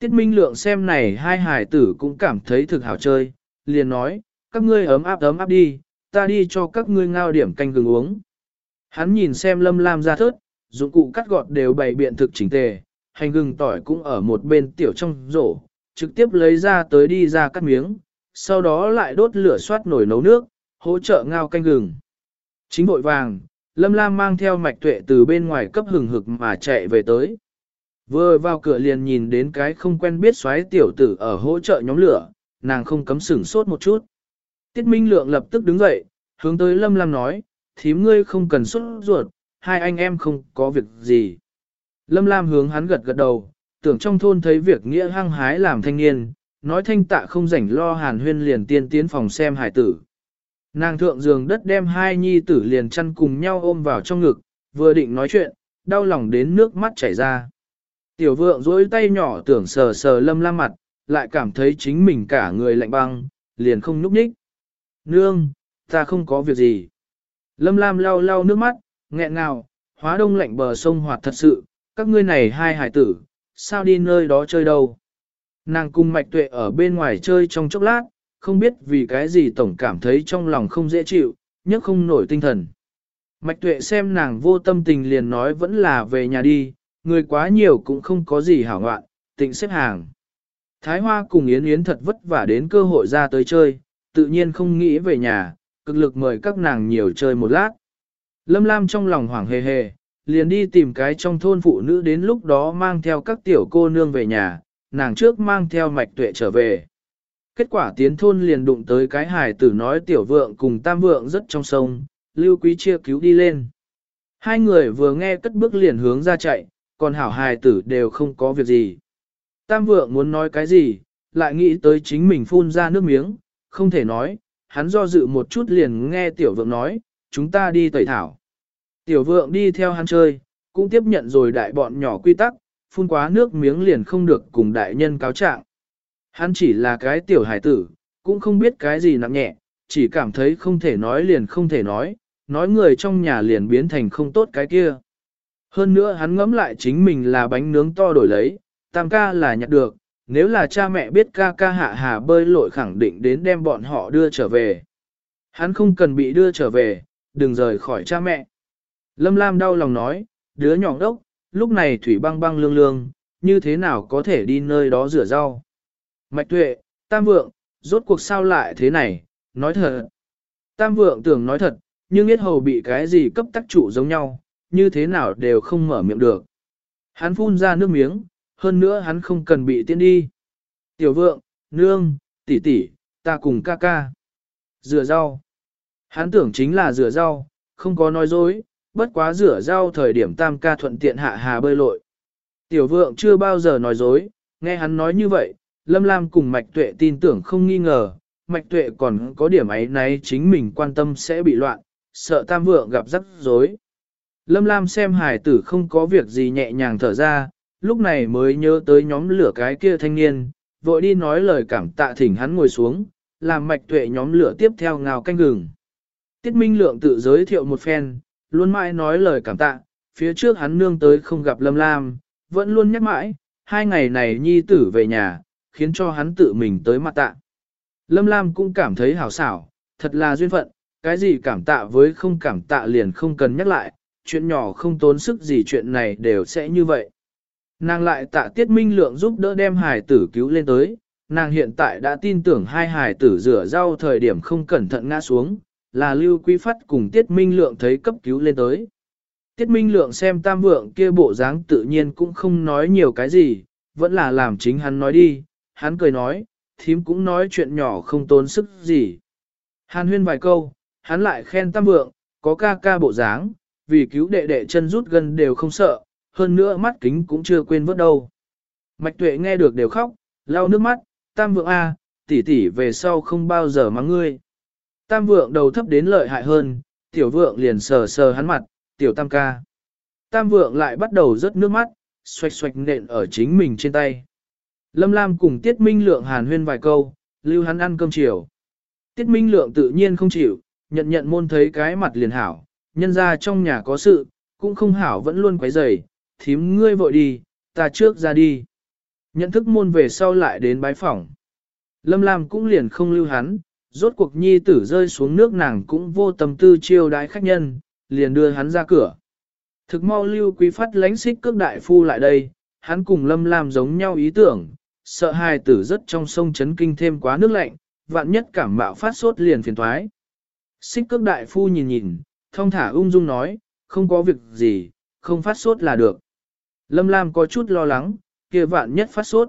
Tiết Minh Lượng xem này hai hải tử cũng cảm thấy thực hảo chơi, liền nói, các ngươi ấm áp ấm áp đi, ta đi cho các ngươi ngao điểm canh gừng uống. Hắn nhìn xem lâm lam ra thớt, dụng cụ cắt gọt đều bày biện thực chỉnh tề, hành gừng tỏi cũng ở một bên tiểu trong rổ, trực tiếp lấy ra tới đi ra cắt miếng, sau đó lại đốt lửa xoát nồi nấu nước, hỗ trợ ngao canh gừng. Chính vội vàng, Lâm Lam mang theo mạch tuệ từ bên ngoài cấp hừng hực mà chạy về tới. Vừa vào cửa liền nhìn đến cái không quen biết xoáy tiểu tử ở hỗ trợ nhóm lửa, nàng không cấm sửng sốt một chút. Tiết Minh Lượng lập tức đứng dậy, hướng tới Lâm Lam nói, thím ngươi không cần sốt ruột, hai anh em không có việc gì. Lâm Lam hướng hắn gật gật đầu, tưởng trong thôn thấy việc nghĩa hăng hái làm thanh niên, nói thanh tạ không rảnh lo hàn huyên liền tiên tiến phòng xem hải tử. Nàng thượng giường đất đem hai nhi tử liền chăn cùng nhau ôm vào trong ngực, vừa định nói chuyện, đau lòng đến nước mắt chảy ra. Tiểu vượng dối tay nhỏ tưởng sờ sờ lâm lam mặt, lại cảm thấy chính mình cả người lạnh băng, liền không nhúc nhích. Nương, ta không có việc gì. Lâm lam lau lau nước mắt, nghẹn ngào, hóa đông lạnh bờ sông hoạt thật sự, các ngươi này hai hải tử, sao đi nơi đó chơi đâu. Nàng cùng mạch tuệ ở bên ngoài chơi trong chốc lát, không biết vì cái gì tổng cảm thấy trong lòng không dễ chịu, nhất không nổi tinh thần. Mạch tuệ xem nàng vô tâm tình liền nói vẫn là về nhà đi, người quá nhiều cũng không có gì hảo ngoạn, tịnh xếp hàng. Thái Hoa cùng Yến Yến thật vất vả đến cơ hội ra tới chơi, tự nhiên không nghĩ về nhà, cực lực mời các nàng nhiều chơi một lát. Lâm Lam trong lòng hoảng hề hề, liền đi tìm cái trong thôn phụ nữ đến lúc đó mang theo các tiểu cô nương về nhà, nàng trước mang theo mạch tuệ trở về. Kết quả tiến thôn liền đụng tới cái hải tử nói tiểu vượng cùng tam vượng rất trong sông, lưu quý chia cứu đi lên. Hai người vừa nghe cất bước liền hướng ra chạy, còn hảo hài tử đều không có việc gì. Tam vượng muốn nói cái gì, lại nghĩ tới chính mình phun ra nước miếng, không thể nói, hắn do dự một chút liền nghe tiểu vượng nói, chúng ta đi tẩy thảo. Tiểu vượng đi theo hắn chơi, cũng tiếp nhận rồi đại bọn nhỏ quy tắc, phun quá nước miếng liền không được cùng đại nhân cáo trạng. Hắn chỉ là cái tiểu hải tử, cũng không biết cái gì nặng nhẹ, chỉ cảm thấy không thể nói liền không thể nói, nói người trong nhà liền biến thành không tốt cái kia. Hơn nữa hắn ngẫm lại chính mình là bánh nướng to đổi lấy, tam ca là nhặt được, nếu là cha mẹ biết ca ca hạ hà bơi lội khẳng định đến đem bọn họ đưa trở về. Hắn không cần bị đưa trở về, đừng rời khỏi cha mẹ. Lâm Lam đau lòng nói, đứa nhỏ đốc, lúc này thủy băng băng lương lương, như thế nào có thể đi nơi đó rửa rau. Mạch tuệ, tam vượng, rốt cuộc sao lại thế này, nói thật. Tam vượng tưởng nói thật, nhưng biết hầu bị cái gì cấp tắc trụ giống nhau, như thế nào đều không mở miệng được. Hắn phun ra nước miếng, hơn nữa hắn không cần bị tiễn đi. Tiểu vượng, nương, tỷ tỷ, ta cùng ca ca. Rửa rau. Hắn tưởng chính là rửa rau, không có nói dối, bất quá rửa rau thời điểm tam ca thuận tiện hạ hà bơi lội. Tiểu vượng chưa bao giờ nói dối, nghe hắn nói như vậy, Lâm Lam cùng Mạch Tuệ tin tưởng không nghi ngờ, Mạch Tuệ còn có điểm ấy nấy chính mình quan tâm sẽ bị loạn, sợ tam vượng gặp rắc rối. Lâm Lam xem hải tử không có việc gì nhẹ nhàng thở ra, lúc này mới nhớ tới nhóm lửa cái kia thanh niên, vội đi nói lời cảm tạ thỉnh hắn ngồi xuống, làm Mạch Tuệ nhóm lửa tiếp theo ngào canh gừng. Tiết Minh Lượng tự giới thiệu một phen, luôn mãi nói lời cảm tạ, phía trước hắn nương tới không gặp Lâm Lam, vẫn luôn nhắc mãi, hai ngày này nhi tử về nhà, khiến cho hắn tự mình tới mặt tạ. Lâm Lam cũng cảm thấy hảo xảo, thật là duyên phận, cái gì cảm tạ với không cảm tạ liền không cần nhắc lại, chuyện nhỏ không tốn sức gì chuyện này đều sẽ như vậy. Nàng lại tạ tiết minh lượng giúp đỡ đem hải tử cứu lên tới, nàng hiện tại đã tin tưởng hai hải tử rửa rau thời điểm không cẩn thận ngã xuống, là lưu quý phát cùng tiết minh lượng thấy cấp cứu lên tới. Tiết minh lượng xem tam vượng kia bộ dáng tự nhiên cũng không nói nhiều cái gì, vẫn là làm chính hắn nói đi, hắn cười nói, thím cũng nói chuyện nhỏ không tốn sức gì. Hàn huyên vài câu, hắn lại khen tam vượng, có ca ca bộ dáng, vì cứu đệ đệ chân rút gần đều không sợ, hơn nữa mắt kính cũng chưa quên vớt đâu. Mạch tuệ nghe được đều khóc, lau nước mắt, tam vượng A, tỷ tỷ về sau không bao giờ mắng ngươi. Tam vượng đầu thấp đến lợi hại hơn, tiểu vượng liền sờ sờ hắn mặt, tiểu tam ca. Tam vượng lại bắt đầu rớt nước mắt, xoạch xoạch nện ở chính mình trên tay. Lâm Lam cùng Tiết Minh Lượng hàn huyên vài câu, lưu hắn ăn cơm chiều. Tiết Minh Lượng tự nhiên không chịu, nhận nhận môn thấy cái mặt liền hảo, nhân ra trong nhà có sự, cũng không hảo vẫn luôn quấy rầy, thím ngươi vội đi, ta trước ra đi. Nhận thức môn về sau lại đến bái phỏng. Lâm Lam cũng liền không lưu hắn, rốt cuộc nhi tử rơi xuống nước nàng cũng vô tâm tư chiêu đái khách nhân, liền đưa hắn ra cửa. Thực mau lưu quý phát lánh xích cước đại phu lại đây, hắn cùng Lâm Lam giống nhau ý tưởng, sợ hai tử rất trong sông chấn kinh thêm quá nước lạnh, vạn nhất cảm mạo phát sốt liền phiền thoái. Xích cước đại phu nhìn nhìn, thông thả ung dung nói, không có việc gì, không phát sốt là được. Lâm Lam có chút lo lắng, kia vạn nhất phát sốt.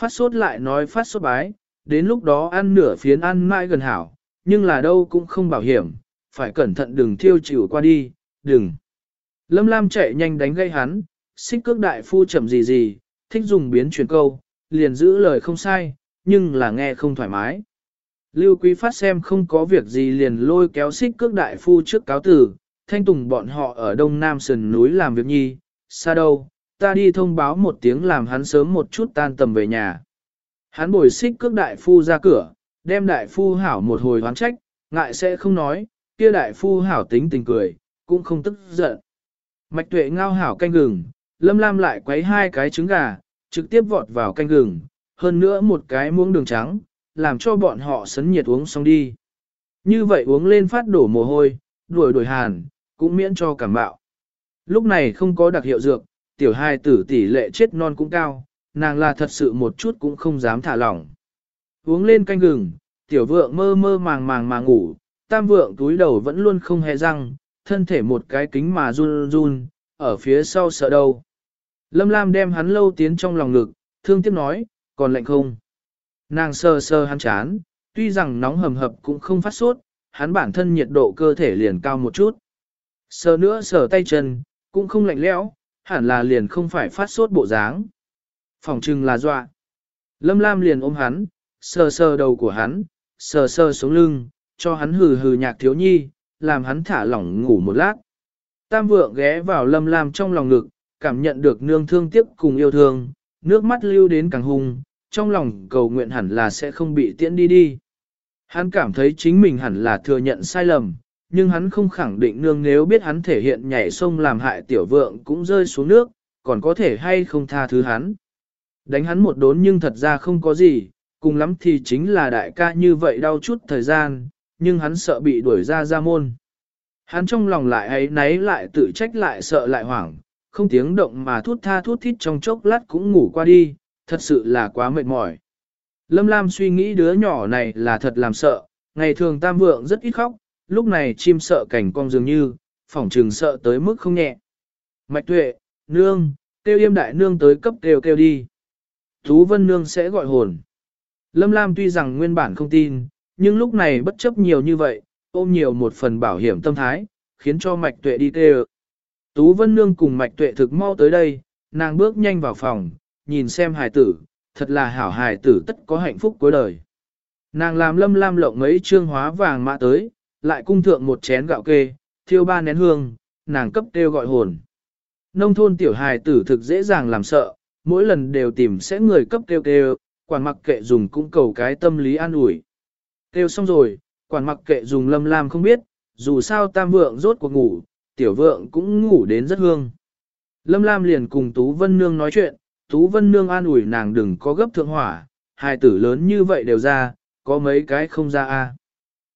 Phát sốt lại nói phát sốt bái, đến lúc đó ăn nửa phiến ăn mãi gần hảo, nhưng là đâu cũng không bảo hiểm, phải cẩn thận đừng thiêu chịu qua đi, đừng. Lâm Lam chạy nhanh đánh gây hắn, xích cước đại phu chậm gì gì, thích dùng biến chuyển câu, liền giữ lời không sai, nhưng là nghe không thoải mái. Lưu Quý Phát xem không có việc gì liền lôi kéo xích cước đại phu trước cáo tử, thanh tùng bọn họ ở đông nam sườn núi làm việc nhi, xa đâu, ta đi thông báo một tiếng làm hắn sớm một chút tan tầm về nhà. Hắn bồi xích cước đại phu ra cửa, đem đại phu hảo một hồi hoán trách, ngại sẽ không nói, kia đại phu hảo tính tình cười, cũng không tức giận. Mạch tuệ ngao hảo canh gừng, lâm lam lại quấy hai cái trứng gà, trực tiếp vọt vào canh gừng, hơn nữa một cái muỗng đường trắng, làm cho bọn họ sấn nhiệt uống xong đi. Như vậy uống lên phát đổ mồ hôi, đuổi đuổi hàn, cũng miễn cho cảm bạo. Lúc này không có đặc hiệu dược, tiểu hai tử tỷ lệ chết non cũng cao, nàng là thật sự một chút cũng không dám thả lỏng. Uống lên canh gừng, tiểu vượng mơ mơ màng màng mà ngủ, tam vượng túi đầu vẫn luôn không hề răng, thân thể một cái kính mà run run, ở phía sau sợ đâu. Lâm Lam đem hắn lâu tiến trong lòng ngực, thương tiếc nói, còn lạnh không? Nàng sơ sơ hắn chán, tuy rằng nóng hầm hập cũng không phát sốt, hắn bản thân nhiệt độ cơ thể liền cao một chút. Sờ nữa sờ tay chân, cũng không lạnh lẽo, hẳn là liền không phải phát sốt bộ dáng. Phòng trừng là dọa. Lâm Lam liền ôm hắn, sờ sờ đầu của hắn, sờ sờ xuống lưng, cho hắn hừ hừ nhạc thiếu nhi, làm hắn thả lỏng ngủ một lát. Tam vượng ghé vào Lâm Lam trong lòng ngực, cảm nhận được nương thương tiếc cùng yêu thương, nước mắt lưu đến càng hung, trong lòng cầu nguyện hẳn là sẽ không bị tiễn đi đi. Hắn cảm thấy chính mình hẳn là thừa nhận sai lầm, nhưng hắn không khẳng định nương nếu biết hắn thể hiện nhảy sông làm hại tiểu vượng cũng rơi xuống nước, còn có thể hay không tha thứ hắn. Đánh hắn một đốn nhưng thật ra không có gì, cùng lắm thì chính là đại ca như vậy đau chút thời gian, nhưng hắn sợ bị đuổi ra ra môn. Hắn trong lòng lại ấy náy lại tự trách lại sợ lại hoảng, không tiếng động mà thút tha thút thít trong chốc lát cũng ngủ qua đi, thật sự là quá mệt mỏi. Lâm Lam suy nghĩ đứa nhỏ này là thật làm sợ, ngày thường tam vượng rất ít khóc, lúc này chim sợ cảnh cong dường như, phỏng trừng sợ tới mức không nhẹ. Mạch tuệ, nương, kêu yêm đại nương tới cấp kêu kêu đi. Tú Vân Nương sẽ gọi hồn. Lâm Lam tuy rằng nguyên bản không tin, nhưng lúc này bất chấp nhiều như vậy, ôm nhiều một phần bảo hiểm tâm thái, khiến cho Mạch Tuệ đi kêu. Tú Vân Nương cùng Mạch Tuệ thực mau tới đây, nàng bước nhanh vào phòng, nhìn xem hài tử, thật là hảo hài tử tất có hạnh phúc cuối đời. Nàng làm Lâm Lam lộng mấy trương hóa vàng mã tới, lại cung thượng một chén gạo kê, thiêu ba nén hương, nàng cấp kêu gọi hồn. Nông thôn tiểu hài tử thực dễ dàng làm sợ, mỗi lần đều tìm sẽ người cấp kêu kêu, quản mặc kệ dùng cũng cầu cái tâm lý an ủi. Kêu xong rồi, quản mặc kệ dùng lâm lam không biết, dù sao tam vượng rốt cuộc ngủ, tiểu vượng cũng ngủ đến rất hương. Lâm lam liền cùng Tú Vân Nương nói chuyện, Tú Vân Nương an ủi nàng đừng có gấp thượng hỏa, hài tử lớn như vậy đều ra, có mấy cái không ra a.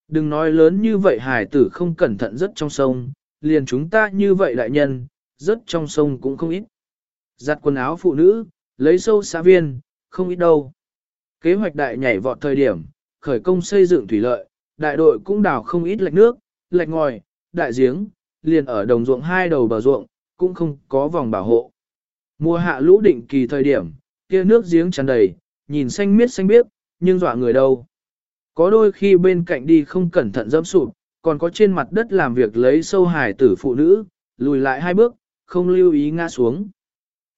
Đừng nói lớn như vậy hài tử không cẩn thận rất trong sông, liền chúng ta như vậy đại nhân, rất trong sông cũng không ít. Giặt quần áo phụ nữ, lấy sâu xã viên, không ít đâu. Kế hoạch đại nhảy vọt thời điểm, khởi công xây dựng thủy lợi, đại đội cũng đào không ít lạch nước, lạch ngòi, đại giếng, liền ở đồng ruộng hai đầu bờ ruộng, cũng không có vòng bảo hộ. Mùa hạ lũ định kỳ thời điểm, kia nước giếng tràn đầy, nhìn xanh miết xanh biếc, nhưng dọa người đâu. Có đôi khi bên cạnh đi không cẩn thận dẫm sụp, còn có trên mặt đất làm việc lấy sâu hải tử phụ nữ, lùi lại hai bước, không lưu ý ngã xuống.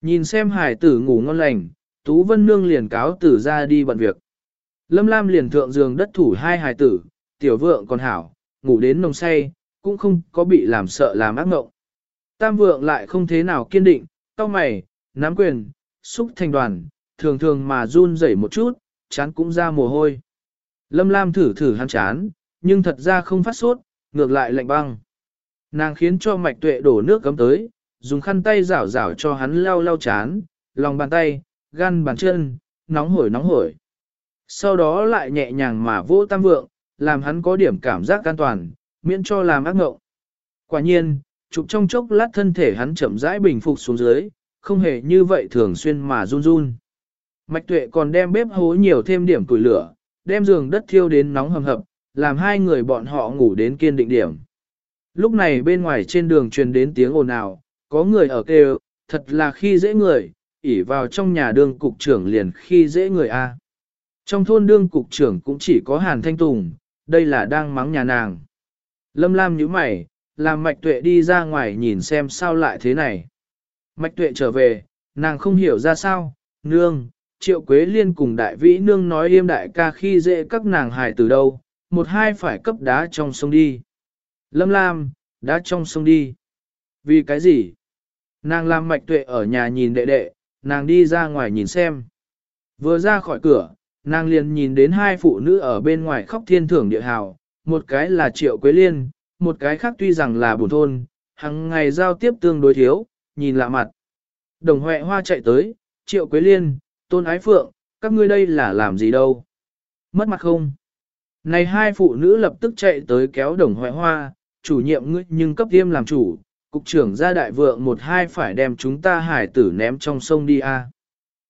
Nhìn xem hải tử ngủ ngon lành, Tú Vân Nương liền cáo tử ra đi bận việc. Lâm Lam liền thượng giường đất thủ hai hải tử, tiểu vượng còn hảo, ngủ đến nồng say, cũng không có bị làm sợ làm ác ngộng. Tam vượng lại không thế nào kiên định, cao mày, nắm quyền, xúc thành đoàn, thường thường mà run rẩy một chút, chán cũng ra mồ hôi. Lâm Lam thử thử hắn chán, nhưng thật ra không phát sốt, ngược lại lạnh băng. Nàng khiến cho mạch tuệ đổ nước cấm tới, dùng khăn tay rảo rảo cho hắn lau lau chán, lòng bàn tay, gan bàn chân, nóng hổi nóng hổi. Sau đó lại nhẹ nhàng mà vỗ tam vượng, làm hắn có điểm cảm giác an toàn, miễn cho làm ác ngộng. Quả nhiên, chụp trong chốc lát thân thể hắn chậm rãi bình phục xuống dưới, không hề như vậy thường xuyên mà run run. Mạch tuệ còn đem bếp hố nhiều thêm điểm củi lửa, đem giường đất thiêu đến nóng hầm hập, làm hai người bọn họ ngủ đến kiên định điểm. Lúc này bên ngoài trên đường truyền đến tiếng ồn ào, có người ở kêu, thật là khi dễ người, ỉ vào trong nhà đương cục trưởng liền khi dễ người A. Trong thôn đương cục trưởng cũng chỉ có Hàn Thanh Tùng, đây là đang mắng nhà nàng. Lâm Lam nhíu mày, làm Mạch Tuệ đi ra ngoài nhìn xem sao lại thế này. Mạch Tuệ trở về, nàng không hiểu ra sao, nương, triệu quế liên cùng đại vĩ nương nói yêm đại ca khi dễ các nàng hài từ đâu, một hai phải cấp đá trong sông đi. Lâm Lam, đá trong sông đi. Vì cái gì? Nàng làm mạch tuệ ở nhà nhìn đệ đệ, nàng đi ra ngoài nhìn xem. Vừa ra khỏi cửa, nàng liền nhìn đến hai phụ nữ ở bên ngoài khóc thiên thưởng địa hào, một cái là Triệu Quế Liên, một cái khác tuy rằng là buồn thôn, hàng ngày giao tiếp tương đối thiếu, nhìn lạ mặt. Đồng Huệ Hoa chạy tới, Triệu Quế Liên, Tôn Ái Phượng, các ngươi đây là làm gì đâu? Mất mặt không? Này hai phụ nữ lập tức chạy tới kéo Đồng Huệ Hoa, chủ nhiệm ngươi nhưng cấp tiêm làm chủ, cục trưởng gia đại vượng một hai phải đem chúng ta hải tử ném trong sông đi a.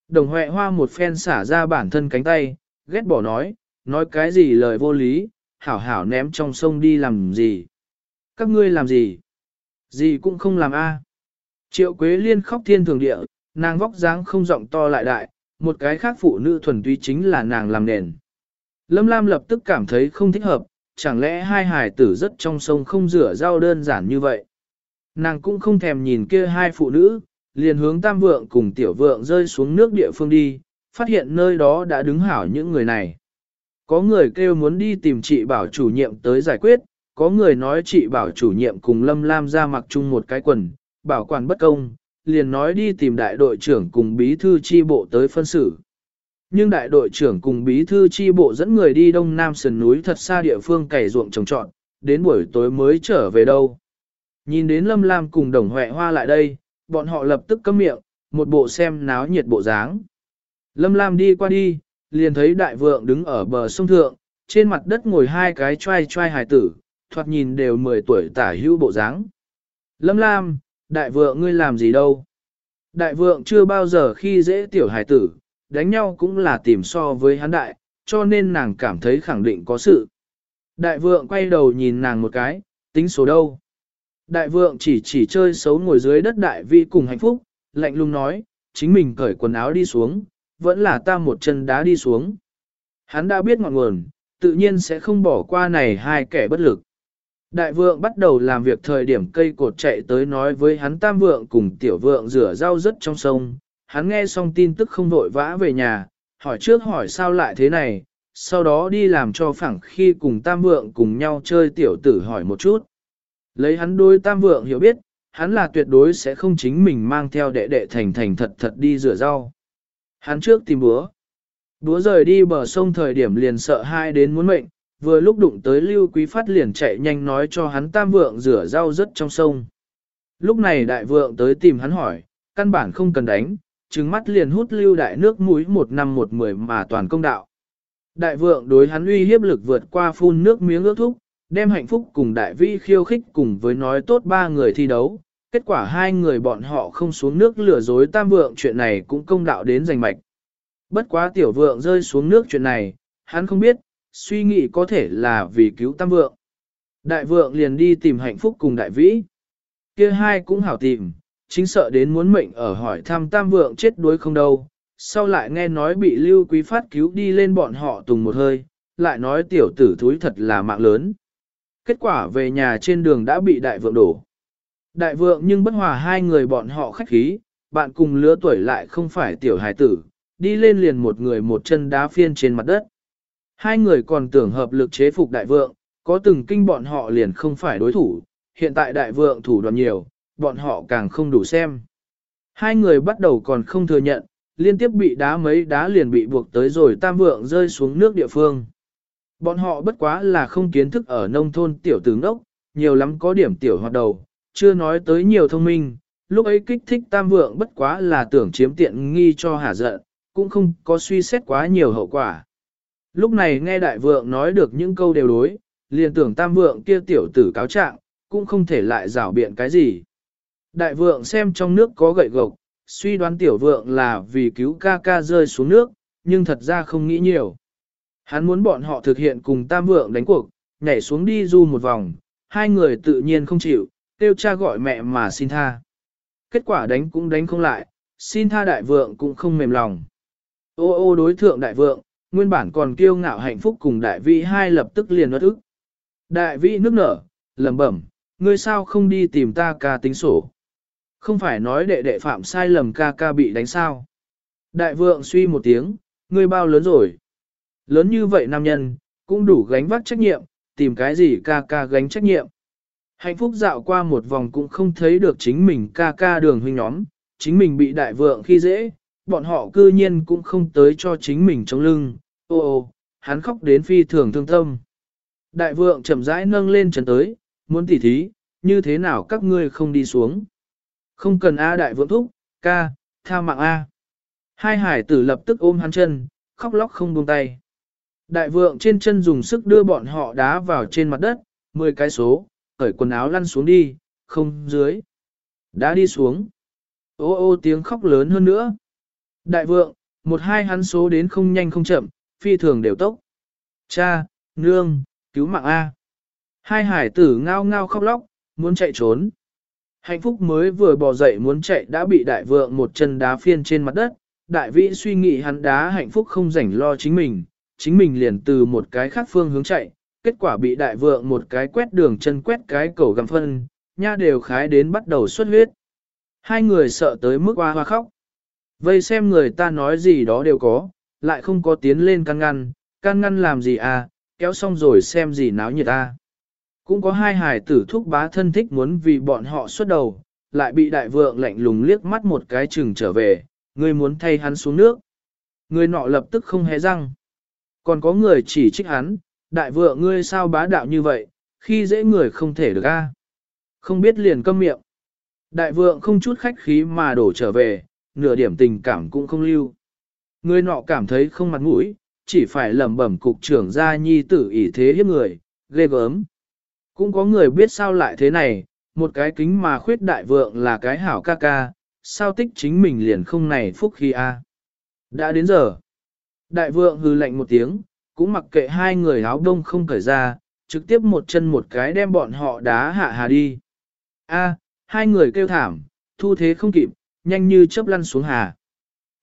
Đồng Huệ Hoa một phen xả ra bản thân cánh tay, ghét bỏ nói, nói cái gì lời vô lý, hảo hảo ném trong sông đi làm gì. Các ngươi làm gì? Gì cũng không làm a. Triệu Quế Liên khóc thiên thường địa, nàng vóc dáng không rộng to lại đại, một cái khác phụ nữ thuần túy chính là nàng làm nền. Lâm Lam lập tức cảm thấy không thích hợp, chẳng lẽ hai hải tử rất trong sông không rửa rau đơn giản như vậy. Nàng cũng không thèm nhìn kia hai phụ nữ, liền hướng tam vượng cùng tiểu vượng rơi xuống nước địa phương đi, phát hiện nơi đó đã đứng hảo những người này. Có người kêu muốn đi tìm chị bảo chủ nhiệm tới giải quyết, có người nói chị bảo chủ nhiệm cùng Lâm Lam ra mặc chung một cái quần, bảo quản bất công, liền nói đi tìm đại đội trưởng cùng bí thư chi bộ tới phân xử. Nhưng đại đội trưởng cùng bí thư chi bộ dẫn người đi đông nam sườn núi thật xa địa phương cày ruộng trồng trọt, đến buổi tối mới trở về đâu. Nhìn đến Lâm Lam cùng đồng huệ hoa lại đây, bọn họ lập tức cấm miệng, một bộ xem náo nhiệt bộ dáng. Lâm Lam đi qua đi, liền thấy đại vượng đứng ở bờ sông thượng, trên mặt đất ngồi hai cái trai trai hài tử, thoạt nhìn đều 10 tuổi tả hữu bộ dáng. Lâm Lam, đại vượng ngươi làm gì đâu? Đại vượng chưa bao giờ khi dễ tiểu hài tử, đánh nhau cũng là tìm so với hắn đại, cho nên nàng cảm thấy khẳng định có sự. Đại vượng quay đầu nhìn nàng một cái, tính số đâu? Đại vượng chỉ chỉ chơi xấu ngồi dưới đất đại vi cùng hạnh phúc, lạnh lùng nói, chính mình cởi quần áo đi xuống, vẫn là ta một chân đá đi xuống. Hắn đã biết ngọn nguồn, tự nhiên sẽ không bỏ qua này hai kẻ bất lực. Đại vượng bắt đầu làm việc thời điểm cây cột chạy tới nói với hắn tam vượng cùng tiểu vượng rửa rau rất trong sông. Hắn nghe xong tin tức không vội vã về nhà, hỏi trước hỏi sao lại thế này, sau đó đi làm cho phẳng khi cùng tam vượng cùng nhau chơi tiểu tử hỏi một chút. Lấy hắn đôi tam vượng hiểu biết, hắn là tuyệt đối sẽ không chính mình mang theo đệ đệ thành thành thật thật đi rửa rau. Hắn trước tìm búa. Búa rời đi bờ sông thời điểm liền sợ hai đến muốn mệnh, vừa lúc đụng tới Lưu Quý Phát liền chạy nhanh nói cho hắn tam vượng rửa rau rất trong sông. Lúc này đại vượng tới tìm hắn hỏi, căn bản không cần đánh, trừng mắt liền hút lưu đại nước mũi một năm một mười mà toàn công đạo. Đại vượng đối hắn uy hiếp lực vượt qua phun nước miếng ước thúc, đem hạnh phúc cùng đại vi khiêu khích cùng với nói tốt ba người thi đấu. Kết quả hai người bọn họ không xuống nước lừa dối tam vượng chuyện này cũng công đạo đến giành mạch. Bất quá tiểu vượng rơi xuống nước chuyện này, hắn không biết, suy nghĩ có thể là vì cứu tam vượng. Đại vượng liền đi tìm hạnh phúc cùng đại vĩ. kia hai cũng hảo tìm, chính sợ đến muốn mệnh ở hỏi thăm tam vượng chết đuối không đâu. Sau lại nghe nói bị lưu quý phát cứu đi lên bọn họ tùng một hơi, lại nói tiểu tử thúi thật là mạng lớn. Kết quả về nhà trên đường đã bị đại vượng đổ. Đại vượng nhưng bất hòa hai người bọn họ khách khí, bạn cùng lứa tuổi lại không phải tiểu hài tử, đi lên liền một người một chân đá phiên trên mặt đất. Hai người còn tưởng hợp lực chế phục đại vượng, có từng kinh bọn họ liền không phải đối thủ, hiện tại đại vượng thủ đoàn nhiều, bọn họ càng không đủ xem. Hai người bắt đầu còn không thừa nhận, liên tiếp bị đá mấy đá liền bị buộc tới rồi tam vượng rơi xuống nước địa phương. Bọn họ bất quá là không kiến thức ở nông thôn tiểu tướng đốc, nhiều lắm có điểm tiểu hoạt đầu, chưa nói tới nhiều thông minh, lúc ấy kích thích tam vượng bất quá là tưởng chiếm tiện nghi cho hả giận, cũng không có suy xét quá nhiều hậu quả. Lúc này nghe đại vượng nói được những câu đều đối, liền tưởng tam vượng kia tiểu tử cáo trạng, cũng không thể lại rảo biện cái gì. Đại vượng xem trong nước có gậy gộc, suy đoán tiểu vượng là vì cứu ca ca rơi xuống nước, nhưng thật ra không nghĩ nhiều. Hắn muốn bọn họ thực hiện cùng tam vượng đánh cuộc, nhảy xuống đi du một vòng, hai người tự nhiên không chịu, tiêu cha gọi mẹ mà xin tha. Kết quả đánh cũng đánh không lại, xin tha đại vượng cũng không mềm lòng. Ô ô đối thượng đại vượng, nguyên bản còn kiêu ngạo hạnh phúc cùng đại vĩ hai lập tức liền mất ức. Đại vĩ nước nở, lẩm bẩm, ngươi sao không đi tìm ta ca tính sổ. Không phải nói đệ đệ phạm sai lầm ca ca bị đánh sao. Đại vượng suy một tiếng, ngươi bao lớn rồi. Lớn như vậy nam nhân, cũng đủ gánh vác trách nhiệm, tìm cái gì ca ca gánh trách nhiệm. Hạnh phúc dạo qua một vòng cũng không thấy được chính mình ca ca đường huynh nhóm, chính mình bị đại vượng khi dễ, bọn họ cư nhiên cũng không tới cho chính mình chống lưng, ô ô, hắn khóc đến phi thường thương tâm. Đại vượng chậm rãi nâng lên chân tới, muốn tỉ thí, như thế nào các ngươi không đi xuống. Không cần A đại vượng thúc, ca, tha mạng A. Hai hải tử lập tức ôm hắn chân, khóc lóc không buông tay. Đại vượng trên chân dùng sức đưa bọn họ đá vào trên mặt đất, 10 cái số, cởi quần áo lăn xuống đi, không dưới. Đã đi xuống. Ô ô tiếng khóc lớn hơn nữa. Đại vượng, một hai hắn số đến không nhanh không chậm, phi thường đều tốc. Cha, nương, cứu mạng A. Hai hải tử ngao ngao khóc lóc, muốn chạy trốn. Hạnh phúc mới vừa bò dậy muốn chạy đã bị đại vượng một chân đá phiên trên mặt đất. Đại vĩ suy nghĩ hắn đá hạnh phúc không rảnh lo chính mình, chính mình liền từ một cái khác phương hướng chạy, kết quả bị đại vượng một cái quét đường chân quét cái cầu gầm phân, nha đều khái đến bắt đầu xuất huyết. Hai người sợ tới mức hoa hoa khóc. Vây xem người ta nói gì đó đều có, lại không có tiến lên can ngăn, can ngăn làm gì à, kéo xong rồi xem gì náo nhiệt à. Cũng có hai hài tử thúc bá thân thích muốn vì bọn họ xuất đầu, lại bị đại vượng lạnh lùng liếc mắt một cái chừng trở về, người muốn thay hắn xuống nước. Người nọ lập tức không hé răng. Còn có người chỉ trích hắn, đại vượng ngươi sao bá đạo như vậy, khi dễ người không thể được a. Không biết liền câm miệng. Đại vượng không chút khách khí mà đổ trở về, nửa điểm tình cảm cũng không lưu. Người nọ cảm thấy không mặt mũi, chỉ phải lẩm bẩm cục trưởng gia nhi tử ỷ thế hiếp người, ghê gớm. Cũng có người biết sao lại thế này, một cái kính mà khuyết đại vượng là cái hảo ca ca, sao tích chính mình liền không này phúc khi a. Đã đến giờ. Đại vượng hư lạnh một tiếng, cũng mặc kệ hai người áo đông không cởi ra, trực tiếp một chân một cái đem bọn họ đá hạ hà đi. A, hai người kêu thảm, thu thế không kịp, nhanh như chớp lăn xuống hà.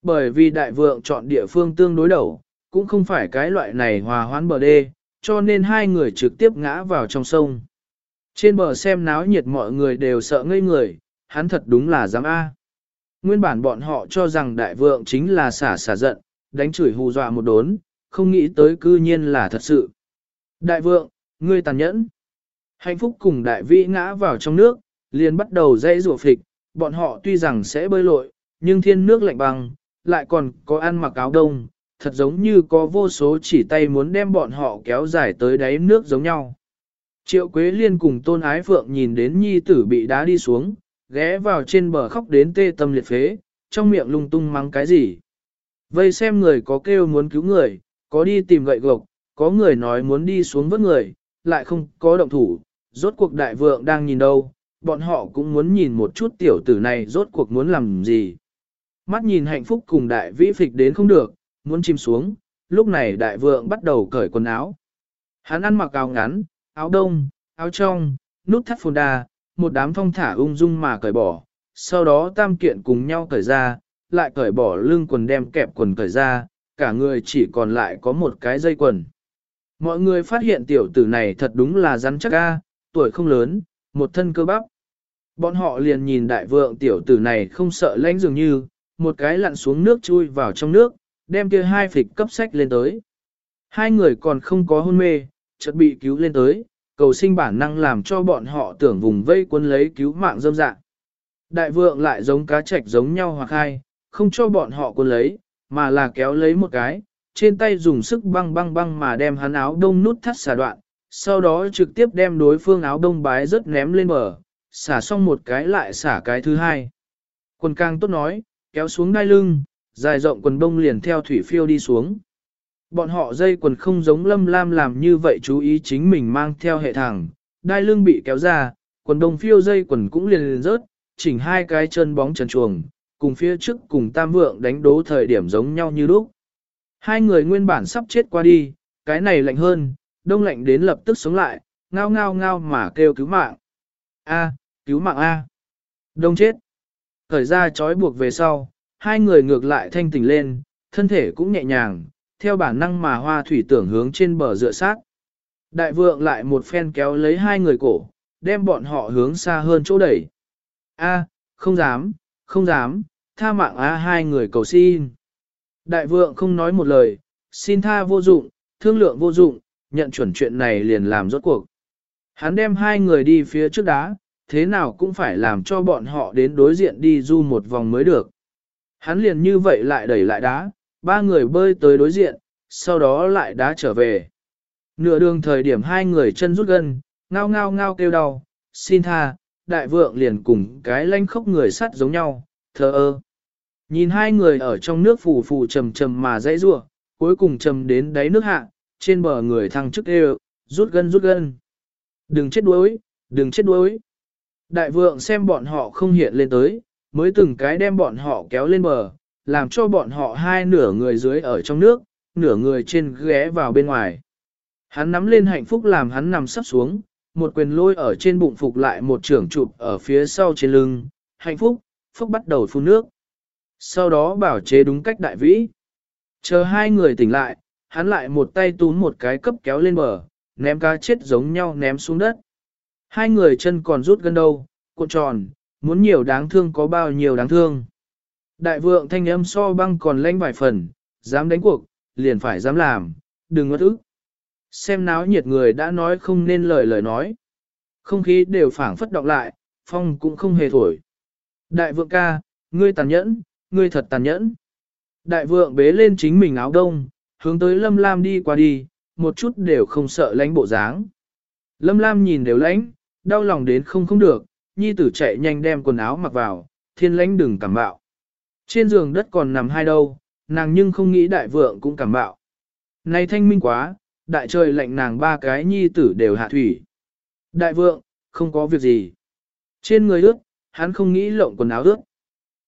Bởi vì đại vượng chọn địa phương tương đối đầu, cũng không phải cái loại này hòa hoãn bờ đê, cho nên hai người trực tiếp ngã vào trong sông. Trên bờ xem náo nhiệt mọi người đều sợ ngây người, hắn thật đúng là dám A. Nguyên bản bọn họ cho rằng đại vượng chính là xả xả giận, đánh chửi hù dọa một đốn, không nghĩ tới cư nhiên là thật sự. Đại vượng, ngươi tàn nhẫn. Hạnh phúc cùng đại vĩ ngã vào trong nước, liền bắt đầu dây rùa phịch, bọn họ tuy rằng sẽ bơi lội, nhưng thiên nước lạnh băng, lại còn có ăn mặc áo đông, thật giống như có vô số chỉ tay muốn đem bọn họ kéo dài tới đáy nước giống nhau. Triệu Quế Liên cùng Tôn Ái Phượng nhìn đến nhi tử bị đá đi xuống, ghé vào trên bờ khóc đến tê tâm liệt phế, trong miệng lung tung mắng cái gì. Vây xem người có kêu muốn cứu người, có đi tìm gậy gộc, có người nói muốn đi xuống vớt người, lại không có động thủ, rốt cuộc đại vượng đang nhìn đâu, bọn họ cũng muốn nhìn một chút tiểu tử này rốt cuộc muốn làm gì. Mắt nhìn hạnh phúc cùng đại vĩ phịch đến không được, muốn chìm xuống, lúc này đại vượng bắt đầu cởi quần áo. Hắn ăn mặc áo ngắn, áo đông, áo trong, nút thắt phồn đà, một đám phong thả ung dung mà cởi bỏ, sau đó tam kiện cùng nhau cởi ra, lại cởi bỏ lưng quần đem kẹp quần cởi ra, cả người chỉ còn lại có một cái dây quần. Mọi người phát hiện tiểu tử này thật đúng là rắn chắc ga, tuổi không lớn, một thân cơ bắp. Bọn họ liền nhìn đại vượng tiểu tử này không sợ lãnh dường như, một cái lặn xuống nước chui vào trong nước, đem kia hai phịch cấp sách lên tới. Hai người còn không có hôn mê, chợt bị cứu lên tới, cầu sinh bản năng làm cho bọn họ tưởng vùng vây quân lấy cứu mạng dâm dạng. Đại vượng lại giống cá trạch giống nhau hoặc hai, không cho bọn họ quân lấy, mà là kéo lấy một cái, trên tay dùng sức băng băng băng mà đem hắn áo đông nút thắt xả đoạn, sau đó trực tiếp đem đối phương áo đông bái rất ném lên bờ, xả xong một cái lại xả cái thứ hai. Quân càng tốt nói, kéo xuống đai lưng, dài rộng quần đông liền theo thủy phiêu đi xuống. Bọn họ dây quần không giống lâm lam làm như vậy chú ý chính mình mang theo hệ thẳng, đai lưng bị kéo ra, quần đông phiêu dây quần cũng liền liền rớt, chỉnh hai cái chân bóng trần chuồng, cùng phía trước cùng tam vượng đánh đố thời điểm giống nhau như lúc. Hai người nguyên bản sắp chết qua đi, cái này lạnh hơn, đông lạnh đến lập tức sống lại, ngao ngao ngao mà kêu cứu mạng. A, cứu mạng A. Đông chết. Thời ra trói buộc về sau, hai người ngược lại thanh tỉnh lên, thân thể cũng nhẹ nhàng, theo bản năng mà hoa thủy tưởng hướng trên bờ dựa sát. Đại vượng lại một phen kéo lấy hai người cổ, đem bọn họ hướng xa hơn chỗ đẩy. A, không dám, không dám, tha mạng A hai người cầu xin. Đại vượng không nói một lời, xin tha vô dụng, thương lượng vô dụng, nhận chuẩn chuyện này liền làm rốt cuộc. Hắn đem hai người đi phía trước đá, thế nào cũng phải làm cho bọn họ đến đối diện đi du một vòng mới được. Hắn liền như vậy lại đẩy lại đá, ba người bơi tới đối diện, sau đó lại đá trở về. Nửa đường thời điểm hai người chân rút gân, ngao ngao ngao kêu đau, xin tha, đại vượng liền cùng cái lanh khốc người sắt giống nhau, thờ ơ. Nhìn hai người ở trong nước phù phù trầm trầm mà dãy rua, cuối cùng trầm đến đáy nước hạ, trên bờ người thăng chức đều, rút gân rút gân. Đừng chết đuối, đừng chết đuối. Đại vượng xem bọn họ không hiện lên tới, mới từng cái đem bọn họ kéo lên bờ, làm cho bọn họ hai nửa người dưới ở trong nước, nửa người trên ghé vào bên ngoài. Hắn nắm lên hạnh phúc làm hắn nằm sắp xuống, một quyền lôi ở trên bụng phục lại một trưởng chụp ở phía sau trên lưng, hạnh phúc, phúc bắt đầu phun nước. Sau đó bảo chế đúng cách đại vĩ. Chờ hai người tỉnh lại, hắn lại một tay túm một cái cấp kéo lên bờ, ném cá chết giống nhau ném xuống đất. Hai người chân còn rút gần đâu, cuộn tròn, muốn nhiều đáng thương có bao nhiêu đáng thương. Đại vượng thanh âm so băng còn lanh vài phần, dám đánh cuộc, liền phải dám làm, đừng ngất ức. Xem náo nhiệt người đã nói không nên lời lời nói. Không khí đều phảng phất động lại, phong cũng không hề thổi. Đại vượng ca, ngươi tàn nhẫn, ngươi thật tàn nhẫn. Đại vượng bế lên chính mình áo đông, hướng tới Lâm Lam đi qua đi, một chút đều không sợ lánh bộ dáng. Lâm Lam nhìn đều lánh, đau lòng đến không không được, nhi tử chạy nhanh đem quần áo mặc vào, thiên lãnh đừng cảm bạo. Trên giường đất còn nằm hai đâu, nàng nhưng không nghĩ đại vượng cũng cảm bạo. Này thanh minh quá, đại trời lạnh nàng ba cái nhi tử đều hạ thủy. Đại vượng, không có việc gì. Trên người ướt, hắn không nghĩ lộng quần áo ướt.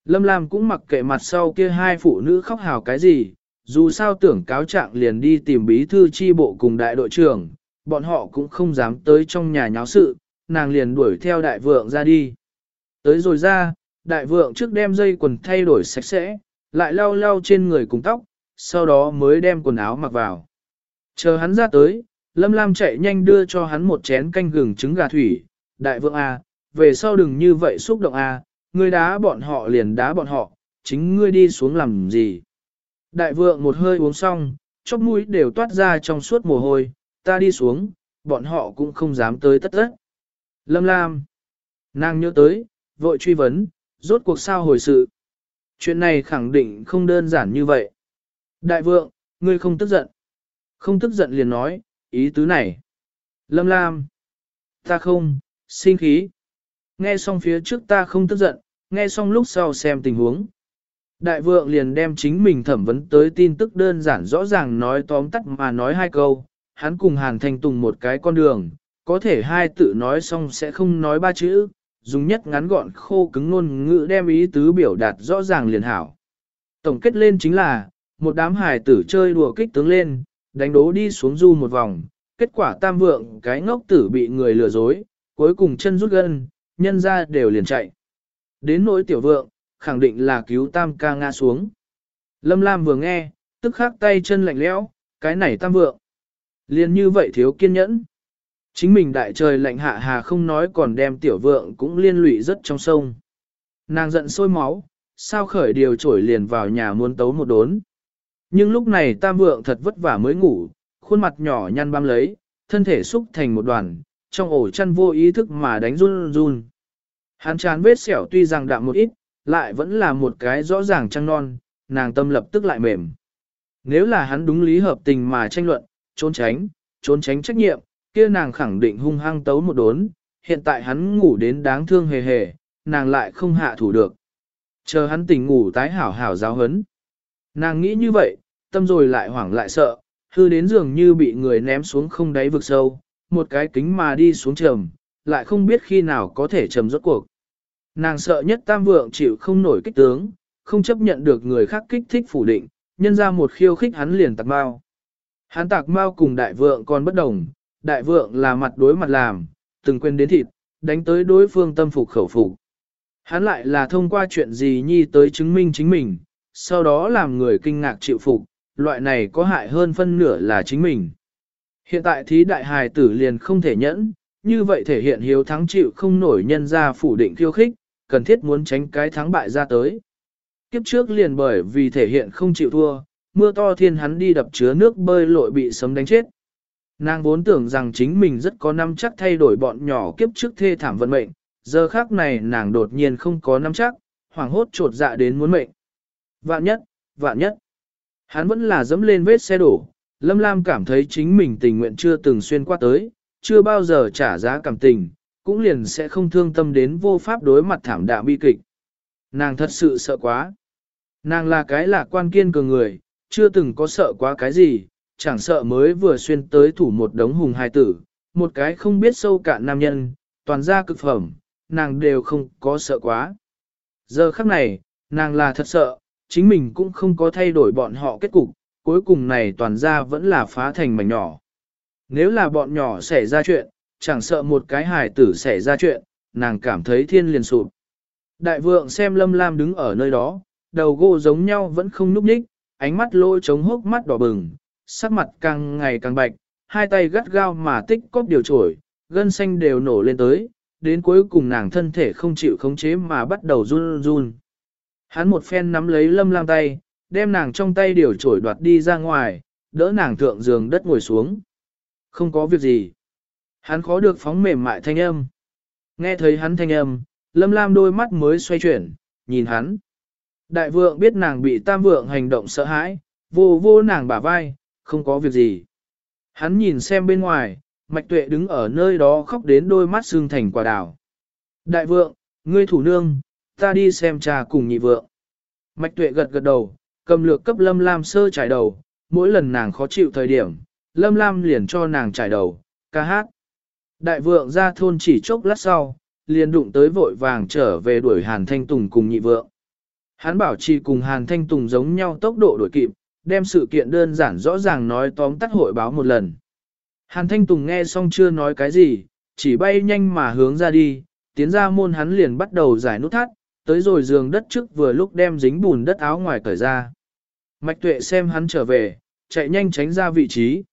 Lâm Lam cũng mặc kệ mặt sau kia hai phụ nữ khóc hào cái gì, dù sao tưởng cáo trạng liền đi tìm bí thư chi bộ cùng đại đội trưởng, bọn họ cũng không dám tới trong nhà nháo sự, nàng liền đuổi theo đại vượng ra đi. Tới rồi ra, đại vượng trước đem dây quần thay đổi sạch sẽ, lại lau lau trên người cùng tóc, sau đó mới đem quần áo mặc vào. Chờ hắn ra tới, Lâm Lam chạy nhanh đưa cho hắn một chén canh gừng trứng gà thủy, đại vượng à, về sau đừng như vậy xúc động à, ngươi đá bọn họ liền đá bọn họ, chính ngươi đi xuống làm gì. Đại vượng một hơi uống xong, chóp mũi đều toát ra trong suốt mồ hôi, ta đi xuống, bọn họ cũng không dám tới tất tất. Lâm Lam. Nàng nhớ tới, vội truy vấn, rốt cuộc sao hồi sự. Chuyện này khẳng định không đơn giản như vậy. Đại vượng, ngươi không tức giận. Không tức giận liền nói, ý tứ này. Lâm Lam. Ta không, sinh khí. Nghe xong phía trước ta không tức giận, nghe xong lúc sau xem tình huống. Đại vượng liền đem chính mình thẩm vấn tới tin tức đơn giản rõ ràng nói tóm tắt mà nói hai câu, hắn cùng Hàn Thanh Tùng một cái con đường, có thể hai tự nói xong sẽ không nói ba chữ, dùng nhất ngắn gọn khô cứng ngôn ngữ đem ý tứ biểu đạt rõ ràng liền hảo. Tổng kết lên chính là, một đám hài tử chơi đùa kích tướng lên, đánh đố đi xuống du một vòng, kết quả tam vượng cái ngốc tử bị người lừa dối, cuối cùng chân rút gân, nhân ra đều liền chạy. Đến nỗi tiểu vượng, khẳng định là cứu tam ca ngã xuống. Lâm Lam vừa nghe, tức khắc tay chân lạnh lẽo, cái này tam vượng. Liền như vậy thiếu kiên nhẫn. Chính mình đại trời lạnh hạ hà không nói còn đem tiểu vượng cũng liên lụy rất trong sông. Nàng giận sôi máu, sao khởi điều trổi liền vào nhà muốn tấu một đốn. Nhưng lúc này tam vượng thật vất vả mới ngủ, khuôn mặt nhỏ nhăn băm lấy, thân thể xúc thành một đoàn, trong ổ chăn vô ý thức mà đánh run run. Hắn chán vết sẹo tuy rằng đạm một ít, lại vẫn là một cái rõ ràng trăng non, nàng tâm lập tức lại mềm. Nếu là hắn đúng lý hợp tình mà tranh luận, trốn tránh, trốn tránh trách nhiệm, kia nàng khẳng định hung hăng tấu một đốn, hiện tại hắn ngủ đến đáng thương hề hề, nàng lại không hạ thủ được. Chờ hắn tỉnh ngủ tái hảo hảo giáo hấn. Nàng nghĩ như vậy, tâm rồi lại hoảng lại sợ, hư đến dường như bị người ném xuống không đáy vực sâu, một cái kính mà đi xuống trầm, lại không biết khi nào có thể trầm rốt cuộc. Nàng sợ nhất tam vượng chịu không nổi kích tướng, không chấp nhận được người khác kích thích phủ định, nhân ra một khiêu khích hắn liền tạc mau. Hắn tạc mau cùng đại vượng còn bất đồng, đại vượng là mặt đối mặt làm, từng quên đến thịt, đánh tới đối phương tâm phục khẩu phục. Hắn lại là thông qua chuyện gì nhi tới chứng minh chính mình, sau đó làm người kinh ngạc chịu phục, loại này có hại hơn phân nửa là chính mình. Hiện tại thí đại hài tử liền không thể nhẫn, như vậy thể hiện hiếu thắng chịu không nổi nhân ra phủ định khiêu khích, cần thiết muốn tránh cái thắng bại ra tới. Kiếp trước liền bởi vì thể hiện không chịu thua, mưa to thiên hắn đi đập chứa nước bơi lội bị sấm đánh chết. Nàng vốn tưởng rằng chính mình rất có năm chắc thay đổi bọn nhỏ kiếp trước thê thảm vận mệnh, giờ khác này nàng đột nhiên không có năm chắc, hoảng hốt trột dạ đến muốn mệnh. Vạn nhất, vạn nhất. Hắn vẫn là dẫm lên vết xe đổ, Lâm Lam cảm thấy chính mình tình nguyện chưa từng xuyên qua tới, chưa bao giờ trả giá cảm tình, cũng liền sẽ không thương tâm đến vô pháp đối mặt thảm đạm bi kịch. Nàng thật sự sợ quá. Nàng là cái lạc quan kiên cường người, chưa từng có sợ quá cái gì, chẳng sợ mới vừa xuyên tới thủ một đống hùng hài tử, một cái không biết sâu cạn nam nhân, toàn ra cực phẩm, nàng đều không có sợ quá. Giờ khắc này, nàng là thật sợ, chính mình cũng không có thay đổi bọn họ kết cục, cuối cùng này toàn ra vẫn là phá thành mảnh nhỏ. Nếu là bọn nhỏ xảy ra chuyện, chẳng sợ một cái hài tử xảy ra chuyện, nàng cảm thấy thiên liền sụp. Đại vượng xem lâm lam đứng ở nơi đó, đầu gỗ giống nhau vẫn không núp ních, ánh mắt lôi trống hốc mắt đỏ bừng, sắc mặt càng ngày càng bạch, hai tay gắt gao mà tích cóp điều trổi, gân xanh đều nổ lên tới, đến cuối cùng nàng thân thể không chịu khống chế mà bắt đầu run run. Hắn một phen nắm lấy lâm lam tay, đem nàng trong tay điều trổi đoạt đi ra ngoài, đỡ nàng thượng giường đất ngồi xuống. Không có việc gì. Hắn khó được phóng mềm mại thanh âm. Nghe thấy hắn thanh âm, lâm lam đôi mắt mới xoay chuyển, nhìn hắn. Đại vượng biết nàng bị tam vượng hành động sợ hãi, vô vô nàng bả vai, không có việc gì. Hắn nhìn xem bên ngoài, mạch tuệ đứng ở nơi đó khóc đến đôi mắt xương thành quả đào. Đại vượng, ngươi thủ nương, ta đi xem trà cùng nhị vượng. Mạch tuệ gật gật đầu, cầm lược cấp lâm lam sơ trải đầu, mỗi lần nàng khó chịu thời điểm, lâm lam liền cho nàng trải đầu, ca hát. Đại vượng ra thôn chỉ chốc lát sau, liền đụng tới vội vàng trở về đuổi Hàn Thanh Tùng cùng nhị vượng. Hắn bảo trì cùng Hàn Thanh Tùng giống nhau tốc độ đuổi kịp, đem sự kiện đơn giản rõ ràng nói tóm tắt hội báo một lần. Hàn Thanh Tùng nghe xong chưa nói cái gì, chỉ bay nhanh mà hướng ra đi, tiến ra môn hắn liền bắt đầu giải nút thắt, tới rồi giường đất trước vừa lúc đem dính bùn đất áo ngoài cởi ra. Mạch tuệ xem hắn trở về, chạy nhanh tránh ra vị trí.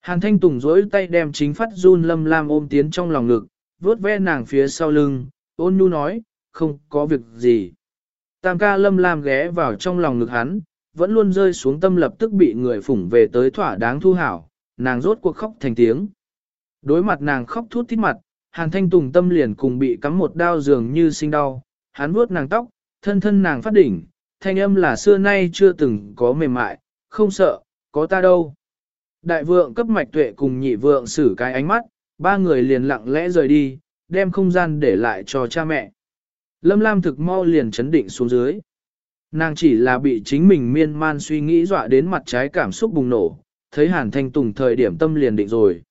Hàn Thanh Tùng dối tay đem chính phát run lâm lam ôm tiến trong lòng ngực, vuốt ve nàng phía sau lưng, ôn nhu nói, không có việc gì. Tam ca lâm lam ghé vào trong lòng ngực hắn, vẫn luôn rơi xuống tâm lập tức bị người phủng về tới thỏa đáng thu hảo, nàng rốt cuộc khóc thành tiếng. Đối mặt nàng khóc thút thít mặt, Hàn Thanh Tùng tâm liền cùng bị cắm một đao dường như sinh đau, hắn vuốt nàng tóc, thân thân nàng phát đỉnh, thanh âm là xưa nay chưa từng có mềm mại, không sợ, có ta đâu. Đại vượng cấp mạch tuệ cùng nhị vượng xử cái ánh mắt, ba người liền lặng lẽ rời đi, đem không gian để lại cho cha mẹ. Lâm Lam thực mau liền chấn định xuống dưới. Nàng chỉ là bị chính mình miên man suy nghĩ dọa đến mặt trái cảm xúc bùng nổ, thấy Hàn Thanh Tùng thời điểm tâm liền định rồi.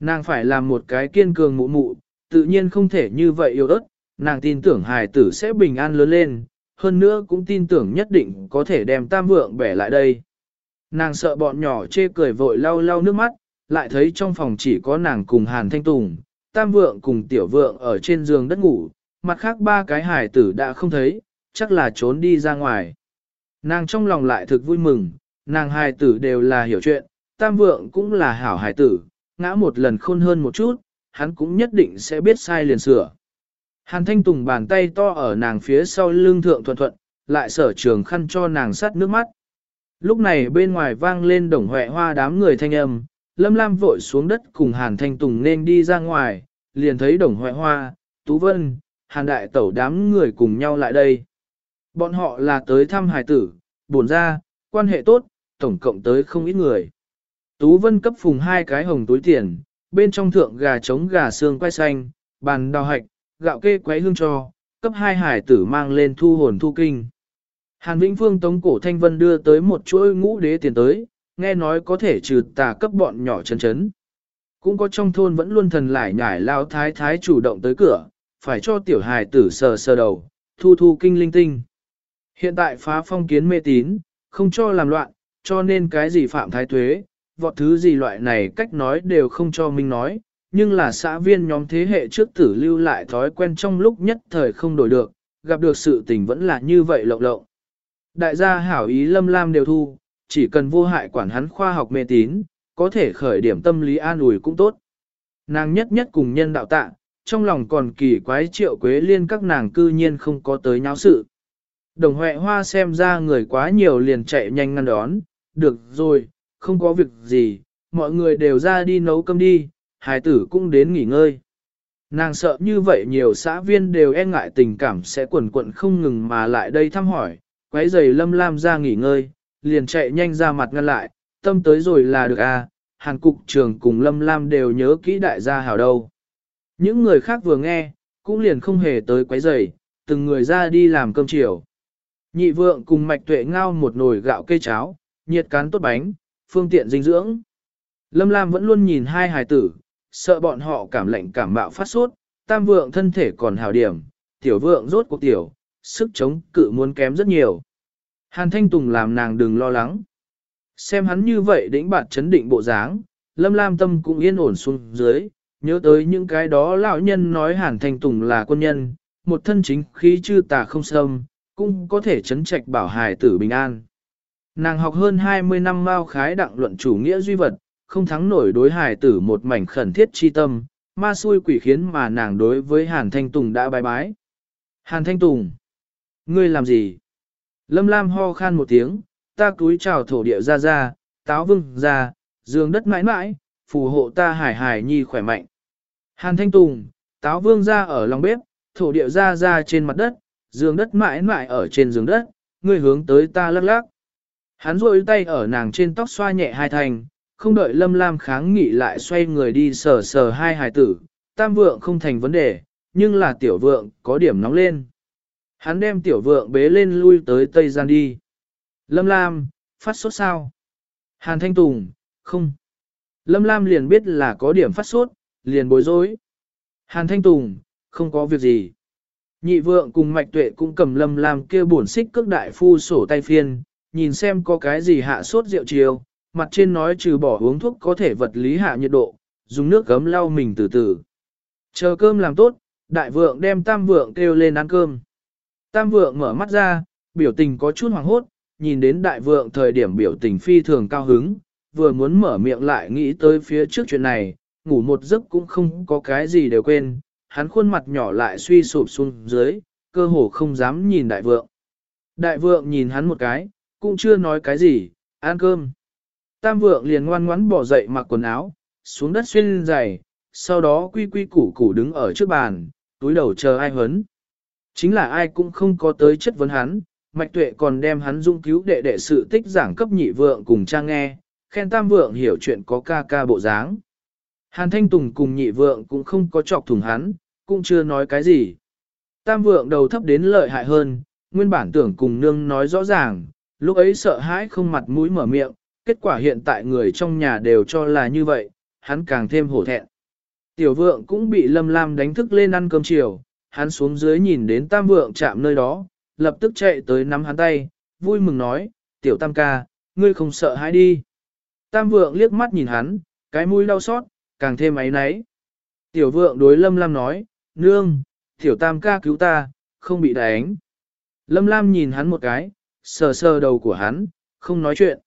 Nàng phải làm một cái kiên cường mụ mụ, tự nhiên không thể như vậy yêu ớt, nàng tin tưởng hài tử sẽ bình an lớn lên, hơn nữa cũng tin tưởng nhất định có thể đem tam vượng bẻ lại đây. Nàng sợ bọn nhỏ chê cười vội lau lau nước mắt, lại thấy trong phòng chỉ có nàng cùng Hàn Thanh Tùng, tam vượng cùng tiểu vượng ở trên giường đất ngủ, mặt khác ba cái hài tử đã không thấy, chắc là trốn đi ra ngoài. Nàng trong lòng lại thực vui mừng, nàng hài tử đều là hiểu chuyện, tam vượng cũng là hảo hài tử, ngã một lần khôn hơn một chút, hắn cũng nhất định sẽ biết sai liền sửa. Hàn Thanh Tùng bàn tay to ở nàng phía sau lưng thượng thuận thuận, lại sở trường khăn cho nàng sát nước mắt. Lúc này bên ngoài vang lên đồng huệ hoa đám người thanh âm, Lâm Lam vội xuống đất cùng Hàn Thanh Tùng nên đi ra ngoài, liền thấy đồng huệ hoa, Tú Vân, Hàn Đại Tẩu đám người cùng nhau lại đây. Bọn họ là tới thăm hài tử, buồn ra, quan hệ tốt, tổng cộng tới không ít người. Tú Vân cấp phùng hai cái hồng túi tiền, bên trong thượng gà trống gà xương quay xanh, bàn đào hạch, gạo kê quấy hương cho, cấp hai hải tử mang lên thu hồn thu kinh. Hàn Vĩnh Phương tống cổ Thanh Vân đưa tới một chuỗi ngũ đế tiền tới, nghe nói có thể trừ tà cấp bọn nhỏ chấn chấn. Cũng có trong thôn vẫn luôn thần lại nhải lao thái thái chủ động tới cửa, phải cho tiểu hài tử sờ sờ đầu, thu thu kinh linh tinh. Hiện tại phá phong kiến mê tín, không cho làm loạn, cho nên cái gì phạm thái thuế, vọt thứ gì loại này cách nói đều không cho mình nói, nhưng là xã viên nhóm thế hệ trước tử lưu lại thói quen trong lúc nhất thời không đổi được, gặp được sự tình vẫn là như vậy lộng lộng. Đại gia hảo ý lâm lam đều thu, chỉ cần vô hại quản hắn khoa học mê tín, có thể khởi điểm tâm lý an ủi cũng tốt. Nàng nhất nhất cùng nhân đạo tạ, trong lòng còn kỳ quái triệu quế liên các nàng cư nhiên không có tới nháo sự. Đồng huệ hoa xem ra người quá nhiều liền chạy nhanh ngăn đón, được rồi, không có việc gì, mọi người đều ra đi nấu cơm đi, hài tử cũng đến nghỉ ngơi. Nàng sợ như vậy nhiều xã viên đều e ngại tình cảm sẽ quẩn quẩn không ngừng mà lại đây thăm hỏi, quấy giày lâm lam ra nghỉ ngơi, liền chạy nhanh ra mặt ngăn lại, tâm tới rồi là được à, hàn cục trường cùng lâm lam đều nhớ kỹ đại gia hảo đâu. Những người khác vừa nghe, cũng liền không hề tới quấy giày, từng người ra đi làm cơm chiều. Nhị vượng cùng mạch tuệ ngao một nồi gạo cây cháo, nhiệt cán tốt bánh, phương tiện dinh dưỡng. Lâm Lam vẫn luôn nhìn hai hài tử, sợ bọn họ cảm lạnh cảm bạo phát sốt, tam vượng thân thể còn hào điểm, tiểu vượng rốt cuộc tiểu, sức chống cự muốn kém rất nhiều. Hàn Thanh Tùng làm nàng đừng lo lắng. Xem hắn như vậy đĩnh bạt chấn định bộ dáng, Lâm Lam tâm cũng yên ổn xuống dưới, nhớ tới những cái đó lão nhân nói Hàn Thanh Tùng là quân nhân, một thân chính khí chư tà không xâm, cũng có thể chấn trạch bảo hài tử bình an. Nàng học hơn 20 năm mao khái đặng luận chủ nghĩa duy vật, không thắng nổi đối hài tử một mảnh khẩn thiết chi tâm, ma xui quỷ khiến mà nàng đối với Hàn Thanh Tùng đã bái bái. Hàn Thanh Tùng, ngươi làm gì? Lâm Lam ho khan một tiếng, ta cúi chào thổ địa ra ra, táo vương ra, giường đất mãi mãi, phù hộ ta hải hải nhi khỏe mạnh. Hàn Thanh Tùng, táo vương ra ở lòng bếp, thổ địa ra ra trên mặt đất, giường đất mãi mãi ở trên giường đất, ngươi hướng tới ta lắc lắc. Hắn rôi tay ở nàng trên tóc xoa nhẹ hai thành, không đợi Lâm Lam kháng nghị lại xoay người đi sờ sờ hai hài tử, tam vượng không thành vấn đề, nhưng là tiểu vượng có điểm nóng lên. Hắn đem tiểu vượng bế lên lui tới Tây Gian đi. Lâm Lam, phát sốt sao? Hàn Thanh Tùng, không. Lâm Lam liền biết là có điểm phát sốt, liền bối rối. Hàn Thanh Tùng, không có việc gì. Nhị vượng cùng mạch tuệ cũng cầm Lâm làm kia bổn xích cước đại phu sổ tay phiên, nhìn xem có cái gì hạ sốt rượu chiều, mặt trên nói trừ bỏ uống thuốc có thể vật lý hạ nhiệt độ, dùng nước gấm lau mình từ từ. Chờ cơm làm tốt, đại vượng đem tam vượng kêu lên ăn cơm. Tam vượng mở mắt ra, biểu tình có chút hoàng hốt, nhìn đến đại vượng thời điểm biểu tình phi thường cao hứng, vừa muốn mở miệng lại nghĩ tới phía trước chuyện này, ngủ một giấc cũng không có cái gì đều quên, hắn khuôn mặt nhỏ lại suy sụp xuống dưới, cơ hồ không dám nhìn đại vượng. Đại vượng nhìn hắn một cái, cũng chưa nói cái gì, ăn cơm. Tam vượng liền ngoan ngoãn bỏ dậy mặc quần áo, xuống đất xuyên giày, sau đó quy quy củ củ đứng ở trước bàn, túi đầu chờ ai hấn. Chính là ai cũng không có tới chất vấn hắn, mạch tuệ còn đem hắn dung cứu đệ đệ sự tích giảng cấp nhị vượng cùng cha nghe, khen tam vượng hiểu chuyện có ca ca bộ dáng. Hàn Thanh Tùng cùng nhị vượng cũng không có chọc thùng hắn, cũng chưa nói cái gì. Tam vượng đầu thấp đến lợi hại hơn, nguyên bản tưởng cùng nương nói rõ ràng, lúc ấy sợ hãi không mặt mũi mở miệng, kết quả hiện tại người trong nhà đều cho là như vậy, hắn càng thêm hổ thẹn. Tiểu vượng cũng bị lâm lam đánh thức lên ăn cơm chiều, hắn xuống dưới nhìn đến tam vượng chạm nơi đó, lập tức chạy tới nắm hắn tay, vui mừng nói, tiểu tam ca, ngươi không sợ hãi đi. Tam vượng liếc mắt nhìn hắn, cái mũi đau xót, càng thêm ấy náy. Tiểu vượng đối lâm lam nói, nương, tiểu tam ca cứu ta, không bị đánh. Lâm lam nhìn hắn một cái, sờ sờ đầu của hắn, không nói chuyện.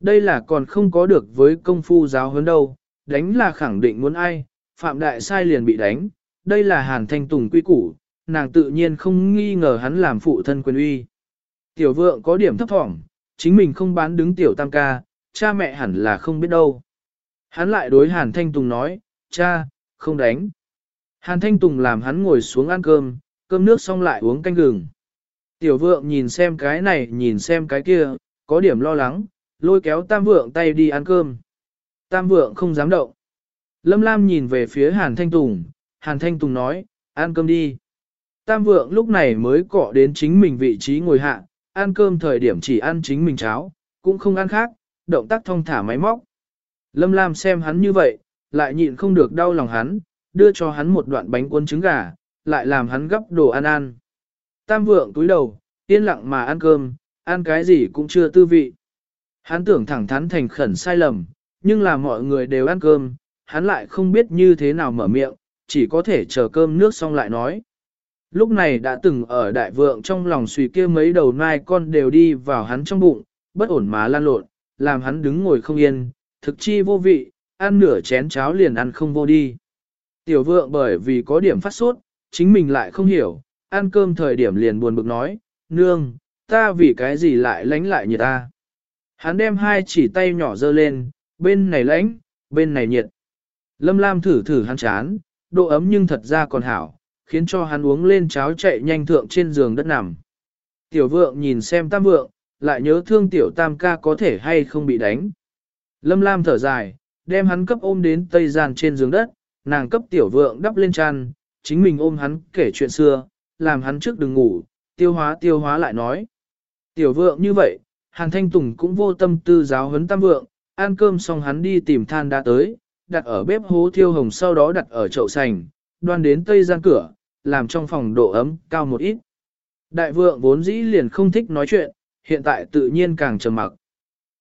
Đây là còn không có được với công phu giáo huấn đâu, đánh là khẳng định muốn ai, phạm đại sai liền bị đánh, đây là hàn thanh tùng quy củ, nàng tự nhiên không nghi ngờ hắn làm phụ thân quyền uy. Tiểu vượng có điểm thấp thỏm, chính mình không bán đứng tiểu tam ca, cha mẹ hẳn là không biết đâu. Hắn lại đối hàn thanh tùng nói, cha, không đánh. Hàn thanh tùng làm hắn ngồi xuống ăn cơm, cơm nước xong lại uống canh gừng. Tiểu vượng nhìn xem cái này nhìn xem cái kia, có điểm lo lắng, lôi kéo tam vượng tay đi ăn cơm. Tam vượng không dám động. Lâm Lam nhìn về phía Hàn Thanh Tùng, Hàn Thanh Tùng nói, ăn cơm đi. Tam vượng lúc này mới cọ đến chính mình vị trí ngồi hạ, ăn cơm thời điểm chỉ ăn chính mình cháo, cũng không ăn khác, động tác thong thả máy móc. Lâm Lam xem hắn như vậy, lại nhịn không được đau lòng hắn, đưa cho hắn một đoạn bánh cuốn trứng gà, lại làm hắn gấp đồ ăn ăn. Tam vượng túi đầu, yên lặng mà ăn cơm, ăn cái gì cũng chưa tư vị. Hắn tưởng thẳng thắn thành khẩn sai lầm, nhưng là mọi người đều ăn cơm, hắn lại không biết như thế nào mở miệng, chỉ có thể chờ cơm nước xong lại nói. Lúc này đã từng ở đại vượng trong lòng suy kia mấy đầu nai con đều đi vào hắn trong bụng, bất ổn mà lan lộn, làm hắn đứng ngồi không yên, thực chi vô vị, ăn nửa chén cháo liền ăn không vô đi. Tiểu vượng bởi vì có điểm phát sốt, chính mình lại không hiểu, ăn cơm thời điểm liền buồn bực nói, nương, ta vì cái gì lại lánh lại nhiệt ta. Hắn đem hai chỉ tay nhỏ dơ lên, bên này lánh, bên này nhiệt. Lâm Lam thử thử hắn chán, độ ấm nhưng thật ra còn hảo, khiến cho hắn uống lên cháo chạy nhanh thượng trên giường đất nằm. Tiểu vượng nhìn xem tam vượng, lại nhớ thương tiểu tam ca có thể hay không bị đánh. Lâm Lam thở dài, đem hắn cấp ôm đến tây gian trên giường đất, nàng cấp tiểu vượng đắp lên chăn, chính mình ôm hắn kể chuyện xưa, làm hắn trước đừng ngủ, tiêu hóa tiêu hóa lại nói. Tiểu vượng như vậy, Hàn Thanh Tùng cũng vô tâm tư giáo huấn tam vượng, ăn cơm xong hắn đi tìm than đã tới, đặt ở bếp hố thiêu hồng sau đó đặt ở chậu sành, đoan đến tây gian cửa, làm trong phòng độ ấm cao một ít. Đại vượng vốn dĩ liền không thích nói chuyện, hiện tại tự nhiên càng trầm mặc.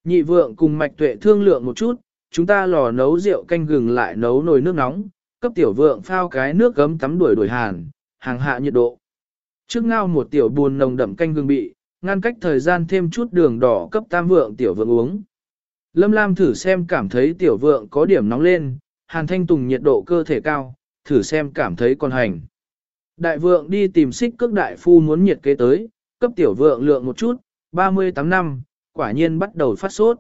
Nhị vượng cùng mạch tuệ thương lượng một chút, chúng ta lò nấu rượu canh gừng lại nấu nồi nước nóng, cấp tiểu vượng phao cái nước gấm tắm đuổi đuổi hàn, hàng hạ nhiệt độ. Trước ngao một tiểu buồn nồng đậm canh gừng bị, ngăn cách thời gian thêm chút đường đỏ cấp tam vượng tiểu vượng uống. Lâm Lam thử xem cảm thấy tiểu vượng có điểm nóng lên, hàn thanh tùng nhiệt độ cơ thể cao, thử xem cảm thấy còn hành. Đại vượng đi tìm xích cước đại phu muốn nhiệt kế tới, cấp tiểu vượng lượng một chút, 38 năm, quả nhiên bắt đầu phát sốt.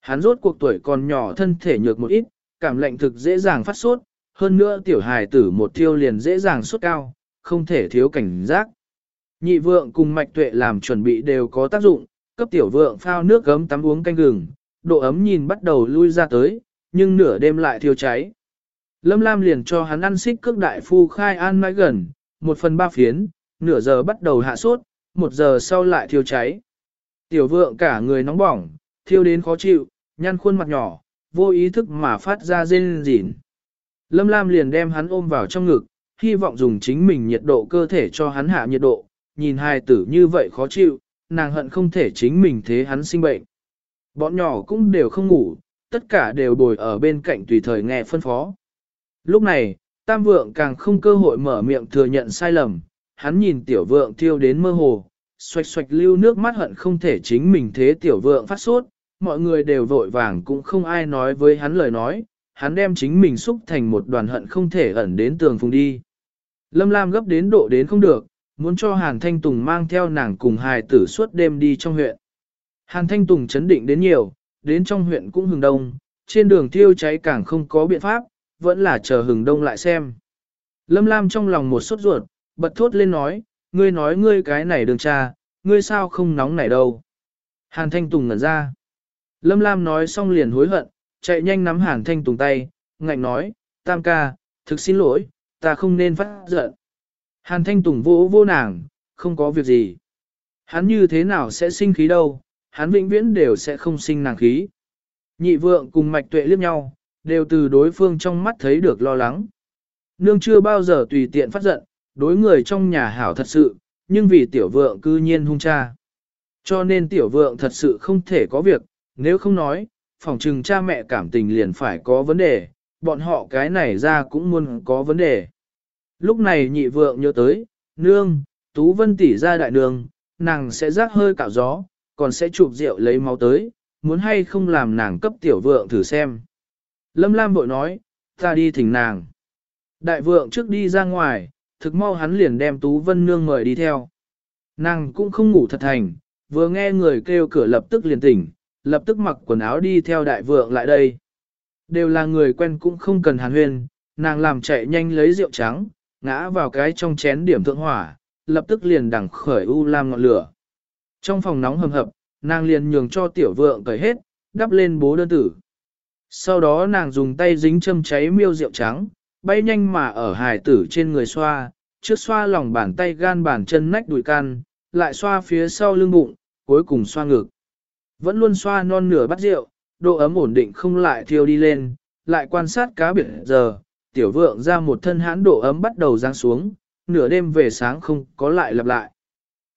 Hắn rốt cuộc tuổi còn nhỏ thân thể nhược một ít, cảm lạnh thực dễ dàng phát sốt, hơn nữa tiểu hài tử một thiêu liền dễ dàng sốt cao, không thể thiếu cảnh giác. Nhị vượng cùng mạch tuệ làm chuẩn bị đều có tác dụng, cấp tiểu vượng phao nước gấm tắm uống canh gừng, độ ấm nhìn bắt đầu lui ra tới, nhưng nửa đêm lại thiêu cháy. Lâm Lam liền cho hắn ăn xích cước đại phu khai an mãi gần, một phần ba phiến, nửa giờ bắt đầu hạ sốt, một giờ sau lại thiêu cháy. Tiểu vượng cả người nóng bỏng, thiêu đến khó chịu, nhăn khuôn mặt nhỏ, vô ý thức mà phát ra rên rỉn. Lâm Lam liền đem hắn ôm vào trong ngực, hy vọng dùng chính mình nhiệt độ cơ thể cho hắn hạ nhiệt độ, nhìn hai tử như vậy khó chịu, nàng hận không thể chính mình thế hắn sinh bệnh. Bọn nhỏ cũng đều không ngủ, tất cả đều bồi ở bên cạnh tùy thời nghe phân phó. Lúc này, tam vượng càng không cơ hội mở miệng thừa nhận sai lầm, hắn nhìn tiểu vượng thiêu đến mơ hồ, xoạch xoạch lưu nước mắt hận không thể chính mình thế tiểu vượng phát sốt, mọi người đều vội vàng cũng không ai nói với hắn lời nói, hắn đem chính mình xúc thành một đoàn hận không thể ẩn đến tường phùng đi. Lâm Lam gấp đến độ đến không được, muốn cho Hàn Thanh Tùng mang theo nàng cùng hài tử suốt đêm đi trong huyện. Hàn Thanh Tùng chấn định đến nhiều, đến trong huyện cũng hừng đông, trên đường thiêu cháy càng không có biện pháp, vẫn là chờ hừng đông lại xem. Lâm Lam trong lòng một sốt ruột, bật thốt lên nói, ngươi nói ngươi cái này đường cha, ngươi sao không nóng nảy đâu. Hàn Thanh Tùng ngẩn ra. Lâm Lam nói xong liền hối hận, chạy nhanh nắm Hàn Thanh Tùng tay, ngạnh nói, tam ca, thực xin lỗi, ta không nên phát giận. Hàn Thanh Tùng vỗ vô nàng, không có việc gì. Hắn như thế nào sẽ sinh khí đâu, hắn vĩnh viễn đều sẽ không sinh nàng khí. Nhị vượng cùng mạch tuệ liếc nhau, đều từ đối phương trong mắt thấy được lo lắng. Nương chưa bao giờ tùy tiện phát giận, đối người trong nhà hảo thật sự, nhưng vì tiểu vượng cư nhiên hung cha. Cho nên tiểu vượng thật sự không thể có việc, nếu không nói, phòng trừng cha mẹ cảm tình liền phải có vấn đề, bọn họ cái này ra cũng muốn có vấn đề. Lúc này nhị vượng nhớ tới, nương, Tú Vân tỷ ra đại nương, nàng sẽ rác hơi cạo gió, còn sẽ chụp rượu lấy máu tới, muốn hay không làm nàng cấp tiểu vượng thử xem. Lâm Lam vội nói, ta đi thỉnh nàng. Đại vượng trước đi ra ngoài, thực mau hắn liền đem Tú Vân Nương mời đi theo. Nàng cũng không ngủ thật thành, vừa nghe người kêu cửa lập tức liền tỉnh, lập tức mặc quần áo đi theo đại vượng lại đây. Đều là người quen cũng không cần hàn huyên, nàng làm chạy nhanh lấy rượu trắng, ngã vào cái trong chén điểm thượng hỏa, lập tức liền đằng khởi u lam ngọn lửa. Trong phòng nóng hầm hập, nàng liền nhường cho tiểu vượng cởi hết, đắp lên bố đơn tử. Sau đó nàng dùng tay dính châm cháy miêu rượu trắng, bay nhanh mà ở hài tử trên người xoa, trước xoa lòng bàn tay gan bàn chân nách đùi can, lại xoa phía sau lưng bụng, cuối cùng xoa ngực. Vẫn luôn xoa non nửa bát rượu, độ ấm ổn định không lại thiêu đi lên, lại quan sát cá biệt giờ, tiểu vượng ra một thân hãn độ ấm bắt đầu giáng xuống, nửa đêm về sáng không có lại lặp lại.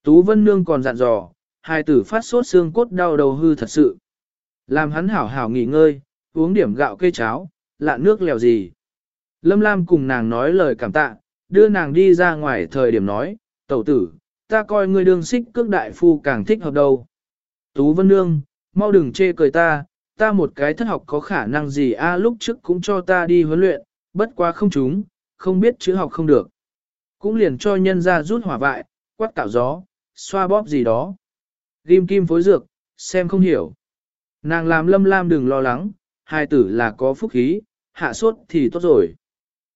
Tú Vân Nương còn dặn dò, hai tử phát sốt xương cốt đau đầu hư thật sự. Làm hắn hảo hảo nghỉ ngơi, uống điểm gạo cây cháo, lạ nước lèo gì. Lâm Lam cùng nàng nói lời cảm tạ, đưa nàng đi ra ngoài thời điểm nói, tẩu tử, ta coi ngươi đương xích cước đại phu càng thích hợp đâu. Tú Vân Nương, mau đừng chê cười ta, ta một cái thất học có khả năng gì a lúc trước cũng cho ta đi huấn luyện, bất quá không chúng, không biết chữ học không được. Cũng liền cho nhân ra rút hỏa vại, quát cạo gió, xoa bóp gì đó. Ghim kim phối dược, xem không hiểu. Nàng làm lâm lam đừng lo lắng, hai tử là có phúc khí, hạ sốt thì tốt rồi.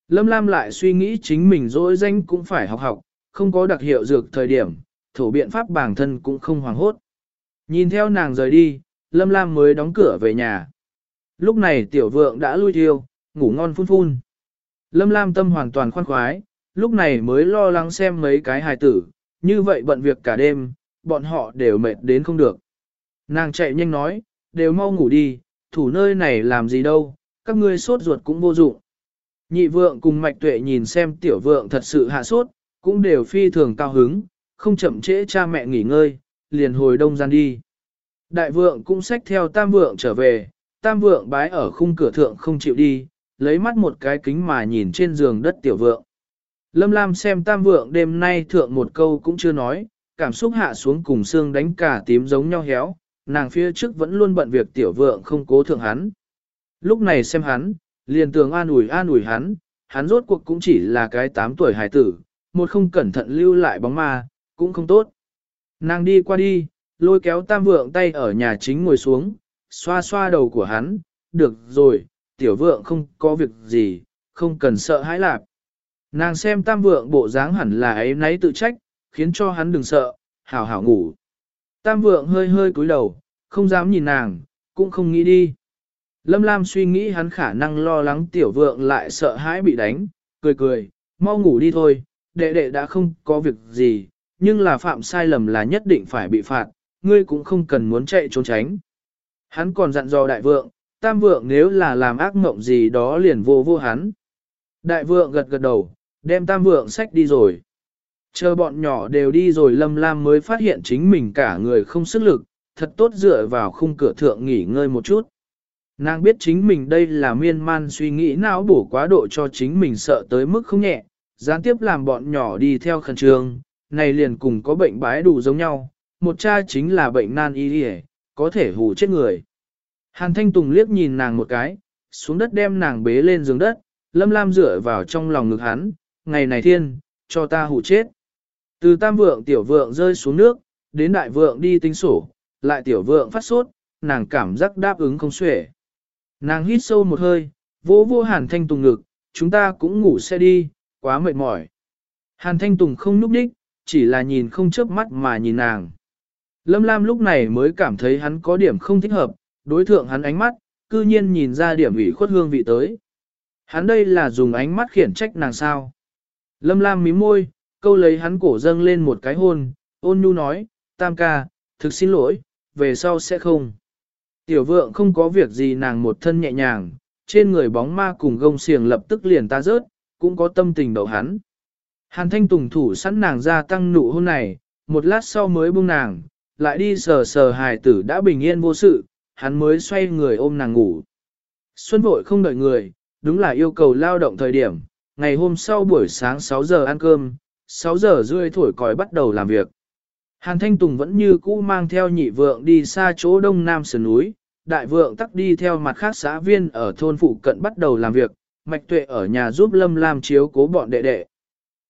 Lâm lam lại suy nghĩ chính mình dỗi danh cũng phải học học, không có đặc hiệu dược thời điểm, thổ biện pháp bản thân cũng không hoàng hốt. Nhìn theo nàng rời đi, lâm lam mới đóng cửa về nhà. Lúc này tiểu vượng đã lui thiêu, ngủ ngon phun phun. Lâm lam tâm hoàn toàn khoan khoái, lúc này mới lo lắng xem mấy cái hài tử, như vậy bận việc cả đêm, bọn họ đều mệt đến không được. Nàng chạy nhanh nói, đều mau ngủ đi, thủ nơi này làm gì đâu, các ngươi sốt ruột cũng vô dụng. Nhị vượng cùng mạch tuệ nhìn xem tiểu vượng thật sự hạ sốt, cũng đều phi thường cao hứng, không chậm trễ cha mẹ nghỉ ngơi, liền hồi đông gian đi. Đại vượng cũng xách theo tam vượng trở về, tam vượng bái ở khung cửa thượng không chịu đi, lấy mắt một cái kính mà nhìn trên giường đất tiểu vượng. Lâm Lam xem tam vượng đêm nay thượng một câu cũng chưa nói, cảm xúc hạ xuống cùng xương đánh cả tím giống nhau héo, nàng phía trước vẫn luôn bận việc tiểu vượng không cố thượng hắn. Lúc này xem hắn, liền tường an ủi an ủi hắn, hắn rốt cuộc cũng chỉ là cái 8 tuổi hài tử, một không cẩn thận lưu lại bóng ma, cũng không tốt. Nàng đi qua đi, lôi kéo tam vượng tay ở nhà chính ngồi xuống, xoa xoa đầu của hắn, được rồi, tiểu vượng không có việc gì, không cần sợ hãi lạc. Nàng xem tam vượng bộ dáng hẳn là ấy nấy tự trách, khiến cho hắn đừng sợ, hảo hảo ngủ. Tam vượng hơi hơi cúi đầu, không dám nhìn nàng, cũng không nghĩ đi. Lâm Lam suy nghĩ hắn khả năng lo lắng tiểu vượng lại sợ hãi bị đánh, cười cười, mau ngủ đi thôi, đệ đệ đã không có việc gì, nhưng là phạm sai lầm là nhất định phải bị phạt, ngươi cũng không cần muốn chạy trốn tránh. Hắn còn dặn dò đại vượng, tam vượng nếu là làm ác mộng gì đó liền vô vô hắn. Đại vượng gật gật đầu, đem tam vượng sách đi rồi. Chờ bọn nhỏ đều đi rồi Lâm Lam mới phát hiện chính mình cả người không sức lực, thật tốt dựa vào khung cửa thượng nghỉ ngơi một chút. Nàng biết chính mình đây là miên man suy nghĩ não bổ quá độ cho chính mình sợ tới mức không nhẹ, gián tiếp làm bọn nhỏ đi theo khẩn trương, này liền cùng có bệnh bái đủ giống nhau, một cha chính là bệnh nan y đi có thể hù chết người. Hàn Thanh Tùng liếc nhìn nàng một cái, xuống đất đem nàng bế lên giường đất, Lâm Lam dựa vào trong lòng ngực hắn, ngày này thiên, cho ta hù chết. Từ tam vượng tiểu vượng rơi xuống nước, đến đại vượng đi tính sổ, lại tiểu vượng phát sốt, nàng cảm giác đáp ứng không xuể. Nàng hít sâu một hơi, vỗ vô hàn thanh tùng ngực, chúng ta cũng ngủ xe đi, quá mệt mỏi. Hàn thanh tùng không núp đích, chỉ là nhìn không chớp mắt mà nhìn nàng. Lâm Lam lúc này mới cảm thấy hắn có điểm không thích hợp, đối thượng hắn ánh mắt, cư nhiên nhìn ra điểm ủy khuất hương vị tới. Hắn đây là dùng ánh mắt khiển trách nàng sao. Lâm Lam mím môi, câu lấy hắn cổ dâng lên một cái hôn, ôn nhu nói, tam ca, thực xin lỗi, về sau sẽ không. Tiểu vượng không có việc gì nàng một thân nhẹ nhàng, trên người bóng ma cùng gông xiềng lập tức liền ta rớt, cũng có tâm tình đầu hắn. Hàn thanh tùng thủ sẵn nàng ra tăng nụ hôn này, một lát sau mới buông nàng, lại đi sờ sờ hài tử đã bình yên vô sự, hắn mới xoay người ôm nàng ngủ. Xuân vội không đợi người, đúng là yêu cầu lao động thời điểm, ngày hôm sau buổi sáng 6 giờ ăn cơm, 6 giờ rưỡi thổi còi bắt đầu làm việc. Hàn Thanh Tùng vẫn như cũ mang theo nhị vượng đi xa chỗ đông nam sườn núi, đại vượng tắc đi theo mặt khác xã viên ở thôn phụ cận bắt đầu làm việc, mạch tuệ ở nhà giúp Lâm Lam chiếu cố bọn đệ đệ.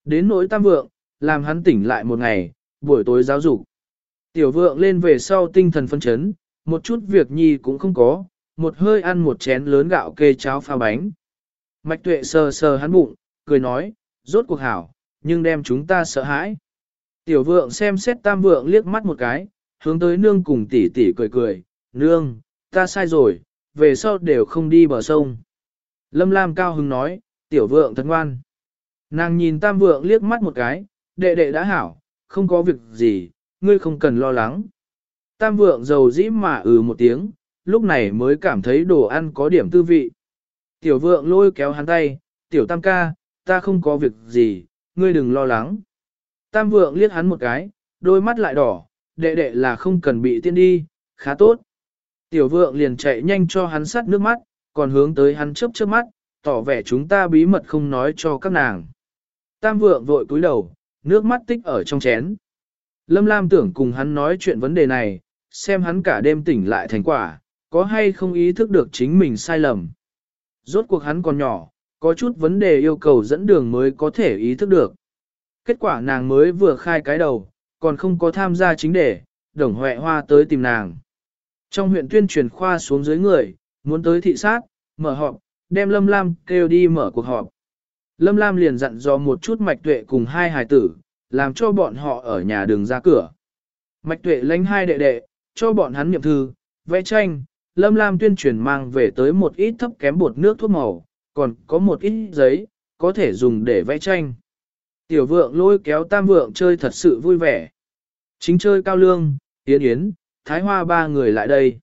Đến nỗi tam vượng, làm hắn tỉnh lại một ngày, buổi tối giáo dục. Tiểu vượng lên về sau tinh thần phân chấn, một chút việc nhi cũng không có, một hơi ăn một chén lớn gạo kê cháo pha bánh. Mạch tuệ sờ sờ hắn bụng, cười nói, rốt cuộc hảo, nhưng đem chúng ta sợ hãi. Tiểu vượng xem xét tam vượng liếc mắt một cái, hướng tới nương cùng tỷ tỷ cười cười, nương, ta sai rồi, về sau đều không đi bờ sông. Lâm Lam cao hứng nói, tiểu vượng thật ngoan. Nàng nhìn tam vượng liếc mắt một cái, đệ đệ đã hảo, không có việc gì, ngươi không cần lo lắng. Tam vượng giàu dĩ mà ừ một tiếng, lúc này mới cảm thấy đồ ăn có điểm tư vị. Tiểu vượng lôi kéo hắn tay, tiểu tam ca, ta không có việc gì, ngươi đừng lo lắng. Tam vượng liếc hắn một cái, đôi mắt lại đỏ, đệ đệ là không cần bị tiên đi, khá tốt. Tiểu vượng liền chạy nhanh cho hắn sắt nước mắt, còn hướng tới hắn chớp chớp mắt, tỏ vẻ chúng ta bí mật không nói cho các nàng. Tam vượng vội cúi đầu, nước mắt tích ở trong chén. Lâm Lam tưởng cùng hắn nói chuyện vấn đề này, xem hắn cả đêm tỉnh lại thành quả, có hay không ý thức được chính mình sai lầm. Rốt cuộc hắn còn nhỏ, có chút vấn đề yêu cầu dẫn đường mới có thể ý thức được. Kết quả nàng mới vừa khai cái đầu, còn không có tham gia chính đề, đồng huệ hoa tới tìm nàng. Trong huyện tuyên truyền khoa xuống dưới người, muốn tới thị sát, mở họp, đem Lâm Lam kêu đi mở cuộc họp. Lâm Lam liền dặn dò một chút mạch tuệ cùng hai hài tử, làm cho bọn họ ở nhà đường ra cửa. Mạch tuệ lãnh hai đệ đệ, cho bọn hắn nhậm thư, vẽ tranh, Lâm Lam tuyên truyền mang về tới một ít thấp kém bột nước thuốc màu, còn có một ít giấy, có thể dùng để vẽ tranh. Tiểu vượng lôi kéo tam vượng chơi thật sự vui vẻ. Chính chơi cao lương, yến yến, thái hoa ba người lại đây.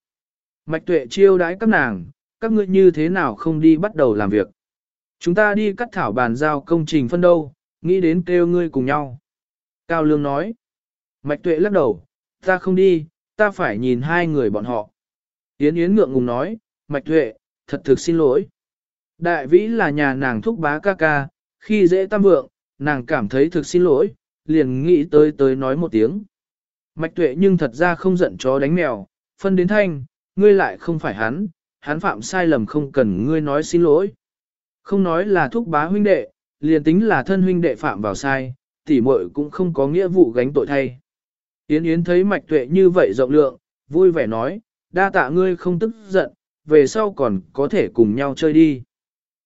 Mạch tuệ chiêu đãi các nàng, các ngươi như thế nào không đi bắt đầu làm việc. Chúng ta đi cắt thảo bàn giao công trình phân đâu, nghĩ đến kêu ngươi cùng nhau. Cao lương nói. Mạch tuệ lắc đầu, ta không đi, ta phải nhìn hai người bọn họ. Yến Yến ngượng ngùng nói, Mạch tuệ, thật thực xin lỗi. Đại vĩ là nhà nàng thúc bá ca ca, khi dễ tam vượng, nàng cảm thấy thực xin lỗi, liền nghĩ tới tới nói một tiếng. Mạch tuệ nhưng thật ra không giận chó đánh mèo, phân đến thanh, ngươi lại không phải hắn, hắn phạm sai lầm không cần ngươi nói xin lỗi. Không nói là thúc bá huynh đệ, liền tính là thân huynh đệ phạm vào sai, tỉ muội cũng không có nghĩa vụ gánh tội thay. Yến Yến thấy mạch tuệ như vậy rộng lượng, vui vẻ nói, đa tạ ngươi không tức giận, về sau còn có thể cùng nhau chơi đi.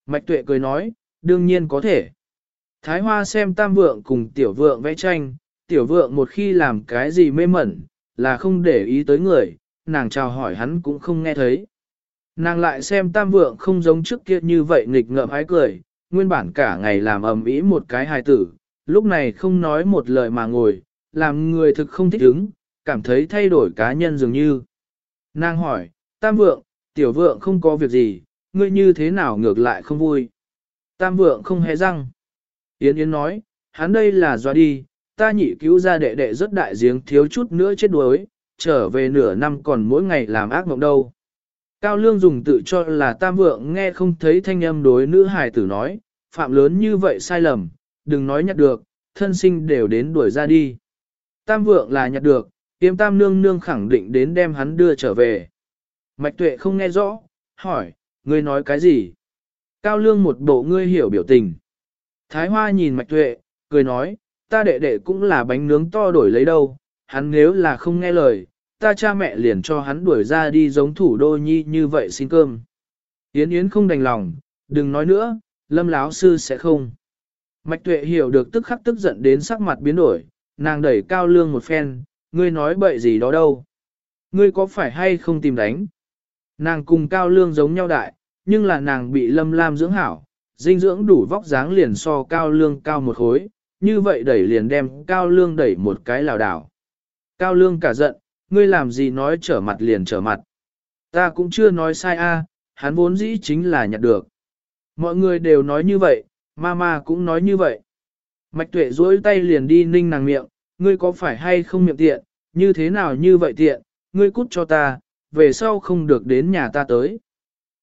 Mạch tuệ cười nói, đương nhiên có thể. Thái Hoa xem tam vượng cùng tiểu vượng vẽ tranh, tiểu vượng một khi làm cái gì mê mẩn, là không để ý tới người, nàng chào hỏi hắn cũng không nghe thấy. Nàng lại xem tam vượng không giống trước kia như vậy nghịch ngợm ái cười, nguyên bản cả ngày làm ầm ĩ một cái hài tử, lúc này không nói một lời mà ngồi, làm người thực không thích ứng, cảm thấy thay đổi cá nhân dường như. Nàng hỏi, tam vượng, tiểu vượng không có việc gì, ngươi như thế nào ngược lại không vui. Tam vượng không hề răng. Yến Yến nói, hắn đây là do đi, ta nhị cứu ra đệ đệ rất đại giếng thiếu chút nữa chết đuối, trở về nửa năm còn mỗi ngày làm ác mộng đâu. Cao Lương dùng tự cho là tam vượng nghe không thấy thanh âm đối nữ hài tử nói, phạm lớn như vậy sai lầm, đừng nói nhặt được, thân sinh đều đến đuổi ra đi. Tam vượng là nhặt được, tiêm tam nương nương khẳng định đến đem hắn đưa trở về. Mạch tuệ không nghe rõ, hỏi, ngươi nói cái gì? Cao Lương một bộ ngươi hiểu biểu tình. Thái Hoa nhìn Mạch tuệ, cười nói, ta đệ đệ cũng là bánh nướng to đổi lấy đâu, hắn nếu là không nghe lời, ta cha mẹ liền cho hắn đuổi ra đi giống thủ đô nhi như vậy xin cơm. Yến Yến không đành lòng, đừng nói nữa, lâm láo sư sẽ không. Mạch tuệ hiểu được tức khắc tức giận đến sắc mặt biến đổi, nàng đẩy cao lương một phen, ngươi nói bậy gì đó đâu. Ngươi có phải hay không tìm đánh? Nàng cùng cao lương giống nhau đại, nhưng là nàng bị lâm lam dưỡng hảo, dinh dưỡng đủ vóc dáng liền so cao lương cao một khối, như vậy đẩy liền đem cao lương đẩy một cái lào đảo. Cao lương cả giận, ngươi làm gì nói trở mặt liền trở mặt. Ta cũng chưa nói sai a, hắn vốn dĩ chính là nhặt được. Mọi người đều nói như vậy, mama cũng nói như vậy. Mạch tuệ duỗi tay liền đi ninh nàng miệng, ngươi có phải hay không miệng tiện, như thế nào như vậy tiện, ngươi cút cho ta, về sau không được đến nhà ta tới.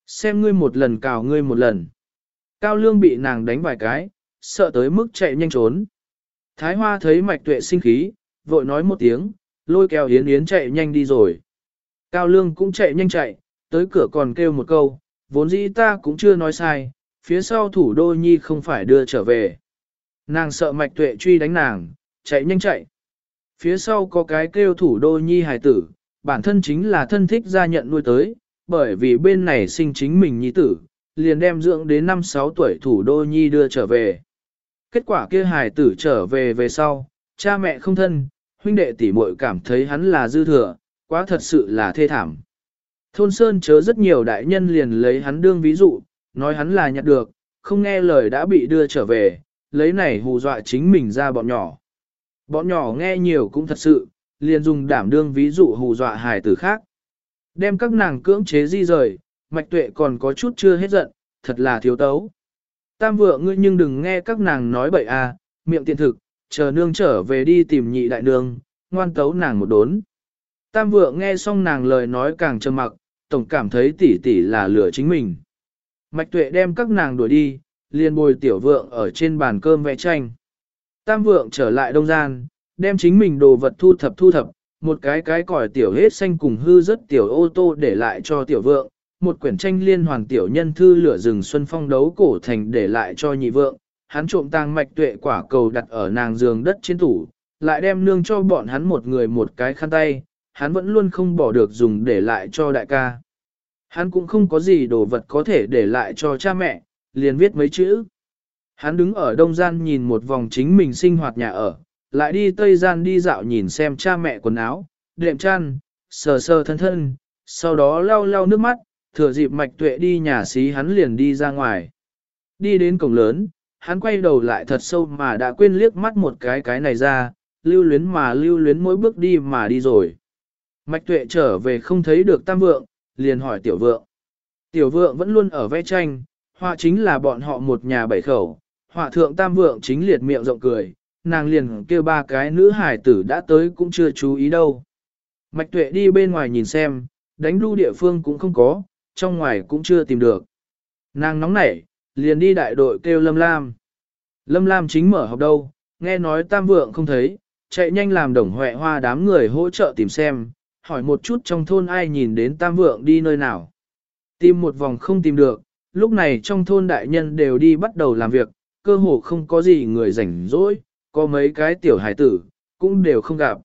Xem ngươi một lần cào ngươi một lần. Cao lương bị nàng đánh vài cái, sợ tới mức chạy nhanh trốn. Thái hoa thấy mạch tuệ sinh khí, vội nói một tiếng, lôi kéo Yến Yến chạy nhanh đi rồi. Cao Lương cũng chạy nhanh chạy, tới cửa còn kêu một câu, vốn dĩ ta cũng chưa nói sai, phía sau thủ đô nhi không phải đưa trở về. Nàng sợ mạch tuệ truy đánh nàng, chạy nhanh chạy. Phía sau có cái kêu thủ đô nhi hài tử, bản thân chính là thân thích gia nhận nuôi tới, bởi vì bên này sinh chính mình nhi tử, liền đem dưỡng đến 5-6 tuổi thủ đô nhi đưa trở về. Kết quả kia hài tử trở về về sau, cha mẹ không thân, huynh đệ tỷ muội cảm thấy hắn là dư thừa, quá thật sự là thê thảm. Thôn Sơn chớ rất nhiều đại nhân liền lấy hắn đương ví dụ, nói hắn là nhặt được, không nghe lời đã bị đưa trở về, lấy này hù dọa chính mình ra bọn nhỏ. Bọn nhỏ nghe nhiều cũng thật sự, liền dùng đảm đương ví dụ hù dọa hài tử khác. Đem các nàng cưỡng chế di rời, mạch tuệ còn có chút chưa hết giận, thật là thiếu tấu. Tam vượng ngươi nhưng đừng nghe các nàng nói bậy à, miệng tiện thực, chờ nương trở về đi tìm nhị đại nương, ngoan tấu nàng một đốn. Tam vượng nghe xong nàng lời nói càng trầm mặc, tổng cảm thấy tỷ tỷ là lửa chính mình. Mạch tuệ đem các nàng đuổi đi, liền bồi tiểu vượng ở trên bàn cơm vẽ tranh. Tam vượng trở lại đông gian, đem chính mình đồ vật thu thập thu thập, một cái cái còi tiểu hết xanh cùng hư rất tiểu ô tô để lại cho tiểu vượng, một quyển tranh liên hoàn tiểu nhân thư lửa rừng xuân phong đấu cổ thành để lại cho nhị vượng, hắn trộm tang mạch tuệ quả cầu đặt ở nàng giường đất trên tủ, lại đem nương cho bọn hắn một người một cái khăn tay, hắn vẫn luôn không bỏ được dùng để lại cho đại ca. Hắn cũng không có gì đồ vật có thể để lại cho cha mẹ, liền viết mấy chữ. Hắn đứng ở đông gian nhìn một vòng chính mình sinh hoạt nhà ở, lại đi tây gian đi dạo nhìn xem cha mẹ quần áo, đệm chăn, sờ sờ thân thân, sau đó lau lau nước mắt, thừa dịp mạch tuệ đi nhà xí hắn liền đi ra ngoài. Đi đến cổng lớn, hắn quay đầu lại thật sâu mà đã quên liếc mắt một cái cái này ra, lưu luyến mà lưu luyến mỗi bước đi mà đi rồi. Mạch tuệ trở về không thấy được tam vượng, liền hỏi tiểu vượng. Tiểu vượng vẫn luôn ở vẽ tranh, họa chính là bọn họ một nhà bảy khẩu, họa thượng tam vượng chính liệt miệng rộng cười, nàng liền kêu ba cái nữ hải tử đã tới cũng chưa chú ý đâu. Mạch tuệ đi bên ngoài nhìn xem, đánh đu địa phương cũng không có, trong ngoài cũng chưa tìm được. Nàng nóng nảy, liền đi đại đội kêu Lâm Lam. Lâm Lam chính mở học đâu, nghe nói tam vượng không thấy, chạy nhanh làm đồng huệ hoa đám người hỗ trợ tìm xem, hỏi một chút trong thôn ai nhìn đến tam vượng đi nơi nào. Tìm một vòng không tìm được, lúc này trong thôn đại nhân đều đi bắt đầu làm việc, cơ hồ không có gì người rảnh rỗi, có mấy cái tiểu hải tử, cũng đều không gặp.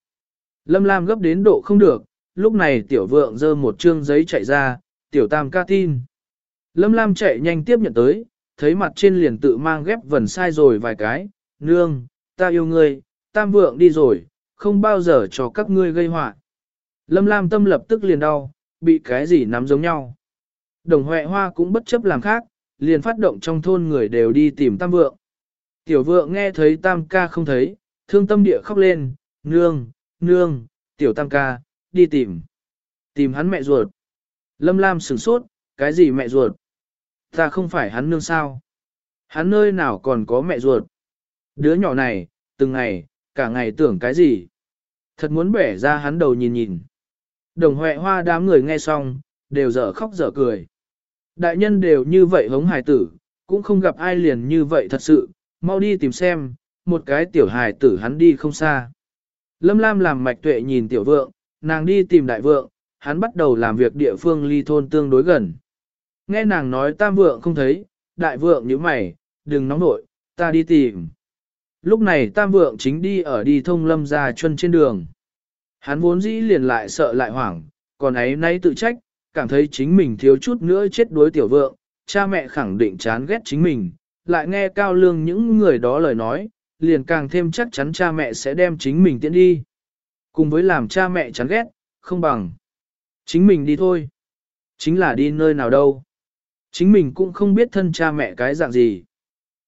Lâm Lam gấp đến độ không được, lúc này tiểu vượng dơ một chương giấy chạy ra, tiểu tam ca tin. Lâm Lam chạy nhanh tiếp nhận tới, thấy mặt trên liền tự mang ghép vần sai rồi vài cái, nương, ta yêu ngươi, tam vượng đi rồi, không bao giờ cho các ngươi gây họa. Lâm Lam tâm lập tức liền đau, bị cái gì nắm giống nhau. Đồng Huệ Hoa cũng bất chấp làm khác, liền phát động trong thôn người đều đi tìm tam vượng. Tiểu vượng nghe thấy tam ca không thấy, thương tâm địa khóc lên, nương, nương, tiểu tam ca, đi tìm. Tìm hắn mẹ ruột. Lâm Lam sửng sốt, cái gì mẹ ruột? Ta không phải hắn nương sao? Hắn nơi nào còn có mẹ ruột? Đứa nhỏ này, từng ngày, cả ngày tưởng cái gì? Thật muốn bẻ ra hắn đầu nhìn nhìn. Đồng Huệ Hoa đám người nghe xong, đều dở khóc dở cười. Đại nhân đều như vậy hống hài tử, cũng không gặp ai liền như vậy thật sự, mau đi tìm xem, một cái tiểu hài tử hắn đi không xa. Lâm Lam làm mạch tuệ nhìn tiểu vượng, nàng đi tìm đại vượng, hắn bắt đầu làm việc địa phương ly thôn tương đối gần. Nghe nàng nói tam vượng không thấy, đại vượng như mày, đừng nóng nội, ta đi tìm. Lúc này tam vượng chính đi ở đi thông lâm ra chân trên đường. Hắn vốn dĩ liền lại sợ lại hoảng, còn ấy nay tự trách, cảm thấy chính mình thiếu chút nữa chết đuối tiểu vượng, cha mẹ khẳng định chán ghét chính mình, lại nghe cao lương những người đó lời nói, liền càng thêm chắc chắn cha mẹ sẽ đem chính mình tiễn đi. Cùng với làm cha mẹ chán ghét, không bằng. Chính mình đi thôi. Chính là đi nơi nào đâu. Chính mình cũng không biết thân cha mẹ cái dạng gì.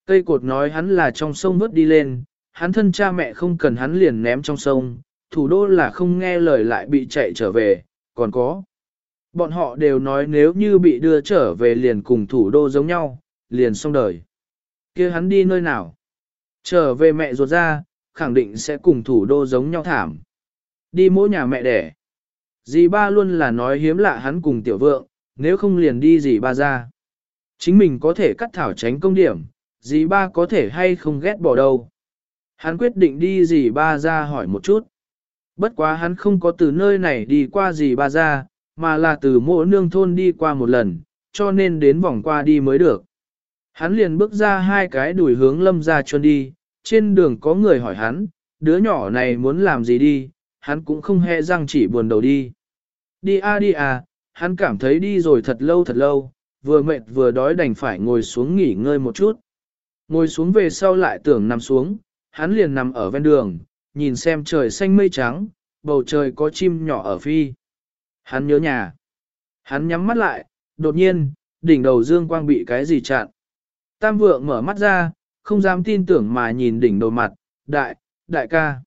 Cây cột nói hắn là trong sông vớt đi lên, hắn thân cha mẹ không cần hắn liền ném trong sông, thủ đô là không nghe lời lại bị chạy trở về, còn có. Bọn họ đều nói nếu như bị đưa trở về liền cùng thủ đô giống nhau, liền xong đời. kia hắn đi nơi nào? Trở về mẹ ruột ra, khẳng định sẽ cùng thủ đô giống nhau thảm. Đi mỗi nhà mẹ đẻ. Dì ba luôn là nói hiếm lạ hắn cùng tiểu vượng, nếu không liền đi dì ba ra. Chính mình có thể cắt thảo tránh công điểm, dì ba có thể hay không ghét bỏ đâu. Hắn quyết định đi dì ba ra hỏi một chút. Bất quá hắn không có từ nơi này đi qua dì ba ra, mà là từ mộ nương thôn đi qua một lần, cho nên đến vòng qua đi mới được. Hắn liền bước ra hai cái đuổi hướng lâm ra chuân đi, trên đường có người hỏi hắn, đứa nhỏ này muốn làm gì đi, hắn cũng không hề răng chỉ buồn đầu đi. Đi a đi à, hắn cảm thấy đi rồi thật lâu thật lâu, vừa mệt vừa đói đành phải ngồi xuống nghỉ ngơi một chút. Ngồi xuống về sau lại tưởng nằm xuống, hắn liền nằm ở ven đường, nhìn xem trời xanh mây trắng, bầu trời có chim nhỏ ở phi. Hắn nhớ nhà. Hắn nhắm mắt lại, đột nhiên, đỉnh đầu dương quang bị cái gì chặn. Tam vượng mở mắt ra, không dám tin tưởng mà nhìn đỉnh đầu mặt, đại, đại ca.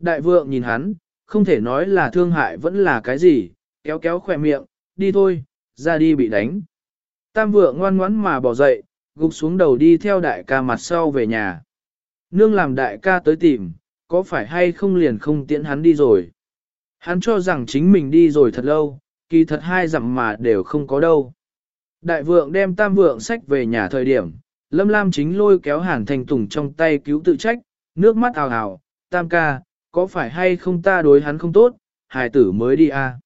Đại vượng nhìn hắn, không thể nói là thương hại vẫn là cái gì, kéo kéo khỏe miệng, đi thôi, ra đi bị đánh. Tam vượng ngoan ngoãn mà bỏ dậy, gục xuống đầu đi theo đại ca mặt sau về nhà. Nương làm đại ca tới tìm, có phải hay không liền không tiễn hắn đi rồi. Hắn cho rằng chính mình đi rồi thật lâu, kỳ thật hai dặm mà đều không có đâu. Đại vượng đem tam vượng sách về nhà thời điểm, Lâm Lam chính lôi kéo Hàn Thành Tùng trong tay cứu tự trách, nước mắt ào ào, tam ca, có phải hay không ta đối hắn không tốt, hài tử mới đi à.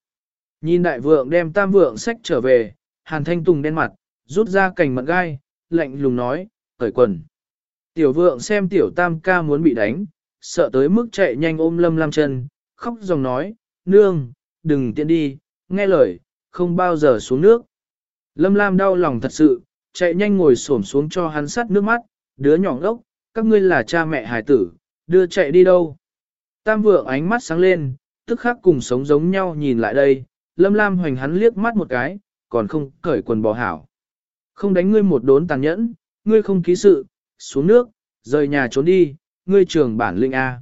Nhìn đại vượng đem tam vượng sách trở về, Hàn Thanh Tùng đen mặt, rút ra cành mận gai, lạnh lùng nói, cởi quần. Tiểu vượng xem tiểu tam ca muốn bị đánh, sợ tới mức chạy nhanh ôm Lâm Lam chân, khóc dòng nói, nương, đừng tiện đi, nghe lời, không bao giờ xuống nước. Lâm Lam đau lòng thật sự, chạy nhanh ngồi xổm xuống cho hắn sắt nước mắt, đứa nhỏ ngốc, các ngươi là cha mẹ hài tử, đưa chạy đi đâu. Tam vượng ánh mắt sáng lên, tức khắc cùng sống giống nhau nhìn lại đây, Lâm Lam hoành hắn liếc mắt một cái, còn không cởi quần bò hảo. Không đánh ngươi một đốn tàn nhẫn, ngươi không ký sự, xuống nước, rời nhà trốn đi, ngươi trường bản linh A.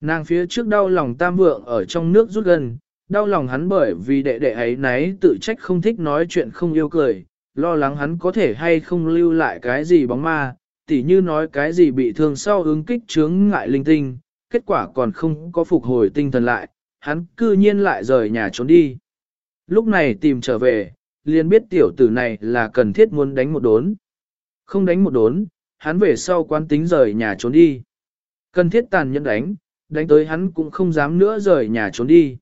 Nàng phía trước đau lòng tam vượng ở trong nước rút gần, đau lòng hắn bởi vì đệ đệ ấy nấy tự trách không thích nói chuyện không yêu cười, lo lắng hắn có thể hay không lưu lại cái gì bóng ma, tỉ như nói cái gì bị thương sau ứng kích chướng ngại linh tinh, kết quả còn không có phục hồi tinh thần lại, hắn cư nhiên lại rời nhà trốn đi. Lúc này tìm trở về, liền biết tiểu tử này là cần thiết muốn đánh một đốn. Không đánh một đốn, hắn về sau quán tính rời nhà trốn đi. Cần thiết tàn nhẫn đánh, đánh tới hắn cũng không dám nữa rời nhà trốn đi.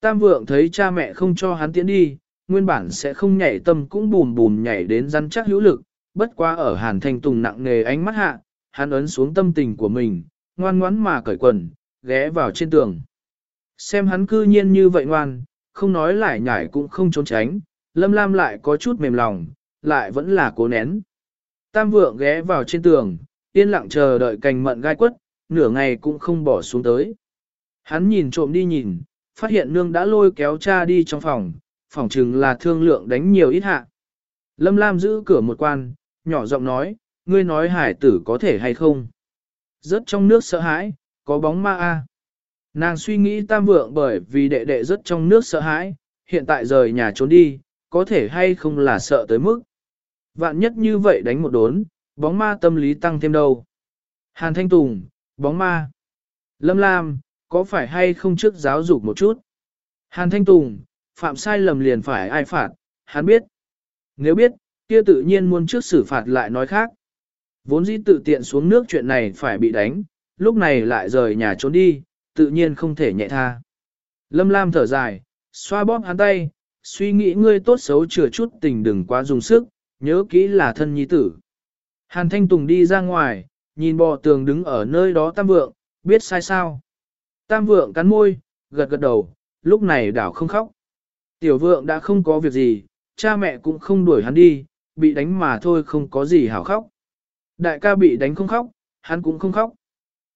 Tam vượng thấy cha mẹ không cho hắn tiến đi, nguyên bản sẽ không nhảy tâm cũng bùm bùm nhảy đến rắn chắc hữu lực, bất quá ở hàn thanh tùng nặng nề ánh mắt hạ, hắn ấn xuống tâm tình của mình, ngoan ngoãn mà cởi quần, ghé vào trên tường. Xem hắn cư nhiên như vậy ngoan, không nói lại nhảy cũng không trốn tránh, lâm lam lại có chút mềm lòng, lại vẫn là cố nén. Tam vượng ghé vào trên tường, yên lặng chờ đợi cành mận gai quất, nửa ngày cũng không bỏ xuống tới. Hắn nhìn trộm đi nhìn, phát hiện nương đã lôi kéo cha đi trong phòng, phòng chừng là thương lượng đánh nhiều ít hạ. Lâm Lam giữ cửa một quan, nhỏ giọng nói, ngươi nói hải tử có thể hay không. Rớt trong nước sợ hãi, có bóng ma a. Nàng suy nghĩ tam vượng bởi vì đệ đệ rớt trong nước sợ hãi, hiện tại rời nhà trốn đi, có thể hay không là sợ tới mức. Vạn nhất như vậy đánh một đốn, bóng ma tâm lý tăng thêm đâu. Hàn Thanh Tùng, bóng ma. Lâm Lam, có phải hay không trước giáo dục một chút? Hàn Thanh Tùng, phạm sai lầm liền phải ai phạt, hắn biết. Nếu biết, kia tự nhiên muốn trước xử phạt lại nói khác. Vốn dĩ tự tiện xuống nước chuyện này phải bị đánh, lúc này lại rời nhà trốn đi, tự nhiên không thể nhẹ tha. Lâm Lam thở dài, xoa bóp hắn tay, suy nghĩ ngươi tốt xấu chừa chút tình đừng quá dùng sức, nhớ kỹ là thân nhi tử. Hàn Thanh Tùng đi ra ngoài, nhìn bò tường đứng ở nơi đó tam vượng, biết sai sao. Tam vượng cắn môi, gật gật đầu, lúc này đảo không khóc. Tiểu vượng đã không có việc gì, cha mẹ cũng không đuổi hắn đi, bị đánh mà thôi không có gì hảo khóc. Đại ca bị đánh không khóc, hắn cũng không khóc.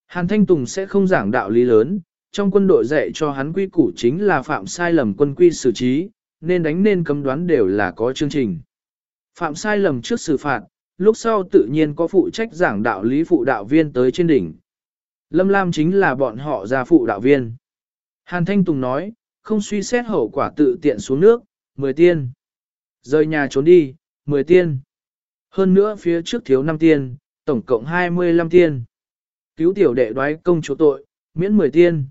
Hàn Thanh Tùng sẽ không giảng đạo lý lớn, trong quân đội dạy cho hắn quy củ chính là phạm sai lầm quân quy xử trí, nên đánh nên cấm đoán đều là có chương trình. Phạm sai lầm trước xử phạt, lúc sau tự nhiên có phụ trách giảng đạo lý phụ đạo viên tới trên đỉnh. Lâm Lam chính là bọn họ ra phụ đạo viên. Hàn Thanh Tùng nói, không suy xét hậu quả tự tiện xuống nước, 10 tiên. Rời nhà trốn đi, 10 tiên. Hơn nữa phía trước thiếu 5 tiên, tổng cộng 25 tiên. Cứu tiểu đệ đoái công chỗ tội, miễn 10 tiên.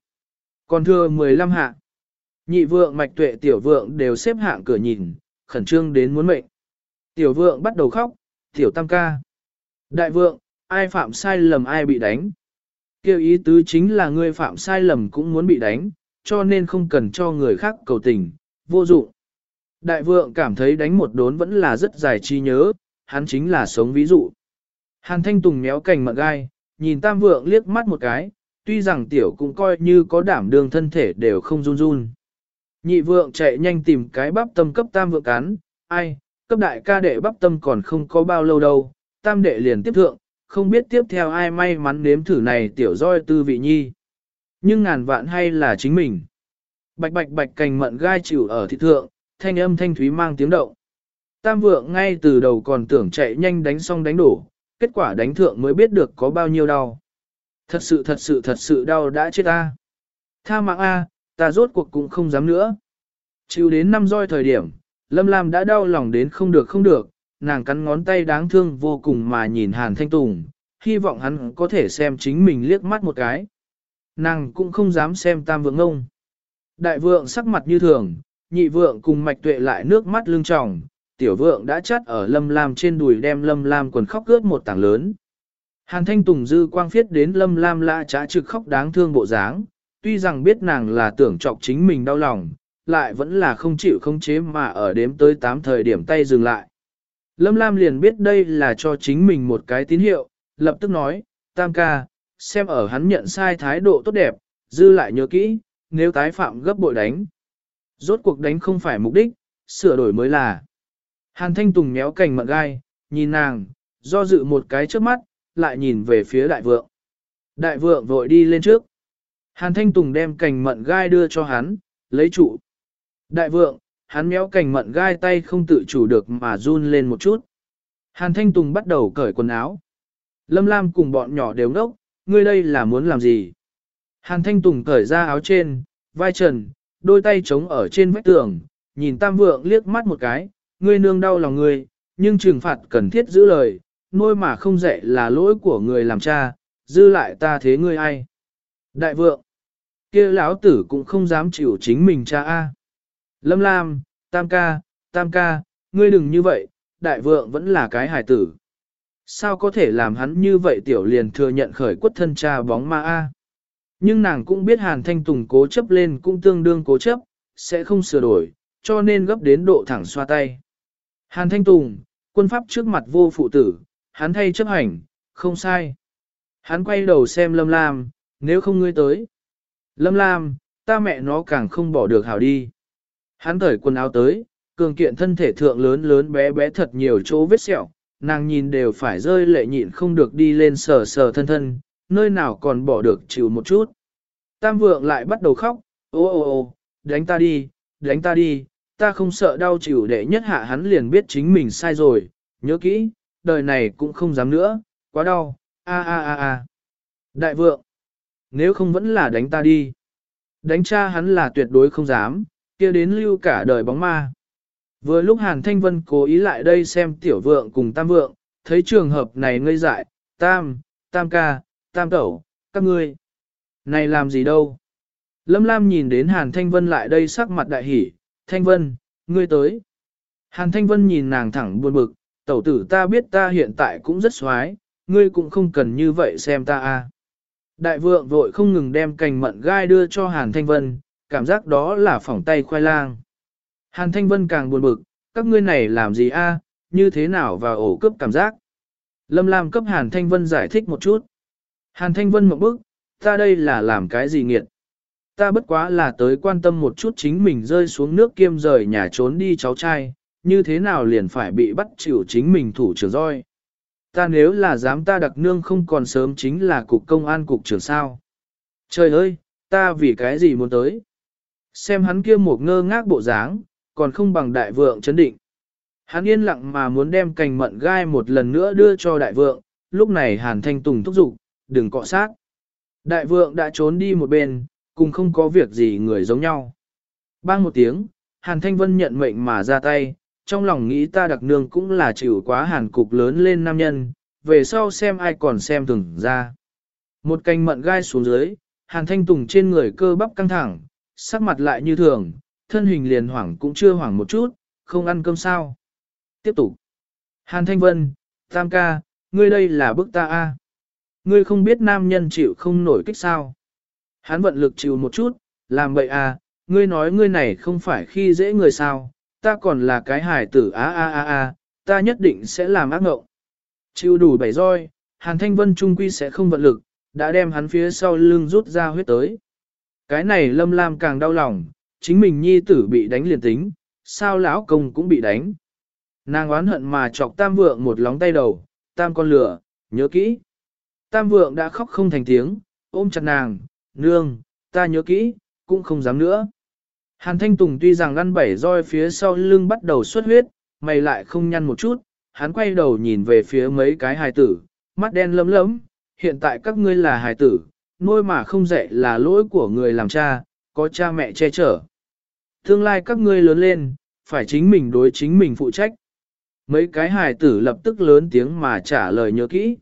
Còn thừa 15 hạ. Nhị vượng mạch tuệ tiểu vượng đều xếp hạng cửa nhìn, khẩn trương đến muốn mệnh. Tiểu vượng bắt đầu khóc, tiểu tam ca. Đại vượng, ai phạm sai lầm ai bị đánh. Kêu ý tứ chính là ngươi phạm sai lầm cũng muốn bị đánh, cho nên không cần cho người khác cầu tình, vô dụng. Đại vượng cảm thấy đánh một đốn vẫn là rất dài chi nhớ, hắn chính là sống ví dụ. Hàn thanh tùng méo cành mận gai, nhìn tam vượng liếc mắt một cái, tuy rằng tiểu cũng coi như có đảm đương thân thể đều không run run. Nhị vượng chạy nhanh tìm cái bắp tâm cấp tam vượng cắn, ai, cấp đại ca đệ bắp tâm còn không có bao lâu đâu, tam đệ liền tiếp thượng, không biết tiếp theo ai may mắn nếm thử này tiểu roi tư vị nhi. Nhưng ngàn vạn hay là chính mình. Bạch bạch bạch cành mận gai chịu ở thị thượng, thanh âm thanh thúy mang tiếng động. Tam vượng ngay từ đầu còn tưởng chạy nhanh đánh xong đánh đổ, kết quả đánh thượng mới biết được có bao nhiêu đau. Thật sự thật sự thật sự đau đã chết ta. Tha mạng A, ta rốt cuộc cũng không dám nữa. Chịu đến năm roi thời điểm, Lâm Lam đã đau lòng đến không được không được, nàng cắn ngón tay đáng thương vô cùng mà nhìn Hàn Thanh Tùng, hy vọng hắn có thể xem chính mình liếc mắt một cái. Nàng cũng không dám xem tam vượng ông. Đại vượng sắc mặt như thường, nhị vượng cùng mạch tuệ lại nước mắt lưng tròng, tiểu vượng đã chắt ở lâm lam trên đùi đem lâm lam quần khóc ướt một tảng lớn. Hàn thanh tùng dư quang phiết đến lâm lam lạ trá trực khóc đáng thương bộ dáng, tuy rằng biết nàng là tưởng trọc chính mình đau lòng, lại vẫn là không chịu không chế mà ở đếm tới 8 thời điểm tay dừng lại. Lâm Lam liền biết đây là cho chính mình một cái tín hiệu, lập tức nói, tam ca, xem ở hắn nhận sai thái độ tốt đẹp, dư lại nhớ kỹ, nếu tái phạm gấp bội đánh. Rốt cuộc đánh không phải mục đích, sửa đổi mới là. Hàn Thanh Tùng méo cành mận gai, nhìn nàng, do dự một cái trước mắt, lại nhìn về phía đại vượng. Đại vượng vội đi lên trước. Hàn Thanh Tùng đem cành mận gai đưa cho hắn, lấy trụ. Đại vượng, hắn méo cành mận gai tay không tự chủ được mà run lên một chút. Hàn Thanh Tùng bắt đầu cởi quần áo. Lâm Lam cùng bọn nhỏ đều ngốc, ngươi đây là muốn làm gì? Hàn Thanh Tùng cởi ra áo trên, vai trần, đôi tay trống ở trên vách tường, nhìn Tam Vượng liếc mắt một cái, ngươi nương đau lòng ngươi, nhưng trừng phạt cần thiết giữ lời, nuôi mà không dạy là lỗi của người làm cha, dư lại ta thế ngươi ai? Đại Vượng, kia lão tử cũng không dám chịu chính mình cha a. Lâm Lam, Tam ca, Tam ca, ngươi đừng như vậy, Đại Vượng vẫn là cái hài tử. Sao có thể làm hắn như vậy tiểu liền thừa nhận khởi quất thân cha bóng ma a? Nhưng nàng cũng biết Hàn Thanh Tùng cố chấp lên cũng tương đương cố chấp, sẽ không sửa đổi, cho nên gấp đến độ thẳng xoa tay. Hàn Thanh Tùng, quân pháp trước mặt vô phụ tử, hắn thay chấp hành, không sai. Hắn quay đầu xem Lâm Lam, nếu không ngươi tới. Lâm Lam, ta mẹ nó càng không bỏ được hảo đi. Hắn thởi quần áo tới, cường kiện thân thể thượng lớn lớn bé bé thật nhiều chỗ vết sẹo, nàng nhìn đều phải rơi lệ nhịn không được đi lên sờ sờ thân thân, nơi nào còn bỏ được chịu một chút. Tam vượng lại bắt đầu khóc, ô ô ô, đánh ta đi, đánh ta đi, ta không sợ đau chịu để nhất hạ hắn liền biết chính mình sai rồi, nhớ kỹ, đời này cũng không dám nữa, quá đau, a a a a. Đại vượng, nếu không vẫn là đánh ta đi. Đánh cha hắn là tuyệt đối không dám, kia đến lưu cả đời bóng ma. Vừa lúc Hàn Thanh Vân cố ý lại đây xem tiểu vượng cùng tam vượng, thấy trường hợp này ngây dại, tam, tam ca, tam tẩu, các ngươi. Này làm gì đâu? Lâm Lam nhìn đến Hàn Thanh Vân lại đây sắc mặt đại hỉ, Thanh Vân, ngươi tới. Hàn Thanh Vân nhìn nàng thẳng buồn bực, tẩu tử ta biết ta hiện tại cũng rất xoái, ngươi cũng không cần như vậy xem ta a. Đại vượng vội không ngừng đem cành mận gai đưa cho Hàn Thanh Vân, cảm giác đó là phỏng tay khoai lang. Hàn Thanh Vân càng buồn bực, các ngươi này làm gì a? như thế nào vào ổ cướp cảm giác. Lâm Lam cấp Hàn Thanh Vân giải thích một chút. Hàn Thanh Vân một bức, ta đây là làm cái gì nghiệt? Ta bất quá là tới quan tâm một chút chính mình rơi xuống nước kiêm rời nhà trốn đi cháu trai, như thế nào liền phải bị bắt chịu chính mình thủ trưởng roi. Ta nếu là dám ta đặc nương không còn sớm chính là cục công an cục trưởng sao. Trời ơi, ta vì cái gì muốn tới? Xem hắn kia một ngơ ngác bộ dáng, còn không bằng đại vượng chấn định. Hắn yên lặng mà muốn đem cành mận gai một lần nữa đưa cho đại vượng, lúc này hàn thanh tùng thúc giục, đừng cọ sát. Đại vượng đã trốn đi một bên, cùng không có việc gì người giống nhau. Bang một tiếng, hàn thanh vân nhận mệnh mà ra tay, trong lòng nghĩ ta đặc nương cũng là chịu quá hàn cục lớn lên nam nhân, về sau xem ai còn xem thường ra. Một canh mận gai xuống dưới, hàn thanh tùng trên người cơ bắp căng thẳng, sắc mặt lại như thường, thân hình liền hoảng cũng chưa hoảng một chút, không ăn cơm sao. Tiếp tục. Hàn Thanh Vân, Tam ca, ngươi đây là bức ta a. Ngươi không biết nam nhân chịu không nổi kích sao. Hắn vận lực chịu một chút, làm bậy à, ngươi nói ngươi này không phải khi dễ người sao, ta còn là cái hài tử a a a a, ta nhất định sẽ làm ác ngộng. Chịu đủ bảy roi, Hàn Thanh Vân trung quy sẽ không vận lực, đã đem hắn phía sau lưng rút ra huyết tới. Cái này lâm lam càng đau lòng, chính mình nhi tử bị đánh liền tính, sao lão công cũng bị đánh. Nàng oán hận mà chọc tam vượng một lóng tay đầu, tam con lửa, nhớ kỹ. Tam vượng đã khóc không thành tiếng, ôm chặt nàng, nương, ta nhớ kỹ, cũng không dám nữa. Hàn Thanh Tùng tuy rằng ăn bảy roi phía sau lưng bắt đầu xuất huyết, mày lại không nhăn một chút, hắn quay đầu nhìn về phía mấy cái hài tử, mắt đen lấm lấm, hiện tại các ngươi là hài tử, nuôi mà không dạy là lỗi của người làm cha, có cha mẹ che chở. Tương lai các ngươi lớn lên, phải chính mình đối chính mình phụ trách. Mấy cái hài tử lập tức lớn tiếng mà trả lời nhớ kỹ.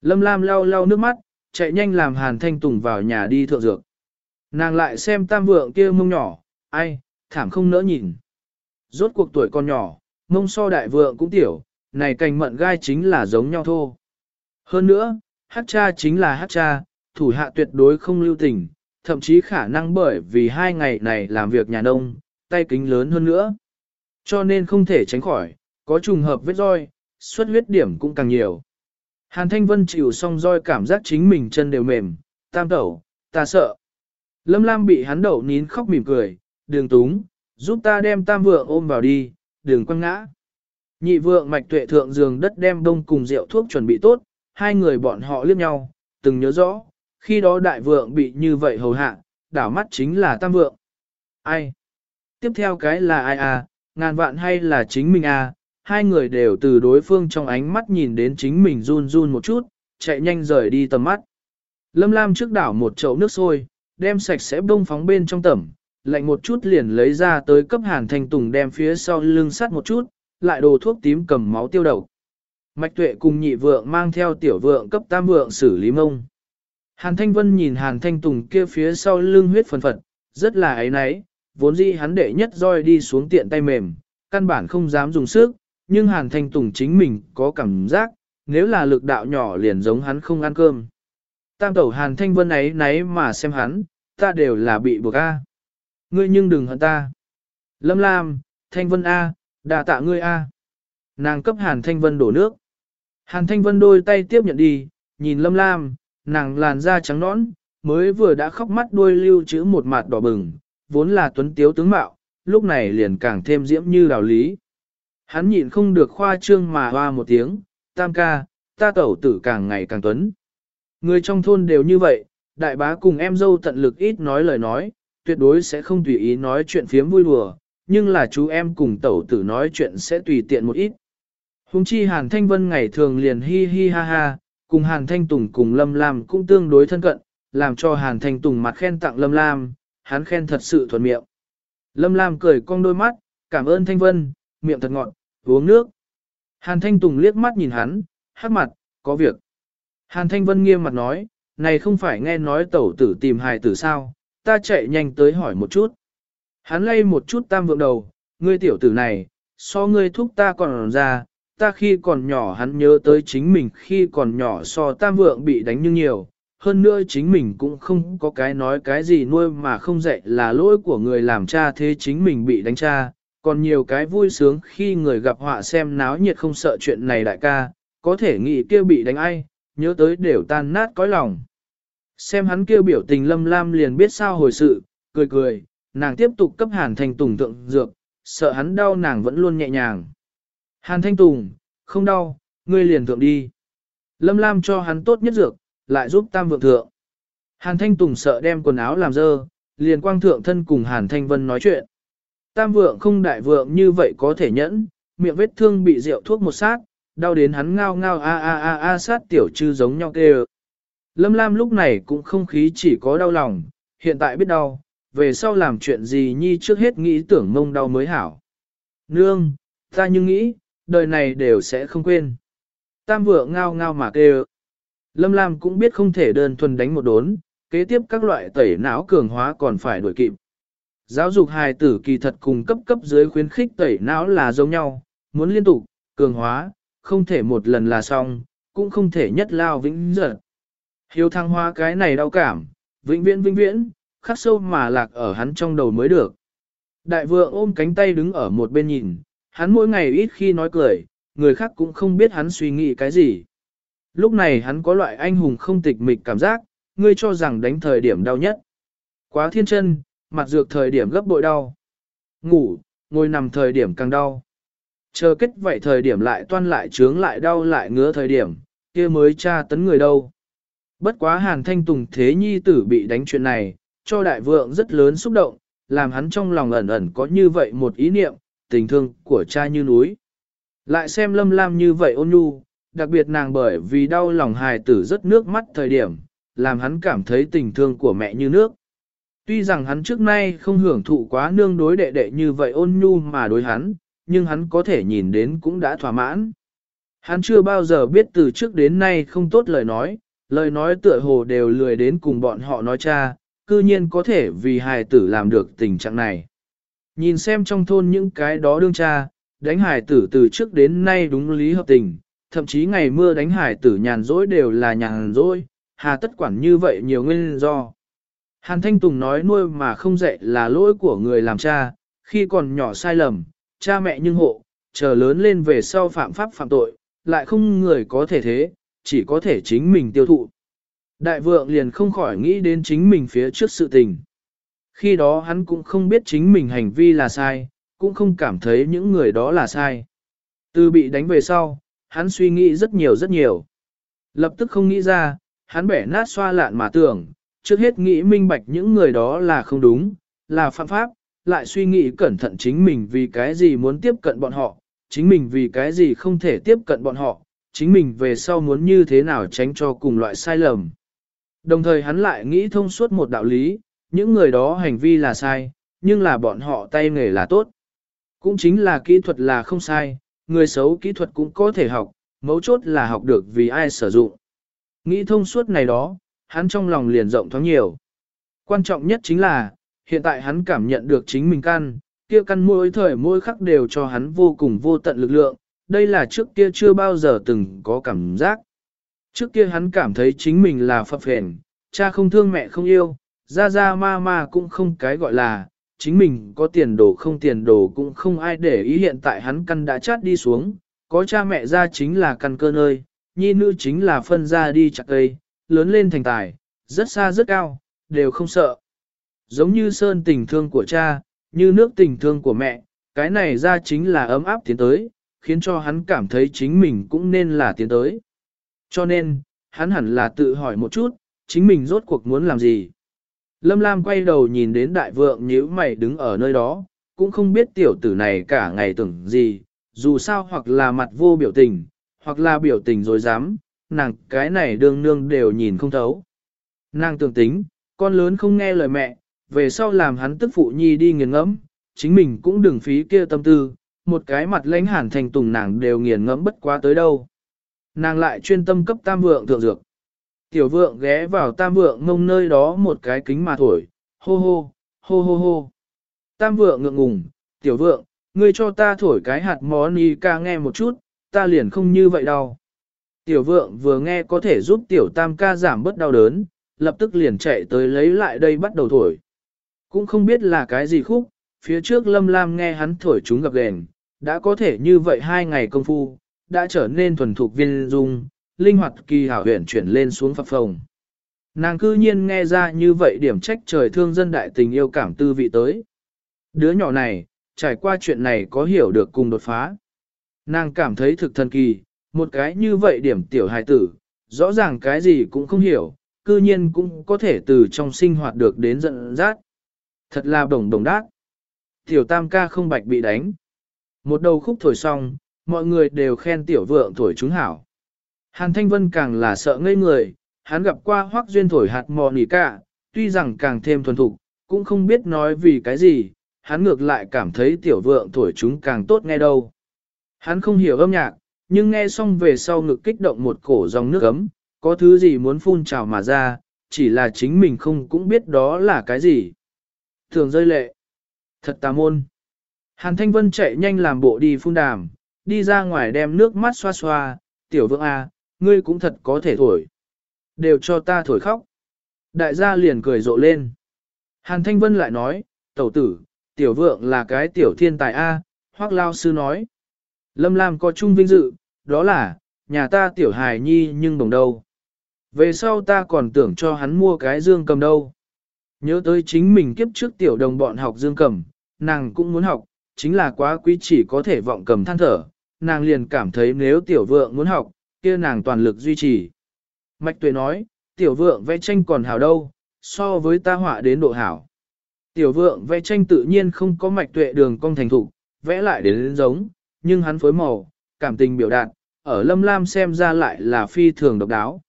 Lâm Lam lau lau nước mắt, chạy nhanh làm Hàn Thanh Tùng vào nhà đi thượng dược. Nàng lại xem tam vượng kia mông nhỏ, ai, thảm không nỡ nhìn. Rốt cuộc tuổi con nhỏ, mông so đại vượng cũng tiểu, này cành mận gai chính là giống nhau thô. Hơn nữa, hát cha chính là hát cha, thủ hạ tuyệt đối không lưu tình, thậm chí khả năng bởi vì hai ngày này làm việc nhà nông, tay kính lớn hơn nữa. Cho nên không thể tránh khỏi, có trùng hợp vết roi, xuất huyết điểm cũng càng nhiều. Hàn Thanh Vân chịu xong roi cảm giác chính mình chân đều mềm, tam tẩu, ta sợ. Lâm Lam bị hắn đậu nín khóc mỉm cười, đường túng, giúp ta đem tam vượng ôm vào đi, đường quăng ngã. Nhị vượng mạch tuệ thượng giường đất đem đông cùng rượu thuốc chuẩn bị tốt, hai người bọn họ liếc nhau, từng nhớ rõ, khi đó đại vượng bị như vậy hầu hạ, đảo mắt chính là tam vượng. Ai? Tiếp theo cái là ai à, ngàn vạn hay là chính mình à, hai người đều từ đối phương trong ánh mắt nhìn đến chính mình run run một chút, chạy nhanh rời đi tầm mắt. Lâm Lam trước đảo một chậu nước sôi, đem sạch sẽ bông phóng bên trong tẩm, lạnh một chút liền lấy ra tới cấp hàn thanh tùng đem phía sau lưng sắt một chút, lại đồ thuốc tím cầm máu tiêu độc. Mạch tuệ cùng nhị vượng mang theo tiểu vượng cấp tam vượng xử lý mông. Hàn Thanh Vân nhìn Hàn Thanh Tùng kia phía sau lưng huyết phần phật, rất là ấy náy, vốn dĩ hắn đệ nhất roi đi xuống tiện tay mềm, căn bản không dám dùng sức, nhưng Hàn Thanh Tùng chính mình có cảm giác, nếu là lực đạo nhỏ liền giống hắn không ăn cơm. Tam tẩu Hàn Thanh Vân ấy nấy mà xem hắn, ta đều là bị buộc A. Ngươi nhưng đừng hận ta. Lâm Lam, Thanh Vân A, đà tạ ngươi A. Nàng cấp Hàn Thanh Vân đổ nước. Hàn Thanh Vân đôi tay tiếp nhận đi, nhìn Lâm Lam, nàng làn da trắng nõn, mới vừa đã khóc mắt đuôi lưu chữ một mặt đỏ bừng, vốn là tuấn tiếu tướng mạo, lúc này liền càng thêm diễm như đào lý. Hắn nhịn không được khoa trương mà hoa một tiếng, tam ca, ta tẩu tử càng ngày càng tuấn. Người trong thôn đều như vậy, đại bá cùng em dâu tận lực ít nói lời nói, tuyệt đối sẽ không tùy ý nói chuyện phiếm vui đùa, nhưng là chú em cùng tẩu tử nói chuyện sẽ tùy tiện một ít. Hùng chi Hàn Thanh Vân ngày thường liền hi hi ha ha, cùng Hàn Thanh Tùng cùng Lâm Lam cũng tương đối thân cận, làm cho Hàn Thanh Tùng mặt khen tặng Lâm Lam, hắn khen thật sự thuận miệng. Lâm Lam cười cong đôi mắt, cảm ơn Thanh Vân, miệng thật ngọt, uống nước. Hàn Thanh Tùng liếc mắt nhìn hắn, hát mặt, có việc. Hàn Thanh Vân nghiêm mặt nói, này không phải nghe nói tẩu tử tìm hài tử sao, ta chạy nhanh tới hỏi một chút. Hắn lay một chút tam vượng đầu, ngươi tiểu tử này, so ngươi thúc ta còn ra, ta khi còn nhỏ hắn nhớ tới chính mình khi còn nhỏ so tam vượng bị đánh như nhiều, hơn nữa chính mình cũng không có cái nói cái gì nuôi mà không dạy là lỗi của người làm cha thế chính mình bị đánh cha, còn nhiều cái vui sướng khi người gặp họa xem náo nhiệt không sợ chuyện này đại ca, có thể nghĩ kia bị đánh ai, nhớ tới đều tan nát cõi lòng. Xem hắn kêu biểu tình lâm lam liền biết sao hồi sự, cười cười, nàng tiếp tục cấp hàn thanh tùng thượng dược, sợ hắn đau nàng vẫn luôn nhẹ nhàng. Hàn thanh tùng, không đau, ngươi liền thượng đi. Lâm lam cho hắn tốt nhất dược, lại giúp tam vượng thượng. Hàn thanh tùng sợ đem quần áo làm dơ, liền quang thượng thân cùng hàn thanh vân nói chuyện. Tam vượng không đại vượng như vậy có thể nhẫn, miệng vết thương bị rượu thuốc một sát, đau đến hắn ngao ngao a a a a sát tiểu chư giống nhau kêu. Lâm Lam lúc này cũng không khí chỉ có đau lòng, hiện tại biết đau, về sau làm chuyện gì nhi trước hết nghĩ tưởng mông đau mới hảo. Nương, ta nhưng nghĩ, đời này đều sẽ không quên. Tam vượng ngao ngao mà kêu. Lâm Lam cũng biết không thể đơn thuần đánh một đốn, kế tiếp các loại tẩy não cường hóa còn phải đuổi kịp. Giáo dục hài tử kỳ thật cùng cấp cấp dưới khuyến khích tẩy não là giống nhau, muốn liên tục, cường hóa, không thể một lần là xong, cũng không thể nhất lao vĩnh giật. Hiếu thăng hoa cái này đau cảm, vĩnh viễn vĩnh viễn, khắc sâu mà lạc ở hắn trong đầu mới được. Đại vượng ôm cánh tay đứng ở một bên nhìn, hắn mỗi ngày ít khi nói cười, người khác cũng không biết hắn suy nghĩ cái gì. Lúc này hắn có loại anh hùng không tịch mịch cảm giác, ngươi cho rằng đánh thời điểm đau nhất. Quá thiên chân, mặt dược thời điểm gấp bội đau. Ngủ, ngồi nằm thời điểm càng đau. Chờ kết vậy thời điểm lại toan lại trướng lại đau lại ngứa thời điểm, kia mới tra tấn người đâu. Bất quá hàn thanh tùng thế nhi tử bị đánh chuyện này, cho đại vượng rất lớn xúc động, làm hắn trong lòng ẩn ẩn có như vậy một ý niệm, tình thương của cha như núi. Lại xem lâm lam như vậy ôn nhu, đặc biệt nàng bởi vì đau lòng hài tử rất nước mắt thời điểm, làm hắn cảm thấy tình thương của mẹ như nước. Tuy rằng hắn trước nay không hưởng thụ quá nương đối đệ đệ như vậy ôn nhu mà đối hắn, nhưng hắn có thể nhìn đến cũng đã thỏa mãn. Hắn chưa bao giờ biết từ trước đến nay không tốt lời nói, lời nói tựa hồ đều lười đến cùng bọn họ nói cha, cư nhiên có thể vì hài tử làm được tình trạng này. Nhìn xem trong thôn những cái đó đương cha, đánh hài tử từ trước đến nay đúng lý hợp tình, thậm chí ngày mưa đánh hài tử nhàn rỗi đều là nhàn rỗi, hà tất quản như vậy nhiều nguyên do. Hàn Thanh Tùng nói nuôi mà không dạy là lỗi của người làm cha, khi còn nhỏ sai lầm, cha mẹ nhưng hộ, chờ lớn lên về sau phạm pháp phạm tội, lại không người có thể thế, chỉ có thể chính mình tiêu thụ. Đại vượng liền không khỏi nghĩ đến chính mình phía trước sự tình. Khi đó hắn cũng không biết chính mình hành vi là sai, cũng không cảm thấy những người đó là sai. Từ bị đánh về sau, hắn suy nghĩ rất nhiều rất nhiều. Lập tức không nghĩ ra, hắn bẻ nát xoa lạn mà tưởng, trước hết nghĩ minh bạch những người đó là không đúng, là phạm pháp, lại suy nghĩ cẩn thận chính mình vì cái gì muốn tiếp cận bọn họ, chính mình vì cái gì không thể tiếp cận bọn họ, chính mình về sau muốn như thế nào tránh cho cùng loại sai lầm. Đồng thời hắn lại nghĩ thông suốt một đạo lý, những người đó hành vi là sai, nhưng là bọn họ tay nghề là tốt. Cũng chính là kỹ thuật là không sai, người xấu kỹ thuật cũng có thể học, mấu chốt là học được vì ai sử dụng. Nghĩ thông suốt này đó, hắn trong lòng liền rộng thoáng nhiều. Quan trọng nhất chính là, hiện tại hắn cảm nhận được chính mình căn, kia căn mỗi thời mỗi khắc đều cho hắn vô cùng vô tận lực lượng, đây là trước kia chưa bao giờ từng có cảm giác. Trước kia hắn cảm thấy chính mình là phập phền, cha không thương mẹ không yêu, ra ra ma ma cũng không cái gọi là, chính mình có tiền đồ không tiền đồ cũng không ai để ý hiện tại hắn căn đã chát đi xuống, có cha mẹ ra chính là căn cơ nơi, nhi nữ chính là phân ra đi chặt cây, lớn lên thành tài, rất xa rất cao, đều không sợ. Giống như sơn tình thương của cha, như nước tình thương của mẹ, cái này ra chính là ấm áp tiến tới, khiến cho hắn cảm thấy chính mình cũng nên là tiến tới. Cho nên, hắn hẳn là tự hỏi một chút, chính mình rốt cuộc muốn làm gì. Lâm Lam quay đầu nhìn đến đại vượng nhíu mày đứng ở nơi đó, cũng không biết tiểu tử này cả ngày tưởng gì, dù sao hoặc là mặt vô biểu tình, hoặc là biểu tình rồi dám, nàng cái này đương nương đều nhìn không thấu. Nàng tưởng tính, con lớn không nghe lời mẹ, về sau làm hắn tức phụ nhi đi nghiền ngẫm, chính mình cũng đừng phí kia tâm tư, một cái mặt lãnh hàn thành tùng nàng đều nghiền ngẫm bất quá tới đâu. Nàng lại chuyên tâm cấp tam vượng thượng dược. Tiểu vượng ghé vào tam vượng ngông nơi đó một cái kính mà thổi, hô hô, hô hô hô. Tam vượng ngượng ngùng, tiểu vượng, ngươi cho ta thổi cái hạt món y ca nghe một chút, ta liền không như vậy đâu. Tiểu vượng vừa nghe có thể giúp tiểu tam ca giảm bớt đau đớn, lập tức liền chạy tới lấy lại đây bắt đầu thổi. Cũng không biết là cái gì khúc, phía trước lâm lam nghe hắn thổi chúng gặp gền, đã có thể như vậy hai ngày công phu, đã trở nên thuần thục viên dung, linh hoạt kỳ hảo huyện chuyển lên xuống phập phồng. Nàng cư nhiên nghe ra như vậy điểm trách trời thương dân đại tình yêu cảm tư vị tới. Đứa nhỏ này, trải qua chuyện này có hiểu được cùng đột phá. Nàng cảm thấy thực thần kỳ, một cái như vậy điểm tiểu hài tử, rõ ràng cái gì cũng không hiểu, cư nhiên cũng có thể từ trong sinh hoạt được đến giận dắt. Thật là đồng đồng đát. Tiểu tam ca không bạch bị đánh. Một đầu khúc thổi xong, mọi người đều khen tiểu vượng thổi chúng hảo. Hàn Thanh Vân càng là sợ ngây người, hắn gặp qua hoác duyên thổi hạt mò nỉ cả, tuy rằng càng thêm thuần thục, cũng không biết nói vì cái gì, hắn ngược lại cảm thấy tiểu vượng thổi chúng càng tốt nghe đâu. Hắn không hiểu âm nhạc, nhưng nghe xong về sau ngực kích động một cổ dòng nước ấm, có thứ gì muốn phun trào mà ra, chỉ là chính mình không cũng biết đó là cái gì. Thường rơi lệ. Thật tà môn. Hàn Thanh Vân chạy nhanh làm bộ đi phun đàm, đi ra ngoài đem nước mắt xoa xoa, tiểu vương A, ngươi cũng thật có thể thổi. Đều cho ta thổi khóc. Đại gia liền cười rộ lên. Hàn Thanh Vân lại nói, tẩu tử, tiểu vượng là cái tiểu thiên tài A, hoác lao sư nói. Lâm Lam có chung vinh dự, đó là, nhà ta tiểu hài nhi nhưng đồng đâu. Về sau ta còn tưởng cho hắn mua cái dương cầm đâu. Nhớ tới chính mình kiếp trước tiểu đồng bọn học dương cầm, nàng cũng muốn học, chính là quá quý chỉ có thể vọng cầm than thở, nàng liền cảm thấy nếu tiểu vượng muốn học, kia nàng toàn lực duy trì. Mạch tuệ nói, tiểu vượng vẽ tranh còn hảo đâu, so với ta họa đến độ hảo. Tiểu vượng vẽ tranh tự nhiên không có mạch tuệ đường cong thành thục, vẽ lại đến, đến giống, nhưng hắn phối màu, cảm tình biểu đạt, ở lâm lam xem ra lại là phi thường độc đáo.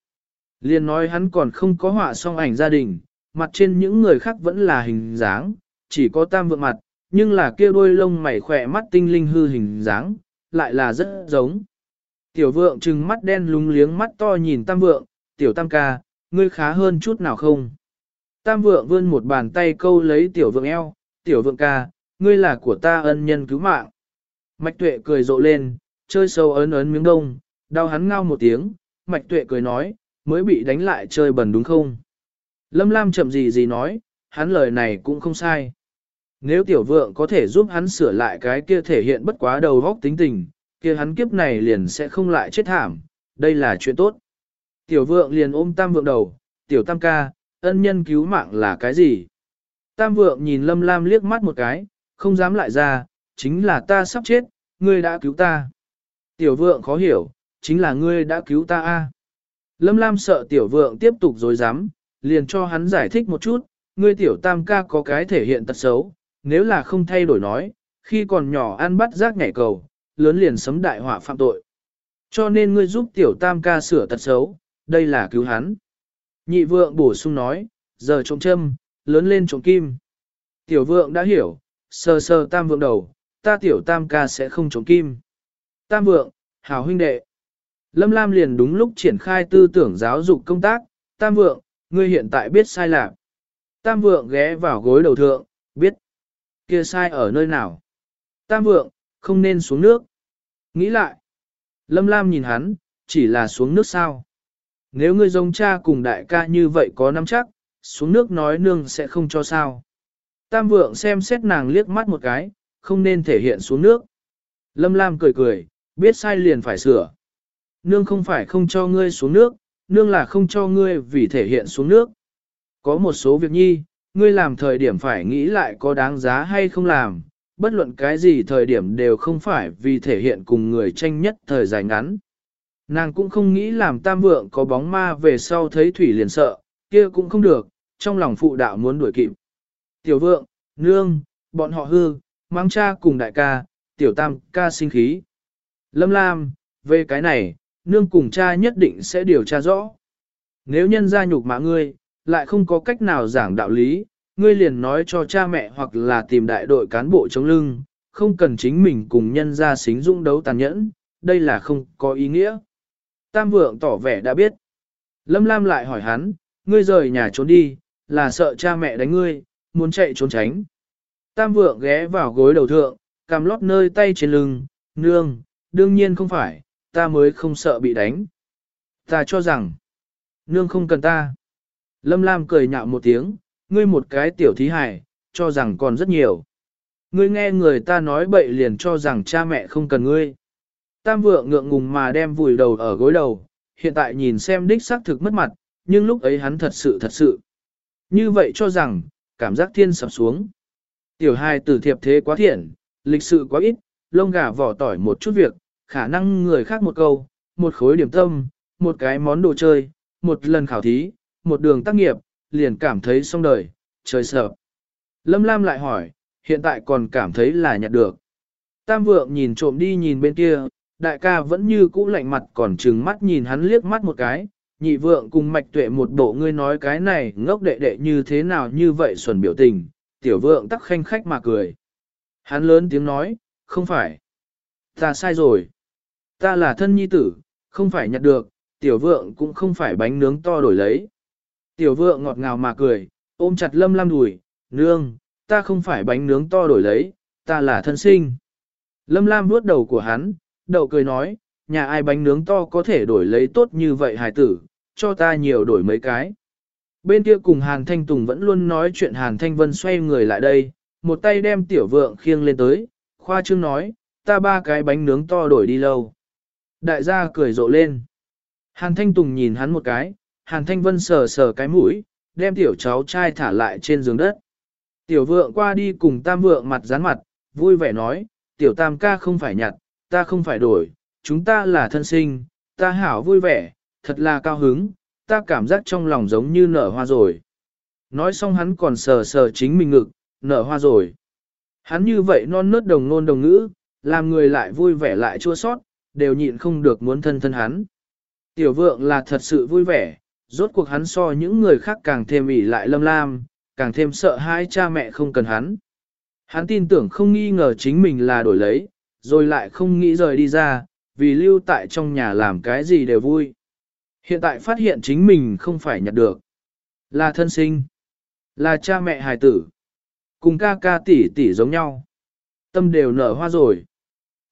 Liên nói hắn còn không có họa xong ảnh gia đình, mặt trên những người khác vẫn là hình dáng, chỉ có tam vượng mặt, nhưng là kia đôi lông mày khỏe mắt tinh linh hư hình dáng, lại là rất giống. Tiểu vượng trừng mắt đen lúng liếng mắt to nhìn tam vượng, tiểu tam ca, ngươi khá hơn chút nào không? Tam vượng vươn một bàn tay câu lấy tiểu vượng eo, tiểu vượng ca, ngươi là của ta ân nhân cứu mạng. Mạch tuệ cười rộ lên, chơi sâu ấn ấn miếng đông, đau hắn ngao một tiếng, mạch tuệ cười nói, mới bị đánh lại chơi bẩn đúng không? Lâm Lam chậm gì gì nói, hắn lời này cũng không sai. Nếu tiểu vượng có thể giúp hắn sửa lại cái kia thể hiện bất quá đầu góc tính tình, kia hắn kiếp này liền sẽ không lại chết thảm, đây là chuyện tốt. Tiểu vượng liền ôm tam vượng đầu, tiểu tam ca, ân nhân cứu mạng là cái gì? Tam vượng nhìn lâm lam liếc mắt một cái, không dám lại ra, chính là ta sắp chết, ngươi đã cứu ta. Tiểu vượng khó hiểu, chính là ngươi đã cứu ta a. Lâm lam sợ tiểu vượng tiếp tục dối dám, liền cho hắn giải thích một chút, ngươi tiểu tam ca có cái thể hiện tật xấu, nếu là không thay đổi nói, khi còn nhỏ ăn bắt rác nhảy cầu, lớn liền sấm đại họa phạm tội. Cho nên ngươi giúp tiểu tam ca sửa tật xấu, đây là cứu hắn. Nhị vượng bổ sung nói, giờ trộm châm, lớn lên trộm kim. Tiểu vượng đã hiểu, sờ sờ tam vượng đầu, ta tiểu tam ca sẽ không trộm kim. Tam vượng, Hào huynh đệ. Lâm Lam liền đúng lúc triển khai tư tưởng giáo dục công tác, tam vượng, ngươi hiện tại biết sai lạc. Tam vượng ghé vào gối đầu thượng, biết. kia sai ở nơi nào. Tam vượng, không nên xuống nước. Nghĩ lại. Lâm Lam nhìn hắn, chỉ là xuống nước sao. Nếu ngươi giống cha cùng đại ca như vậy có nắm chắc, xuống nước nói nương sẽ không cho sao. Tam vượng xem xét nàng liếc mắt một cái, không nên thể hiện xuống nước. Lâm Lam cười cười, biết sai liền phải sửa. Nương không phải không cho ngươi xuống nước, nương là không cho ngươi vì thể hiện xuống nước. Có một số việc nhi, ngươi làm thời điểm phải nghĩ lại có đáng giá hay không làm, bất luận cái gì thời điểm đều không phải vì thể hiện cùng người tranh nhất thời dài ngắn. Nàng cũng không nghĩ làm tam vượng có bóng ma về sau thấy thủy liền sợ, kia cũng không được, trong lòng phụ đạo muốn đuổi kịp. Tiểu vượng, nương, bọn họ hư, mang cha cùng đại ca, tiểu tam ca sinh khí. Lâm Lam, về cái này, nương cùng cha nhất định sẽ điều tra rõ. Nếu nhân gia nhục mạ ngươi, lại không có cách nào giảng đạo lý, ngươi liền nói cho cha mẹ hoặc là tìm đại đội cán bộ chống lưng, không cần chính mình cùng nhân gia xính dũng đấu tàn nhẫn, đây là không có ý nghĩa. Tam vượng tỏ vẻ đã biết. Lâm Lam lại hỏi hắn, ngươi rời nhà trốn đi, là sợ cha mẹ đánh ngươi, muốn chạy trốn tránh. Tam vượng ghé vào gối đầu thượng, cầm lót nơi tay trên lưng, nương, đương nhiên không phải, ta mới không sợ bị đánh. Ta cho rằng, nương không cần ta. Lâm Lam cười nhạo một tiếng, ngươi một cái tiểu thí hải, cho rằng còn rất nhiều. Ngươi nghe người ta nói bậy liền cho rằng cha mẹ không cần ngươi. Tam vượng ngượng ngùng mà đem vùi đầu ở gối đầu, hiện tại nhìn xem đích xác thực mất mặt, nhưng lúc ấy hắn thật sự thật sự. Như vậy cho rằng, cảm giác thiên sập xuống. Tiểu hai tử thiệp thế quá thiện, lịch sự quá ít, lông gà vỏ tỏi một chút việc, khả năng người khác một câu, một khối điểm tâm, một cái món đồ chơi, một lần khảo thí, một đường tác nghiệp, liền cảm thấy xong đời, trời sợ. Lâm Lam lại hỏi, hiện tại còn cảm thấy là nhặt được. Tam vượng nhìn trộm đi nhìn bên kia, đại ca vẫn như cũ lạnh mặt còn trừng mắt nhìn hắn liếc mắt một cái, nhị vượng cùng mạch tuệ một bộ ngươi nói cái này ngốc đệ đệ như thế nào như vậy xuẩn biểu tình, tiểu vượng tắc khanh khách mà cười. Hắn lớn tiếng nói, không phải. Ta sai rồi. Ta là thân nhi tử, không phải nhặt được, tiểu vượng cũng không phải bánh nướng to đổi lấy. Tiểu vượng ngọt ngào mà cười, ôm chặt lâm lam đùi, nương, ta không phải bánh nướng to đổi lấy, ta là thân sinh. Lâm lam vuốt đầu của hắn, đậu cười nói, nhà ai bánh nướng to có thể đổi lấy tốt như vậy hài tử, cho ta nhiều đổi mấy cái. Bên kia cùng Hàn Thanh Tùng vẫn luôn nói chuyện Hàn Thanh Vân xoay người lại đây, một tay đem tiểu vượng khiêng lên tới, khoa trương nói, ta ba cái bánh nướng to đổi đi lâu. Đại gia cười rộ lên. Hàn Thanh Tùng nhìn hắn một cái, Hàn Thanh Vân sờ sờ cái mũi, đem tiểu cháu trai thả lại trên giường đất. Tiểu vượng qua đi cùng tam vượng mặt dán mặt, vui vẻ nói, tiểu tam ca không phải nhặt, ta không phải đổi, chúng ta là thân sinh, ta hảo vui vẻ, thật là cao hứng, ta cảm giác trong lòng giống như nở hoa rồi. Nói xong hắn còn sờ sờ chính mình ngực, nở hoa rồi. Hắn như vậy non nớt đồng nôn đồng ngữ, làm người lại vui vẻ lại chua sót, đều nhịn không được muốn thân thân hắn. Tiểu vượng là thật sự vui vẻ, Rốt cuộc hắn so những người khác càng thêm ỉ lại lâm lam, càng thêm sợ hai cha mẹ không cần hắn. Hắn tin tưởng không nghi ngờ chính mình là đổi lấy, rồi lại không nghĩ rời đi ra, vì lưu tại trong nhà làm cái gì đều vui. Hiện tại phát hiện chính mình không phải nhặt được. Là thân sinh. Là cha mẹ hài tử. Cùng ca ca tỷ tỷ giống nhau. Tâm đều nở hoa rồi.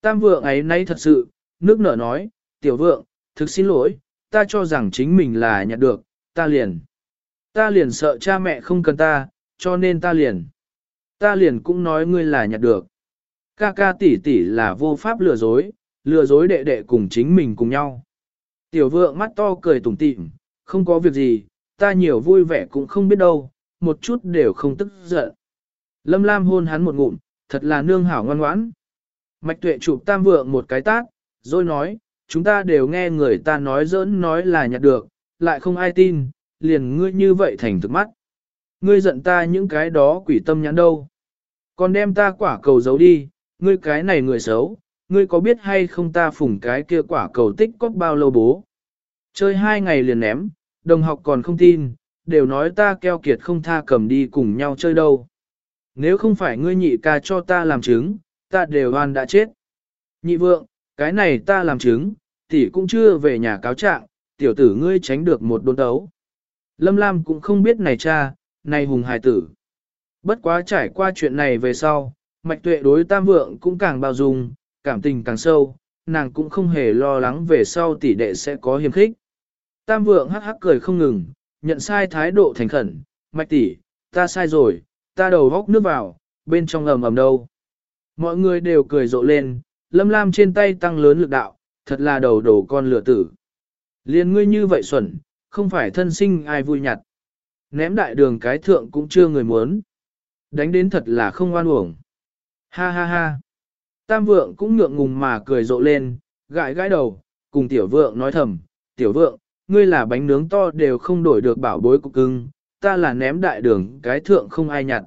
Tam vượng ấy nay thật sự, nước nở nói, tiểu vượng, thực xin lỗi, ta cho rằng chính mình là nhặt được, ta liền. Ta liền sợ cha mẹ không cần ta, cho nên ta liền. Ta liền cũng nói ngươi là nhặt được. Ca ca tỷ tỷ là vô pháp lừa dối, lừa dối đệ đệ cùng chính mình cùng nhau. Tiểu vượng mắt to cười tủm tỉm, không có việc gì, ta nhiều vui vẻ cũng không biết đâu, một chút đều không tức giận. Lâm Lam hôn hắn một ngụm, thật là nương hảo ngoan ngoãn. Mạch tuệ chụp tam vượng một cái tát, rồi nói, chúng ta đều nghe người ta nói giỡn nói là nhặt được, lại không ai tin, liền ngươi như vậy thành thực mắt. Ngươi giận ta những cái đó quỷ tâm nhãn đâu. Còn đem ta quả cầu giấu đi, ngươi cái này người xấu, ngươi có biết hay không ta phủng cái kia quả cầu tích có bao lâu bố. Chơi hai ngày liền ném, đồng học còn không tin, đều nói ta keo kiệt không tha cầm đi cùng nhau chơi đâu. Nếu không phải ngươi nhị ca cho ta làm chứng, ta đều oan đã chết. Nhị vượng, cái này ta làm chứng, tỷ cũng chưa về nhà cáo trạng, tiểu tử ngươi tránh được một đôn tấu. Lâm Lam cũng không biết này cha, này hùng hài tử. Bất quá trải qua chuyện này về sau, mạch tuệ đối tam vượng cũng càng bao dung, cảm tình càng sâu, nàng cũng không hề lo lắng về sau tỷ đệ sẽ có hiềm khích. Tam vượng hắc hắc cười không ngừng, nhận sai thái độ thành khẩn, mạch tỷ, ta sai rồi, ta đầu góc nước vào, bên trong ầm ầm đâu. Mọi người đều cười rộ lên, lâm lam trên tay tăng lớn lực đạo, thật là đầu đồ con lửa tử. Liên ngươi như vậy xuẩn, không phải thân sinh ai vui nhặt. Ném đại đường cái thượng cũng chưa người muốn. Đánh đến thật là không oan uổng. Ha ha ha. Tam vượng cũng ngượng ngùng mà cười rộ lên, gãi gãi đầu, cùng tiểu vượng nói thầm, tiểu vượng, ngươi là bánh nướng to đều không đổi được bảo bối cục cưng, ta là ném đại đường cái thượng không ai nhặt.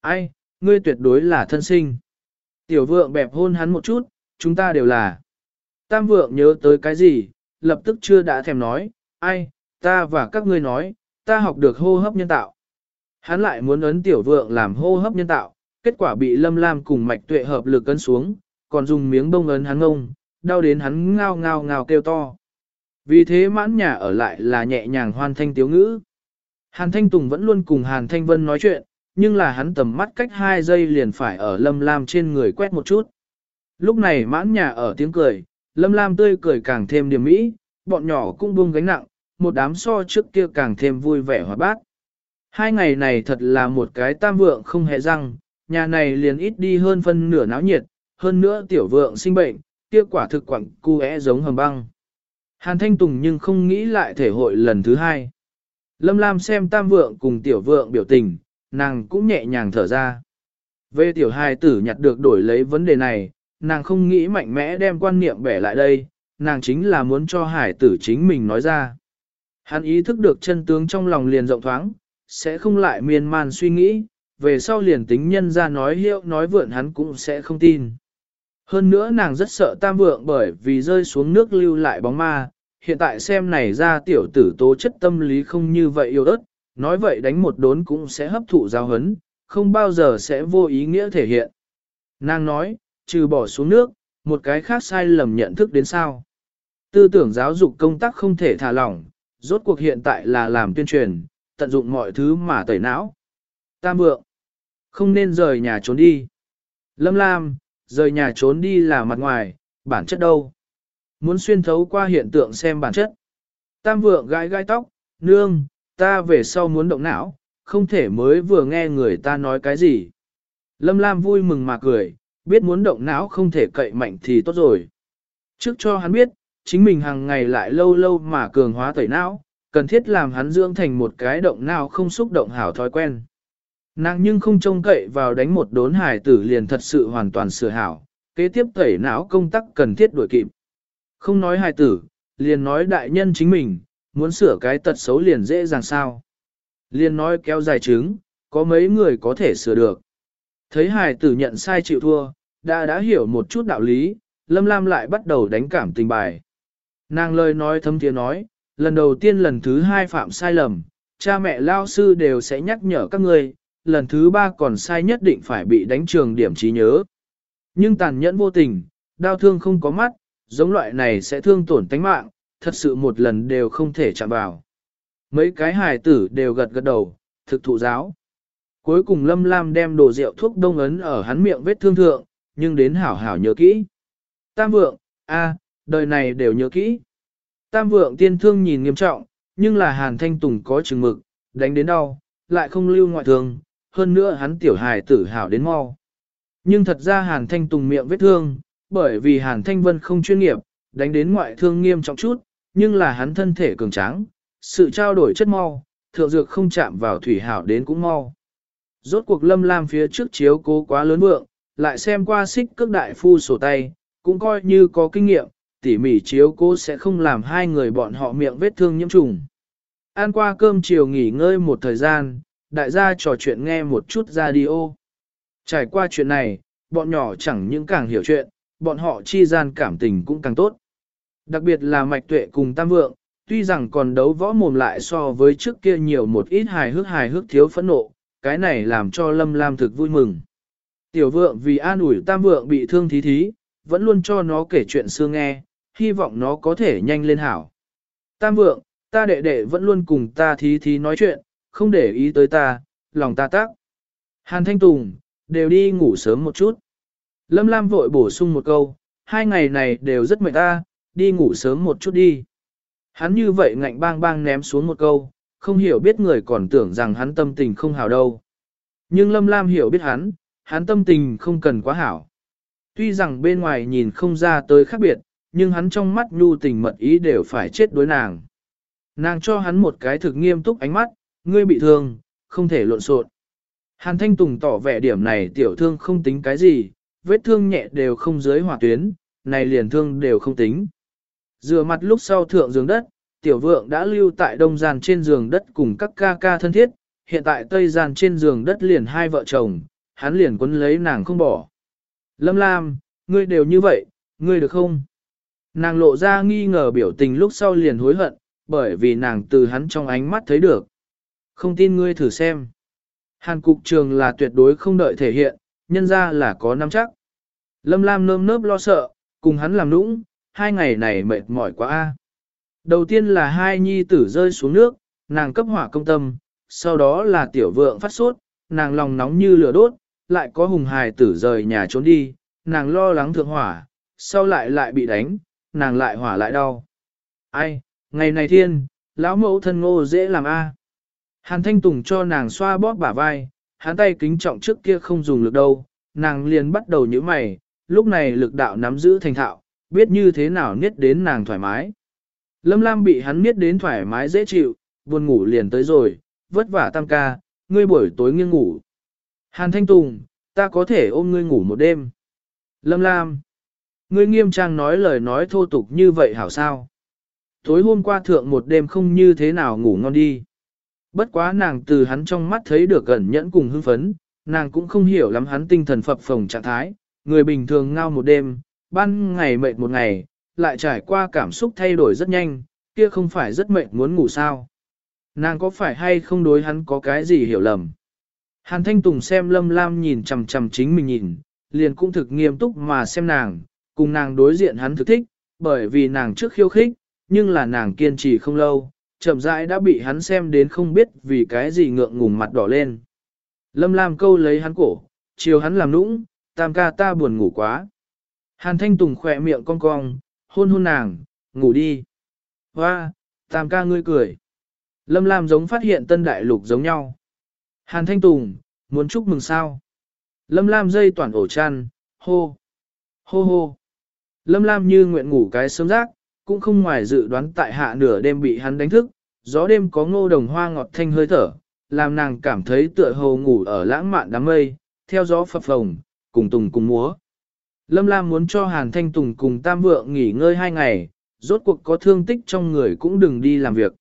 Ai, ngươi tuyệt đối là thân sinh. Tiểu vượng bẹp hôn hắn một chút, chúng ta đều là. Tam vượng nhớ tới cái gì, lập tức chưa đã thèm nói, ai, ta và các ngươi nói, ta học được hô hấp nhân tạo. Hắn lại muốn ấn tiểu vượng làm hô hấp nhân tạo, kết quả bị lâm lam cùng mạch tuệ hợp lực ấn xuống, còn dùng miếng bông ấn hắn ngông, đau đến hắn ngao ngao ngao kêu to. Vì thế mãn nhà ở lại là nhẹ nhàng hoan thanh tiếu ngữ. Hàn Thanh Tùng vẫn luôn cùng Hàn Thanh Vân nói chuyện, nhưng là hắn tầm mắt cách hai giây liền phải ở Lâm Lam trên người quét một chút. Lúc này mãn nhà ở tiếng cười, Lâm Lam tươi cười càng thêm điểm mỹ, bọn nhỏ cũng buông gánh nặng, một đám so trước kia càng thêm vui vẻ hòa bát. Hai ngày này thật là một cái tam vượng không hề răng, nhà này liền ít đi hơn phân nửa náo nhiệt, hơn nữa tiểu vượng sinh bệnh, kia quả thực quặng cu é giống hầm băng. Hàn Thanh Tùng nhưng không nghĩ lại thể hội lần thứ hai. Lâm Lam xem tam vượng cùng tiểu vượng biểu tình, nàng cũng nhẹ nhàng thở ra. Về tiểu hài tử nhặt được đổi lấy vấn đề này, nàng không nghĩ mạnh mẽ đem quan niệm bẻ lại đây, nàng chính là muốn cho hải tử chính mình nói ra. Hắn ý thức được chân tướng trong lòng liền rộng thoáng, sẽ không lại miên man suy nghĩ, về sau liền tính nhân ra nói hiệu nói vượn hắn cũng sẽ không tin. Hơn nữa nàng rất sợ tam vượng bởi vì rơi xuống nước lưu lại bóng ma, hiện tại xem này ra tiểu tử tố chất tâm lý không như vậy yêu ớt, nói vậy đánh một đốn cũng sẽ hấp thụ giáo hấn, không bao giờ sẽ vô ý nghĩa thể hiện. Nàng nói, trừ bỏ xuống nước, một cái khác sai lầm nhận thức đến sao. Tư tưởng giáo dục công tác không thể thả lỏng, rốt cuộc hiện tại là làm tuyên truyền, tận dụng mọi thứ mà tẩy não. Tam vượng, không nên rời nhà trốn đi. Lâm Lam, rời nhà trốn đi là mặt ngoài, bản chất đâu. Muốn xuyên thấu qua hiện tượng xem bản chất. Tam vượng gãi gai tóc, nương, ta về sau muốn động não, không thể mới vừa nghe người ta nói cái gì. Lâm Lam vui mừng mà cười, biết muốn động não không thể cậy mạnh thì tốt rồi. Trước cho hắn biết, chính mình hàng ngày lại lâu lâu mà cường hóa tẩy não, cần thiết làm hắn dưỡng thành một cái động não không xúc động hảo thói quen. Nàng nhưng không trông cậy vào đánh một đốn hải tử liền thật sự hoàn toàn sửa hảo, kế tiếp tẩy não công tác cần thiết đuổi kịp. Không nói hài tử, liền nói đại nhân chính mình, muốn sửa cái tật xấu liền dễ dàng sao. Liền nói kéo dài trứng, có mấy người có thể sửa được. Thấy hải tử nhận sai chịu thua, đã đã hiểu một chút đạo lý, Lâm Lam lại bắt đầu đánh cảm tình bài. Nàng lời nói thâm tiếng nói, lần đầu tiên lần thứ hai phạm sai lầm, cha mẹ lao sư đều sẽ nhắc nhở các ngươi, lần thứ ba còn sai nhất định phải bị đánh trường điểm trí nhớ. Nhưng tàn nhẫn vô tình, đau thương không có mắt, giống loại này sẽ thương tổn tánh mạng, thật sự một lần đều không thể chạm vào. Mấy cái hài tử đều gật gật đầu, thực thụ giáo. Cuối cùng Lâm Lam đem đồ rượu thuốc đông ấn ở hắn miệng vết thương thượng, nhưng đến hảo hảo nhớ kỹ. Tam vượng, a, đời này đều nhớ kỹ. Tam vượng tiên thương nhìn nghiêm trọng, nhưng là Hàn Thanh Tùng có chừng mực, đánh đến đau, lại không lưu ngoại thương, hơn nữa hắn tiểu hài tử hảo đến mau. Nhưng thật ra Hàn Thanh Tùng miệng vết thương, bởi vì Hàn Thanh Vân không chuyên nghiệp, đánh đến ngoại thương nghiêm trọng chút, nhưng là hắn thân thể cường tráng, sự trao đổi chất mau, thượng dược không chạm vào thủy hảo đến cũng mau. Rốt cuộc lâm lam phía trước chiếu cố quá lớn vượng, lại xem qua xích cước đại phu sổ tay, cũng coi như có kinh nghiệm, tỉ mỉ chiếu cố sẽ không làm hai người bọn họ miệng vết thương nhiễm trùng. Ăn qua cơm chiều nghỉ ngơi một thời gian, đại gia trò chuyện nghe một chút radio. Trải qua chuyện này, bọn nhỏ chẳng những càng hiểu chuyện, bọn họ chi gian cảm tình cũng càng tốt. Đặc biệt là mạch tuệ cùng tam vượng, tuy rằng còn đấu võ mồm lại so với trước kia nhiều một ít hài hước hài hước thiếu phẫn nộ, cái này làm cho Lâm Lam thực vui mừng. Tiểu vượng vì an ủi tam vượng bị thương thí thí, vẫn luôn cho nó kể chuyện xưa nghe, hy vọng nó có thể nhanh lên hảo. Tam vượng, ta đệ đệ vẫn luôn cùng ta thí thí nói chuyện, không để ý tới ta, lòng ta tác. Hàn Thanh Tùng, đều đi ngủ sớm một chút. Lâm Lam vội bổ sung một câu, hai ngày này đều rất mệt ta, đi ngủ sớm một chút đi. Hắn như vậy ngạnh bang bang ném xuống một câu, không hiểu biết người còn tưởng rằng hắn tâm tình không hảo đâu. Nhưng Lâm Lam hiểu biết hắn, hắn tâm tình không cần quá hảo. Tuy rằng bên ngoài nhìn không ra tới khác biệt, nhưng hắn trong mắt nhu tình mật ý đều phải chết đối nàng. Nàng cho hắn một cái thực nghiêm túc ánh mắt, ngươi bị thương, không thể lộn xộn. Hàn Thanh Tùng tỏ vẻ điểm này tiểu thương không tính cái gì, vết thương nhẹ đều không dưới hỏa tuyến, này liền thương đều không tính. Rửa mặt lúc sau thượng giường đất, tiểu vượng đã lưu tại đông gian trên giường đất cùng các ca ca thân thiết, hiện tại tây gian trên giường đất liền hai vợ chồng, hắn liền quấn lấy nàng không bỏ. Lâm Lam, ngươi đều như vậy, ngươi được không? Nàng lộ ra nghi ngờ biểu tình lúc sau liền hối hận, bởi vì nàng từ hắn trong ánh mắt thấy được. Không tin ngươi thử xem. Hàn cục trường là tuyệt đối không đợi thể hiện, nhân ra là có nắm chắc. Lâm Lam nơm nớp lo sợ, cùng hắn làm nũng, hai ngày này mệt mỏi quá a. Đầu tiên là hai nhi tử rơi xuống nước, nàng cấp hỏa công tâm, sau đó là tiểu vượng phát sốt, nàng lòng nóng như lửa đốt, lại có hùng hài tử rời nhà trốn đi, nàng lo lắng thượng hỏa, sau lại lại bị đánh, nàng lại hỏa lại đau. Ai, ngày này thiên, lão mẫu thân ngô dễ làm a. Hàn Thanh Tùng cho nàng xoa bóp bả vai, hắn tay kính trọng trước kia không dùng lực đâu, nàng liền bắt đầu nhíu mày, lúc này lực đạo nắm giữ thành thạo, biết như thế nào niết đến nàng thoải mái. Lâm Lam bị hắn niết đến thoải mái dễ chịu, buồn ngủ liền tới rồi, vất vả tam ca, ngươi buổi tối nghiêng ngủ. Hàn Thanh Tùng, ta có thể ôm ngươi ngủ một đêm. Lâm Lam, ngươi nghiêm trang nói lời nói thô tục như vậy hảo sao? Tối hôm qua thượng một đêm không như thế nào ngủ ngon đi. Bất quá nàng từ hắn trong mắt thấy được gần nhẫn cùng hưng phấn, nàng cũng không hiểu lắm hắn tinh thần phập phồng trạng thái, người bình thường ngao một đêm, ban ngày mệt một ngày, lại trải qua cảm xúc thay đổi rất nhanh, kia không phải rất mệt muốn ngủ sao. Nàng có phải hay không đối hắn có cái gì hiểu lầm. Hàn Thanh Tùng xem Lâm Lam nhìn chằm chằm chính mình nhìn, liền cũng thực nghiêm túc mà xem nàng, cùng nàng đối diện hắn thực thích, bởi vì nàng trước khiêu khích, nhưng là nàng kiên trì không lâu, chậm rãi đã bị hắn xem đến không biết vì cái gì ngượng ngùng mặt đỏ lên. Lâm Lam câu lấy hắn cổ, chiều hắn làm nũng, tam ca ta buồn ngủ quá. Hàn Thanh Tùng khỏe miệng cong cong, hôn hôn nàng, ngủ đi. Hoa, tam ca ngươi cười. Lâm Lam giống phát hiện tân đại lục giống nhau. Hàn Thanh Tùng, muốn chúc mừng sao? Lâm Lam dây toàn ổ chăn, hô, hô hô. Lâm Lam như nguyện ngủ cái sớm rác, cũng không ngoài dự đoán tại hạ nửa đêm bị hắn đánh thức, gió đêm có ngô đồng hoa ngọt thanh hơi thở, làm nàng cảm thấy tựa hồ ngủ ở lãng mạn đám mây, theo gió phập phồng, cùng tùng cùng múa. Lâm Lam muốn cho Hàn Thanh Tùng cùng Tam Vượng nghỉ ngơi hai ngày, rốt cuộc có thương tích trong người cũng đừng đi làm việc.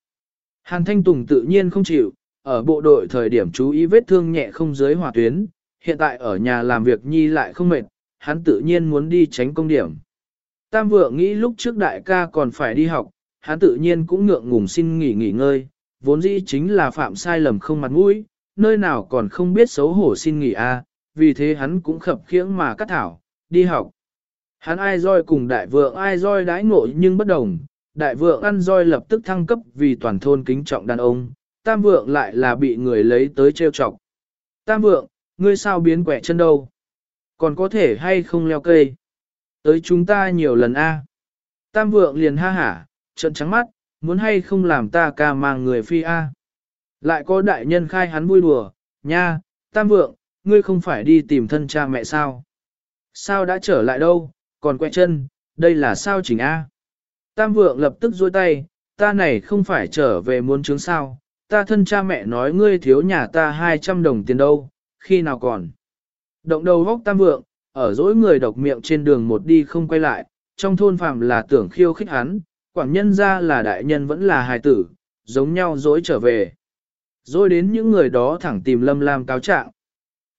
Hàn Thanh Tùng tự nhiên không chịu, ở bộ đội thời điểm chú ý vết thương nhẹ không dưới hỏa tuyến, hiện tại ở nhà làm việc nhi lại không mệt, hắn tự nhiên muốn đi tránh công điểm. Tam Vượng nghĩ lúc trước đại ca còn phải đi học, hắn tự nhiên cũng ngượng ngùng xin nghỉ nghỉ ngơi, vốn dĩ chính là phạm sai lầm không mặt mũi, nơi nào còn không biết xấu hổ xin nghỉ a, vì thế hắn cũng khập khiễng mà cắt thảo, đi học. Hắn ai roi cùng đại vượng ai roi đãi ngộ nhưng bất đồng, đại vượng ăn roi lập tức thăng cấp vì toàn thôn kính trọng đàn ông, tam vượng lại là bị người lấy tới trêu chọc. Tam vượng, ngươi sao biến quẻ chân đâu? Còn có thể hay không leo cây? Tới chúng ta nhiều lần a. Tam vượng liền ha hả, trận trắng mắt, muốn hay không làm ta ca mang người phi a. Lại có đại nhân khai hắn vui đùa, nha, tam vượng, ngươi không phải đi tìm thân cha mẹ sao? Sao đã trở lại đâu, còn quẹ chân, đây là sao chỉnh A? Tam vượng lập tức dôi tay, ta này không phải trở về muốn chứng sao, ta thân cha mẹ nói ngươi thiếu nhà ta 200 đồng tiền đâu, khi nào còn? Động đầu góc tam vượng, ở dỗi người độc miệng trên đường một đi không quay lại, trong thôn phạm là tưởng khiêu khích hắn, quảng nhân ra là đại nhân vẫn là hài tử, giống nhau dỗi trở về. Rồi đến những người đó thẳng tìm Lâm Lam cáo trạng.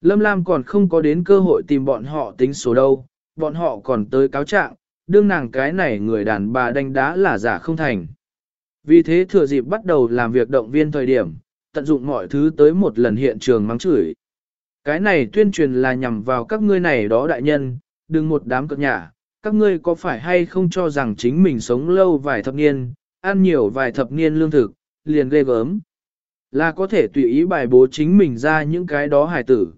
Lâm Lam còn không có đến cơ hội tìm bọn họ tính số đâu, bọn họ còn tới cáo trạng, đương nàng cái này người đàn bà đánh đá là giả không thành. Vì thế thừa dịp bắt đầu làm việc động viên thời điểm, tận dụng mọi thứ tới một lần hiện trường mắng chửi. Cái này tuyên truyền là nhằm vào các ngươi này đó đại nhân, đừng một đám cợt nhả, các ngươi có phải hay không cho rằng chính mình sống lâu vài thập niên, ăn nhiều vài thập niên lương thực, liền ghê gớm. Là có thể tùy ý bài bố chính mình ra những cái đó hài tử.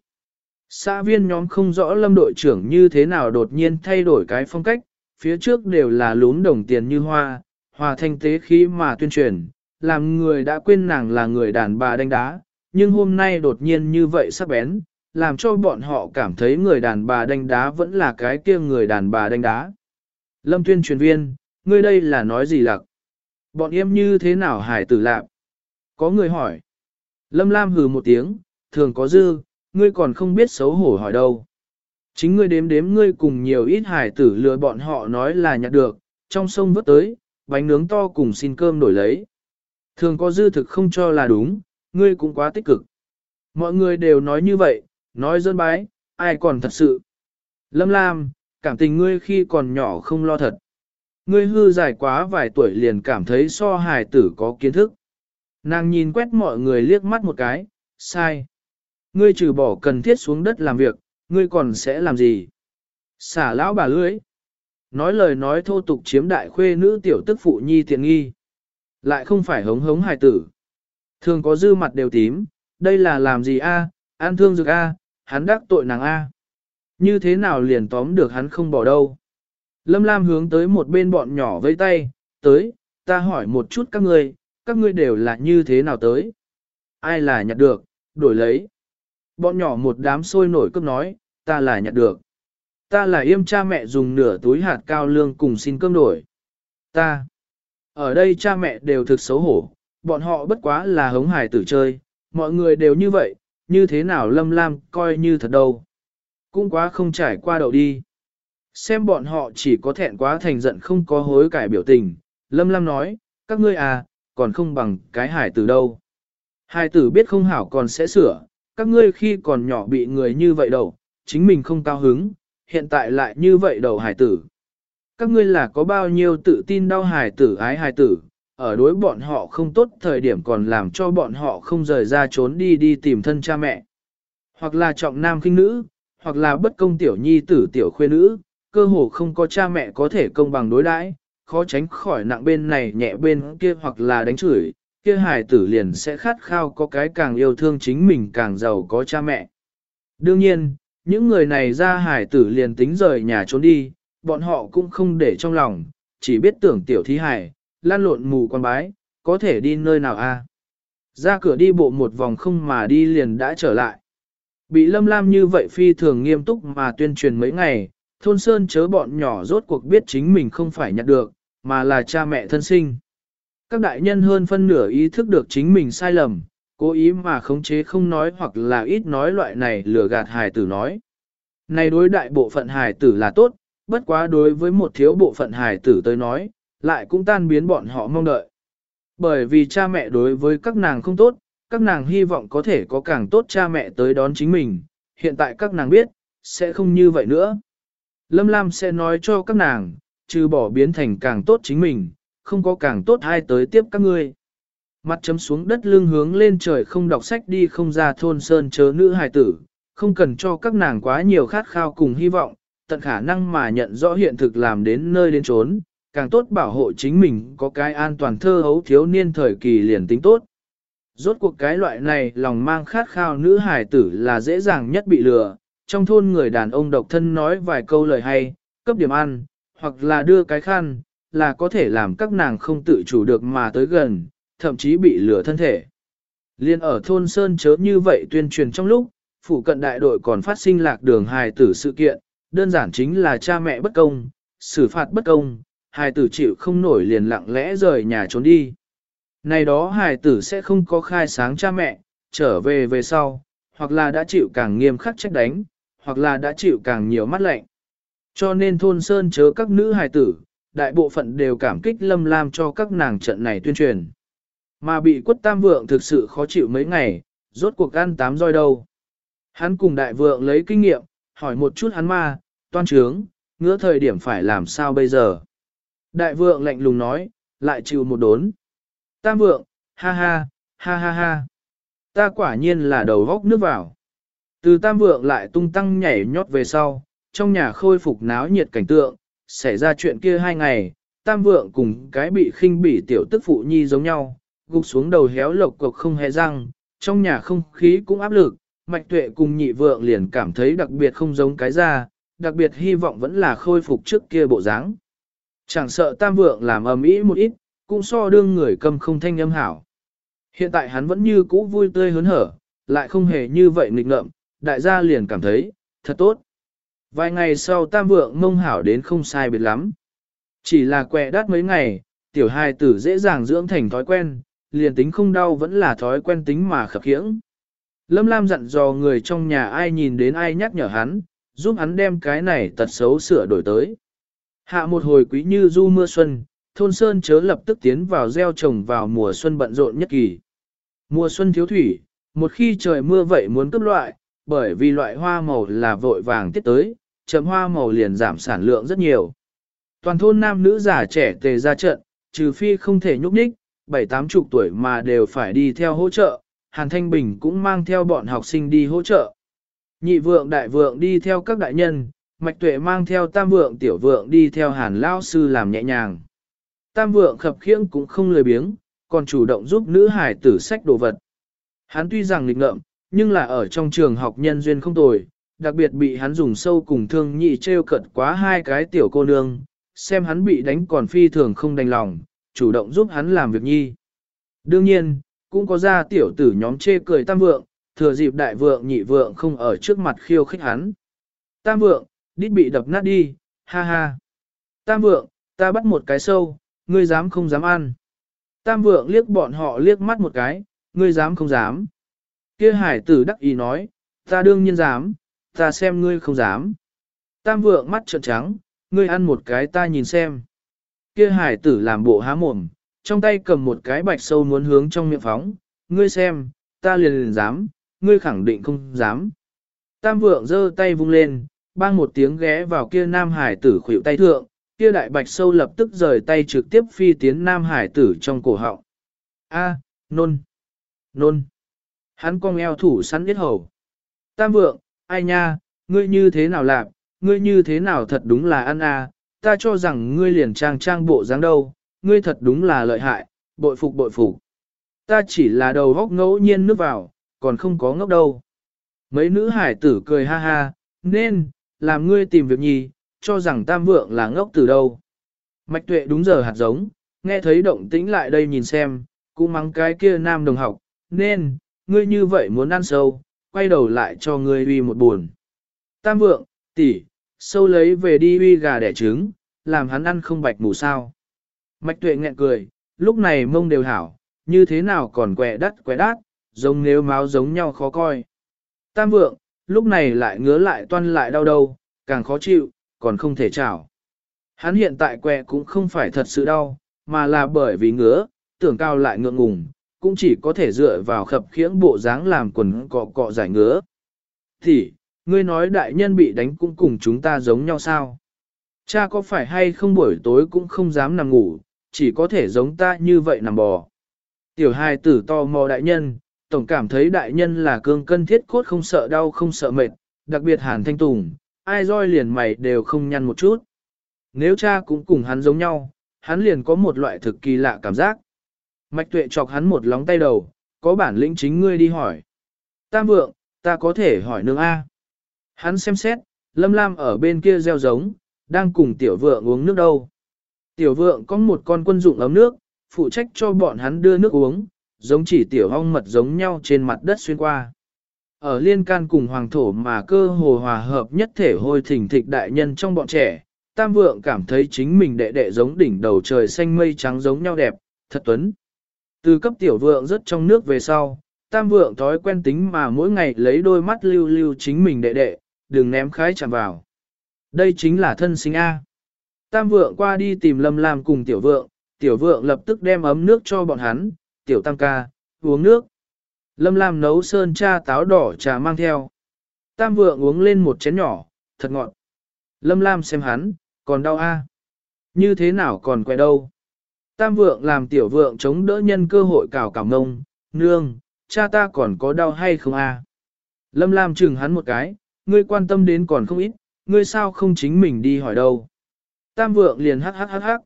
Xã viên nhóm không rõ lâm đội trưởng như thế nào đột nhiên thay đổi cái phong cách, phía trước đều là lún đồng tiền như hoa, hòa thanh tế khí mà tuyên truyền, làm người đã quên nàng là người đàn bà đánh đá, nhưng hôm nay đột nhiên như vậy sắc bén, làm cho bọn họ cảm thấy người đàn bà đánh đá vẫn là cái kia người đàn bà đánh đá. Lâm tuyên truyền viên, ngươi đây là nói gì lặc? Bọn em như thế nào hải tử lạc? Có người hỏi. Lâm Lam hừ một tiếng, thường có dư, ngươi còn không biết xấu hổ hỏi đâu. Chính ngươi đếm đếm ngươi cùng nhiều ít hải tử lừa bọn họ nói là nhặt được, trong sông vớt tới, bánh nướng to cùng xin cơm đổi lấy. Thường có dư thực không cho là đúng, ngươi cũng quá tích cực. Mọi người đều nói như vậy, nói dân bái, ai còn thật sự. Lâm Lam, cảm tình ngươi khi còn nhỏ không lo thật. Ngươi hư dài quá vài tuổi liền cảm thấy so hài tử có kiến thức. Nàng nhìn quét mọi người liếc mắt một cái, sai. Ngươi trừ bỏ cần thiết xuống đất làm việc, ngươi còn sẽ làm gì? Xả lão bà lưới. Nói lời nói thô tục chiếm đại khuê nữ tiểu tức phụ nhi tiện nghi. Lại không phải hống hống hài tử. Thường có dư mặt đều tím, đây là làm gì a? An thương dược a, hắn đắc tội nàng a. Như thế nào liền tóm được hắn không bỏ đâu. Lâm Lam hướng tới một bên bọn nhỏ vây tay, tới, ta hỏi một chút các ngươi, các ngươi đều là như thế nào tới? Ai là nhặt được, đổi lấy. Bọn nhỏ một đám sôi nổi cấp nói, ta là nhặt được. Ta là yêm cha mẹ dùng nửa túi hạt cao lương cùng xin cơm đổi. Ta. Ở đây cha mẹ đều thực xấu hổ, bọn họ bất quá là hống hài tử chơi, mọi người đều như vậy, như thế nào lâm lam coi như thật đâu. Cũng quá không trải qua đậu đi. Xem bọn họ chỉ có thẹn quá thành giận không có hối cải biểu tình, lâm lam nói, các ngươi à, còn không bằng cái hải tử đâu. Hải tử biết không hảo còn sẽ sửa, các ngươi khi còn nhỏ bị người như vậy đầu, chính mình không cao hứng, hiện tại lại như vậy đầu hải tử. Các ngươi là có bao nhiêu tự tin đau hải tử ái hải tử, ở đối bọn họ không tốt thời điểm còn làm cho bọn họ không rời ra trốn đi đi tìm thân cha mẹ. Hoặc là trọng nam khinh nữ, hoặc là bất công tiểu nhi tử tiểu khuê nữ, cơ hồ không có cha mẹ có thể công bằng đối đãi, khó tránh khỏi nặng bên này nhẹ bên kia hoặc là đánh chửi, kia hài tử liền sẽ khát khao có cái càng yêu thương chính mình càng giàu có cha mẹ. Đương nhiên, những người này ra hài tử liền tính rời nhà trốn đi, bọn họ cũng không để trong lòng, chỉ biết tưởng tiểu thí hài, lan lộn mù quan bái, có thể đi nơi nào a? Ra cửa đi bộ một vòng không mà đi liền đã trở lại. Bị lâm lam như vậy phi thường nghiêm túc mà tuyên truyền mấy ngày, thôn sơn chớ bọn nhỏ rốt cuộc biết chính mình không phải nhặt được, mà là cha mẹ thân sinh. Các đại nhân hơn phân nửa ý thức được chính mình sai lầm, cố ý mà khống chế không nói hoặc là ít nói loại này lừa gạt hài tử nói. Này đối đại bộ phận hài tử là tốt, bất quá đối với một thiếu bộ phận hài tử tới nói, lại cũng tan biến bọn họ mong đợi. Bởi vì cha mẹ đối với các nàng không tốt, các nàng hy vọng có thể có càng tốt cha mẹ tới đón chính mình, hiện tại các nàng biết, sẽ không như vậy nữa. Lâm Lam sẽ nói cho các nàng, trừ bỏ biến thành càng tốt chính mình, không có càng tốt hai tới tiếp các ngươi. Mặt chấm xuống đất lưng hướng lên trời không đọc sách đi không ra thôn sơn chớ nữ hài tử, không cần cho các nàng quá nhiều khát khao cùng hy vọng, tận khả năng mà nhận rõ hiện thực làm đến nơi đến trốn, càng tốt bảo hộ chính mình có cái an toàn thơ hấu thiếu niên thời kỳ liền tính tốt. Rốt cuộc cái loại này lòng mang khát khao nữ hài tử là dễ dàng nhất bị lừa, trong thôn người đàn ông độc thân nói vài câu lời hay, cấp điểm ăn, hoặc là đưa cái khăn, là có thể làm các nàng không tự chủ được mà tới gần, thậm chí bị lửa thân thể. Liên ở thôn Sơn chớ như vậy tuyên truyền trong lúc, phủ cận đại đội còn phát sinh lạc đường hài tử sự kiện, đơn giản chính là cha mẹ bất công, xử phạt bất công, hài tử chịu không nổi liền lặng lẽ rời nhà trốn đi. Này đó hài tử sẽ không có khai sáng cha mẹ, trở về về sau, hoặc là đã chịu càng nghiêm khắc trách đánh, hoặc là đã chịu càng nhiều mắt lạnh. Cho nên thôn sơn chớ các nữ hài tử, đại bộ phận đều cảm kích lâm lam cho các nàng trận này tuyên truyền. Mà bị quất tam vượng thực sự khó chịu mấy ngày, rốt cuộc ăn tám roi đâu. Hắn cùng đại vượng lấy kinh nghiệm, hỏi một chút hắn ma, toan trướng, ngứa thời điểm phải làm sao bây giờ. Đại vượng lạnh lùng nói, lại chịu một đốn. Tam vượng, ha ha, ha ha ha. Ta quả nhiên là đầu góc nước vào. Từ tam vượng lại tung tăng nhảy nhót về sau, trong nhà khôi phục náo nhiệt cảnh tượng, xảy ra chuyện kia hai ngày, tam vượng cùng cái bị khinh bỉ tiểu tức phụ nhi giống nhau, gục xuống đầu héo lộc cộc không hề răng, trong nhà không khí cũng áp lực, mạch tuệ cùng nhị vượng liền cảm thấy đặc biệt không giống cái ra, đặc biệt hy vọng vẫn là khôi phục trước kia bộ dáng. Chẳng sợ tam vượng làm ầm ĩ một ít, cũng so đương người cầm không thanh âm hảo. Hiện tại hắn vẫn như cũ vui tươi hớn hở, lại không hề như vậy nghịch ngợm, đại gia liền cảm thấy, thật tốt. Vài ngày sau tam vượng mông hảo đến không sai biệt lắm. Chỉ là quẹ đắt mấy ngày, tiểu hài tử dễ dàng dưỡng thành thói quen, liền tính không đau vẫn là thói quen tính mà khập khiễng. Lâm Lam dặn dò người trong nhà ai nhìn đến ai nhắc nhở hắn, giúp hắn đem cái này tật xấu sửa đổi tới. Hạ một hồi quý như du mưa xuân, thôn sơn chớ lập tức tiến vào gieo trồng vào mùa xuân bận rộn nhất kỳ. Mùa xuân thiếu thủy, một khi trời mưa vậy muốn cấp loại, bởi vì loại hoa màu là vội vàng tiết tới, chậm hoa màu liền giảm sản lượng rất nhiều. Toàn thôn nam nữ già trẻ tề ra trận, trừ phi không thể nhúc nhích, bảy tám chục tuổi mà đều phải đi theo hỗ trợ, Hàn Thanh Bình cũng mang theo bọn học sinh đi hỗ trợ. Nhị vượng đại vượng đi theo các đại nhân, Mạch Tuệ mang theo tam vượng tiểu vượng đi theo Hàn Lao Sư làm nhẹ nhàng. Tam vượng khập khiễng cũng không lười biếng, còn chủ động giúp nữ hải tử sách đồ vật. Hắn tuy rằng nghịch ngợm, nhưng là ở trong trường học nhân duyên không tồi, đặc biệt bị hắn dùng sâu cùng thương nhị treo cận quá hai cái tiểu cô nương, xem hắn bị đánh còn phi thường không đành lòng, chủ động giúp hắn làm việc nhi. Đương nhiên, cũng có ra tiểu tử nhóm chê cười tam vượng, thừa dịp đại vượng nhị vượng không ở trước mặt khiêu khích hắn. Tam vượng, đít bị đập nát đi, ha ha. Tam vượng, ta bắt một cái sâu, ngươi dám không dám ăn. Tam vượng liếc bọn họ liếc mắt một cái, ngươi dám không dám. Kia hải tử đắc ý nói, ta đương nhiên dám, ta xem ngươi không dám. Tam vượng mắt trợn trắng, ngươi ăn một cái ta nhìn xem. Kia hải tử làm bộ há mồm, trong tay cầm một cái bạch sâu muốn hướng trong miệng phóng, ngươi xem, ta liền liền dám, ngươi khẳng định không dám. Tam vượng giơ tay vung lên, bang một tiếng ghé vào kia nam hải tử khuỷu tay thượng, kia đại bạch sâu lập tức rời tay trực tiếp phi tiến nam hải tử trong cổ họng. A, nôn, nôn. Hắn cong eo thủ sắn biết hầu. Tam vượng, ai nha, ngươi như thế nào làm, ngươi như thế nào thật đúng là ăn à, ta cho rằng ngươi liền trang trang bộ dáng đâu, ngươi thật đúng là lợi hại, bội phục bội phục. Ta chỉ là đầu góc ngẫu nhiên nước vào, còn không có ngốc đâu. Mấy nữ hải tử cười ha ha, nên, làm ngươi tìm việc nhì, cho rằng tam vượng là ngốc từ đâu. Mạch tuệ đúng giờ hạt giống, nghe thấy động tĩnh lại đây nhìn xem, cũng mắng cái kia nam đồng học, nên, ngươi như vậy muốn ăn sâu, quay đầu lại cho ngươi uy một buồn. Tam vượng, tỷ, sâu lấy về đi uy gà đẻ trứng, làm hắn ăn không bạch mù sao. Mạch tuệ nghẹn cười, lúc này mông đều hảo, như thế nào còn quẹ đắt quẹ đát, giống nếu máu giống nhau khó coi. Tam vượng, lúc này lại ngứa lại toan lại đau đầu, càng khó chịu, còn không thể chảo. Hắn hiện tại quẹ cũng không phải thật sự đau, mà là bởi vì ngứa, tưởng cao lại ngượng ngùng, cũng chỉ có thể dựa vào khập khiễng bộ dáng làm quần cọ cọ giải ngứa. Thì, ngươi nói đại nhân bị đánh cũng cùng chúng ta giống nhau sao? Cha có phải hay không buổi tối cũng không dám nằm ngủ, chỉ có thể giống ta như vậy nằm bò. Tiểu hài tử to mò đại nhân, tổng cảm thấy đại nhân là cương cân thiết cốt không sợ đau không sợ mệt, đặc biệt hàn thanh tùng, ai roi liền mày đều không nhăn một chút. Nếu cha cũng cùng hắn giống nhau, hắn liền có một loại thực kỳ lạ cảm giác. Mạch tuệ chọc hắn một lóng tay đầu, có bản lĩnh chính ngươi đi hỏi. Tam vượng, ta có thể hỏi nương A. Hắn xem xét, lâm lam ở bên kia gieo giống, đang cùng tiểu vượng uống nước đâu. Tiểu vượng có một con quân dụng ấm nước, phụ trách cho bọn hắn đưa nước uống, giống chỉ tiểu hong mật giống nhau trên mặt đất xuyên qua. Ở liên can cùng hoàng thổ mà cơ hồ hòa hợp nhất thể hôi thỉnh thịch đại nhân trong bọn trẻ, tam vượng cảm thấy chính mình đệ đệ giống đỉnh đầu trời xanh mây trắng giống nhau đẹp, thật tuấn. Từ cấp tiểu vượng rất trong nước về sau, tam vượng thói quen tính mà mỗi ngày lấy đôi mắt lưu lưu chính mình đệ đệ, đừng ném khái chạm vào. Đây chính là thân sinh A. Tam vượng qua đi tìm lâm lam cùng tiểu vượng, tiểu vượng lập tức đem ấm nước cho bọn hắn, tiểu tam ca, uống nước. Lâm lam nấu sơn cha táo đỏ trà mang theo. Tam vượng uống lên một chén nhỏ, thật ngọt. Lâm lam xem hắn, còn đau A. Như thế nào còn quẹ đâu. Tam vượng làm tiểu vượng chống đỡ nhân cơ hội cào cào ngông, nương, cha ta còn có đau hay không a? Lâm Lam chừng hắn một cái, ngươi quan tâm đến còn không ít, ngươi sao không chính mình đi hỏi đâu. Tam vượng liền hắc hắc hắc hắc.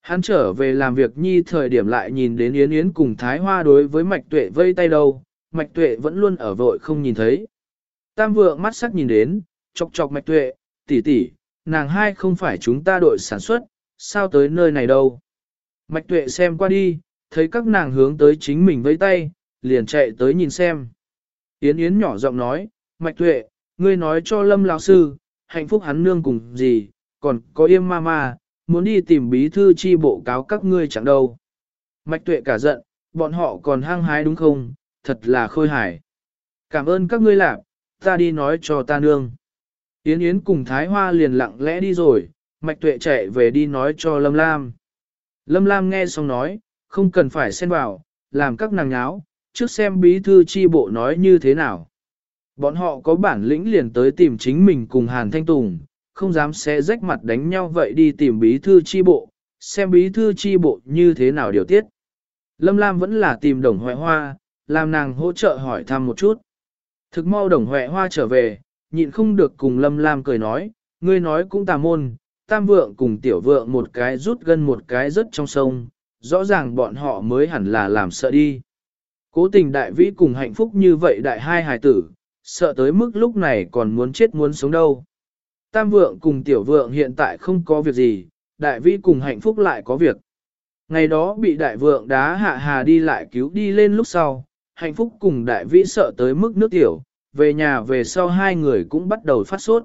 Hắn trở về làm việc nhi thời điểm lại nhìn đến Yến Yến cùng Thái Hoa đối với Mạch Tuệ vây tay đâu, Mạch Tuệ vẫn luôn ở vội không nhìn thấy. Tam vượng mắt sắc nhìn đến, chọc chọc Mạch Tuệ, tỷ tỷ, nàng hai không phải chúng ta đội sản xuất, sao tới nơi này đâu. Mạch Tuệ xem qua đi, thấy các nàng hướng tới chính mình với tay, liền chạy tới nhìn xem. Yến Yến nhỏ giọng nói, Mạch Tuệ, ngươi nói cho Lâm lão sư, hạnh phúc hắn nương cùng gì, còn có yêm ma ma, muốn đi tìm bí thư chi bộ cáo các ngươi chẳng đâu. Mạch Tuệ cả giận, bọn họ còn hăng hái đúng không, thật là khôi hài. Cảm ơn các ngươi làm, ta đi nói cho ta nương. Yến Yến cùng Thái Hoa liền lặng lẽ đi rồi, Mạch Tuệ chạy về đi nói cho Lâm Lam. Lâm Lam nghe xong nói, không cần phải xen vào, làm các nàng nháo, trước xem bí thư chi bộ nói như thế nào. Bọn họ có bản lĩnh liền tới tìm chính mình cùng Hàn Thanh Tùng, không dám xé rách mặt đánh nhau vậy đi tìm bí thư chi bộ, xem bí thư chi bộ như thế nào điều tiết. Lâm Lam vẫn là tìm đồng hoại hoa, làm nàng hỗ trợ hỏi thăm một chút. Thực mau đồng hoại hoa trở về, nhịn không được cùng Lâm Lam cười nói, ngươi nói cũng tà môn, tam vượng cùng tiểu vượng một cái rút gân một cái rớt trong sông, rõ ràng bọn họ mới hẳn là làm sợ đi. Cố tình đại vĩ cùng hạnh phúc như vậy đại hai hài tử, sợ tới mức lúc này còn muốn chết muốn sống đâu. Tam vượng cùng tiểu vượng hiện tại không có việc gì, đại vĩ cùng hạnh phúc lại có việc. Ngày đó bị đại vượng đá hạ hà đi lại cứu đi lên lúc sau, hạnh phúc cùng đại vĩ sợ tới mức nước tiểu, về nhà về sau hai người cũng bắt đầu phát sốt.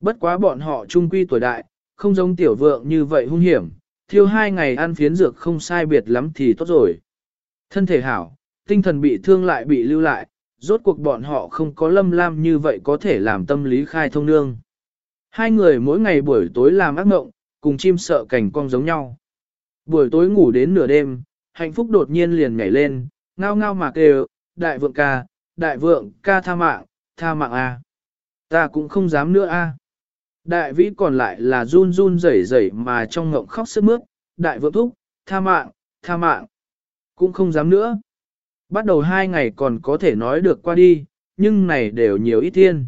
Bất quá bọn họ trung quy tuổi đại, không giống tiểu vượng như vậy hung hiểm, thiêu hai ngày ăn phiến dược không sai biệt lắm thì tốt rồi. Thân thể hảo, tinh thần bị thương lại bị lưu lại, rốt cuộc bọn họ không có lâm lam như vậy có thể làm tâm lý khai thông nương. Hai người mỗi ngày buổi tối làm ác mộng, cùng chim sợ cảnh cong giống nhau. Buổi tối ngủ đến nửa đêm, hạnh phúc đột nhiên liền nhảy lên, ngao ngao mà kêu, đại vượng ca, đại vượng ca tha mạng, tha mạng a. Ta cũng không dám nữa a. Đại vĩ còn lại là run run rẩy rẩy mà trong ngộng khóc sức mướt, đại vượng thúc, tha mạng, tha mạng. Cũng không dám nữa. Bắt đầu hai ngày còn có thể nói được qua đi, nhưng này đều nhiều ít thiên.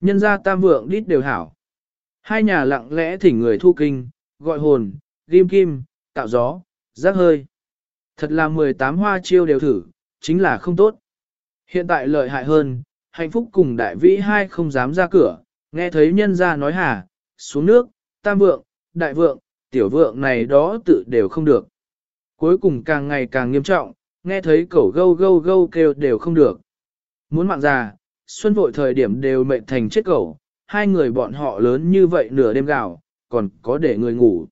Nhân gia tam vượng đít đều hảo. Hai nhà lặng lẽ thỉnh người thu kinh, gọi hồn, ghim kim, tạo gió, rác hơi. Thật là 18 hoa chiêu đều thử, chính là không tốt. Hiện tại lợi hại hơn, hạnh phúc cùng đại vĩ hai không dám ra cửa, nghe thấy nhân ra nói hả, xuống nước, tam vượng, đại vượng, tiểu vượng này đó tự đều không được. Cuối cùng càng ngày càng nghiêm trọng, nghe thấy cẩu gâu gâu gâu kêu đều không được. Muốn mạng già, xuân vội thời điểm đều mệnh thành chết cẩu, hai người bọn họ lớn như vậy nửa đêm gạo, còn có để người ngủ.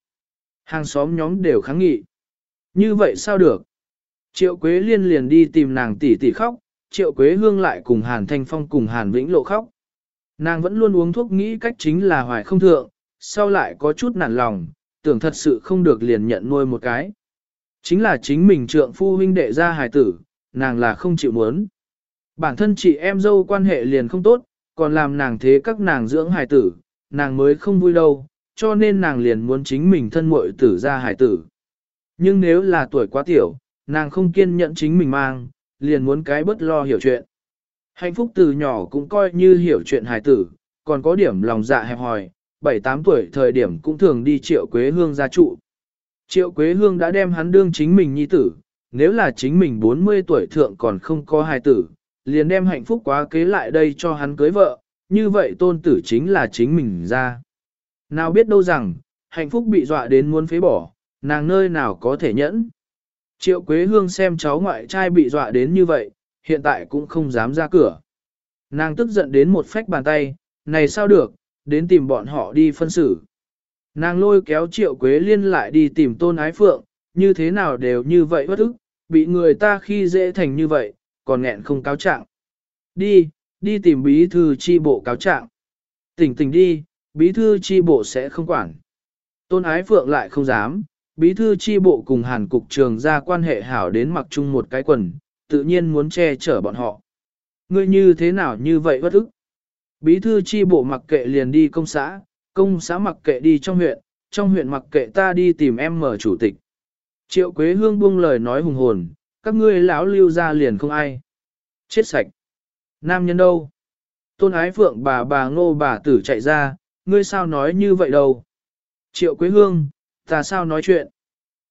Hàng xóm nhóm đều kháng nghị. Như vậy sao được? Triệu Quế Liên liền đi tìm nàng tỷ tỷ khóc, Triệu Quế Hương lại cùng Hàn Thanh Phong cùng Hàn Vĩnh Lộ khóc. Nàng vẫn luôn uống thuốc nghĩ cách chính là hoài không thượng, sau lại có chút nản lòng, tưởng thật sự không được liền nhận nuôi một cái. Chính là chính mình trượng phu huynh đệ ra hài tử, nàng là không chịu muốn. Bản thân chị em dâu quan hệ liền không tốt, còn làm nàng thế các nàng dưỡng hài tử, nàng mới không vui đâu, cho nên nàng liền muốn chính mình thân muội tử ra hài tử. Nhưng nếu là tuổi quá tiểu, nàng không kiên nhẫn chính mình mang, liền muốn cái bất lo hiểu chuyện. Hạnh phúc từ nhỏ cũng coi như hiểu chuyện hài tử, còn có điểm lòng dạ hẹp hòi, 7-8 tuổi thời điểm cũng thường đi triệu quế hương gia trụ. Triệu quế hương đã đem hắn đương chính mình nhi tử, nếu là chính mình 40 tuổi thượng còn không có hài tử, liền đem hạnh phúc quá kế lại đây cho hắn cưới vợ, như vậy tôn tử chính là chính mình ra. Nào biết đâu rằng, hạnh phúc bị dọa đến muốn phế bỏ, nàng nơi nào có thể nhẫn. Triệu Quế Hương xem cháu ngoại trai bị dọa đến như vậy, hiện tại cũng không dám ra cửa. Nàng tức giận đến một phách bàn tay, này sao được, đến tìm bọn họ đi phân xử. Nàng lôi kéo Triệu Quế Liên lại đi tìm Tôn Ái Phượng, như thế nào đều như vậy bất ức, bị người ta khi dễ thành như vậy, còn nghẹn không cáo trạng. Đi, đi tìm bí thư chi bộ cáo trạng. Tỉnh tỉnh đi, bí thư chi bộ sẽ không quản. Tôn Ái Phượng lại không dám, bí thư chi bộ cùng hàn cục trường ra quan hệ hảo đến mặc chung một cái quần, tự nhiên muốn che chở bọn họ. Ngươi như thế nào như vậy bất ức? Bí thư chi bộ mặc kệ liền đi công xã, công xã mặc kệ đi trong huyện, trong huyện mặc kệ ta đi tìm em mở chủ tịch. Triệu Quế Hương buông lời nói hùng hồn, các ngươi lão lưu ra liền không ai. Chết sạch. Nam nhân đâu? Tôn ái phượng bà bà ngô bà tử chạy ra, ngươi sao nói như vậy đâu? Triệu Quế Hương, ta sao nói chuyện?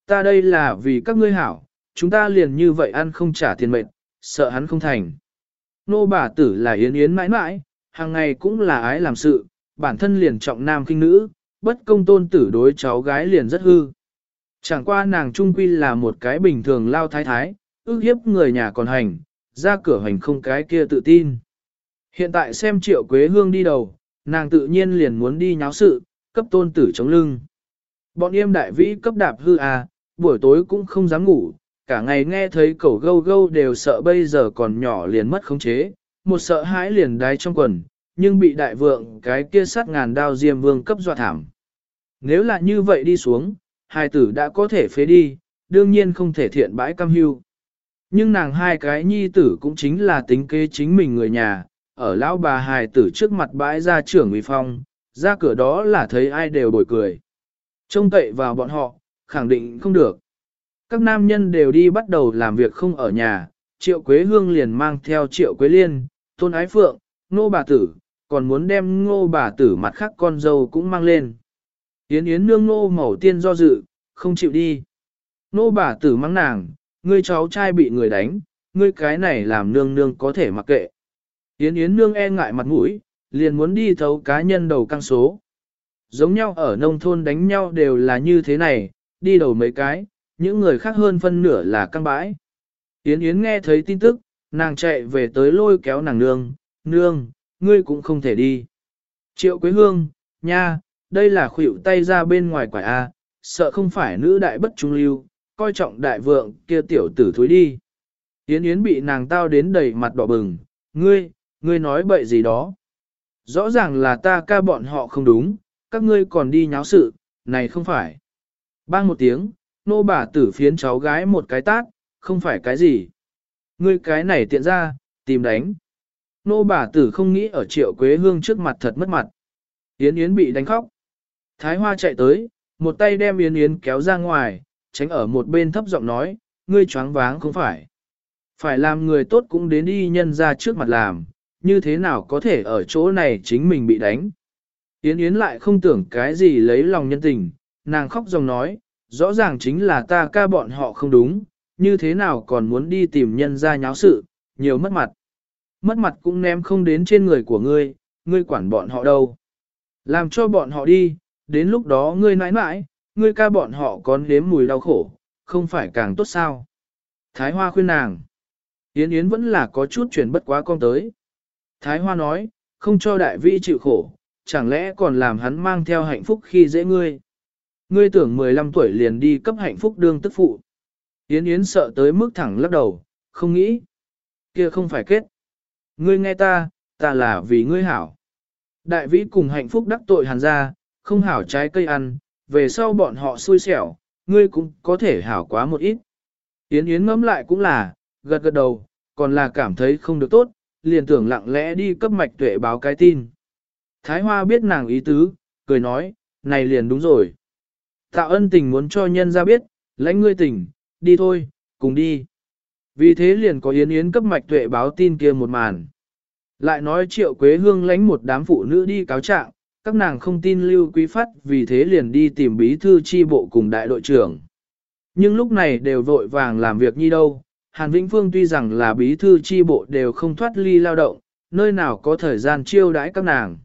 Ta đây là vì các ngươi hảo, chúng ta liền như vậy ăn không trả tiền mệnh, sợ hắn không thành. Nô bà tử là yến yến mãi mãi, hàng ngày cũng là ái làm sự, bản thân liền trọng nam kinh nữ, bất công tôn tử đối cháu gái liền rất hư. Chẳng qua nàng trung quy là một cái bình thường lao thái thái, ước hiếp người nhà còn hành, ra cửa hành không cái kia tự tin. Hiện tại xem triệu quế hương đi đầu, nàng tự nhiên liền muốn đi nháo sự, cấp tôn tử chống lưng. Bọn em đại vĩ cấp đạp hư à, buổi tối cũng không dám ngủ, cả ngày nghe thấy cẩu gâu gâu đều sợ bây giờ còn nhỏ liền mất khống chế, một sợ hãi liền đái trong quần, nhưng bị đại vượng cái kia sát ngàn đao diêm vương cấp dọa thảm. Nếu là như vậy đi xuống, hai tử đã có thể phế đi, đương nhiên không thể thiện bãi cam hưu. Nhưng nàng hai cái nhi tử cũng chính là tính kế chính mình người nhà, ở lão bà hài tử trước mặt bãi ra trưởng uy phong, ra cửa đó là thấy ai đều bồi cười. Trông cậy vào bọn họ, khẳng định không được. Các nam nhân đều đi bắt đầu làm việc không ở nhà, Triệu Quế Hương liền mang theo Triệu Quế Liên, Tôn Ái Phượng, Nô Bà Tử, còn muốn đem Ngô Bà Tử mặt khác con dâu cũng mang lên. Yến Yến nương Nô mẩu tiên do dự, không chịu đi. Nô Bà Tử mắng nàng, ngươi cháu trai bị người đánh, ngươi cái này làm nương nương có thể mặc kệ. Yến Yến nương e ngại mặt mũi, liền muốn đi thấu cá nhân đầu căng số. Giống nhau ở nông thôn đánh nhau đều là như thế này, đi đầu mấy cái, những người khác hơn phân nửa là căng bãi. Yến Yến nghe thấy tin tức, nàng chạy về tới lôi kéo nàng nương, nương, ngươi cũng không thể đi. Triệu Quế Hương, nha, đây là khuỷu tay ra bên ngoài quả A, sợ không phải nữ đại bất trung lưu, coi trọng đại vượng kia tiểu tử thối đi. Yến Yến bị nàng tao đến đầy mặt đỏ bừng, ngươi, ngươi nói bậy gì đó. Rõ ràng là ta ca bọn họ không đúng, các ngươi còn đi nháo sự, này không phải. Bang một tiếng, nô bà tử phiến cháu gái một cái tát, không phải cái gì. Ngươi cái này tiện ra, tìm đánh. Nô bà tử không nghĩ ở triệu quế hương trước mặt thật mất mặt. Yến Yến bị đánh khóc. Thái Hoa chạy tới, một tay đem Yến Yến kéo ra ngoài, tránh ở một bên thấp giọng nói, ngươi choáng váng không phải. Phải làm người tốt cũng đến đi nhân ra trước mặt làm, như thế nào có thể ở chỗ này chính mình bị đánh. Yến Yến lại không tưởng cái gì lấy lòng nhân tình, nàng khóc dòng nói, rõ ràng chính là ta ca bọn họ không đúng, như thế nào còn muốn đi tìm nhân ra nháo sự, nhiều mất mặt. Mất mặt cũng ném không đến trên người của ngươi, ngươi quản bọn họ đâu. Làm cho bọn họ đi, đến lúc đó ngươi nãi nãi, ngươi ca bọn họ còn đếm mùi đau khổ, không phải càng tốt sao. Thái Hoa khuyên nàng. Yến Yến vẫn là có chút chuyển bất quá con tới. Thái Hoa nói, không cho đại vĩ chịu khổ, chẳng lẽ còn làm hắn mang theo hạnh phúc khi dễ ngươi. Ngươi tưởng 15 tuổi liền đi cấp hạnh phúc đương tức phụ. Yến Yến sợ tới mức thẳng lắc đầu, không nghĩ. kia không phải kết. Ngươi nghe ta, ta là vì ngươi hảo. Đại vĩ cùng hạnh phúc đắc tội hàn ra, không hảo trái cây ăn, về sau bọn họ xui xẻo, ngươi cũng có thể hảo quá một ít. Yến Yến ngẫm lại cũng là, gật gật đầu, còn là cảm thấy không được tốt, liền tưởng lặng lẽ đi cấp mạch tuệ báo cái tin. Thái Hoa biết nàng ý tứ, cười nói, này liền đúng rồi. Tạo ân tình muốn cho nhân ra biết, Lãnh ngươi tỉnh, đi thôi, cùng đi. Vì thế liền có yến yến cấp mạch tuệ báo tin kia một màn. Lại nói triệu quế hương lãnh một đám phụ nữ đi cáo trạng, các nàng không tin lưu quý phát vì thế liền đi tìm bí thư chi bộ cùng đại đội trưởng. Nhưng lúc này đều vội vàng làm việc như đâu, Hàn Vĩnh Phương tuy rằng là bí thư chi bộ đều không thoát ly lao động, nơi nào có thời gian chiêu đãi các nàng.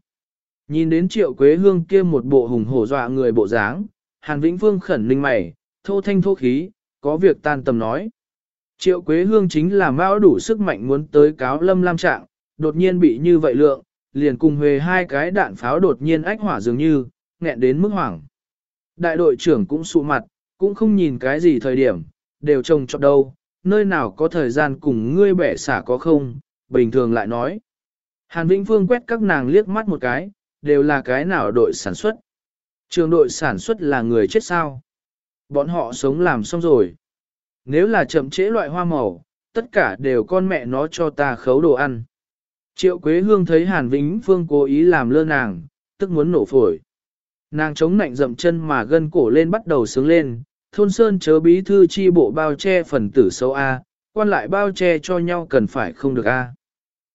Nhìn đến triệu quế hương kia một bộ hùng hổ dọa người bộ dáng, Hàn Vĩnh Phương khẩn ninh mày, thô thanh thô khí, có việc tan tầm nói. Triệu quế hương chính là mão đủ sức mạnh muốn tới cáo lâm lam trạng, đột nhiên bị như vậy lượng, liền cùng huề hai cái đạn pháo đột nhiên ách hỏa dường như, nghẹn đến mức hoảng. Đại đội trưởng cũng sụ mặt, cũng không nhìn cái gì thời điểm, đều trông chọc đâu, nơi nào có thời gian cùng ngươi bẻ xả có không, bình thường lại nói. Hàn Vĩnh Phương quét các nàng liếc mắt một cái, đều là cái nào đội sản xuất. Trường đội sản xuất là người chết sao? Bọn họ sống làm xong rồi. Nếu là chậm trễ loại hoa màu, tất cả đều con mẹ nó cho ta khấu đồ ăn. Triệu Quế Hương thấy Hàn Vĩnh Phương cố ý làm lơ nàng, tức muốn nổ phổi. Nàng chống nạnh dậm chân mà gân cổ lên bắt đầu sướng lên, thôn sơn chớ bí thư chi bộ bao che phần tử xấu A, quan lại bao che cho nhau cần phải không được A.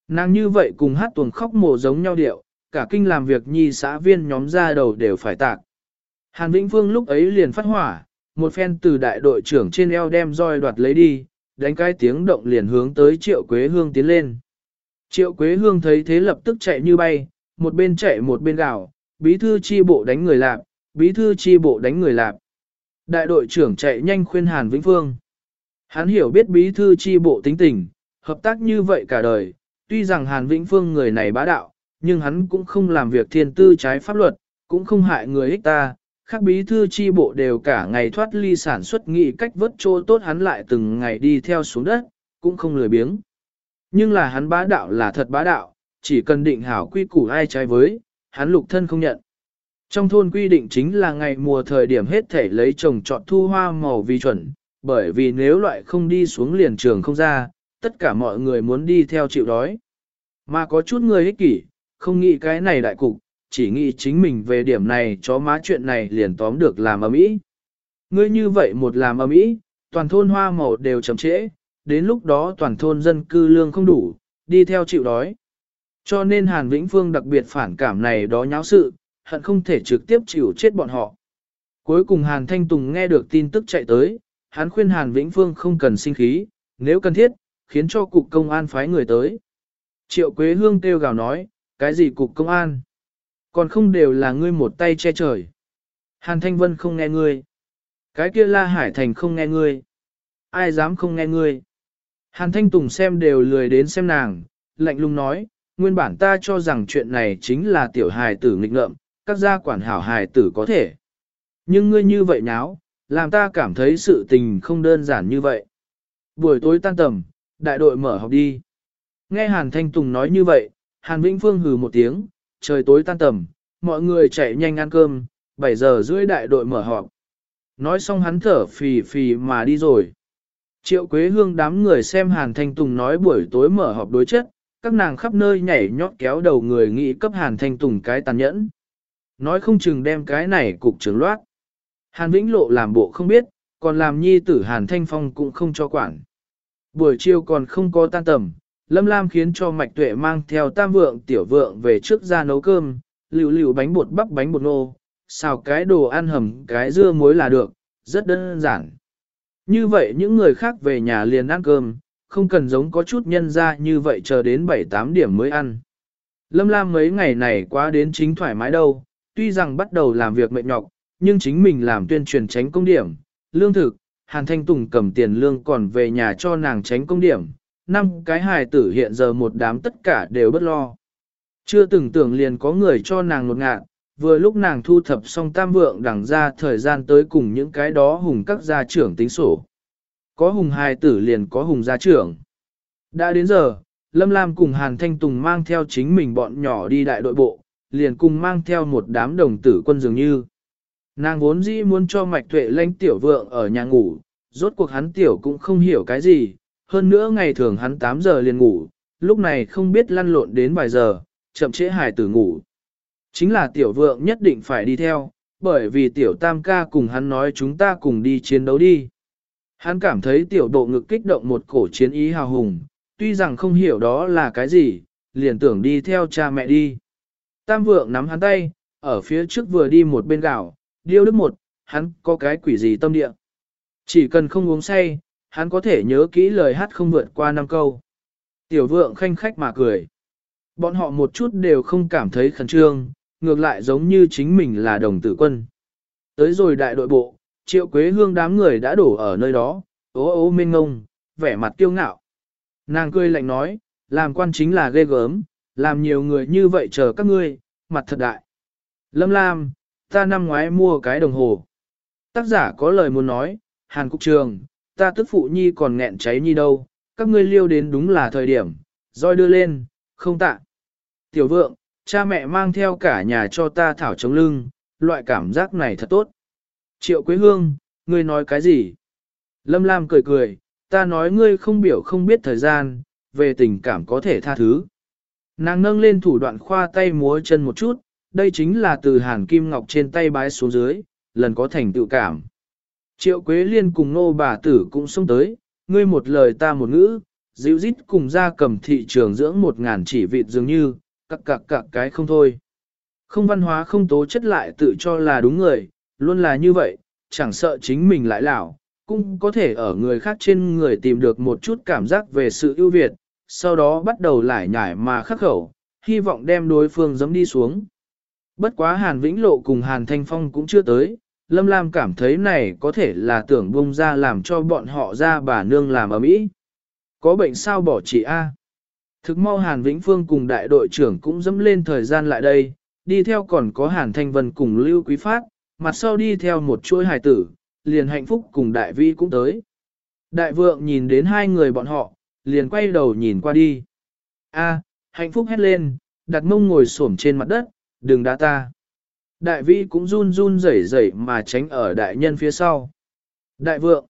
Nàng như vậy cùng hát tuồng khóc mồ giống nhau điệu, cả kinh làm việc nhi xã viên nhóm ra đầu đều phải tạc. Hàn Vĩnh Phương lúc ấy liền phát hỏa, một phen từ đại đội trưởng trên eo đem roi đoạt lấy đi, đánh cái tiếng động liền hướng tới Triệu Quế Hương tiến lên. Triệu Quế Hương thấy thế lập tức chạy như bay, một bên chạy một bên gào, bí thư chi bộ đánh người lạp, bí thư chi bộ đánh người lạp. Đại đội trưởng chạy nhanh khuyên Hàn Vĩnh Phương. Hắn hiểu biết bí thư chi bộ tính tình, hợp tác như vậy cả đời, tuy rằng Hàn Vĩnh Phương người này bá đạo, nhưng hắn cũng không làm việc thiên tư trái pháp luật, cũng không hại người ích ta. Các bí thư chi bộ đều cả ngày thoát ly sản xuất nghị cách vớt chỗ tốt hắn lại từng ngày đi theo xuống đất, cũng không lười biếng. Nhưng là hắn bá đạo là thật bá đạo, chỉ cần định hảo quy củ ai trái với, hắn lục thân không nhận. Trong thôn quy định chính là ngày mùa thời điểm hết thể lấy trồng trọt thu hoa màu vi chuẩn, bởi vì nếu loại không đi xuống liền trường không ra, tất cả mọi người muốn đi theo chịu đói. Mà có chút người ích kỷ, không nghĩ cái này đại cục, chỉ nghĩ chính mình về điểm này chó má chuyện này liền tóm được làm ầm ĩ. Ngươi như vậy một làm ầm ĩ, toàn thôn hoa màu đều chậm trễ, đến lúc đó toàn thôn dân cư lương không đủ, đi theo chịu đói. Cho nên Hàn Vĩnh Phương đặc biệt phản cảm này đó nháo sự, hận không thể trực tiếp chịu chết bọn họ. Cuối cùng Hàn Thanh Tùng nghe được tin tức chạy tới, hắn khuyên Hàn Vĩnh Phương không cần sinh khí, nếu cần thiết, khiến cho cục công an phái người tới. Triệu Quế Hương kêu gào nói, cái gì cục công an? Còn không đều là ngươi một tay che trời. Hàn Thanh Vân không nghe ngươi. Cái kia La Hải Thành không nghe ngươi. Ai dám không nghe ngươi. Hàn Thanh Tùng xem đều lười đến xem nàng, lạnh lùng nói, nguyên bản ta cho rằng chuyện này chính là tiểu hài tử nghịch ngợm, các gia quản hảo hài tử có thể. Nhưng ngươi như vậy nháo, làm ta cảm thấy sự tình không đơn giản như vậy. Buổi tối tan tầm, đại đội mở học đi. Nghe Hàn Thanh Tùng nói như vậy, Hàn Vĩnh Phương hừ một tiếng, trời tối tan tầm, mọi người chạy nhanh ăn cơm, 7 giờ rưỡi đại đội mở họp. Nói xong hắn thở phì phì mà đi rồi. Triệu Quế Hương đám người xem Hàn Thanh Tùng nói buổi tối mở họp đối chất, các nàng khắp nơi nhảy nhót kéo đầu người nghĩ cấp Hàn Thanh Tùng cái tàn nhẫn. Nói không chừng đem cái này cục trưởng loát. Hàn Vĩnh Lộ làm bộ không biết, còn làm nhi tử Hàn Thanh Phong cũng không cho quản. Buổi chiều còn không có tan tầm, Lâm Lam khiến cho Mạch Tuệ mang theo tam vượng tiểu vượng về trước ra nấu cơm, liều liều bánh bột bắp bánh bột nô, xào cái đồ ăn hầm cái dưa muối là được, rất đơn giản. Như vậy những người khác về nhà liền ăn cơm, không cần giống có chút nhân ra như vậy chờ đến 7-8 điểm mới ăn. Lâm Lam mấy ngày này quá đến chính thoải mái đâu, tuy rằng bắt đầu làm việc mệt nhọc, nhưng chính mình làm tuyên truyền tránh công điểm, lương thực, Hàn Thanh Tùng cầm tiền lương còn về nhà cho nàng tránh công điểm, năm cái hài tử hiện giờ một đám tất cả đều bất lo. Chưa từng tưởng liền có người cho nàng lột ngạn, vừa lúc nàng thu thập xong tam vượng đẳng ra thời gian tới cùng những cái đó hùng các gia trưởng tính sổ. Có hùng hài tử liền có hùng gia trưởng. Đã đến giờ, Lâm Lam cùng Hàn Thanh Tùng mang theo chính mình bọn nhỏ đi đại đội bộ, liền cùng mang theo một đám đồng tử quân dường như. Nàng vốn dĩ muốn cho mạch tuệ lãnh tiểu vượng ở nhà ngủ, rốt cuộc hắn tiểu cũng không hiểu cái gì, hơn nữa ngày thường hắn 8 giờ liền ngủ, lúc này không biết lăn lộn đến vài giờ, chậm trễ hài tử ngủ. Chính là tiểu vượng nhất định phải đi theo, bởi vì tiểu tam ca cùng hắn nói chúng ta cùng đi chiến đấu đi. Hắn cảm thấy tiểu độ ngực kích động một cổ chiến ý hào hùng, tuy rằng không hiểu đó là cái gì, liền tưởng đi theo cha mẹ đi. Tam vượng nắm hắn tay, ở phía trước vừa đi một bên gạo, điêu đức một, hắn có cái quỷ gì tâm địa. Chỉ cần không uống say, hắn có thể nhớ kỹ lời hát không vượt qua năm câu. Tiểu vượng khanh khách mà cười. Bọn họ một chút đều không cảm thấy khẩn trương, ngược lại giống như chính mình là đồng tử quân. Tới rồi đại đội bộ, triệu quế hương đám người đã đổ ở nơi đó, ố ố mênh ngông, vẻ mặt kiêu ngạo. Nàng cười lạnh nói, làm quan chính là ghê gớm, làm nhiều người như vậy chờ các ngươi, mặt thật đại. Lâm Lam, ta năm ngoái mua cái đồng hồ. Tác giả có lời muốn nói, Hàn Cục Trường, ta tức phụ nhi còn nghẹn cháy nhi đâu, các ngươi liêu đến đúng là thời điểm, roi đưa lên, không tạ. Tiểu vượng, cha mẹ mang theo cả nhà cho ta thảo chống lưng, loại cảm giác này thật tốt. Triệu Quế Hương, ngươi nói cái gì? Lâm Lam cười cười, ta nói ngươi không biểu không biết thời gian, về tình cảm có thể tha thứ. Nàng nâng lên thủ đoạn khoa tay múa chân một chút, đây chính là từ hàn kim ngọc trên tay bái xuống dưới, lần có thành tựu cảm. Triệu Quế Liên cùng nô bà tử cũng xông tới, ngươi một lời ta một ngữ, dịu dít cùng ra cầm thị trường dưỡng một ngàn chỉ vịt dường như, cặc cặc cặc cái không thôi. Không văn hóa không tố chất lại tự cho là đúng người, luôn là như vậy, chẳng sợ chính mình lại lão, cũng có thể ở người khác trên người tìm được một chút cảm giác về sự ưu việt, sau đó bắt đầu lải nhải mà khắc khẩu, hy vọng đem đối phương giấm đi xuống. Bất quá Hàn Vĩnh Lộ cùng Hàn Thanh Phong cũng chưa tới, Lâm Lam cảm thấy này có thể là tưởng bông ra làm cho bọn họ ra bà nương làm ở mỹ. Có bệnh sao bỏ chị A. Thực mau Hàn Vĩnh Phương cùng đại đội trưởng cũng dẫm lên thời gian lại đây, đi theo còn có Hàn Thanh Vân cùng Lưu Quý Phát, mặt sau đi theo một chuỗi hài tử, liền hạnh phúc cùng đại vi cũng tới. Đại vượng nhìn đến hai người bọn họ, liền quay đầu nhìn qua đi. A, hạnh phúc hét lên, đặt mông ngồi xổm trên mặt đất, đừng đá ta. Đại vi cũng run run rẩy rẩy mà tránh ở đại nhân phía sau. Đại vượng.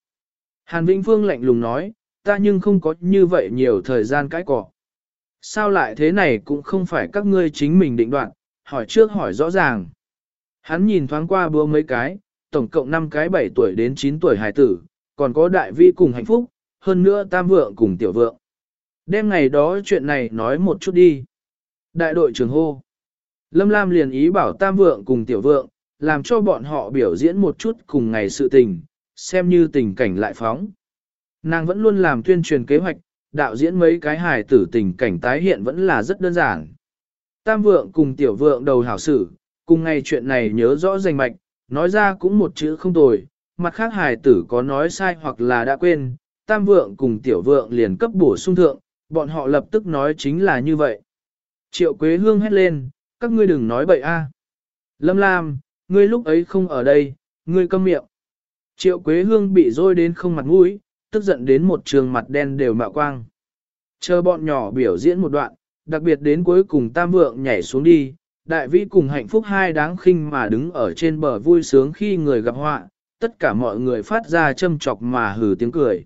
Hàn Vĩnh Phương lạnh lùng nói, ta nhưng không có như vậy nhiều thời gian cãi cọ. Sao lại thế này cũng không phải các ngươi chính mình định đoạn, hỏi trước hỏi rõ ràng. Hắn nhìn thoáng qua bữa mấy cái, tổng cộng 5 cái 7 tuổi đến 9 tuổi hài tử, còn có đại vi cùng hạnh phúc, hơn nữa tam vượng cùng tiểu vượng. Đêm ngày đó chuyện này nói một chút đi. Đại đội trưởng hô. Lâm Lam liền ý bảo tam vượng cùng tiểu vượng, làm cho bọn họ biểu diễn một chút cùng ngày sự tình, xem như tình cảnh lại phóng. Nàng vẫn luôn làm tuyên truyền kế hoạch, đạo diễn mấy cái hài tử tình cảnh tái hiện vẫn là rất đơn giản. Tam vượng cùng tiểu vượng đầu hảo sử, cùng ngày chuyện này nhớ rõ rành mạch, nói ra cũng một chữ không tồi, mặt khác hài tử có nói sai hoặc là đã quên, tam vượng cùng tiểu vượng liền cấp bổ sung thượng, bọn họ lập tức nói chính là như vậy. Triệu Quế Hương hét lên, các ngươi đừng nói bậy a. Lâm Lam, ngươi lúc ấy không ở đây, ngươi câm miệng. Triệu Quế Hương bị rôi đến không mặt mũi, tức giận đến một trường mặt đen đều mạo quang. Chờ bọn nhỏ biểu diễn một đoạn, đặc biệt đến cuối cùng tam vượng nhảy xuống đi, đại vĩ cùng hạnh phúc hai đáng khinh mà đứng ở trên bờ vui sướng khi người gặp họa, tất cả mọi người phát ra châm chọc mà hừ tiếng cười.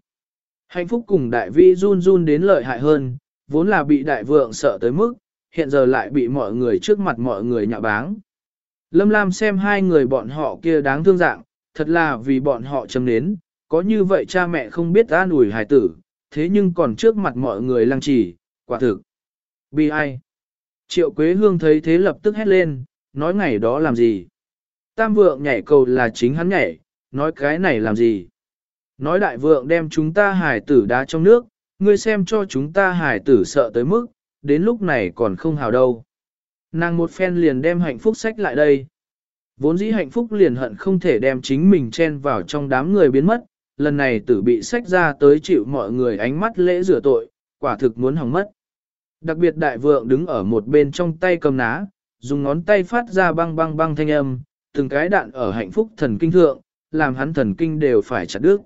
Hạnh phúc cùng đại vĩ run run đến lợi hại hơn, vốn là bị đại vượng sợ tới mức, hiện giờ lại bị mọi người trước mặt mọi người nhạ báng. Lâm Lam xem hai người bọn họ kia đáng thương dạng, thật là vì bọn họ châm nến, có như vậy cha mẹ không biết an ủi hài tử, thế nhưng còn trước mặt mọi người lăng trì, quả thực. Bi ai? Triệu Quế Hương thấy thế lập tức hét lên, nói ngày đó làm gì? Tam vượng nhảy cầu là chính hắn nhảy, nói cái này làm gì? Nói đại vượng đem chúng ta hải tử đá trong nước, ngươi xem cho chúng ta hải tử sợ tới mức, đến lúc này còn không hào đâu. Nàng một phen liền đem hạnh phúc sách lại đây. Vốn dĩ hạnh phúc liền hận không thể đem chính mình chen vào trong đám người biến mất, lần này tử bị sách ra tới chịu mọi người ánh mắt lễ rửa tội, quả thực muốn hỏng mất. Đặc biệt đại vượng đứng ở một bên trong tay cầm ná, dùng ngón tay phát ra băng băng băng thanh âm, từng cái đạn ở hạnh phúc thần kinh thượng, làm hắn thần kinh đều phải chặt đứt.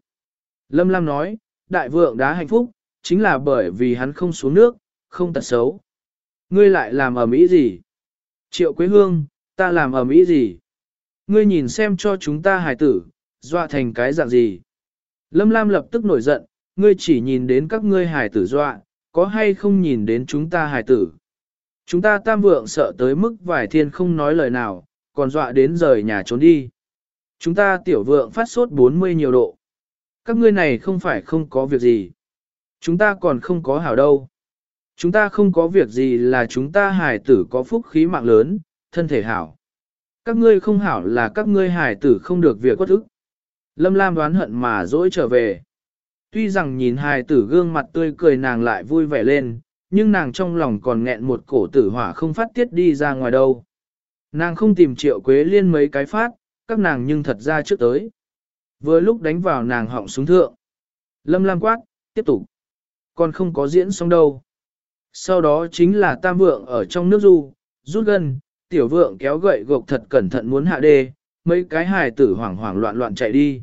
Lâm Lam nói, đại vượng đá hạnh phúc, chính là bởi vì hắn không xuống nước, không tật xấu. Ngươi lại làm ở mỹ gì? Triệu Quế Hương, ta làm ở mỹ gì? Ngươi nhìn xem cho chúng ta hài tử, dọa thành cái dạng gì? Lâm Lam lập tức nổi giận, ngươi chỉ nhìn đến các ngươi hài tử dọa, có hay không nhìn đến chúng ta hài tử? Chúng ta tam vượng sợ tới mức vài thiên không nói lời nào, còn dọa đến rời nhà trốn đi. Chúng ta tiểu vượng phát sốt 40 nhiều độ. Các ngươi này không phải không có việc gì. Chúng ta còn không có hảo đâu. Chúng ta không có việc gì là chúng ta hài tử có phúc khí mạng lớn, thân thể hảo. Các ngươi không hảo là các ngươi hài tử không được việc quất ức. Lâm Lam đoán hận mà dỗi trở về. Tuy rằng nhìn hài tử gương mặt tươi cười nàng lại vui vẻ lên, nhưng nàng trong lòng còn nghẹn một cổ tử hỏa không phát tiết đi ra ngoài đâu. Nàng không tìm triệu quế liên mấy cái phát, các nàng nhưng thật ra trước tới. Vừa lúc đánh vào nàng họng súng thượng. Lâm Lam quát, tiếp tục. Còn không có diễn xong đâu. Sau đó chính là tam vượng ở trong nước du, rút gân, tiểu vượng kéo gậy gộc thật cẩn thận muốn hạ đê, mấy cái hài tử hoảng hoảng loạn loạn chạy đi.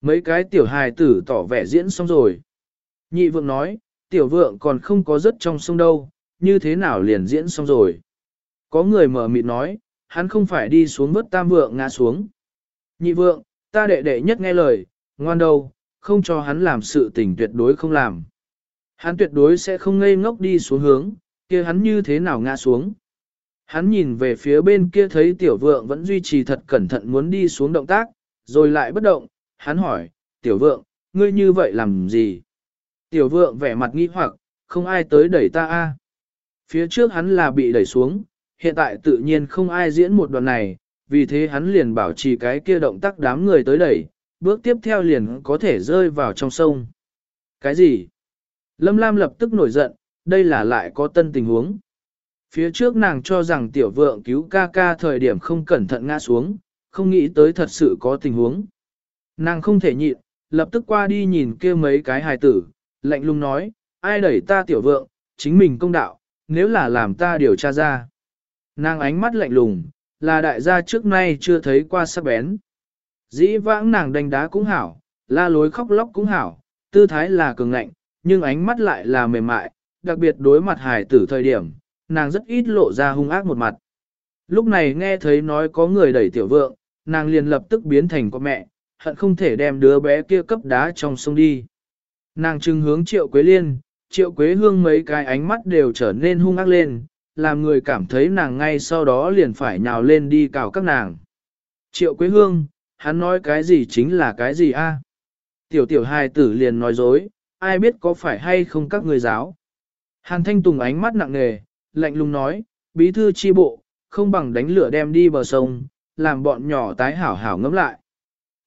Mấy cái tiểu hài tử tỏ vẻ diễn xong rồi. Nhị vượng nói, tiểu vượng còn không có rất trong sông đâu, như thế nào liền diễn xong rồi. Có người mở mịt nói, hắn không phải đi xuống vớt tam vượng ngã xuống. Nhị vượng, ta đệ đệ nhất nghe lời, ngoan đâu, không cho hắn làm sự tình tuyệt đối không làm. Hắn tuyệt đối sẽ không ngây ngốc đi xuống hướng, kia hắn như thế nào ngã xuống. Hắn nhìn về phía bên kia thấy tiểu vượng vẫn duy trì thật cẩn thận muốn đi xuống động tác, rồi lại bất động, hắn hỏi, tiểu vượng, ngươi như vậy làm gì? Tiểu vượng vẻ mặt nghi hoặc, không ai tới đẩy ta a. Phía trước hắn là bị đẩy xuống, hiện tại tự nhiên không ai diễn một đoạn này, vì thế hắn liền bảo trì cái kia động tác đám người tới đẩy, bước tiếp theo liền có thể rơi vào trong sông. Cái gì? Lâm Lam lập tức nổi giận, đây là lại có tân tình huống. Phía trước nàng cho rằng tiểu vượng cứu ca ca thời điểm không cẩn thận ngã xuống, không nghĩ tới thật sự có tình huống. Nàng không thể nhịn, lập tức qua đi nhìn kia mấy cái hài tử, lạnh lùng nói, ai đẩy ta tiểu vượng, chính mình công đạo, nếu là làm ta điều tra ra. Nàng ánh mắt lạnh lùng, là đại gia trước nay chưa thấy qua sắc bén. Dĩ vãng nàng đánh đá cũng hảo, la lối khóc lóc cũng hảo, tư thái là cường ngạnh, nhưng ánh mắt lại là mềm mại, đặc biệt đối mặt hải tử thời điểm, nàng rất ít lộ ra hung ác một mặt. Lúc này nghe thấy nói có người đẩy tiểu vượng, nàng liền lập tức biến thành con mẹ, hận không thể đem đứa bé kia cấp đá trong sông đi. Nàng trưng hướng triệu quế liên, triệu quế hương mấy cái ánh mắt đều trở nên hung ác lên, làm người cảm thấy nàng ngay sau đó liền phải nhào lên đi cào các nàng. Triệu quế hương, hắn nói cái gì chính là cái gì a? Tiểu tiểu hài tử liền nói dối, ai biết có phải hay không các người giáo. Hàn thanh tùng ánh mắt nặng nề, lạnh lùng nói, bí thư chi bộ, không bằng đánh lửa đem đi bờ sông, làm bọn nhỏ tái hảo hảo ngẫm lại.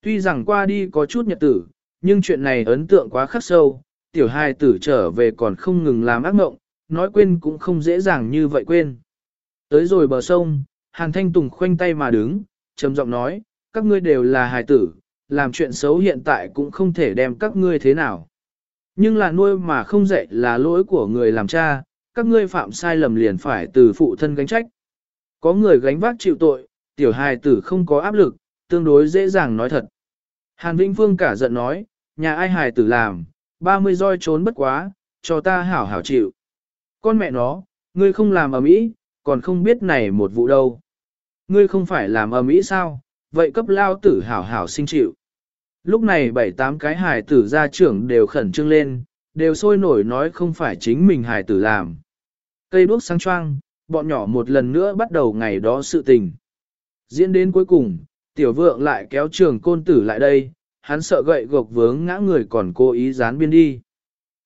Tuy rằng qua đi có chút nhật tử, nhưng chuyện này ấn tượng quá khắc sâu, tiểu hai tử trở về còn không ngừng làm ác mộng, nói quên cũng không dễ dàng như vậy quên. Tới rồi bờ sông, Hàn Thanh Tùng khoanh tay mà đứng, trầm giọng nói, các ngươi đều là hài tử, làm chuyện xấu hiện tại cũng không thể đem các ngươi thế nào. Nhưng là nuôi mà không dạy là lỗi của người làm cha, các ngươi phạm sai lầm liền phải từ phụ thân gánh trách. Có người gánh vác chịu tội, tiểu hài tử không có áp lực, tương đối dễ dàng nói thật. Hàn Vĩnh Phương cả giận nói, nhà ai hài tử làm, 30 roi trốn bất quá, cho ta hảo hảo chịu. Con mẹ nó, ngươi không làm ở mỹ, còn không biết này một vụ đâu. Ngươi không phải làm ở mỹ sao, vậy cấp lao tử hảo hảo sinh chịu. Lúc này bảy tám cái hài tử gia trưởng đều khẩn trương lên, đều sôi nổi nói không phải chính mình hài tử làm. Cây đuốc sáng choang, bọn nhỏ một lần nữa bắt đầu ngày đó sự tình. Diễn đến cuối cùng, tiểu vượng lại kéo trường côn tử lại đây, hắn sợ gậy gộc vướng ngã người còn cố ý dán biên đi.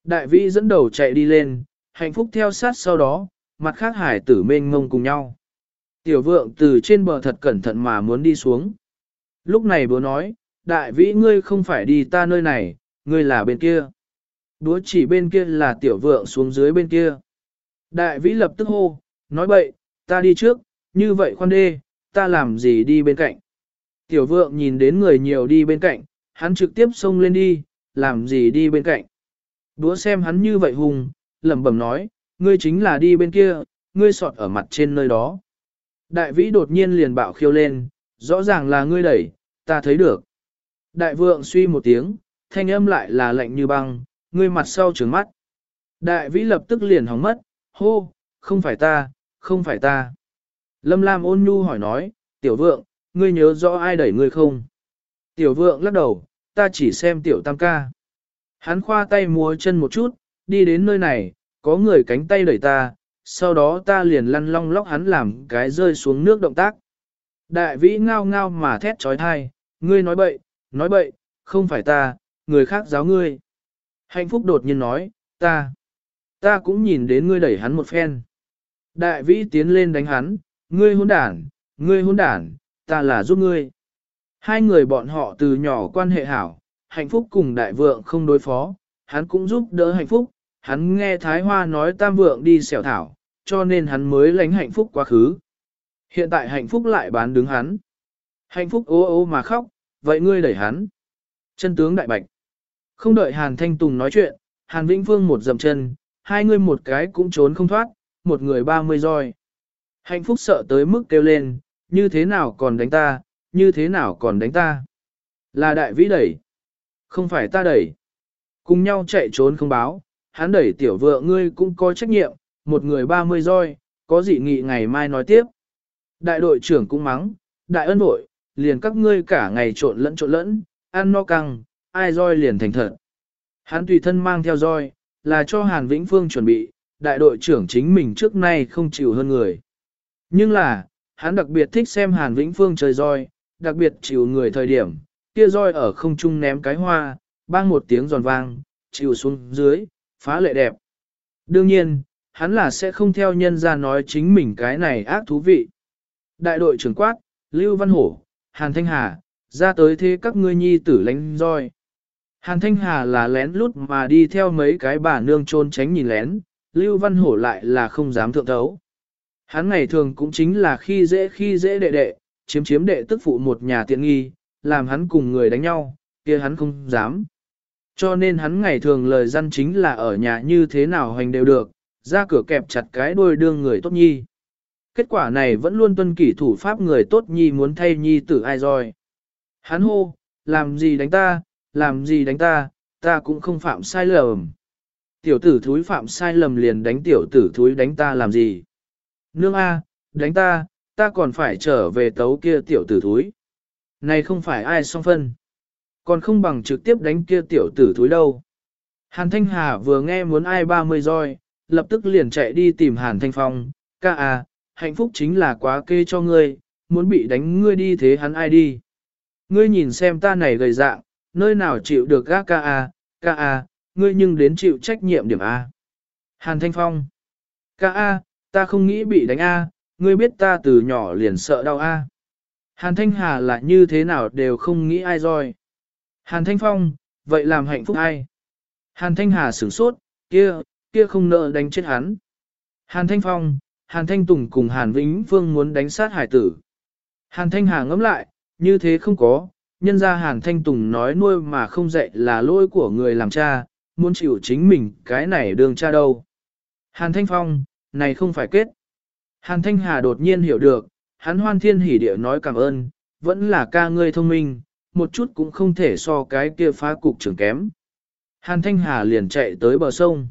Đại vĩ dẫn đầu chạy đi lên, hạnh phúc theo sát sau đó, mặt khác hải tử mênh ngông cùng nhau. Tiểu vượng từ trên bờ thật cẩn thận mà muốn đi xuống. Lúc này bố nói, đại vĩ ngươi không phải đi ta nơi này, ngươi là bên kia. Đúa chỉ bên kia là tiểu vượng xuống dưới bên kia. Đại vĩ lập tức hô, nói bậy, ta đi trước, như vậy khoan đê, ta làm gì đi bên cạnh. Tiểu vượng nhìn đến người nhiều đi bên cạnh, hắn trực tiếp xông lên đi, làm gì đi bên cạnh. Đúa xem hắn như vậy hùng, lẩm bẩm nói, ngươi chính là đi bên kia, ngươi sọt ở mặt trên nơi đó. Đại vĩ đột nhiên liền bạo khiêu lên, rõ ràng là ngươi đẩy, ta thấy được. Đại vượng suy một tiếng, thanh âm lại là lạnh như băng, ngươi mặt sau trướng mắt. Đại vĩ lập tức liền hóng mất, hô, không phải ta, không phải ta. Lâm Lam ôn nhu hỏi nói, tiểu vượng, ngươi nhớ rõ ai đẩy ngươi không? Tiểu vượng lắc đầu, ta chỉ xem tiểu tam ca. Hắn khoa tay múa chân một chút, đi đến nơi này, có người cánh tay đẩy ta, sau đó ta liền lăn long lóc hắn làm cái rơi xuống nước động tác. Đại vĩ ngao ngao mà thét trói thai, ngươi nói bậy, nói bậy, không phải ta, người khác giáo ngươi. Hạnh phúc đột nhiên nói, ta, ta cũng nhìn đến ngươi đẩy hắn một phen. Đại vĩ tiến lên đánh hắn, ngươi hôn đản, ngươi hôn đản, ta là giúp ngươi. Hai người bọn họ từ nhỏ quan hệ hảo, hạnh phúc cùng đại vượng không đối phó, hắn cũng giúp đỡ hạnh phúc, hắn nghe Thái Hoa nói tam vượng đi xẻo thảo, cho nên hắn mới lánh hạnh phúc quá khứ. Hiện tại hạnh phúc lại bán đứng hắn. Hạnh phúc ô ô mà khóc, vậy ngươi đẩy hắn. Chân tướng đại bạch. Không đợi Hàn Thanh Tùng nói chuyện, Hàn Vĩnh Phương một dầm chân, hai người một cái cũng trốn không thoát, một người ba mươi roi. Hạnh phúc sợ tới mức kêu lên, như thế nào còn đánh ta, như thế nào còn đánh ta. Là đại vĩ đẩy. Không phải ta đẩy. Cùng nhau chạy trốn không báo, hắn đẩy tiểu vợ ngươi cũng có trách nhiệm, một người ba mươi roi, có gì nghị ngày mai nói tiếp. Đại đội trưởng cũng mắng, đại ân bội, liền các ngươi cả ngày trộn lẫn trộn lẫn, ăn no căng, ai roi liền thành thật. Hắn tùy thân mang theo roi, là cho Hàn Vĩnh Phương chuẩn bị, đại đội trưởng chính mình trước nay không chịu hơn người. Nhưng là, hắn đặc biệt thích xem Hàn Vĩnh Phương chơi roi, đặc biệt chịu người thời điểm, kia roi ở không trung ném cái hoa, bang một tiếng giòn vang, chịu xuống dưới, phá lệ đẹp. Đương nhiên, hắn là sẽ không theo nhân ra nói chính mình cái này ác thú vị. Đại đội trưởng quát, Lưu Văn Hổ, Hàn Thanh Hà, ra tới thế các ngươi nhi tử lánh roi. Hàn Thanh Hà là lén lút mà đi theo mấy cái bà nương trôn tránh nhìn lén, Lưu Văn Hổ lại là không dám thượng thấu. Hắn ngày thường cũng chính là khi dễ khi dễ đệ đệ, chiếm chiếm đệ tức phụ một nhà tiện nghi, làm hắn cùng người đánh nhau, kia hắn không dám. Cho nên hắn ngày thường lời dân chính là ở nhà như thế nào hành đều được, ra cửa kẹp chặt cái đuôi đương người tốt nhi. Kết quả này vẫn luôn tuân kỷ thủ pháp người tốt nhi muốn thay nhi tử ai rồi. Hắn hô, làm gì đánh ta, làm gì đánh ta, ta cũng không phạm sai lầm. Tiểu tử thúi phạm sai lầm liền đánh tiểu tử thúi đánh ta làm gì. Nương A, đánh ta, ta còn phải trở về tấu kia tiểu tử thúi. Này không phải ai song phân. Còn không bằng trực tiếp đánh kia tiểu tử thúi đâu. Hàn Thanh Hà vừa nghe muốn ai ba mươi roi, lập tức liền chạy đi tìm Hàn Thanh Phong. Ca à, hạnh phúc chính là quá kê cho ngươi, muốn bị đánh ngươi đi thế hắn ai đi. Ngươi nhìn xem ta này gầy dạng, nơi nào chịu được gác ca à, ca à, ngươi nhưng đến chịu trách nhiệm điểm A. Hàn Thanh Phong. Ca A, ta không nghĩ bị đánh A, ngươi biết ta từ nhỏ liền sợ đau A. Hàn Thanh Hà là như thế nào đều không nghĩ ai rồi. Hàn Thanh Phong, vậy làm hạnh phúc ai? Hàn Thanh Hà sửng sốt, kia, kia không nợ đánh chết hắn. Hàn Thanh Phong, Hàn Thanh Tùng cùng Hàn Vĩnh Phương muốn đánh sát hải tử. Hàn Thanh Hà ngẫm lại, như thế không có, nhân ra Hàn Thanh Tùng nói nuôi mà không dạy là lỗi của người làm cha, muốn chịu chính mình cái này đường cha đâu. Hàn Thanh Phong, này không phải kết. Hàn Thanh Hà đột nhiên hiểu được, hắn hoan thiên hỉ địa nói cảm ơn, vẫn là ca ngươi thông minh, một chút cũng không thể so cái kia phá cục trưởng kém. Hàn Thanh Hà liền chạy tới bờ sông.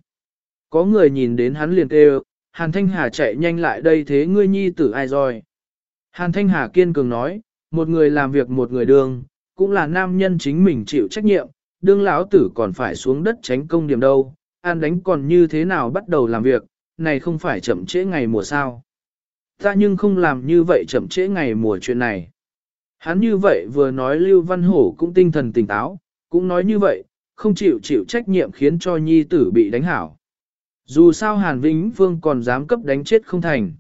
Có người nhìn đến hắn liền kêu, Hàn Thanh Hà chạy nhanh lại đây thế ngươi nhi tử ai rồi. Hàn Thanh Hà kiên cường nói, một người làm việc một người đường, cũng là nam nhân chính mình chịu trách nhiệm, đương lão tử còn phải xuống đất tránh công điểm đâu, an đánh còn như thế nào bắt đầu làm việc, này không phải chậm trễ ngày mùa sao. Ta nhưng không làm như vậy chậm trễ ngày mùa chuyện này. Hắn như vậy vừa nói Lưu Văn Hổ cũng tinh thần tỉnh táo, cũng nói như vậy, không chịu chịu trách nhiệm khiến cho nhi tử bị đánh hảo. Dù sao Hàn Vĩnh Vương còn dám cấp đánh chết không thành.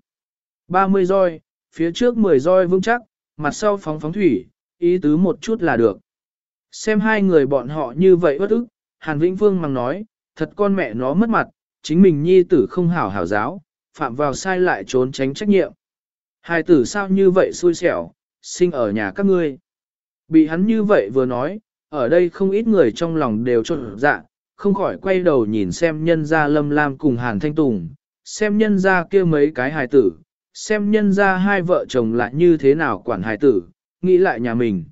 30 roi, phía trước 10 roi vững chắc, mặt sau phóng phóng thủy, ý tứ một chút là được. Xem hai người bọn họ như vậy bất ức, Hàn Vĩnh Phương mang nói, thật con mẹ nó mất mặt, chính mình nhi tử không hảo hảo giáo, phạm vào sai lại trốn tránh trách nhiệm. Hai tử sao như vậy xui xẻo, sinh ở nhà các ngươi. Bị hắn như vậy vừa nói, ở đây không ít người trong lòng đều trộn dạ, không khỏi quay đầu nhìn xem nhân gia lâm lam cùng Hàn Thanh Tùng, xem nhân gia kia mấy cái hài tử, xem nhân gia hai vợ chồng lại như thế nào quản hài tử, nghĩ lại nhà mình.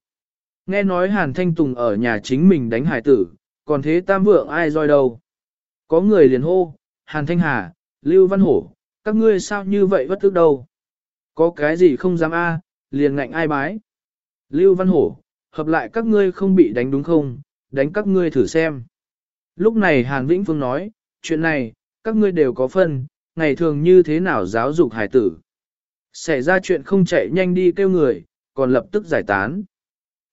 Nghe nói Hàn Thanh Tùng ở nhà chính mình đánh hài tử, còn thế tam vượng ai roi đâu. Có người liền hô, Hàn Thanh Hà, Lưu Văn Hổ, các ngươi sao như vậy bất tức đâu. Có cái gì không dám a, liền ngạnh ai bái. Lưu Văn Hổ, hợp lại các ngươi không bị đánh đúng không, đánh các ngươi thử xem. Lúc này Hàn Vĩnh Phương nói, chuyện này, các ngươi đều có phân, ngày thường như thế nào giáo dục hải tử. Xảy ra chuyện không chạy nhanh đi kêu người, còn lập tức giải tán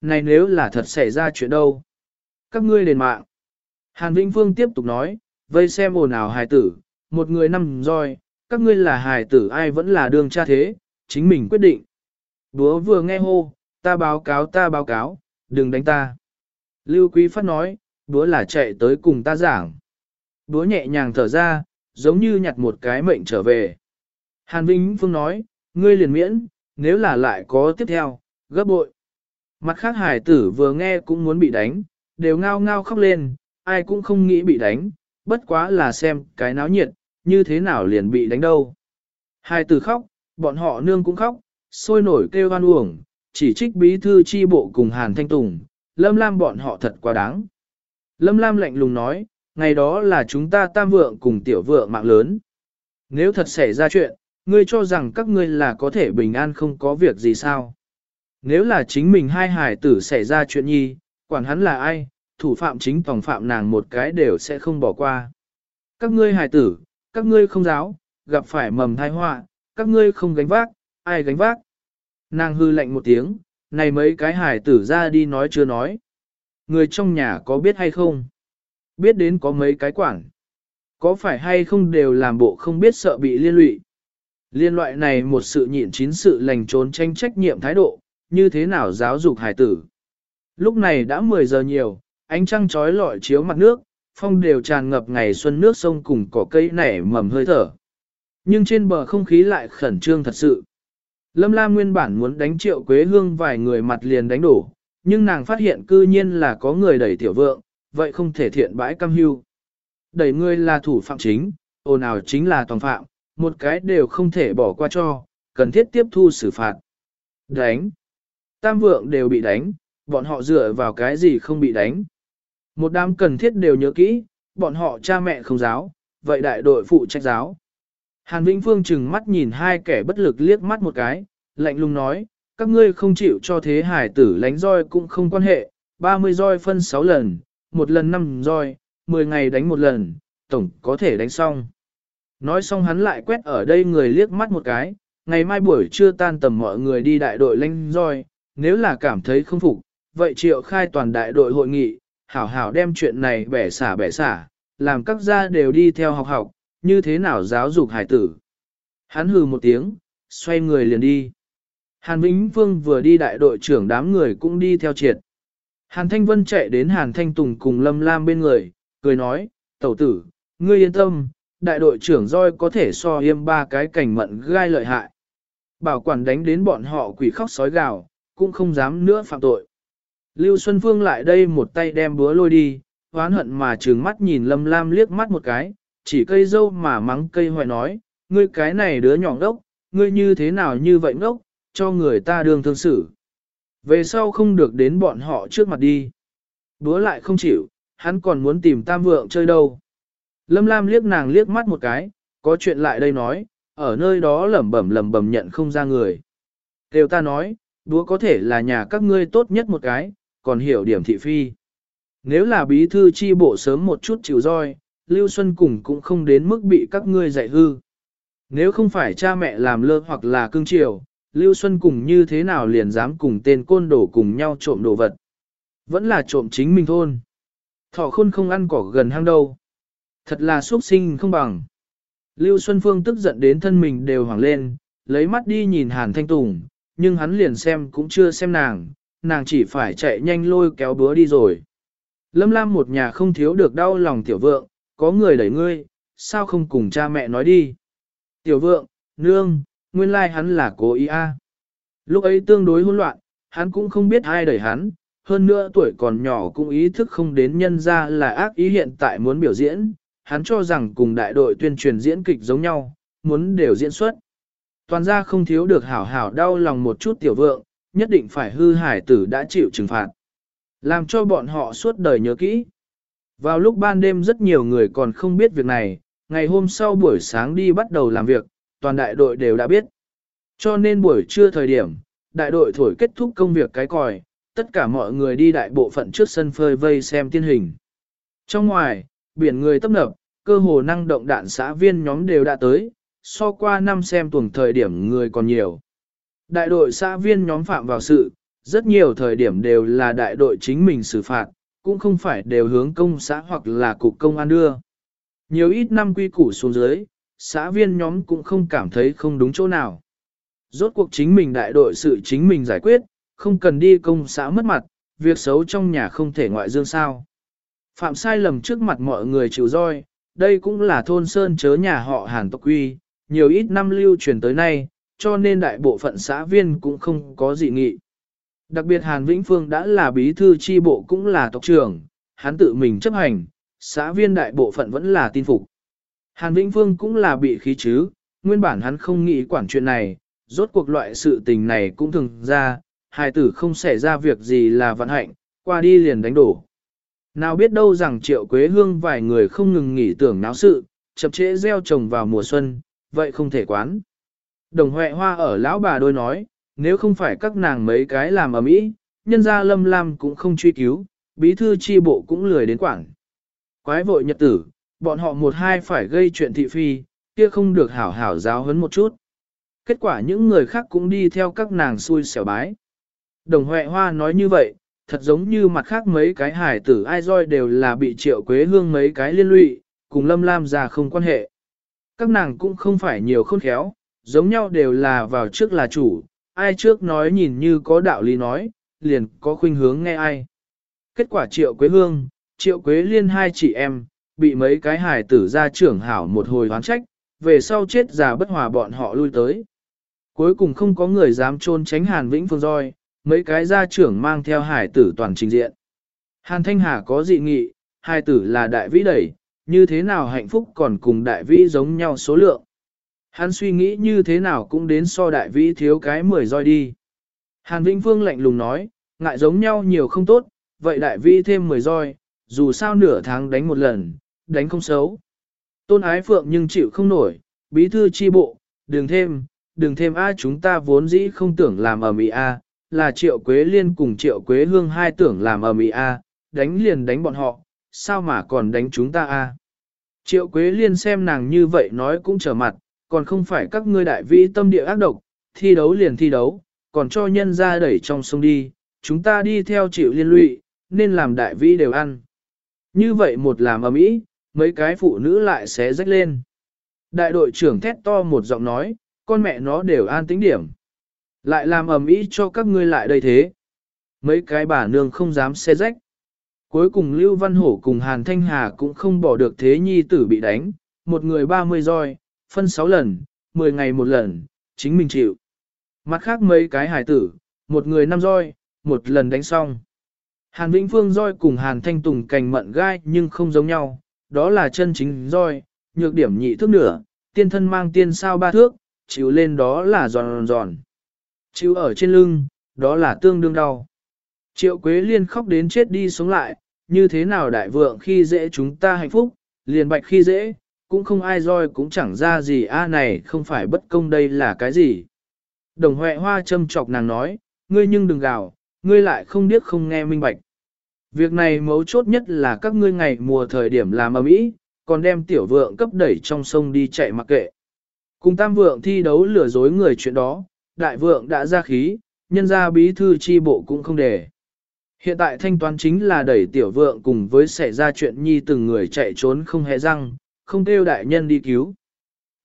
này nếu là thật xảy ra chuyện đâu. các ngươi đền mạng. Hàn Vĩnh Phương tiếp tục nói, vây xem ồn ào hài tử, một người năm roi, các ngươi là hài tử ai vẫn là đường cha thế, chính mình quyết định. Búa vừa nghe hô, ta báo cáo ta báo cáo, đừng đánh ta. Lưu Quý Phát nói, búa là chạy tới cùng ta giảng. Búa nhẹ nhàng thở ra, giống như nhặt một cái mệnh trở về. Hàn Vĩnh Phương nói, ngươi liền miễn, nếu là lại có tiếp theo, gấp bội. Mặt khác hải tử vừa nghe cũng muốn bị đánh, đều ngao ngao khóc lên, ai cũng không nghĩ bị đánh, bất quá là xem cái náo nhiệt, như thế nào liền bị đánh đâu. Hải tử khóc, bọn họ nương cũng khóc, sôi nổi kêu hoan uổng, chỉ trích bí thư chi bộ cùng Hàn Thanh Tùng, Lâm Lam bọn họ thật quá đáng. Lâm Lam lạnh lùng nói, ngày đó là chúng ta tam vượng cùng tiểu vượng mạng lớn. Nếu thật xảy ra chuyện, ngươi cho rằng các ngươi là có thể bình an không có việc gì sao? Nếu là chính mình hai hải tử xảy ra chuyện nhi, quản hắn là ai, thủ phạm chính tòng phạm nàng một cái đều sẽ không bỏ qua. Các ngươi hải tử, các ngươi không giáo, gặp phải mầm thai họa, các ngươi không gánh vác, ai gánh vác. Nàng hư lạnh một tiếng, này mấy cái hải tử ra đi nói chưa nói. Người trong nhà có biết hay không? Biết đến có mấy cái quản. Có phải hay không đều làm bộ không biết sợ bị liên lụy. Liên loại này một sự nhịn chín sự lành trốn tranh trách nhiệm thái độ, như thế nào giáo dục hải tử. Lúc này đã 10 giờ nhiều, ánh trăng trói lọi chiếu mặt nước, phong đều tràn ngập ngày xuân nước sông cùng cỏ cây nảy mầm hơi thở. Nhưng trên bờ không khí lại khẩn trương thật sự. Lâm Lam nguyên bản muốn đánh triệu quế hương vài người mặt liền đánh đổ, nhưng nàng phát hiện cư nhiên là có người đẩy tiểu vượng, vậy không thể thiện bãi cam hưu. Đẩy người là thủ phạm chính, ồn ào chính là toàn phạm, một cái đều không thể bỏ qua cho, cần thiết tiếp thu xử phạt. Đánh. Tam vượng đều bị đánh, bọn họ dựa vào cái gì không bị đánh. Một đám cần thiết đều nhớ kỹ, bọn họ cha mẹ không giáo, vậy đại đội phụ trách giáo. Hàn Vĩnh Phương chừng mắt nhìn hai kẻ bất lực liếc mắt một cái, lạnh lùng nói, các ngươi không chịu cho thế hải tử lánh roi cũng không quan hệ, 30 roi phân 6 lần, một lần 5 roi, 10 ngày đánh một lần, tổng có thể đánh xong. Nói xong hắn lại quét ở đây người liếc mắt một cái, ngày mai buổi trưa tan tầm mọi người đi đại đội lánh roi, nếu là cảm thấy không phục, vậy triệu khai toàn đại đội hội nghị, hảo hảo đem chuyện này bẻ xả bẻ xả, làm các gia đều đi theo học học, như thế nào giáo dục hải tử. Hắn hừ một tiếng, xoay người liền đi. Hàn Vĩnh Phương vừa đi đại đội trưởng đám người cũng đi theo triệt. Hàn Thanh Vân chạy đến Hàn Thanh Tùng cùng Lâm Lam bên người, cười nói, tẩu tử, ngươi yên tâm, đại đội trưởng roi có thể so yêm ba cái cảnh mận gai lợi hại. Bảo quản đánh đến bọn họ quỷ khóc sói gào, cũng không dám nữa phạm tội. Lưu Xuân Phương lại đây một tay đem búa lôi đi, oán hận mà trừng mắt nhìn Lâm Lam liếc mắt một cái, chỉ cây dâu mà mắng cây hoài nói, ngươi cái này đứa nhỏ đốc, ngươi như thế nào như vậy ngốc, cho người ta đương thương xử. Về sau không được đến bọn họ trước mặt đi. Búa lại không chịu, hắn còn muốn tìm tam vượng chơi đâu. Lâm Lam liếc nàng liếc mắt một cái, có chuyện lại đây nói, ở nơi đó lẩm bẩm lẩm bẩm nhận không ra người. Kêu ta nói, đúa có thể là nhà các ngươi tốt nhất một cái, còn hiểu điểm thị phi. Nếu là bí thư chi bộ sớm một chút chịu roi, Lưu Xuân cùng cũng không đến mức bị các ngươi dạy hư. Nếu không phải cha mẹ làm lơ hoặc là cương triều, Lưu Xuân cùng như thế nào liền dám cùng tên côn đổ cùng nhau trộm đồ vật. Vẫn là trộm chính mình thôn. Thỏ khôn không ăn cỏ gần hang đâu. Thật là xuất sinh không bằng. Lưu Xuân Phương tức giận đến thân mình đều hoảng lên, lấy mắt đi nhìn Hàn Thanh Tùng, nhưng hắn liền xem cũng chưa xem nàng, nàng chỉ phải chạy nhanh lôi kéo búa đi rồi. Lâm Lam một nhà không thiếu được đau lòng tiểu vượng, có người đẩy ngươi, sao không cùng cha mẹ nói đi. Tiểu vượng, nương, nguyên lai like hắn là cố ý a. Lúc ấy tương đối hỗn loạn, hắn cũng không biết ai đẩy hắn, hơn nữa tuổi còn nhỏ cũng ý thức không đến nhân ra là ác ý hiện tại muốn biểu diễn, hắn cho rằng cùng đại đội tuyên truyền diễn kịch giống nhau, muốn đều diễn xuất. Toàn ra không thiếu được hảo hảo đau lòng một chút tiểu vượng, nhất định phải hư hải tử đã chịu trừng phạt. Làm cho bọn họ suốt đời nhớ kỹ. Vào lúc ban đêm rất nhiều người còn không biết việc này, ngày hôm sau buổi sáng đi bắt đầu làm việc, toàn đại đội đều đã biết. Cho nên buổi trưa thời điểm, đại đội thổi kết thúc công việc cái còi, tất cả mọi người đi đại bộ phận trước sân phơi vây xem tiên hình. Trong ngoài, biển người tấp nập, cơ hồ năng động đạn xã viên nhóm đều đã tới, so qua năm xem tuần thời điểm người còn nhiều. Đại đội xã viên nhóm phạm vào sự, rất nhiều thời điểm đều là đại đội chính mình xử phạt, cũng không phải đều hướng công xã hoặc là cục công an đưa. Nhiều ít năm quy củ xuống dưới, xã viên nhóm cũng không cảm thấy không đúng chỗ nào. Rốt cuộc chính mình đại đội sự chính mình giải quyết, không cần đi công xã mất mặt, việc xấu trong nhà không thể ngoại dương sao. Phạm sai lầm trước mặt mọi người chịu roi, đây cũng là thôn sơn chớ nhà họ Hàn tộc quy, nhiều ít năm lưu truyền tới nay, cho nên đại bộ phận xã viên cũng không có dị nghị. Đặc biệt Hàn Vĩnh Phương đã là bí thư chi bộ cũng là tộc trưởng, hắn tự mình chấp hành, xã viên đại bộ phận vẫn là tin phục. Hàn Vĩnh Phương cũng là bị khí chứ, nguyên bản hắn không nghĩ quản chuyện này, rốt cuộc loại sự tình này cũng thường ra, hài tử không xảy ra việc gì là vận hạnh, qua đi liền đánh đổ. Nào biết đâu rằng triệu quế hương vài người không ngừng nghỉ tưởng náo sự, chậm trễ gieo trồng vào mùa xuân, vậy không thể quán. Đồng Huệ Hoa ở lão bà đôi nói, nếu không phải các nàng mấy cái làm ở mỹ, nhân gia lâm lam cũng không truy cứu, bí thư chi bộ cũng lười đến quảng. Quái vội nhật tử, bọn họ một hai phải gây chuyện thị phi, kia không được hảo hảo giáo hấn một chút. Kết quả những người khác cũng đi theo các nàng xui xẻo bái. Đồng Huệ Hoa nói như vậy, thật giống như mặt khác mấy cái hải tử ai roi đều là bị triệu quế hương mấy cái liên lụy, cùng lâm lam ra không quan hệ. Các nàng cũng không phải nhiều khôn khéo, giống nhau đều là vào trước là chủ, ai trước nói nhìn như có đạo lý nói, liền có khuynh hướng nghe ai. Kết quả triệu quế hương, triệu quế liên hai chị em, bị mấy cái hải tử ra trưởng hảo một hồi hoán trách, về sau chết già bất hòa bọn họ lui tới. Cuối cùng không có người dám trôn tránh Hàn Vĩnh Phương roi, mấy cái gia trưởng mang theo hải tử toàn trình diện. Hàn Thanh Hà có dị nghị, hải tử là đại vĩ đẩy, như thế nào hạnh phúc còn cùng đại vĩ giống nhau số lượng. Hắn suy nghĩ như thế nào cũng đến so đại vĩ thiếu cái 10 roi đi. Hàn Vĩnh Phương lạnh lùng nói, ngại giống nhau nhiều không tốt, vậy đại vĩ thêm 10 roi, dù sao nửa tháng đánh một lần, đánh không xấu. Tôn ái phượng nhưng chịu không nổi, bí thư chi bộ, đừng thêm, đừng thêm ai chúng ta vốn dĩ không tưởng làm ở Mỹ A, là triệu quế liên cùng triệu quế hương hai tưởng làm ở Mỹ A, đánh liền đánh bọn họ, sao mà còn đánh chúng ta A. Triệu quế liên xem nàng như vậy nói cũng trở mặt, còn không phải các ngươi đại vĩ tâm địa ác độc, thi đấu liền thi đấu, còn cho nhân ra đẩy trong sông đi, chúng ta đi theo chịu liên lụy, nên làm đại vĩ đều ăn. Như vậy một làm ở mỹ mấy cái phụ nữ lại xé rách lên. Đại đội trưởng thét to một giọng nói, con mẹ nó đều an tính điểm. Lại làm ầm ĩ cho các ngươi lại đây thế. Mấy cái bà nương không dám xé rách. Cuối cùng Lưu Văn Hổ cùng Hàn Thanh Hà cũng không bỏ được thế nhi tử bị đánh, một người 30 roi, phân 6 lần, 10 ngày một lần, chính mình chịu. Mặt khác mấy cái hải tử, một người 5 roi, một lần đánh xong. Hàn Vĩnh Phương roi cùng Hàn Thanh Tùng cành mận gai nhưng không giống nhau, đó là chân chính roi, nhược điểm nhị thước nửa, tiên thân mang tiên sao ba thước, chịu lên đó là giòn giòn. Chịu ở trên lưng, đó là tương đương đau. Triệu Quế Liên khóc đến chết đi sống lại, như thế nào đại vượng khi dễ chúng ta hạnh phúc, liền bạch khi dễ, cũng không ai roi cũng chẳng ra gì a này không phải bất công đây là cái gì. Đồng Huệ Hoa châm chọc nàng nói, ngươi nhưng đừng gào, ngươi lại không biết không nghe minh bạch. Việc này mấu chốt nhất là các ngươi ngày mùa thời điểm làm ầm ĩ, còn đem tiểu vượng cấp đẩy trong sông đi chạy mặc kệ. Cùng tam vượng thi đấu lừa dối người chuyện đó, đại vượng đã ra khí, nhân ra bí thư chi bộ cũng không để. Hiện tại thanh toán chính là đẩy tiểu vượng cùng với xảy ra chuyện nhi từng người chạy trốn không hề răng, không kêu đại nhân đi cứu.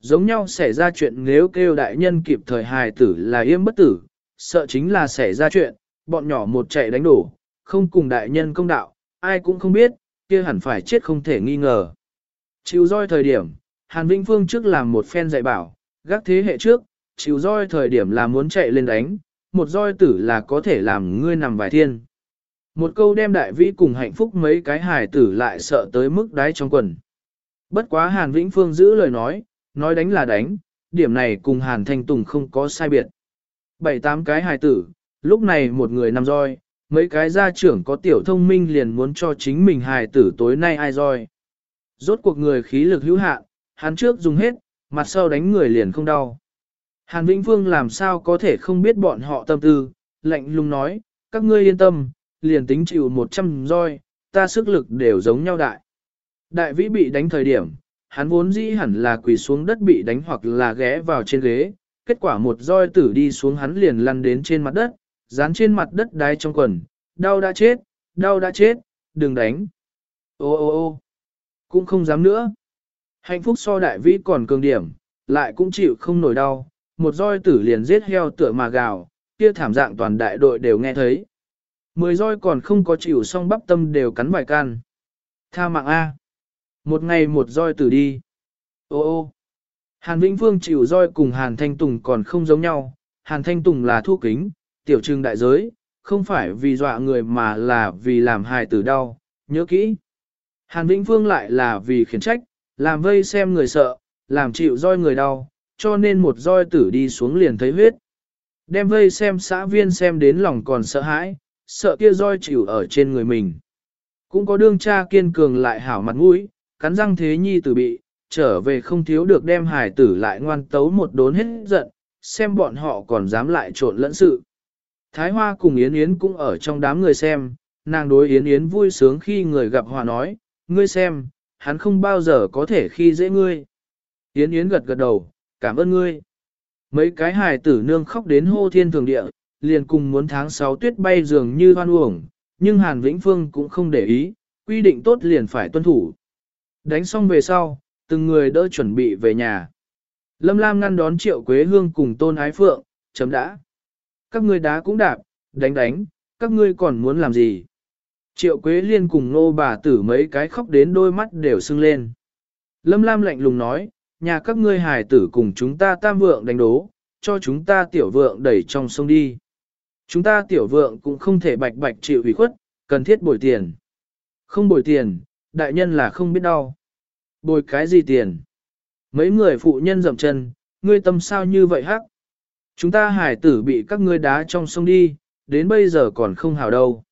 Giống nhau xảy ra chuyện nếu kêu đại nhân kịp thời hài tử là yêm bất tử, sợ chính là xảy ra chuyện, bọn nhỏ một chạy đánh đổ, không cùng đại nhân công đạo, ai cũng không biết, kia hẳn phải chết không thể nghi ngờ. Chịu roi thời điểm, Hàn Vĩnh Phương trước làm một phen dạy bảo, gác thế hệ trước, chịu roi thời điểm là muốn chạy lên đánh, một roi tử là có thể làm ngươi nằm vài thiên. Một câu đem đại vĩ cùng hạnh phúc mấy cái hài tử lại sợ tới mức đáy trong quần. Bất quá Hàn Vĩnh Phương giữ lời nói, nói đánh là đánh, điểm này cùng Hàn Thanh Tùng không có sai biệt. Bảy tám cái hài tử, lúc này một người nằm roi, mấy cái gia trưởng có tiểu thông minh liền muốn cho chính mình hài tử tối nay ai roi. Rốt cuộc người khí lực hữu hạn, hắn trước dùng hết, mặt sau đánh người liền không đau. Hàn Vĩnh Phương làm sao có thể không biết bọn họ tâm tư, lạnh lùng nói, các ngươi yên tâm, liền tính chịu 100 roi, ta sức lực đều giống nhau đại. Đại vĩ bị đánh thời điểm, hắn vốn dĩ hẳn là quỳ xuống đất bị đánh hoặc là ghé vào trên ghế, kết quả một roi tử đi xuống hắn liền lăn đến trên mặt đất, dán trên mặt đất đái trong quần, đau đã chết, đau đã chết, đừng đánh. Ô ô ô cũng không dám nữa. Hạnh phúc so đại vĩ còn cường điểm, lại cũng chịu không nổi đau, một roi tử liền giết heo tựa mà gào, kia thảm dạng toàn đại đội đều nghe thấy. Mười roi còn không có chịu xong bắp tâm đều cắn vài can. Tha mạng A. Một ngày một roi tử đi. Ô ô. Hàn Vĩnh Phương chịu roi cùng Hàn Thanh Tùng còn không giống nhau. Hàn Thanh Tùng là thu kính, tiểu trừng đại giới, không phải vì dọa người mà là vì làm hài tử đau, nhớ kỹ. Hàn Vĩnh Phương lại là vì khiển trách, làm vây xem người sợ, làm chịu roi người đau, cho nên một roi tử đi xuống liền thấy huyết. Đem vây xem xã viên xem đến lòng còn sợ hãi, sợ kia roi chịu ở trên người mình. Cũng có đương cha kiên cường lại hảo mặt mũi, cắn răng thế nhi tử bị, trở về không thiếu được đem hải tử lại ngoan tấu một đốn hết giận, xem bọn họ còn dám lại trộn lẫn sự. Thái Hoa cùng Yến Yến cũng ở trong đám người xem, nàng đối Yến Yến vui sướng khi người gặp hòa nói, ngươi xem, hắn không bao giờ có thể khi dễ ngươi. Yến Yến gật gật đầu, cảm ơn ngươi. Mấy cái hài tử nương khóc đến hô thiên thường địa, liền cùng muốn tháng 6 tuyết bay dường như hoan uổng, nhưng Hàn Vĩnh Phương cũng không để ý, quy định tốt liền phải tuân thủ. Đánh xong về sau, từng người đỡ chuẩn bị về nhà. Lâm Lam ngăn đón Triệu Quế Hương cùng Tôn Ái Phượng, chấm đã. Các ngươi đá cũng đạp, đánh đánh, các ngươi còn muốn làm gì? Triệu Quế Liên cùng nô bà tử mấy cái khóc đến đôi mắt đều sưng lên. Lâm Lam lạnh lùng nói, nhà các ngươi hài tử cùng chúng ta tam vượng đánh đố, cho chúng ta tiểu vượng đẩy trong sông đi. Chúng ta tiểu vượng cũng không thể bạch bạch chịu ủy khuất, cần thiết bồi tiền. Không bồi tiền, đại nhân là không biết đau. Bồi cái gì tiền? Mấy người phụ nhân dậm chân, ngươi tâm sao như vậy hắc? Chúng ta hải tử bị các ngươi đá trong sông đi, đến bây giờ còn không hào đâu.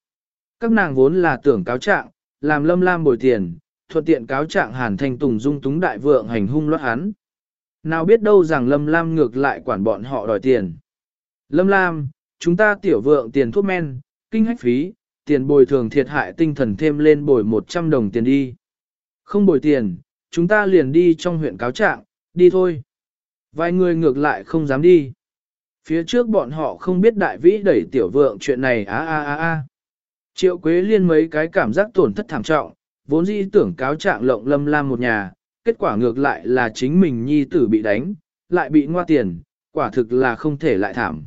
Các nàng vốn là tưởng cáo trạng, làm lâm lam bồi tiền, thuận tiện cáo trạng hàn thanh tùng dung túng đại vượng hành hung loát hắn. Nào biết đâu rằng lâm lam ngược lại quản bọn họ đòi tiền. Lâm lam, chúng ta tiểu vượng tiền thuốc men, kinh hách phí, tiền bồi thường thiệt hại tinh thần thêm lên bồi 100 đồng tiền đi. Không bồi tiền, chúng ta liền đi trong huyện cáo trạng, đi thôi. Vài người ngược lại không dám đi. Phía trước bọn họ không biết đại vĩ đẩy tiểu vượng chuyện này á a a a Triệu Quế Liên mấy cái cảm giác tổn thất thảm trọng, vốn dĩ tưởng cáo trạng lộng lâm lam một nhà, kết quả ngược lại là chính mình nhi tử bị đánh, lại bị ngoa tiền, quả thực là không thể lại thảm.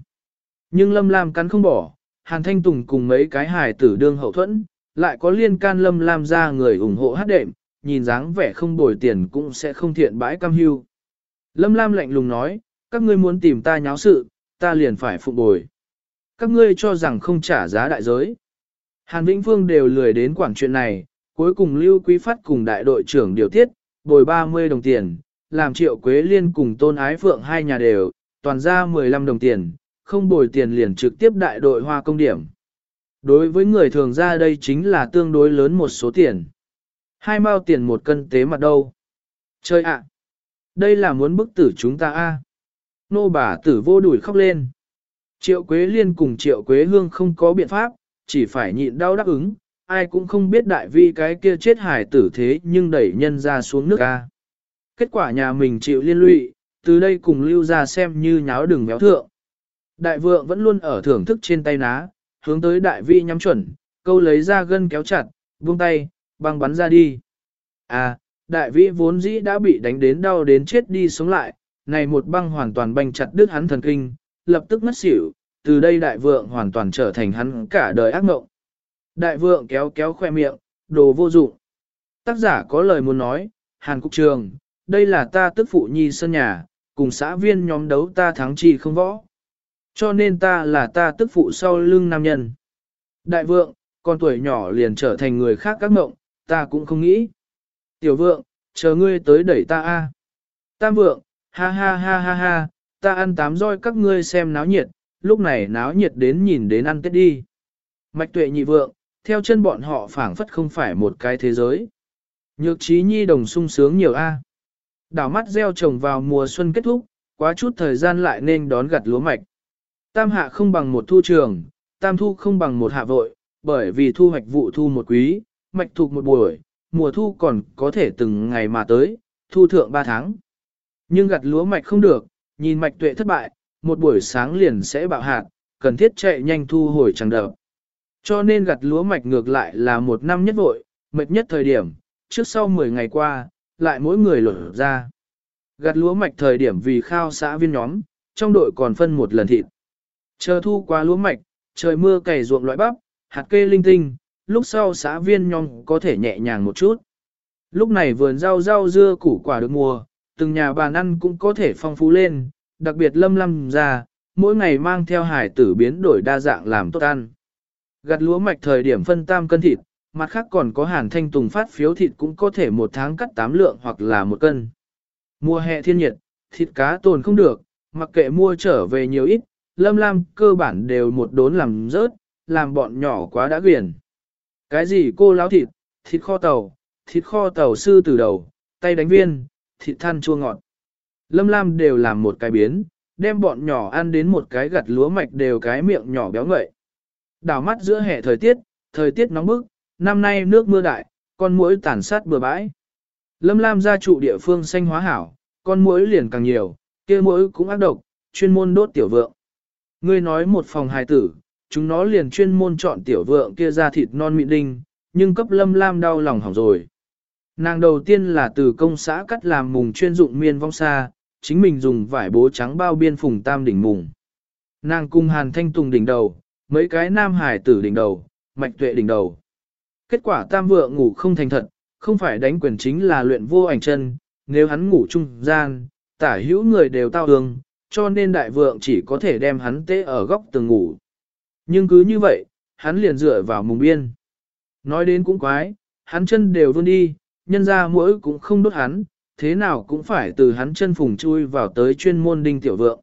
Nhưng lâm lam cắn không bỏ, Hàn Thanh Tùng cùng mấy cái hài tử đương hậu thuẫn, lại có liên can lâm lam ra người ủng hộ hát đệm, nhìn dáng vẻ không bồi tiền cũng sẽ không thiện bãi cam hưu. Lâm lam lạnh lùng nói, các ngươi muốn tìm ta nháo sự, ta liền phải phụ bồi. Các ngươi cho rằng không trả giá đại giới. Hàn Vĩnh Phương đều lười đến quản chuyện này, cuối cùng Lưu Quý Phát cùng đại đội trưởng điều tiết, bồi 30 đồng tiền, làm triệu Quế Liên cùng Tôn Ái Phượng hai nhà đều, toàn ra 15 đồng tiền, không bồi tiền liền trực tiếp đại đội hoa công điểm. Đối với người thường ra đây chính là tương đối lớn một số tiền. Hai mao tiền một cân tế mặt đâu. Chơi ạ! đây là muốn bức tử chúng ta a Nô bà tử vô đuổi khóc lên. Triệu Quế Liên cùng Triệu Quế Hương không có biện pháp, chỉ phải nhịn đau đáp ứng, ai cũng không biết đại vi cái kia chết hải tử thế nhưng đẩy nhân ra xuống nước ca. Kết quả nhà mình chịu liên lụy, từ đây cùng lưu ra xem như nháo đừng méo thượng. Đại vượng vẫn luôn ở thưởng thức trên tay ná, hướng tới đại vi nhắm chuẩn, câu lấy ra gân kéo chặt, buông tay, băng bắn ra đi. À, đại vi vốn dĩ đã bị đánh đến đau đến chết đi sống lại, này một băng hoàn toàn banh chặt đứt hắn thần kinh, lập tức mất xỉu, từ đây đại vượng hoàn toàn trở thành hắn cả đời ác mộng. Đại vượng kéo kéo khoe miệng, đồ vô dụng. Tác giả có lời muốn nói, Hàn Cục Trường, đây là ta tức phụ nhi sân nhà, cùng xã viên nhóm đấu ta thắng chi không võ. Cho nên ta là ta tức phụ sau lưng nam nhân. Đại vượng, con tuổi nhỏ liền trở thành người khác các mộng, ta cũng không nghĩ. Tiểu vượng, chờ ngươi tới đẩy ta a. Tam vượng, ha ha ha ha ha, ta ăn tám roi các ngươi xem náo nhiệt, lúc này náo nhiệt đến nhìn đến ăn tết đi. Mạch tuệ nhị vượng, theo chân bọn họ phảng phất không phải một cái thế giới. Nhược trí nhi đồng sung sướng nhiều a. Đảo mắt gieo trồng vào mùa xuân kết thúc, quá chút thời gian lại nên đón gặt lúa mạch. Tam hạ không bằng một thu trường, tam thu không bằng một hạ vội, bởi vì thu hoạch vụ thu một quý, mạch thuộc một buổi, mùa thu còn có thể từng ngày mà tới, thu thượng ba tháng. Nhưng gặt lúa mạch không được, nhìn mạch tuệ thất bại, một buổi sáng liền sẽ bạo hạt, cần thiết chạy nhanh thu hồi chẳng đợt. Cho nên gặt lúa mạch ngược lại là một năm nhất vội, mệt nhất thời điểm, trước sau 10 ngày qua, lại mỗi người lột ra. Gặt lúa mạch thời điểm vì khao xã viên nhóm, trong đội còn phân một lần thịt. Chờ thu qua lúa mạch, trời mưa cày ruộng loại bắp, hạt kê linh tinh, lúc sau xã viên nhóm có thể nhẹ nhàng một chút. Lúc này vườn rau rau dưa củ quả được mùa, từng nhà bàn ăn cũng có thể phong phú lên, đặc biệt lâm lâm ra, mỗi ngày mang theo hải tử biến đổi đa dạng làm tốt ăn. Gặt lúa mạch thời điểm phân tam cân thịt, mặt khác còn có hàn thanh tùng phát phiếu thịt cũng có thể một tháng cắt 8 lượng hoặc là một cân. Mùa hè thiên nhiệt, thịt cá tồn không được, mặc kệ mua trở về nhiều ít, lâm lam cơ bản đều một đốn làm rớt, làm bọn nhỏ quá đã quyển. Cái gì cô láo thịt, thịt kho tàu, thịt kho tàu sư từ đầu, tay đánh viên, thịt than chua ngọt. Lâm lam đều làm một cái biến, đem bọn nhỏ ăn đến một cái gặt lúa mạch đều cái miệng nhỏ béo ngậy. Đảo mắt giữa hè thời tiết, thời tiết nóng bức, năm nay nước mưa đại, con muỗi tàn sát bừa bãi. Lâm Lam gia trụ địa phương xanh hóa hảo, con muỗi liền càng nhiều, kia muỗi cũng ác độc, chuyên môn đốt tiểu vượng. Ngươi nói một phòng hài tử, chúng nó liền chuyên môn chọn tiểu vượng kia ra thịt non mịn đinh, nhưng cấp Lâm Lam đau lòng hỏng rồi. Nàng đầu tiên là từ công xã cắt làm mùng chuyên dụng miên vong xa, chính mình dùng vải bố trắng bao biên phùng tam đỉnh mùng. Nàng cung hàn thanh tùng đỉnh đầu, mấy cái nam hải tử đỉnh đầu, mạch tuệ đỉnh đầu. Kết quả tam vượng ngủ không thành thật, không phải đánh quyền chính là luyện vô ảnh chân, nếu hắn ngủ trung gian, tả hữu người đều tao hương, cho nên đại vượng chỉ có thể đem hắn tế ở góc tường ngủ. Nhưng cứ như vậy, hắn liền dựa vào mùng biên. Nói đến cũng quái, hắn chân đều vươn đi, nhân ra mỗi cũng không đốt hắn, thế nào cũng phải từ hắn chân phùng chui vào tới chuyên môn đinh tiểu vượng.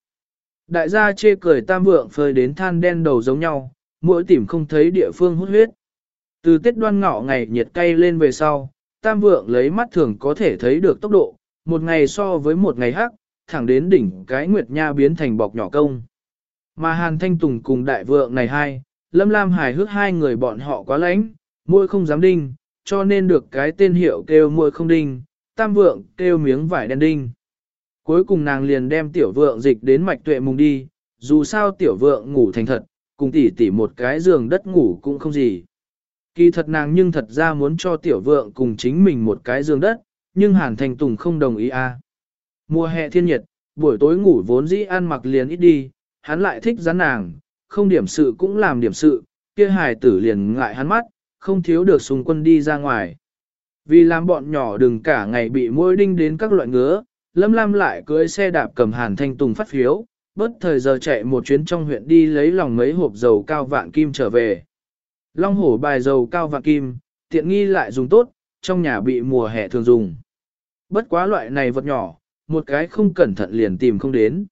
Đại gia chê cười tam vượng phơi đến than đen đầu giống nhau, mỗi tìm không thấy địa phương hút huyết. Từ tiết đoan ngọ ngày nhiệt cay lên về sau, tam vượng lấy mắt thường có thể thấy được tốc độ, một ngày so với một ngày hắc, thẳng đến đỉnh cái nguyệt nha biến thành bọc nhỏ công. Mà Hàn Thanh Tùng cùng đại vượng này hai, Lâm Lam hài hước hai người bọn họ quá lãnh, môi không dám đinh, cho nên được cái tên hiệu kêu muội không đinh, tam vượng kêu miếng vải đen đinh. Cuối cùng nàng liền đem tiểu vượng dịch đến mạch tuệ mùng đi, dù sao tiểu vượng ngủ thành thật, cùng tỉ tỉ một cái giường đất ngủ cũng không gì. Kỳ thật nàng nhưng thật ra muốn cho tiểu vượng cùng chính mình một cái giường đất, nhưng Hàn Thành Tùng không đồng ý a. À. Mùa hè thiên nhiệt, buổi tối ngủ vốn dĩ ăn mặc liền ít đi, hắn lại thích rắn nàng, không điểm sự cũng làm điểm sự, kia hài tử liền ngại hắn mắt, không thiếu được xung quân đi ra ngoài. Vì làm bọn nhỏ đừng cả ngày bị môi đinh đến các loại ngứa, Lâm Lam lại cưỡi xe đạp cầm Hàn Thanh Tùng phát phiếu, bất thời giờ chạy một chuyến trong huyện đi lấy lòng mấy hộp dầu cao vạn kim trở về. Long hổ bài dầu cao vạn kim, tiện nghi lại dùng tốt, trong nhà bị mùa hè thường dùng. Bất quá loại này vật nhỏ, một cái không cẩn thận liền tìm không đến.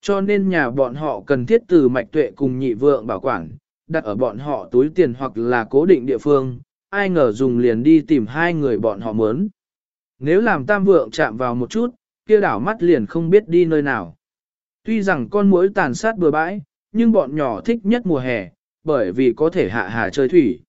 Cho nên nhà bọn họ cần thiết từ mạch tuệ cùng nhị vượng bảo quản, đặt ở bọn họ túi tiền hoặc là cố định địa phương, ai ngờ dùng liền đi tìm hai người bọn họ mớn. Nếu làm tam vượng chạm vào một chút, kia đảo mắt liền không biết đi nơi nào. Tuy rằng con muỗi tàn sát bừa bãi, nhưng bọn nhỏ thích nhất mùa hè, bởi vì có thể hạ hà chơi thủy.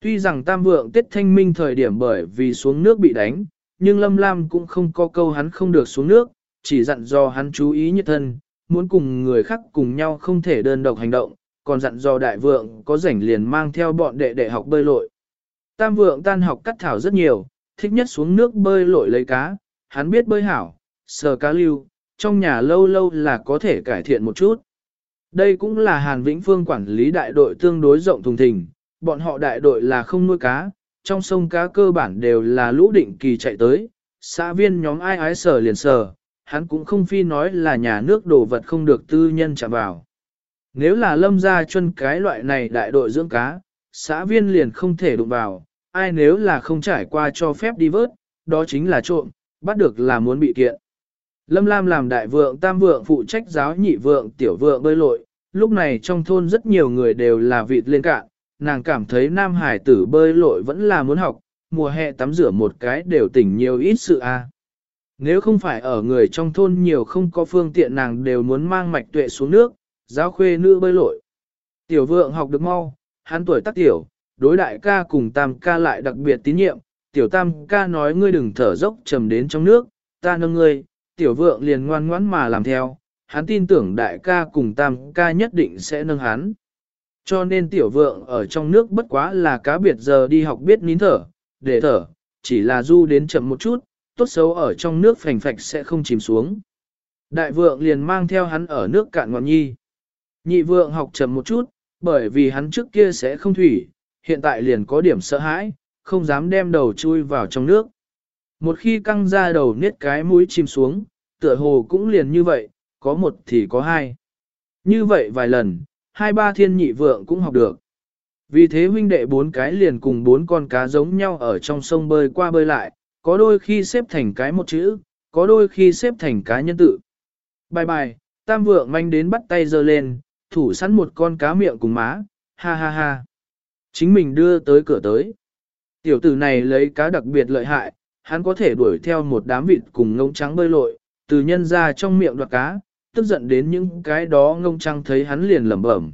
Tuy rằng tam vượng tết thanh minh thời điểm bởi vì xuống nước bị đánh, nhưng Lâm Lam cũng không có câu hắn không được xuống nước, chỉ dặn do hắn chú ý nhiệt thân, muốn cùng người khác cùng nhau không thể đơn độc hành động, còn dặn do đại vượng có rảnh liền mang theo bọn đệ đệ học bơi lội. Tam vượng tan học cắt thảo rất nhiều, thích nhất xuống nước bơi lội lấy cá, hắn biết bơi hảo, sờ cá lưu, trong nhà lâu lâu là có thể cải thiện một chút. Đây cũng là Hàn Vĩnh Phương quản lý đại đội tương đối rộng thùng thình, bọn họ đại đội là không nuôi cá, trong sông cá cơ bản đều là lũ định kỳ chạy tới, xã viên nhóm ai ái sờ liền sờ, hắn cũng không phi nói là nhà nước đồ vật không được tư nhân chạm vào. Nếu là lâm gia chân cái loại này đại đội dưỡng cá, xã viên liền không thể đụng vào, ai nếu là không trải qua cho phép đi vớt, đó chính là trộm, bắt được là muốn bị kiện. Lâm Lam làm đại vượng tam vượng phụ trách giáo nhị vượng tiểu vượng bơi lội, lúc này trong thôn rất nhiều người đều là vịt lên cạn, nàng cảm thấy nam hải tử bơi lội vẫn là muốn học, mùa hè tắm rửa một cái đều tỉnh nhiều ít sự a. Nếu không phải ở người trong thôn nhiều không có phương tiện nàng đều muốn mang mạch tuệ xuống nước, giáo khuê nữ bơi lội. Tiểu vượng học được mau, hắn tuổi tác tiểu, đối đại ca cùng tam ca lại đặc biệt tín nhiệm, tiểu tam ca nói ngươi đừng thở dốc trầm đến trong nước, ta nâng ngươi, tiểu vượng liền ngoan ngoãn mà làm theo, hắn tin tưởng đại ca cùng tam ca nhất định sẽ nâng hắn. Cho nên tiểu vượng ở trong nước bất quá là cá biệt giờ đi học biết nín thở, để thở, chỉ là du đến chậm một chút, tốt xấu ở trong nước phành phạch sẽ không chìm xuống. Đại vượng liền mang theo hắn ở nước cạn ngọn nhi. Nhị vượng học chậm một chút, bởi vì hắn trước kia sẽ không thủy, hiện tại liền có điểm sợ hãi, không dám đem đầu chui vào trong nước. Một khi căng ra đầu niết cái mũi chìm xuống, tựa hồ cũng liền như vậy, có một thì có hai. Như vậy vài lần, hai ba thiên nhị vượng cũng học được. Vì thế huynh đệ bốn cái liền cùng bốn con cá giống nhau ở trong sông bơi qua bơi lại, có đôi khi xếp thành cái một chữ, có đôi khi xếp thành cá nhân tự. Bài bài, tam vượng manh đến bắt tay giơ lên, thủ sẵn một con cá miệng cùng má, ha ha ha. Chính mình đưa tới cửa tới. Tiểu tử này lấy cá đặc biệt lợi hại, hắn có thể đuổi theo một đám vịt cùng ngông trắng bơi lội, từ nhân ra trong miệng đoạt cá, tức giận đến những cái đó ngông trắng thấy hắn liền lẩm bẩm.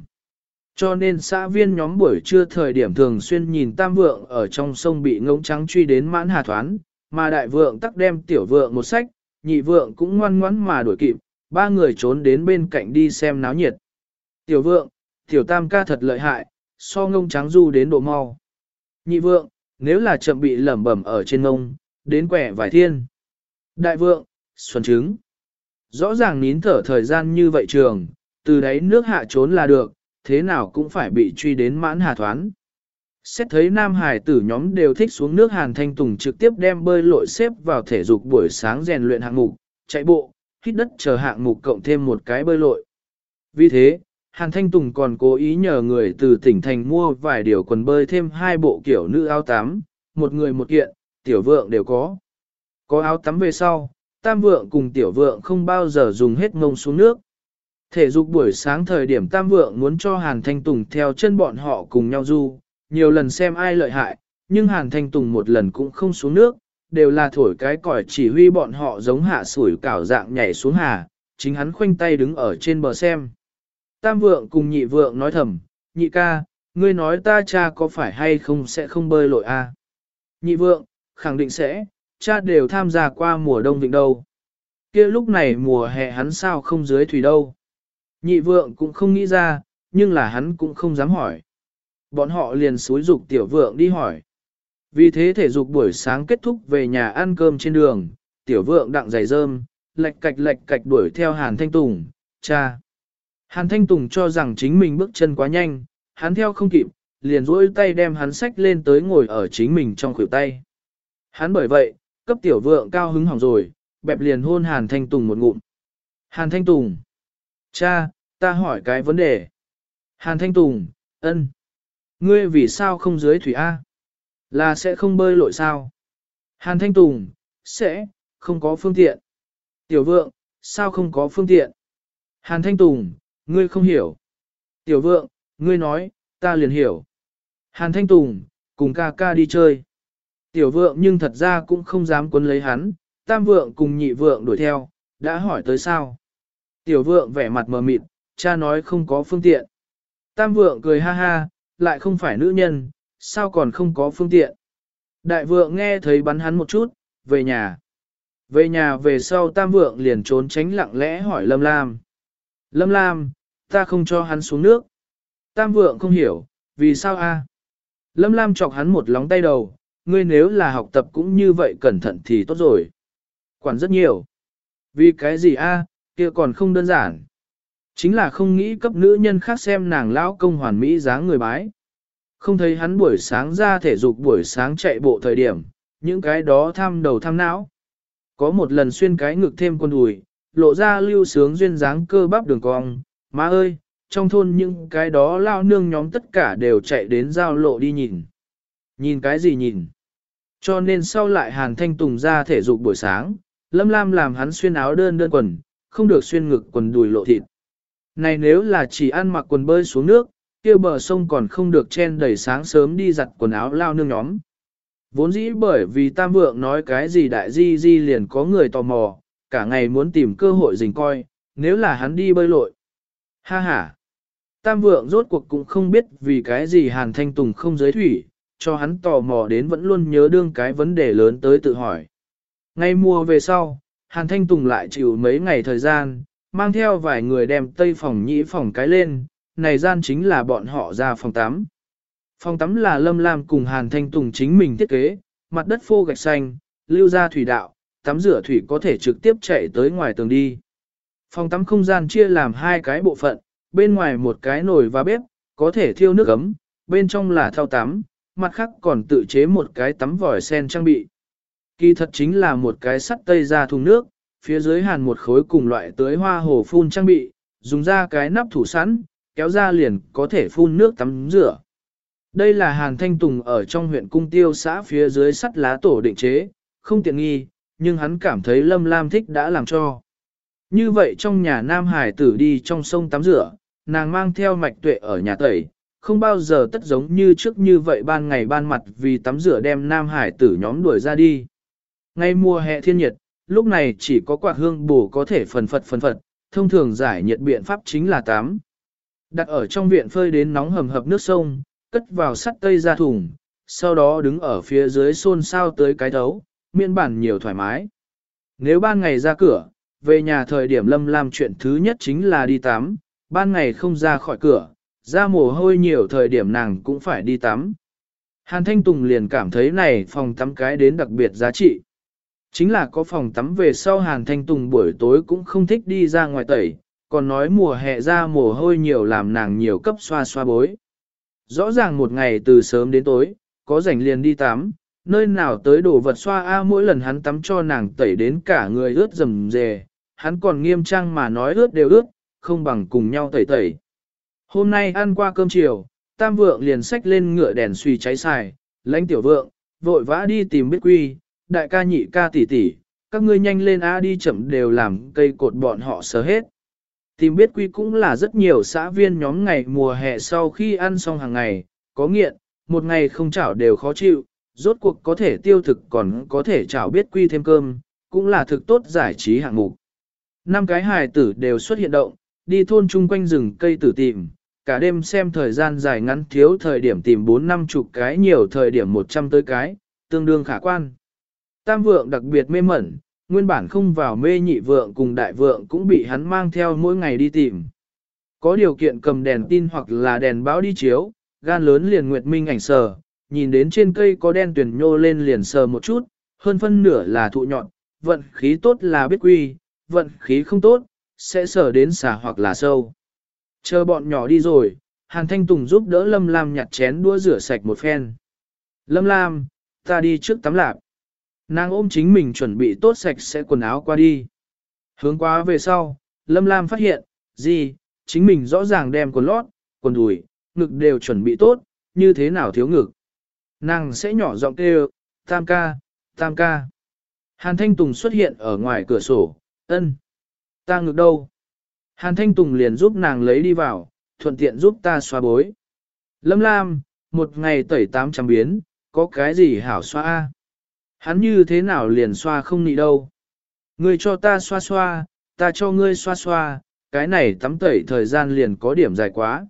Cho nên xã viên nhóm buổi trưa thời điểm thường xuyên nhìn tam vượng ở trong sông bị ngông trắng truy đến mãn hà thoán, mà đại vượng tắc đem tiểu vượng một sách, nhị vượng cũng ngoan ngoãn mà đuổi kịp, ba người trốn đến bên cạnh đi xem náo nhiệt. Tiểu vượng, tiểu tam ca thật lợi hại, so ngông trắng du đến độ mau. Nhị vượng, nếu là chậm bị lẩm bẩm ở trên ngông, đến quẻ vài thiên. Đại vượng, xuân trứng. Rõ ràng nín thở thời gian như vậy trường, từ đấy nước hạ trốn là được, thế nào cũng phải bị truy đến mãn hà thoán. Xét thấy nam hải tử nhóm đều thích xuống nước Hàn Thanh Tùng trực tiếp đem bơi lội xếp vào thể dục buổi sáng rèn luyện hạng mục, chạy bộ, hít đất chờ hạng mục cộng thêm một cái bơi lội. Vì thế, Hàn Thanh Tùng còn cố ý nhờ người từ tỉnh thành mua vài điều quần bơi thêm hai bộ kiểu nữ áo tắm, một người một kiện, tiểu vượng đều có. Có áo tắm về sau, tam vượng cùng tiểu vượng không bao giờ dùng hết ngông xuống nước. Thể dục buổi sáng thời điểm tam vượng muốn cho Hàn Thanh Tùng theo chân bọn họ cùng nhau du, nhiều lần xem ai lợi hại, nhưng Hàn Thanh Tùng một lần cũng không xuống nước, đều là thổi cái còi chỉ huy bọn họ giống hạ sủi cảo dạng nhảy xuống hà, chính hắn khoanh tay đứng ở trên bờ xem. Tam vượng cùng nhị vượng nói thầm, nhị ca, ngươi nói ta cha có phải hay không sẽ không bơi lội a? À? Nhị vượng, khẳng định sẽ, cha đều tham gia qua mùa đông vịnh đâu. kia lúc này mùa hè hắn sao không dưới thủy đâu. Nhị vượng cũng không nghĩ ra, nhưng là hắn cũng không dám hỏi. Bọn họ liền xúi dục tiểu vượng đi hỏi. Vì thế thể dục buổi sáng kết thúc về nhà ăn cơm trên đường, tiểu vượng đặng giày rơm, lạch cạch lạch cạch đuổi theo Hàn Thanh Tùng, cha. Hàn Thanh Tùng cho rằng chính mình bước chân quá nhanh, hắn theo không kịp, liền duỗi tay đem hắn sách lên tới ngồi ở chính mình trong khuỷu tay. Hắn bởi vậy, cấp tiểu vượng cao hứng hỏng rồi, bẹp liền hôn Hàn Thanh Tùng một ngụm. Hàn Thanh Tùng. Cha, ta hỏi cái vấn đề. Hàn Thanh Tùng, ân. Ngươi vì sao không dưới thủy A? Là sẽ không bơi lội sao? Hàn Thanh Tùng, sẽ, không có phương tiện. Tiểu vượng, sao không có phương tiện? Hàn Thanh Tùng, ngươi không hiểu. Tiểu vượng, ngươi nói, ta liền hiểu. Hàn Thanh Tùng, cùng ca ca đi chơi. Tiểu vượng nhưng thật ra cũng không dám quấn lấy hắn, tam vượng cùng nhị vượng đuổi theo, đã hỏi tới sao. Tiểu vượng vẻ mặt mờ mịt, cha nói không có phương tiện. Tam vượng cười ha ha, lại không phải nữ nhân, sao còn không có phương tiện. Đại vượng nghe thấy bắn hắn một chút, về nhà. Về nhà về sau tam vượng liền trốn tránh lặng lẽ hỏi Lâm Lam. Lâm Lam, ta không cho hắn xuống nước. Tam vượng không hiểu, vì sao a? Lâm Lam chọc hắn một lóng tay đầu, ngươi nếu là học tập cũng như vậy cẩn thận thì tốt rồi. Quản rất nhiều. Vì cái gì a? kia còn không đơn giản. Chính là không nghĩ cấp nữ nhân khác xem nàng lão công hoàn mỹ dáng người bái. Không thấy hắn buổi sáng ra thể dục buổi sáng chạy bộ thời điểm, những cái đó tham đầu tham não. Có một lần xuyên cái ngực thêm con đùi, lộ ra lưu sướng duyên dáng cơ bắp đường cong, má ơi, trong thôn những cái đó lao nương nhóm tất cả đều chạy đến giao lộ đi nhìn. Nhìn cái gì nhìn? Cho nên sau lại Hàn Thanh Tùng ra thể dục buổi sáng, Lâm Lam làm hắn xuyên áo đơn đơn quần, không được xuyên ngực quần đùi lộ thịt. Này nếu là chỉ ăn mặc quần bơi xuống nước, kia bờ sông còn không được chen đầy sáng sớm đi giặt quần áo lao nương nhóm. Vốn dĩ bởi vì Tam Vượng nói cái gì đại di di liền có người tò mò, cả ngày muốn tìm cơ hội dình coi, nếu là hắn đi bơi lội. Ha ha! Tam Vượng rốt cuộc cũng không biết vì cái gì Hàn Thanh Tùng không giới thủy, cho hắn tò mò đến vẫn luôn nhớ đương cái vấn đề lớn tới tự hỏi. Ngay mùa về sau, Hàn Thanh Tùng lại chịu mấy ngày thời gian, mang theo vài người đem tây phòng nhĩ phòng cái lên, này gian chính là bọn họ ra phòng tắm. Phòng tắm là Lâm Lam cùng Hàn Thanh Tùng chính mình thiết kế, mặt đất phô gạch xanh, lưu ra thủy đạo, tắm rửa thủy có thể trực tiếp chạy tới ngoài tường đi. Phòng tắm không gian chia làm hai cái bộ phận, bên ngoài một cái nồi và bếp, có thể thiêu nước ấm, bên trong là thao tắm, mặt khác còn tự chế một cái tắm vòi sen trang bị. Kỳ thật chính là một cái sắt tây ra thùng nước, phía dưới hàn một khối cùng loại tưới hoa hồ phun trang bị, dùng ra cái nắp thủ sẵn, kéo ra liền có thể phun nước tắm rửa. Đây là hàn thanh tùng ở trong huyện cung tiêu xã phía dưới sắt lá tổ định chế, không tiện nghi, nhưng hắn cảm thấy lâm lam thích đã làm cho. Như vậy trong nhà Nam Hải tử đi trong sông tắm rửa, nàng mang theo mạch tuệ ở nhà tẩy, không bao giờ tất giống như trước như vậy ban ngày ban mặt vì tắm rửa đem Nam Hải tử nhóm đuổi ra đi. Ngay mùa hè thiên nhiệt, lúc này chỉ có quạt hương bổ có thể phần phật phần phật, thông thường giải nhiệt biện pháp chính là tắm. Đặt ở trong viện phơi đến nóng hầm hập nước sông, cất vào sắt tây ra thùng, sau đó đứng ở phía dưới xôn xao tới cái thấu, miễn bản nhiều thoải mái. Nếu ban ngày ra cửa, về nhà thời điểm lâm làm chuyện thứ nhất chính là đi tắm, ban ngày không ra khỏi cửa, ra mồ hôi nhiều thời điểm nàng cũng phải đi tắm. Hàn Thanh Tùng liền cảm thấy này phòng tắm cái đến đặc biệt giá trị. Chính là có phòng tắm về sau Hàn Thanh Tùng buổi tối cũng không thích đi ra ngoài tẩy, còn nói mùa hè ra mồ hôi nhiều làm nàng nhiều cấp xoa xoa bối. Rõ ràng một ngày từ sớm đến tối, có rảnh liền đi tắm, nơi nào tới đổ vật xoa a mỗi lần hắn tắm cho nàng tẩy đến cả người ướt rầm rề, hắn còn nghiêm trang mà nói ướt đều ướt, không bằng cùng nhau tẩy tẩy. Hôm nay ăn qua cơm chiều, tam vượng liền xách lên ngựa đèn suy cháy xài, lãnh tiểu vượng, vội vã đi tìm biết quy, đại ca nhị ca tỷ tỷ, các ngươi nhanh lên a đi chậm đều làm cây cột bọn họ sờ hết. Tìm biết quy cũng là rất nhiều xã viên nhóm ngày mùa hè sau khi ăn xong hàng ngày, có nghiện, một ngày không chảo đều khó chịu, rốt cuộc có thể tiêu thực còn có thể chảo biết quy thêm cơm, cũng là thực tốt giải trí hạng mục. Năm cái hài tử đều xuất hiện động, đi thôn chung quanh rừng cây tử tìm, cả đêm xem thời gian dài ngắn thiếu thời điểm tìm 4 năm chục cái nhiều thời điểm 100 tới cái, tương đương khả quan. Tam vượng đặc biệt mê mẩn, nguyên bản không vào mê nhị vượng cùng đại vượng cũng bị hắn mang theo mỗi ngày đi tìm. Có điều kiện cầm đèn tin hoặc là đèn báo đi chiếu, gan lớn liền nguyệt minh ảnh sờ, nhìn đến trên cây có đen tuyển nhô lên liền sờ một chút, hơn phân nửa là thụ nhọn, vận khí tốt là biết quy, vận khí không tốt, sẽ sờ đến xà hoặc là sâu. Chờ bọn nhỏ đi rồi, Hàn Thanh Tùng giúp đỡ Lâm Lam nhặt chén đũa rửa sạch một phen. Lâm Lam, ta đi trước tắm lạp. Nàng ôm chính mình chuẩn bị tốt sạch sẽ quần áo qua đi. Hướng qua về sau, Lâm Lam phát hiện, gì, chính mình rõ ràng đem quần lót, quần đùi, ngực đều chuẩn bị tốt, như thế nào thiếu ngực. Nàng sẽ nhỏ giọng kêu, tam ca, tam ca. Hàn Thanh Tùng xuất hiện ở ngoài cửa sổ, ân. Ta ngược đâu? Hàn Thanh Tùng liền giúp nàng lấy đi vào, thuận tiện giúp ta xoa bối. Lâm Lam, một ngày tẩy tám trăm biến, có cái gì hảo xoa a? Hắn như thế nào liền xoa không nị đâu. Ngươi cho ta xoa xoa, ta cho ngươi xoa xoa, cái này tắm tẩy thời gian liền có điểm dài quá.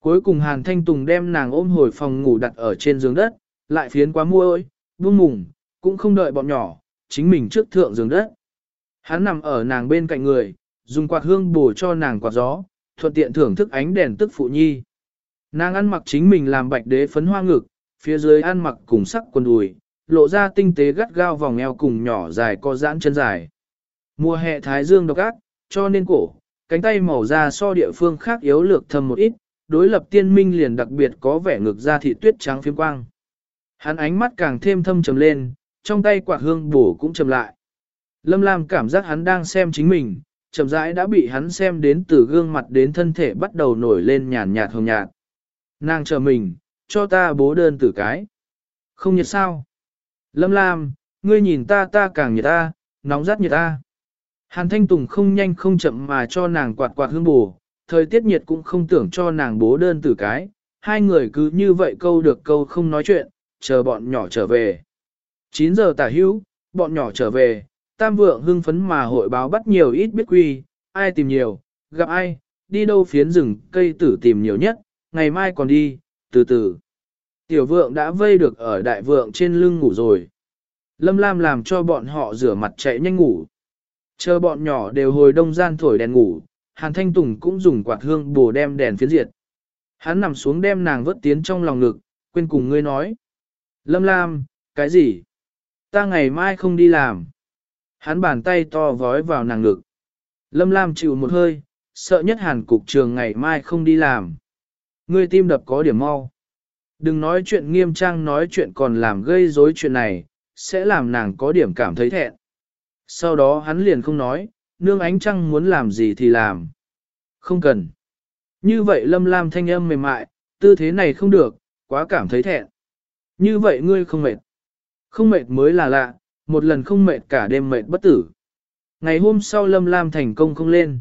Cuối cùng Hàn Thanh Tùng đem nàng ôm hồi phòng ngủ đặt ở trên giường đất, lại phiến quá môi, buông mùng, cũng không đợi bọn nhỏ, chính mình trước thượng giường đất. Hắn nằm ở nàng bên cạnh người, dùng quạt hương bổ cho nàng quạt gió, thuận tiện thưởng thức ánh đèn tức phụ nhi. Nàng ăn mặc chính mình làm bạch đế phấn hoa ngực, phía dưới ăn mặc cùng sắc quần đùi, lộ ra tinh tế gắt gao vòng eo cùng nhỏ dài có giãn chân dài. Mùa hè thái dương độc ác, cho nên cổ, cánh tay màu da so địa phương khác yếu lược thâm một ít, đối lập tiên minh liền đặc biệt có vẻ ngược ra thị tuyết trắng phiếm quang. Hắn ánh mắt càng thêm thâm trầm lên, trong tay quạt hương bổ cũng trầm lại. Lâm Lam cảm giác hắn đang xem chính mình, chậm rãi đã bị hắn xem đến từ gương mặt đến thân thể bắt đầu nổi lên nhàn nhạt hồng nhạt. Nàng chờ mình, cho ta bố đơn tử cái. Không nhiệt sao? Lâm Lam, ngươi nhìn ta ta càng nhiệt ta, nóng rát nhiệt ta. Hàn Thanh Tùng không nhanh không chậm mà cho nàng quạt quạt hương bù, thời tiết nhiệt cũng không tưởng cho nàng bố đơn tử cái. Hai người cứ như vậy câu được câu không nói chuyện, chờ bọn nhỏ trở về. 9 giờ tả hữu, bọn nhỏ trở về, tam vượng hưng phấn mà hội báo bắt nhiều ít biết quy, ai tìm nhiều, gặp ai, đi đâu phiến rừng cây tử tìm nhiều nhất, ngày mai còn đi, từ từ. Tiểu vượng đã vây được ở đại vượng trên lưng ngủ rồi. Lâm Lam làm cho bọn họ rửa mặt chạy nhanh ngủ. Chờ bọn nhỏ đều hồi đông gian thổi đèn ngủ, Hàn Thanh Tùng cũng dùng quạt hương bổ đem đèn phiến diệt. Hắn nằm xuống đem nàng vớt tiến trong lòng ngực, quên cùng ngươi nói. Lâm Lam, cái gì? Ta ngày mai không đi làm. Hắn bàn tay to vói vào nàng ngực. Lâm Lam chịu một hơi, sợ nhất hàn cục trường ngày mai không đi làm. Ngươi tim đập có điểm mau. Đừng nói chuyện nghiêm trang nói chuyện còn làm gây rối chuyện này, sẽ làm nàng có điểm cảm thấy thẹn. Sau đó hắn liền không nói, nương ánh trăng muốn làm gì thì làm. Không cần. Như vậy lâm lam thanh âm mềm mại, tư thế này không được, quá cảm thấy thẹn. Như vậy ngươi không mệt. Không mệt mới là lạ, một lần không mệt cả đêm mệt bất tử. Ngày hôm sau lâm lam thành công không lên.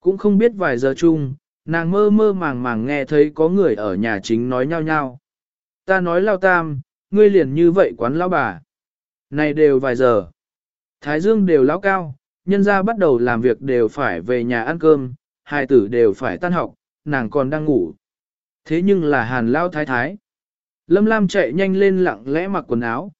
Cũng không biết vài giờ chung, nàng mơ mơ màng màng nghe thấy có người ở nhà chính nói nhau nhau. Ta nói lao tam, ngươi liền như vậy quán lao bà. Này đều vài giờ. Thái dương đều lão cao, nhân ra bắt đầu làm việc đều phải về nhà ăn cơm, hai tử đều phải tan học, nàng còn đang ngủ. Thế nhưng là hàn lao thái thái. Lâm Lam chạy nhanh lên lặng lẽ mặc quần áo.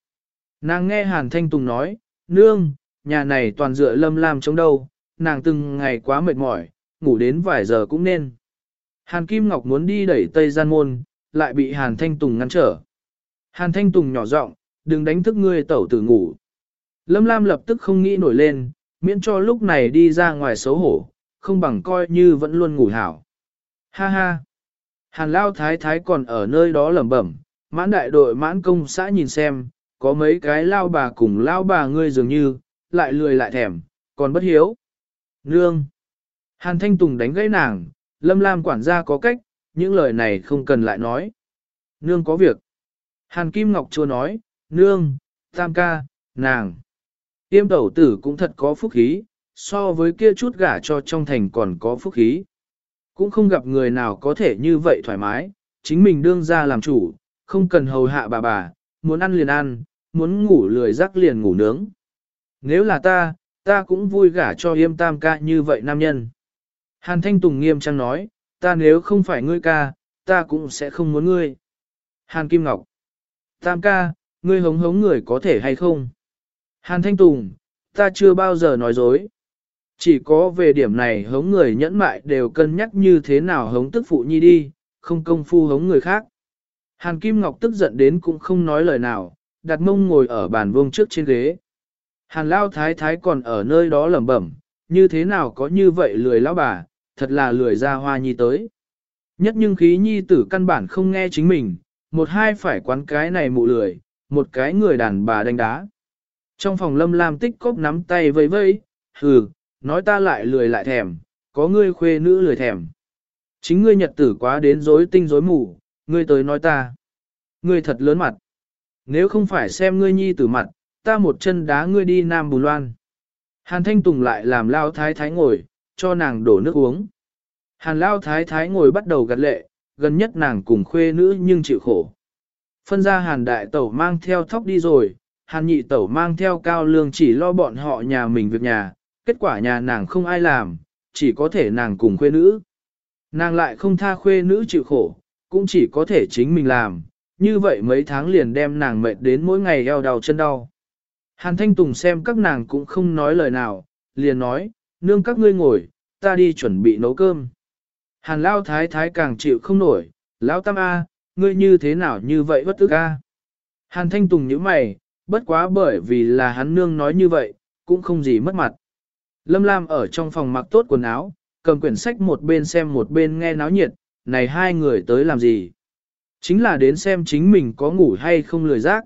Nàng nghe hàn thanh tùng nói, nương, nhà này toàn dựa Lâm Lam chống đâu, nàng từng ngày quá mệt mỏi, ngủ đến vài giờ cũng nên. Hàn Kim Ngọc muốn đi đẩy Tây Gian Môn, lại bị Hàn Thanh Tùng ngăn trở. Hàn Thanh Tùng nhỏ giọng, đừng đánh thức ngươi tẩu tử ngủ. Lâm Lam lập tức không nghĩ nổi lên, miễn cho lúc này đi ra ngoài xấu hổ, không bằng coi như vẫn luôn ngủ hảo. Ha ha! Hàn Lao Thái Thái còn ở nơi đó lẩm bẩm, mãn đại đội mãn công xã nhìn xem, có mấy cái lao bà cùng lao bà ngươi dường như, lại lười lại thèm, còn bất hiếu. Nương! Hàn Thanh Tùng đánh gãy nàng, Lâm Lam quản gia có cách, những lời này không cần lại nói. Nương có việc. Hàn Kim Ngọc chưa nói, nương, tam ca, nàng. Tiêm tẩu tử cũng thật có phúc khí, so với kia chút gả cho trong thành còn có phúc khí. Cũng không gặp người nào có thể như vậy thoải mái, chính mình đương ra làm chủ, không cần hầu hạ bà bà, muốn ăn liền ăn, muốn ngủ lười rắc liền ngủ nướng. Nếu là ta, ta cũng vui gả cho yêm tam ca như vậy nam nhân. Hàn Thanh Tùng nghiêm trang nói, ta nếu không phải ngươi ca, ta cũng sẽ không muốn ngươi. Hàn Kim Ngọc. Tam ca, ngươi hống hống người có thể hay không? Hàn Thanh Tùng, ta chưa bao giờ nói dối. Chỉ có về điểm này hống người nhẫn mại đều cân nhắc như thế nào hống tức phụ nhi đi, không công phu hống người khác. Hàn Kim Ngọc tức giận đến cũng không nói lời nào, đặt mông ngồi ở bàn vuông trước trên ghế. Hàn Lao Thái Thái còn ở nơi đó lẩm bẩm, như thế nào có như vậy lười lão bà, thật là lười ra hoa nhi tới. Nhất nhưng khí nhi tử căn bản không nghe chính mình, một hai phải quán cái này mụ lười, một cái người đàn bà đánh đá. Trong phòng lâm lam tích cốc nắm tay vây vây, hừ, nói ta lại lười lại thèm, có ngươi khuê nữ lười thèm. Chính ngươi nhật tử quá đến rối tinh rối mù, ngươi tới nói ta. Ngươi thật lớn mặt. Nếu không phải xem ngươi nhi tử mặt, ta một chân đá ngươi đi Nam Bù Loan. Hàn Thanh Tùng lại làm lao thái thái ngồi, cho nàng đổ nước uống. Hàn lao thái thái ngồi bắt đầu gật lệ, gần nhất nàng cùng khuê nữ nhưng chịu khổ. Phân ra hàn đại tẩu mang theo thóc đi rồi, hàn nhị tẩu mang theo cao lương chỉ lo bọn họ nhà mình việc nhà, kết quả nhà nàng không ai làm, chỉ có thể nàng cùng khuê nữ. Nàng lại không tha khuê nữ chịu khổ, cũng chỉ có thể chính mình làm, như vậy mấy tháng liền đem nàng mệt đến mỗi ngày eo đau chân đau. Hàn Thanh Tùng xem các nàng cũng không nói lời nào, liền nói, nương các ngươi ngồi, ta đi chuẩn bị nấu cơm. Hàn Lao Thái Thái càng chịu không nổi, Lão Tam A, ngươi như thế nào như vậy bất tức A. Hàn Thanh Tùng nhíu mày, bất quá bởi vì là hắn nương nói như vậy, cũng không gì mất mặt. Lâm Lam ở trong phòng mặc tốt quần áo, cầm quyển sách một bên xem một bên nghe náo nhiệt, này hai người tới làm gì? Chính là đến xem chính mình có ngủ hay không lười giác.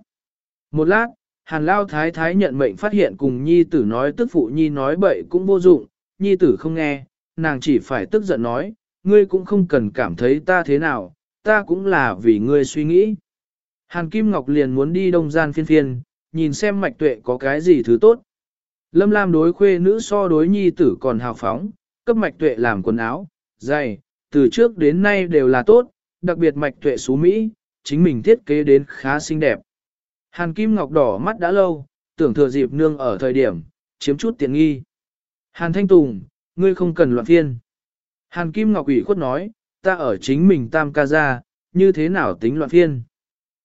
Một lát, Hàn Lao Thái Thái nhận mệnh phát hiện cùng Nhi tử nói tức phụ Nhi nói bậy cũng vô dụng, Nhi tử không nghe, nàng chỉ phải tức giận nói, ngươi cũng không cần cảm thấy ta thế nào, ta cũng là vì ngươi suy nghĩ. Hàn Kim Ngọc liền muốn đi đông gian phiên phiên, nhìn xem mạch tuệ có cái gì thứ tốt. Lâm Lam đối khuê nữ so đối nhi tử còn hào phóng, cấp mạch tuệ làm quần áo, giày, từ trước đến nay đều là tốt, đặc biệt mạch tuệ xú Mỹ, chính mình thiết kế đến khá xinh đẹp. Hàn Kim Ngọc đỏ mắt đã lâu, tưởng thừa dịp nương ở thời điểm, chiếm chút tiện nghi. Hàn Thanh Tùng, ngươi không cần loạn phiên. Hàn Kim Ngọc ủy khuất nói, ta ở chính mình tam ca ra, như thế nào tính loạn phiên.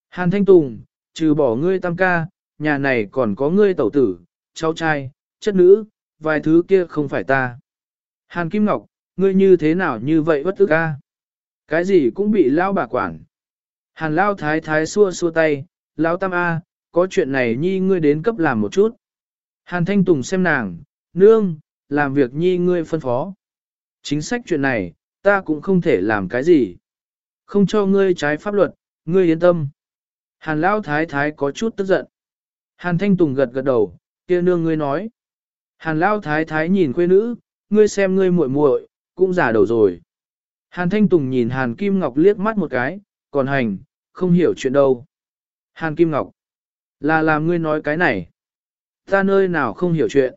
Hàn Thanh Tùng, trừ bỏ ngươi tam ca, nhà này còn có ngươi tẩu tử, cháu trai, chất nữ, vài thứ kia không phải ta. Hàn Kim Ngọc, ngươi như thế nào như vậy bất ức ca. Cái gì cũng bị lao bà quản. Hàn lao thái thái xua xua tay, lão tam A, có chuyện này nhi ngươi đến cấp làm một chút. Hàn thanh tùng xem nàng, nương, làm việc nhi ngươi phân phó. Chính sách chuyện này, ta cũng không thể làm cái gì. Không cho ngươi trái pháp luật, ngươi yên tâm. Hàn lao thái thái có chút tức giận. Hàn thanh tùng gật gật đầu, kia nương ngươi nói. Hàn lao thái thái nhìn quê nữ, ngươi xem ngươi muội muội, cũng giả đầu rồi. Hàn thanh tùng nhìn hàn kim ngọc liếc mắt một cái, còn hành, không hiểu chuyện đâu. Hàn kim ngọc, là làm ngươi nói cái này. Ta nơi nào không hiểu chuyện.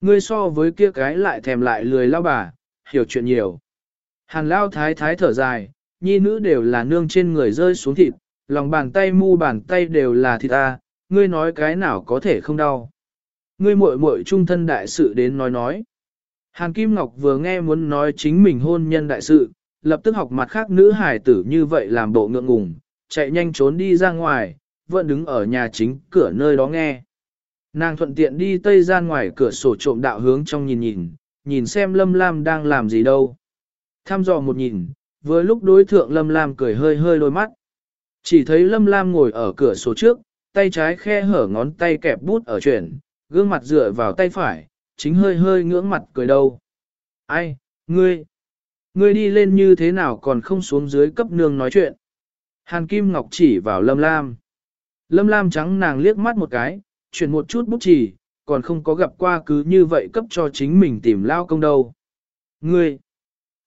Ngươi so với kia cái lại thèm lại lười lao bà, hiểu chuyện nhiều. Hàn lao thái thái thở dài, nhi nữ đều là nương trên người rơi xuống thịt, lòng bàn tay mu bàn tay đều là thịt ta, ngươi nói cái nào có thể không đau. Ngươi muội muội trung thân đại sự đến nói nói. Hàn Kim Ngọc vừa nghe muốn nói chính mình hôn nhân đại sự, lập tức học mặt khác nữ hài tử như vậy làm bộ ngượng ngùng, chạy nhanh trốn đi ra ngoài, vẫn đứng ở nhà chính cửa nơi đó nghe. Nàng thuận tiện đi tây gian ngoài cửa sổ trộm đạo hướng trong nhìn nhìn, nhìn xem Lâm Lam đang làm gì đâu. Tham dò một nhìn, với lúc đối thượng Lâm Lam cười hơi hơi đôi mắt. Chỉ thấy Lâm Lam ngồi ở cửa sổ trước, tay trái khe hở ngón tay kẹp bút ở chuyển, gương mặt dựa vào tay phải, chính hơi hơi ngưỡng mặt cười đâu. Ai, ngươi, ngươi đi lên như thế nào còn không xuống dưới cấp nương nói chuyện. Hàn Kim Ngọc chỉ vào Lâm Lam. Lâm Lam trắng nàng liếc mắt một cái, chuyển một chút bút chỉ, còn không có gặp qua cứ như vậy cấp cho chính mình tìm lao công đâu. Ngươi,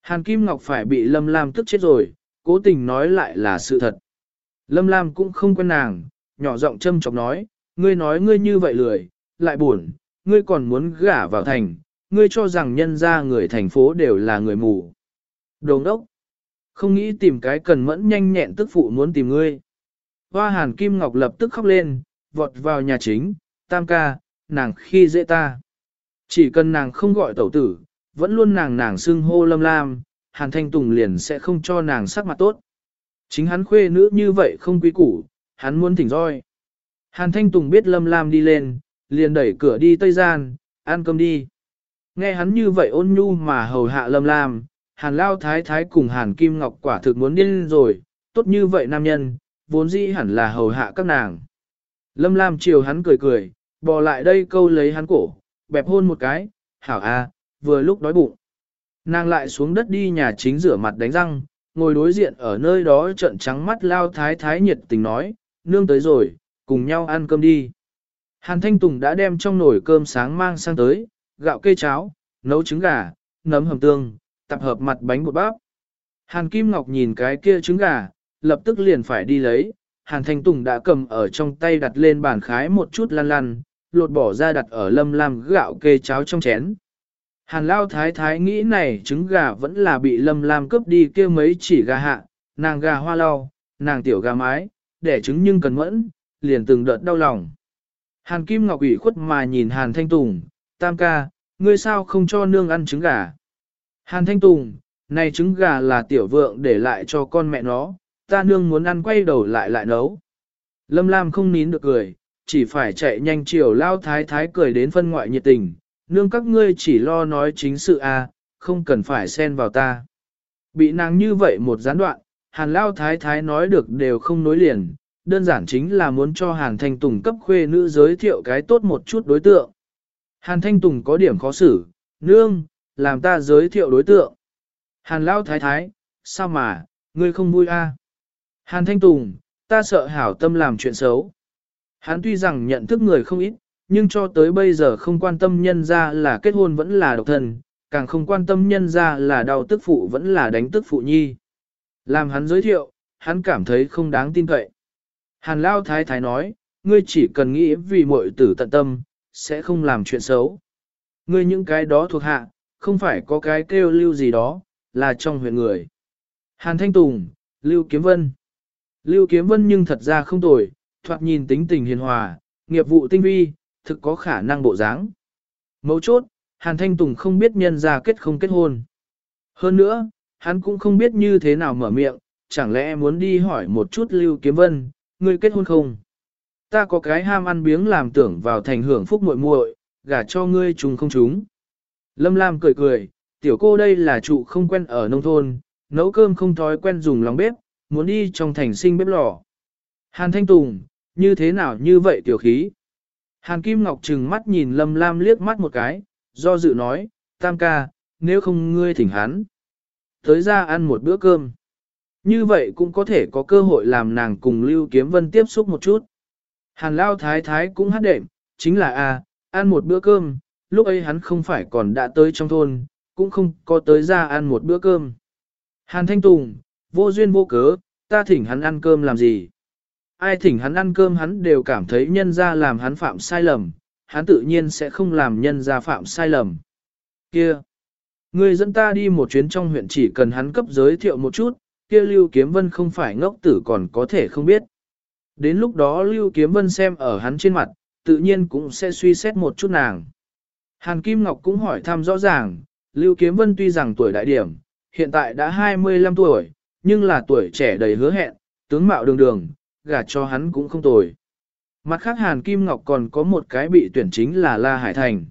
Hàn Kim Ngọc phải bị Lâm Lam tức chết rồi, cố tình nói lại là sự thật. Lâm Lam cũng không quen nàng, nhỏ giọng châm chọc nói, ngươi nói ngươi như vậy lười, lại buồn, ngươi còn muốn gả vào thành, ngươi cho rằng nhân ra người thành phố đều là người mù. Đồng đốc, không nghĩ tìm cái cần mẫn nhanh nhẹn tức phụ muốn tìm ngươi. Hoa hàn Kim Ngọc lập tức khóc lên, vọt vào nhà chính, tam ca, nàng khi dễ ta. Chỉ cần nàng không gọi tẩu tử, vẫn luôn nàng nàng xưng hô lâm lam, hàn thanh tùng liền sẽ không cho nàng sắc mặt tốt. Chính hắn khuê nữ như vậy không quý củ, hắn muốn thỉnh roi. Hàn thanh tùng biết lâm lam đi lên, liền đẩy cửa đi tây gian, ăn cơm đi. Nghe hắn như vậy ôn nhu mà hầu hạ lâm lam, hàn lao thái thái cùng hàn kim ngọc quả thực muốn điên rồi, tốt như vậy nam nhân, vốn dĩ hẳn là hầu hạ các nàng. Lâm lam chiều hắn cười cười, bò lại đây câu lấy hắn cổ, bẹp hôn một cái, hảo a, vừa lúc đói bụng. Nàng lại xuống đất đi nhà chính rửa mặt đánh răng, ngồi đối diện ở nơi đó trận trắng mắt lao thái thái nhiệt tình nói, nương tới rồi, cùng nhau ăn cơm đi. Hàn Thanh Tùng đã đem trong nồi cơm sáng mang sang tới, gạo cây cháo, nấu trứng gà, nấm hầm tương, tập hợp mặt bánh bột bắp. Hàn Kim Ngọc nhìn cái kia trứng gà, lập tức liền phải đi lấy. Hàn Thanh Tùng đã cầm ở trong tay đặt lên bàn khái một chút lăn lăn, lột bỏ ra đặt ở lâm lam gạo kê cháo trong chén. Hàn Lao Thái Thái nghĩ này trứng gà vẫn là bị lâm lam cướp đi kia mấy chỉ gà hạ, nàng gà hoa lau, nàng tiểu gà mái, đẻ trứng nhưng cần mẫn, liền từng đợt đau lòng. Hàn Kim Ngọc ủy khuất mà nhìn Hàn Thanh Tùng, tam ca, ngươi sao không cho nương ăn trứng gà? Hàn Thanh Tùng, này trứng gà là tiểu vượng để lại cho con mẹ nó, ta nương muốn ăn quay đầu lại lại nấu. Lâm Lam không nín được cười, chỉ phải chạy nhanh chiều lao thái thái cười đến phân ngoại nhiệt tình, nương các ngươi chỉ lo nói chính sự a, à, không cần phải xen vào ta. Bị nàng như vậy một gián đoạn, hàn lao thái thái nói được đều không nối liền, đơn giản chính là muốn cho Hàn Thanh Tùng cấp khuê nữ giới thiệu cái tốt một chút đối tượng. Hàn Thanh Tùng có điểm khó xử, nương, làm ta giới thiệu đối tượng. Hàn Lao Thái Thái, sao mà, ngươi không vui a? À? Hàn Thanh Tùng, ta sợ hảo tâm làm chuyện xấu. Hắn tuy rằng nhận thức người không ít, nhưng cho tới bây giờ không quan tâm nhân ra là kết hôn vẫn là độc thân, càng không quan tâm nhân ra là đau tức phụ vẫn là đánh tức phụ nhi. Làm hắn giới thiệu, hắn cảm thấy không đáng tin cậy. Hàn Lao Thái Thái nói, ngươi chỉ cần nghĩ vì muội tử tận tâm, sẽ không làm chuyện xấu. Ngươi những cái đó thuộc hạ, không phải có cái kêu lưu gì đó, là trong huyện người. Hàn Thanh Tùng, Lưu Kiếm Vân. Lưu Kiếm Vân nhưng thật ra không tồi, thoạt nhìn tính tình hiền hòa, nghiệp vụ tinh vi, thực có khả năng bộ dáng. Mấu chốt, Hàn Thanh Tùng không biết nhân ra kết không kết hôn. Hơn nữa, hắn cũng không biết như thế nào mở miệng, chẳng lẽ muốn đi hỏi một chút Lưu Kiếm Vân, ngươi kết hôn không? Ta có cái ham ăn biếng làm tưởng vào thành hưởng phúc muội muội, gả cho ngươi trùng không chúng. Lâm Lam cười cười, tiểu cô đây là trụ không quen ở nông thôn, nấu cơm không thói quen dùng lòng bếp, muốn đi trong thành sinh bếp lò. Hàn Thanh Tùng, như thế nào như vậy tiểu khí? Hàn Kim Ngọc trừng mắt nhìn Lâm Lam liếc mắt một cái, do dự nói, tam ca, nếu không ngươi thỉnh hắn. Tới ra ăn một bữa cơm. Như vậy cũng có thể có cơ hội làm nàng cùng Lưu Kiếm Vân tiếp xúc một chút. Hàn Lao Thái Thái cũng hát đệm, chính là a, ăn một bữa cơm, lúc ấy hắn không phải còn đã tới trong thôn, cũng không có tới ra ăn một bữa cơm. Hàn Thanh Tùng, vô duyên vô cớ, ta thỉnh hắn ăn cơm làm gì? Ai thỉnh hắn ăn cơm hắn đều cảm thấy nhân ra làm hắn phạm sai lầm, hắn tự nhiên sẽ không làm nhân ra phạm sai lầm. Kia! Người dẫn ta đi một chuyến trong huyện chỉ cần hắn cấp giới thiệu một chút, kia Lưu Kiếm Vân không phải ngốc tử còn có thể không biết. Đến lúc đó Lưu Kiếm Vân xem ở hắn trên mặt, tự nhiên cũng sẽ suy xét một chút nàng. Hàn Kim Ngọc cũng hỏi thăm rõ ràng, Lưu Kiếm Vân tuy rằng tuổi đại điểm, hiện tại đã 25 tuổi, nhưng là tuổi trẻ đầy hứa hẹn, tướng mạo đường đường, gả cho hắn cũng không tồi. Mặt khác Hàn Kim Ngọc còn có một cái bị tuyển chính là La Hải Thành.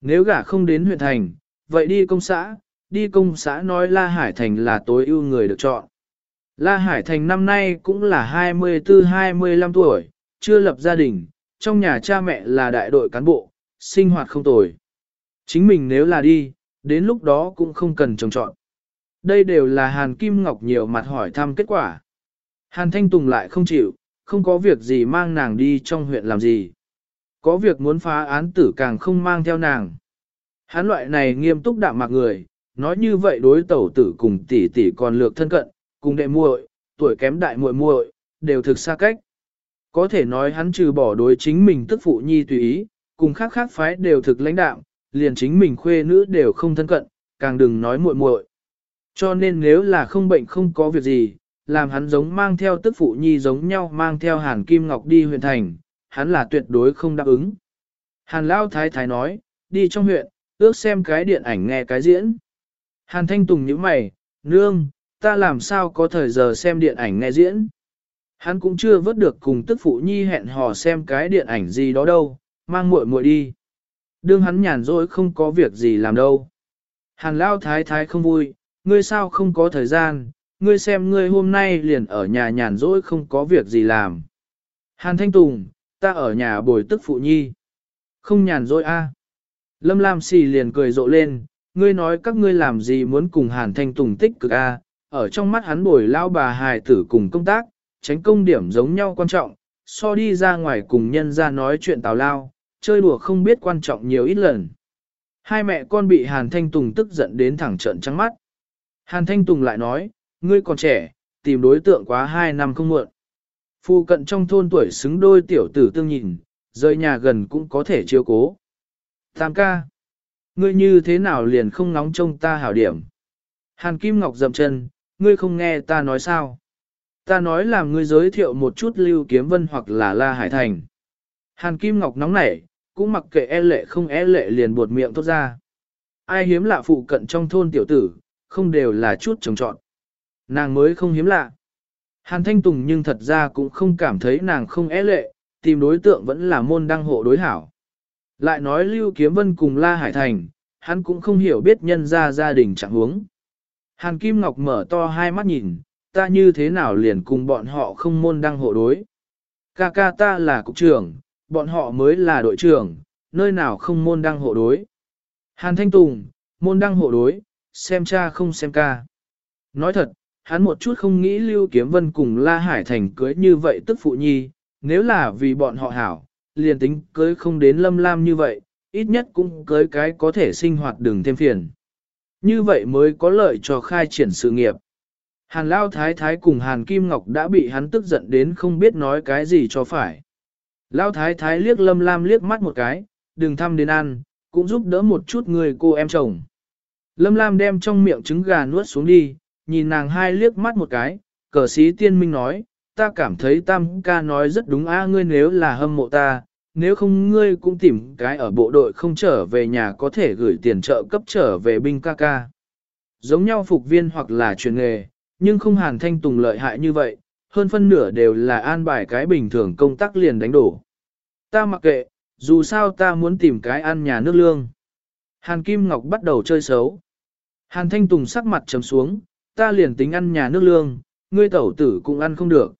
Nếu gả không đến huyện thành, vậy đi công xã, đi công xã nói La Hải Thành là tối ưu người được chọn. La Hải Thành năm nay cũng là 24-25 tuổi, chưa lập gia đình, trong nhà cha mẹ là đại đội cán bộ, sinh hoạt không tồi. Chính mình nếu là đi, đến lúc đó cũng không cần trồng trọn. Đây đều là Hàn Kim Ngọc nhiều mặt hỏi thăm kết quả. Hàn Thanh Tùng lại không chịu, không có việc gì mang nàng đi trong huyện làm gì. Có việc muốn phá án tử càng không mang theo nàng. Hán loại này nghiêm túc đạm mạc người, nói như vậy đối tẩu tử cùng tỷ tỷ còn lược thân cận, cùng đệ muội, tuổi kém đại muội muội, đều thực xa cách. Có thể nói hắn trừ bỏ đối chính mình tức phụ nhi tùy ý, cùng khác khác phái đều thực lãnh đạm, liền chính mình khuê nữ đều không thân cận, càng đừng nói muội muội. Cho nên nếu là không bệnh không có việc gì, làm hắn giống mang theo tức phụ nhi giống nhau mang theo Hàn Kim Ngọc đi huyện thành, hắn là tuyệt đối không đáp ứng. Hàn Lao Thái Thái nói, đi trong huyện, ước xem cái điện ảnh nghe cái diễn. Hàn Thanh Tùng nhíu mày, nương, ta làm sao có thời giờ xem điện ảnh nghe diễn. Hắn cũng chưa vớt được cùng tức phụ nhi hẹn hò xem cái điện ảnh gì đó đâu, mang muội muội đi. Đương hắn nhàn rỗi không có việc gì làm đâu. Hàn Lao Thái Thái không vui, ngươi sao không có thời gian, ngươi xem ngươi hôm nay liền ở nhà nhàn rỗi không có việc gì làm. Hàn Thanh Tùng, ta ở nhà bồi tức phụ nhi. Không nhàn rỗi a. Lâm Lam xì liền cười rộ lên, ngươi nói các ngươi làm gì muốn cùng Hàn Thanh Tùng tích cực a? ở trong mắt hắn bồi lao bà hài tử cùng công tác, tránh công điểm giống nhau quan trọng, so đi ra ngoài cùng nhân ra nói chuyện tào lao, chơi đùa không biết quan trọng nhiều ít lần. Hai mẹ con bị Hàn Thanh Tùng tức giận đến thẳng trận trắng mắt. Hàn Thanh Tùng lại nói, ngươi còn trẻ, tìm đối tượng quá hai năm không muộn. Phu cận trong thôn tuổi xứng đôi tiểu tử tương nhìn, rời nhà gần cũng có thể chiếu cố. Tam ca, ngươi như thế nào liền không nóng trông ta hảo điểm. Hàn Kim Ngọc dậm chân, ngươi không nghe ta nói sao. Ta nói là ngươi giới thiệu một chút Lưu Kiếm Vân hoặc là La Hải Thành. Hàn Kim Ngọc nóng nảy, cũng mặc kệ e lệ không e lệ liền buột miệng tốt ra. Ai hiếm lạ phụ cận trong thôn tiểu tử, không đều là chút trồng trọn. Nàng mới không hiếm lạ. Hàn Thanh Tùng nhưng thật ra cũng không cảm thấy nàng không e lệ, tìm đối tượng vẫn là môn đăng hộ đối hảo. Lại nói Lưu Kiếm Vân cùng La Hải Thành, hắn cũng không hiểu biết nhân ra gia đình trạng huống. Hàn Kim Ngọc mở to hai mắt nhìn, ta như thế nào liền cùng bọn họ không môn đăng hộ đối. Ca ca ta là cục trưởng, bọn họ mới là đội trưởng, nơi nào không môn đăng hộ đối. Hàn Thanh Tùng, môn đăng hộ đối, xem cha không xem ca. Nói thật, hắn một chút không nghĩ Lưu Kiếm Vân cùng La Hải Thành cưới như vậy tức phụ nhi, nếu là vì bọn họ hảo, liền tính cưới không đến lâm lam như vậy, ít nhất cũng cưới cái có thể sinh hoạt đừng thêm phiền. Như vậy mới có lợi cho khai triển sự nghiệp. Hàn Lao Thái Thái cùng Hàn Kim Ngọc đã bị hắn tức giận đến không biết nói cái gì cho phải. Lao Thái Thái liếc lâm lam liếc mắt một cái, đừng thăm đến ăn, cũng giúp đỡ một chút người cô em chồng. Lâm Lam đem trong miệng trứng gà nuốt xuống đi, nhìn nàng hai liếc mắt một cái, cờ sĩ tiên minh nói, ta cảm thấy tam ca nói rất đúng a ngươi nếu là hâm mộ ta, nếu không ngươi cũng tìm cái ở bộ đội không trở về nhà có thể gửi tiền trợ cấp trở về binh ca ca. Giống nhau phục viên hoặc là truyền nghề, nhưng không hàn thanh tùng lợi hại như vậy, hơn phân nửa đều là an bài cái bình thường công tác liền đánh đổ. Ta mặc kệ, dù sao ta muốn tìm cái ăn nhà nước lương. Hàn Kim Ngọc bắt đầu chơi xấu. Hàn Thanh Tùng sắc mặt trầm xuống, ta liền tính ăn nhà nước lương, ngươi tẩu tử cũng ăn không được.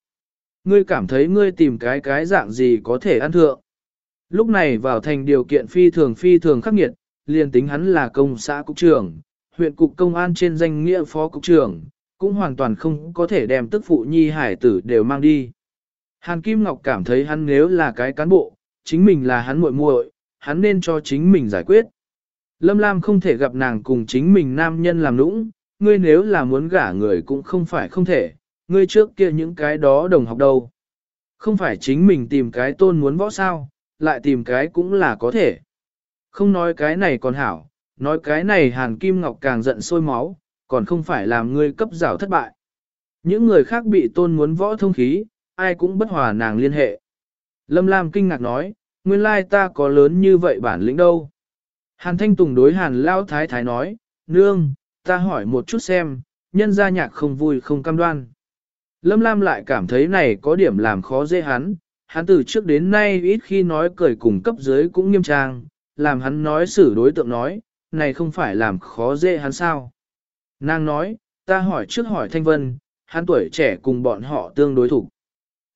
Ngươi cảm thấy ngươi tìm cái cái dạng gì có thể ăn thượng. Lúc này vào thành điều kiện phi thường phi thường khắc nghiệt, liền tính hắn là công xã cục trưởng, huyện cục công an trên danh nghĩa phó cục trưởng, cũng hoàn toàn không có thể đem tức phụ nhi hải tử đều mang đi. Hàn Kim Ngọc cảm thấy hắn nếu là cái cán bộ, chính mình là hắn muội muội, hắn nên cho chính mình giải quyết. Lâm Lam không thể gặp nàng cùng chính mình nam nhân làm nũng, ngươi nếu là muốn gả người cũng không phải không thể, ngươi trước kia những cái đó đồng học đâu. Không phải chính mình tìm cái tôn muốn võ sao, lại tìm cái cũng là có thể. Không nói cái này còn hảo, nói cái này Hàn Kim Ngọc càng giận sôi máu, còn không phải làm ngươi cấp rào thất bại. Những người khác bị tôn muốn võ thông khí, ai cũng bất hòa nàng liên hệ. Lâm Lam kinh ngạc nói, nguyên lai ta có lớn như vậy bản lĩnh đâu. Hàn Thanh Tùng đối Hàn Lao Thái Thái nói, nương, ta hỏi một chút xem, nhân gia nhạc không vui không cam đoan. Lâm Lam lại cảm thấy này có điểm làm khó dễ hắn, hắn từ trước đến nay ít khi nói cười cùng cấp dưới cũng nghiêm trang, làm hắn nói xử đối tượng nói, này không phải làm khó dễ hắn sao. Nàng nói, ta hỏi trước hỏi Thanh Vân, hắn tuổi trẻ cùng bọn họ tương đối thủ.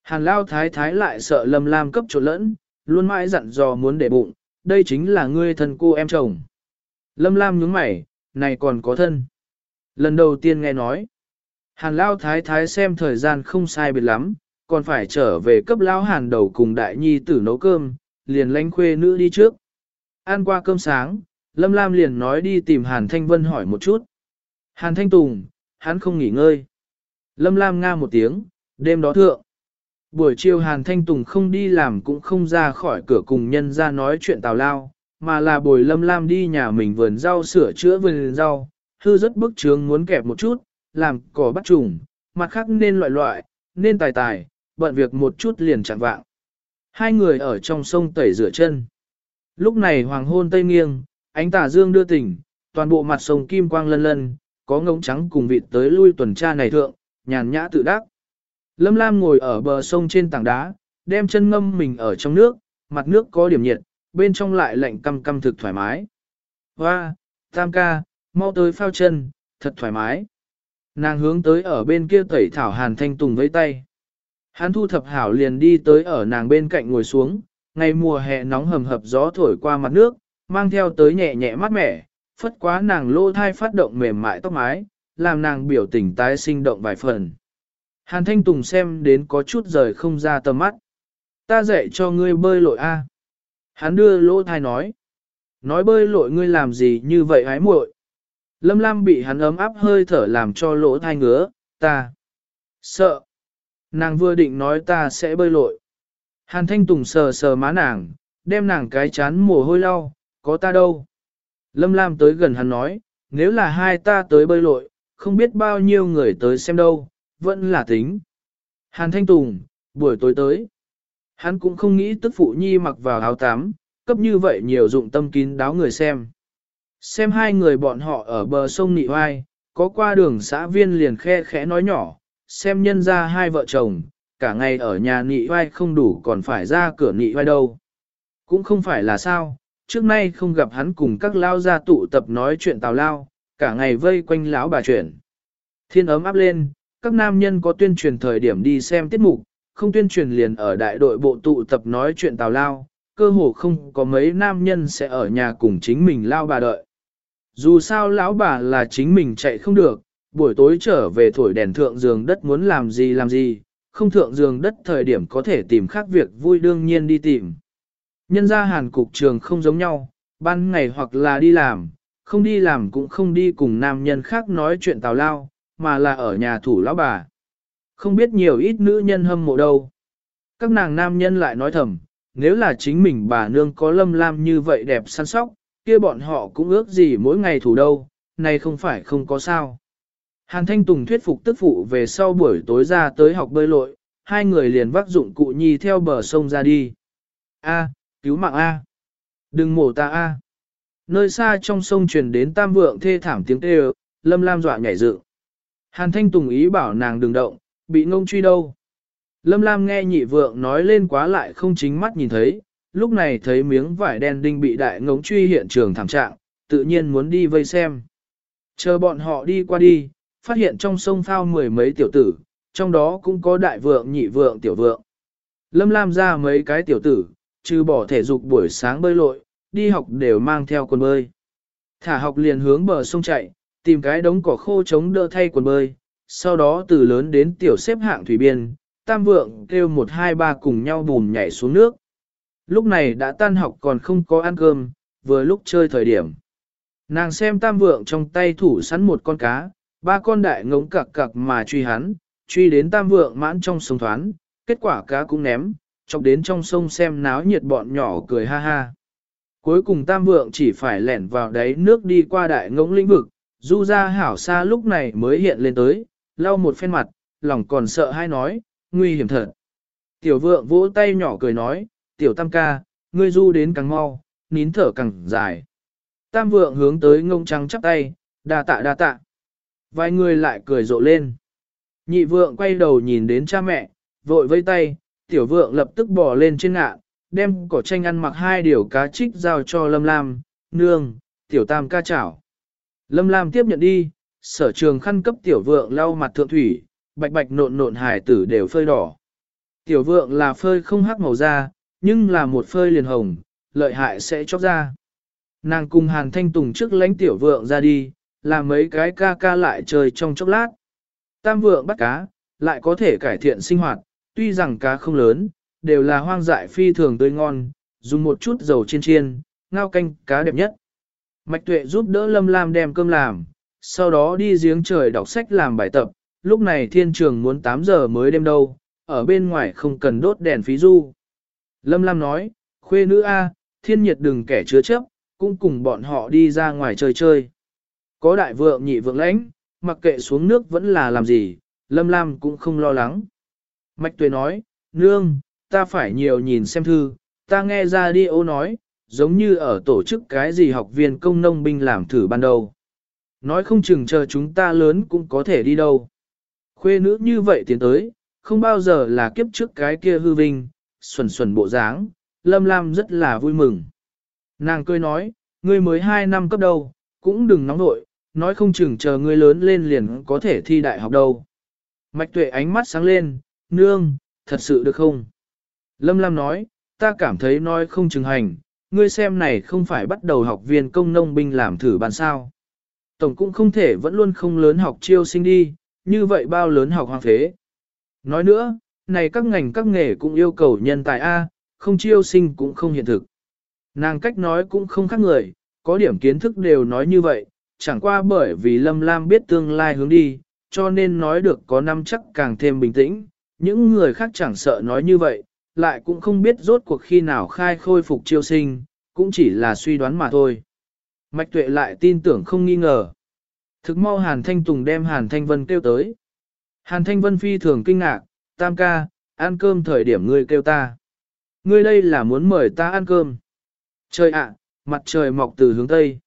Hàn Lao Thái Thái lại sợ Lâm Lam cấp trộn lẫn, luôn mãi dặn dò muốn để bụng, đây chính là ngươi thân cô em chồng. Lâm Lam nhướng mày, này còn có thân. Lần đầu tiên nghe nói, Hàn Lao Thái Thái xem thời gian không sai biệt lắm, còn phải trở về cấp Lao Hàn đầu cùng đại nhi tử nấu cơm, liền lánh khuê nữ đi trước. Ăn qua cơm sáng, Lâm Lam liền nói đi tìm Hàn Thanh Vân hỏi một chút. Hàn Thanh Tùng, hắn không nghỉ ngơi. Lâm Lam nga một tiếng, đêm đó thượng. Buổi chiều Hàn Thanh Tùng không đi làm cũng không ra khỏi cửa cùng nhân ra nói chuyện tào lao, mà là bồi Lâm Lam đi nhà mình vườn rau sửa chữa vườn rau, hư rất bức trướng muốn kẹp một chút, làm cỏ bắt trùng, mặt khác nên loại loại, nên tài tài, bận việc một chút liền chẳng vạng. Hai người ở trong sông tẩy rửa chân. Lúc này hoàng hôn tây nghiêng, ánh tà dương đưa tỉnh, toàn bộ mặt sông kim quang lân lân, có ngống trắng cùng vịt tới lui tuần tra này thượng, nhàn nhã tự đắc. Lâm Lam ngồi ở bờ sông trên tảng đá, đem chân ngâm mình ở trong nước, mặt nước có điểm nhiệt, bên trong lại lạnh căm căm thực thoải mái. Hoa, tam ca, mau tới phao chân, thật thoải mái. Nàng hướng tới ở bên kia tẩy thảo hàn thanh tùng với tay. Hắn thu thập hảo liền đi tới ở nàng bên cạnh ngồi xuống, ngày mùa hè nóng hầm hập gió thổi qua mặt nước, mang theo tới nhẹ nhẹ mát mẻ, phất quá nàng lô thai phát động mềm mại tóc mái, làm nàng biểu tình tái sinh động vài phần. Hàn Thanh Tùng xem đến có chút rời không ra tầm mắt. Ta dạy cho ngươi bơi lội a. Hắn đưa lỗ thai nói. Nói bơi lội ngươi làm gì như vậy hái muội. Lâm Lam bị hắn ấm áp hơi thở làm cho lỗ thai ngứa, ta. Sợ. Nàng vừa định nói ta sẽ bơi lội. Hàn Thanh Tùng sờ sờ má nàng, đem nàng cái chán mồ hôi lau, có ta đâu. Lâm Lam tới gần hắn nói, nếu là hai ta tới bơi lội, không biết bao nhiêu người tới xem đâu, vẫn là tính. Hàn Thanh Tùng, buổi tối tới. Hắn cũng không nghĩ tức phụ nhi mặc vào áo tắm, cấp như vậy nhiều dụng tâm kín đáo người xem. Xem hai người bọn họ ở bờ sông Nị Hoai, có qua đường xã viên liền khe khẽ nói nhỏ, xem nhân ra hai vợ chồng, cả ngày ở nhà Nị Hoai không đủ còn phải ra cửa Nị Hoai đâu. Cũng không phải là sao, trước nay không gặp hắn cùng các lao gia tụ tập nói chuyện tào lao, cả ngày vây quanh lão bà chuyện. Thiên ấm áp lên, các nam nhân có tuyên truyền thời điểm đi xem tiết mục, không tuyên truyền liền ở đại đội bộ tụ tập nói chuyện tào lao, cơ hồ không có mấy nam nhân sẽ ở nhà cùng chính mình lao bà đợi. Dù sao lão bà là chính mình chạy không được, buổi tối trở về thổi đèn thượng giường đất muốn làm gì làm gì, không thượng giường đất thời điểm có thể tìm khác việc vui đương nhiên đi tìm. Nhân ra hàn cục trường không giống nhau, ban ngày hoặc là đi làm, không đi làm cũng không đi cùng nam nhân khác nói chuyện tào lao, mà là ở nhà thủ lão bà. Không biết nhiều ít nữ nhân hâm mộ đâu. Các nàng nam nhân lại nói thầm, nếu là chính mình bà nương có lâm lam như vậy đẹp săn sóc, kia bọn họ cũng ước gì mỗi ngày thủ đâu, này không phải không có sao. Hàn Thanh Tùng thuyết phục tức phụ về sau buổi tối ra tới học bơi lội, hai người liền vác dụng cụ nhi theo bờ sông ra đi. A, cứu mạng A. Đừng mổ ta A. Nơi xa trong sông truyền đến tam vượng thê thảm tiếng kêu, lâm lam dọa nhảy dựng. Hàn Thanh Tùng ý bảo nàng đừng động, bị ngông truy đâu. Lâm Lam nghe nhị vượng nói lên quá lại không chính mắt nhìn thấy, lúc này thấy miếng vải đen đinh bị đại ngống truy hiện trường thảm trạng, tự nhiên muốn đi vây xem. Chờ bọn họ đi qua đi, phát hiện trong sông phao mười mấy tiểu tử, trong đó cũng có đại vượng nhị vượng tiểu vượng. Lâm Lam ra mấy cái tiểu tử, trừ bỏ thể dục buổi sáng bơi lội, đi học đều mang theo quần bơi. Thả học liền hướng bờ sông chạy, tìm cái đống cỏ khô chống đỡ thay quần bơi, sau đó từ lớn đến tiểu xếp hạng thủy biên, tam vượng kêu một hai ba cùng nhau bùn nhảy xuống nước. Lúc này đã tan học còn không có ăn cơm, vừa lúc chơi thời điểm. Nàng xem tam vượng trong tay thủ sẵn một con cá, ba con đại ngống cặc cặc mà truy hắn, truy đến tam vượng mãn trong sông thoán, kết quả cá cũng ném, chọc đến trong sông xem náo nhiệt bọn nhỏ cười ha ha. Cuối cùng tam vượng chỉ phải lẻn vào đáy nước đi qua đại ngỗng lĩnh vực, du ra hảo xa lúc này mới hiện lên tới, lau một phen mặt, lòng còn sợ hay nói, nguy hiểm thật. Tiểu vượng vỗ tay nhỏ cười nói, tiểu tam ca, ngươi du đến càng mau, nín thở càng dài. Tam vượng hướng tới ngông trắng chắp tay, đa tạ đa tạ. Vài người lại cười rộ lên. Nhị vượng quay đầu nhìn đến cha mẹ, vội vây tay, tiểu vượng lập tức bỏ lên trên ngạ, đem cỏ tranh ăn mặc hai điều cá trích giao cho Lâm Lam, nương, tiểu tam ca chảo. Lâm Lam tiếp nhận đi, sở trường khăn cấp tiểu vượng lau mặt thượng thủy, bạch bạch nộn nộn hải tử đều phơi đỏ. Tiểu vượng là phơi không hắc màu da, nhưng là một phơi liền hồng, lợi hại sẽ chóc ra. Nàng cùng Hàn Thanh Tùng trước lãnh tiểu vượng ra đi, làm mấy cái ca ca lại chơi trong chốc lát. Tam vượng bắt cá, lại có thể cải thiện sinh hoạt, tuy rằng cá không lớn, đều là hoang dại phi thường tươi ngon, dùng một chút dầu chiên chiên, ngao canh cá đẹp nhất. Mạch tuệ giúp đỡ Lâm Lam đem cơm làm, sau đó đi giếng trời đọc sách làm bài tập, lúc này thiên trường muốn 8 giờ mới đêm đâu, ở bên ngoài không cần đốt đèn phí du. Lâm Lam nói, khuê nữ A, thiên nhiệt đừng kẻ chứa chấp, cũng cùng bọn họ đi ra ngoài chơi chơi. Có đại vượng nhị vượng lãnh, mặc kệ xuống nước vẫn là làm gì, Lâm Lam cũng không lo lắng. Mạch Tuệ nói, nương, ta phải nhiều nhìn xem thư, ta nghe ra đi ô nói, giống như ở tổ chức cái gì học viên công nông binh làm thử ban đầu. Nói không chừng chờ chúng ta lớn cũng có thể đi đâu. Khuê nữ như vậy tiến tới, không bao giờ là kiếp trước cái kia hư vinh, xuẩn xuẩn bộ dáng, Lâm Lam rất là vui mừng. Nàng cười nói, ngươi mới 2 năm cấp đâu, cũng đừng nóng nội, nói không chừng chờ ngươi lớn lên liền có thể thi đại học đâu. Mạch tuệ ánh mắt sáng lên, nương, thật sự được không? Lâm Lam nói, ta cảm thấy nói không chừng hành, ngươi xem này không phải bắt đầu học viên công nông binh làm thử bàn sao. Tổng cũng không thể vẫn luôn không lớn học chiêu sinh đi, như vậy bao lớn học hoang thế. Nói nữa, này các ngành các nghề cũng yêu cầu nhân tài A, không chiêu sinh cũng không hiện thực. Nàng cách nói cũng không khác người, có điểm kiến thức đều nói như vậy, chẳng qua bởi vì Lâm Lam biết tương lai hướng đi, cho nên nói được có năm chắc càng thêm bình tĩnh, những người khác chẳng sợ nói như vậy, lại cũng không biết rốt cuộc khi nào khai khôi phục chiêu sinh, cũng chỉ là suy đoán mà thôi. Mạch tuệ lại tin tưởng không nghi ngờ. Thực mau Hàn Thanh Tùng đem Hàn Thanh Vân kêu tới. Hàn Thanh Vân phi thường kinh ngạc, tam ca, ăn cơm thời điểm ngươi kêu ta. Ngươi đây là muốn mời ta ăn cơm. Trời ạ, mặt trời mọc từ hướng Tây.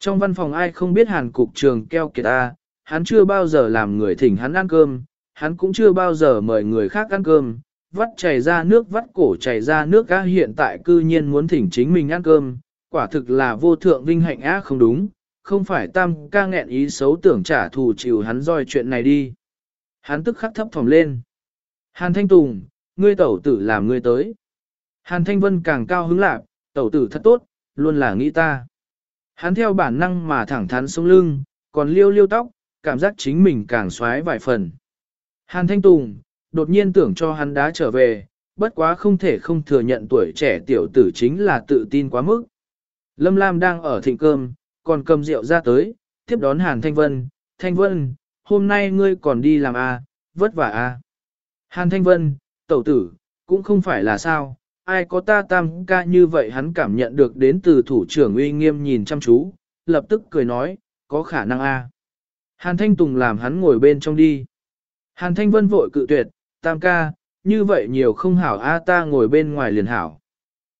Trong văn phòng ai không biết Hàn Cục Trường keo kiệt ta, hắn chưa bao giờ làm người thỉnh hắn ăn cơm, hắn cũng chưa bao giờ mời người khác ăn cơm, vắt chảy ra nước vắt cổ chảy ra nước á hiện tại cư nhiên muốn thỉnh chính mình ăn cơm, quả thực là vô thượng vinh hạnh á không đúng, không phải tam ca nghẹn ý xấu tưởng trả thù chịu hắn roi chuyện này đi. Hắn tức khắc thấp phòng lên. Hàn Thanh Tùng, ngươi tẩu tử làm ngươi tới. Hàn Thanh Vân càng cao hứng lạc, tẩu tử thật tốt, luôn là nghĩ ta. Hắn theo bản năng mà thẳng thắn sống lưng, còn liêu liêu tóc, cảm giác chính mình càng xoái vài phần. Hàn Thanh Tùng, đột nhiên tưởng cho hắn đá trở về, bất quá không thể không thừa nhận tuổi trẻ tiểu tử chính là tự tin quá mức. Lâm Lam đang ở thịnh cơm, còn cầm rượu ra tới, tiếp đón Hàn Thanh Vân. Thanh Vân, hôm nay ngươi còn đi làm à, vất vả à. Hàn Thanh Vân, tẩu tử, cũng không phải là sao, ai có ta tam ca như vậy hắn cảm nhận được đến từ thủ trưởng uy nghiêm nhìn chăm chú, lập tức cười nói, có khả năng a. À. Hàn Thanh Tùng làm hắn ngồi bên trong đi. Hàn Thanh Vân vội cự tuyệt, tam ca, như vậy nhiều không hảo a ta ngồi bên ngoài liền hảo.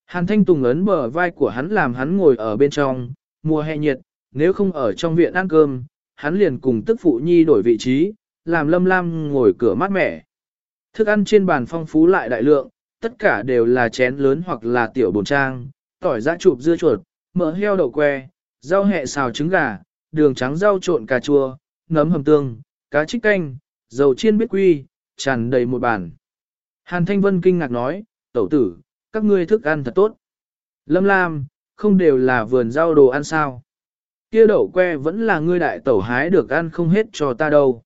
Hàn Thanh Tùng ấn bờ vai của hắn làm hắn ngồi ở bên trong, mùa hè nhiệt, nếu không ở trong viện ăn cơm, hắn liền cùng tức phụ nhi đổi vị trí, làm lâm lam ngồi cửa mát mẻ. Thức ăn trên bàn phong phú lại đại lượng, tất cả đều là chén lớn hoặc là tiểu bồn trang, tỏi giã chụp dưa chuột, mỡ heo đậu que, rau hẹ xào trứng gà, đường trắng rau trộn cà chua, nấm hầm tương, cá chích canh, dầu chiên biết quy, tràn đầy một bàn. Hàn Thanh Vân kinh ngạc nói, tẩu tử, các ngươi thức ăn thật tốt. Lâm Lam, không đều là vườn rau đồ ăn sao. Kia đậu que vẫn là ngươi đại tẩu hái được ăn không hết cho ta đâu.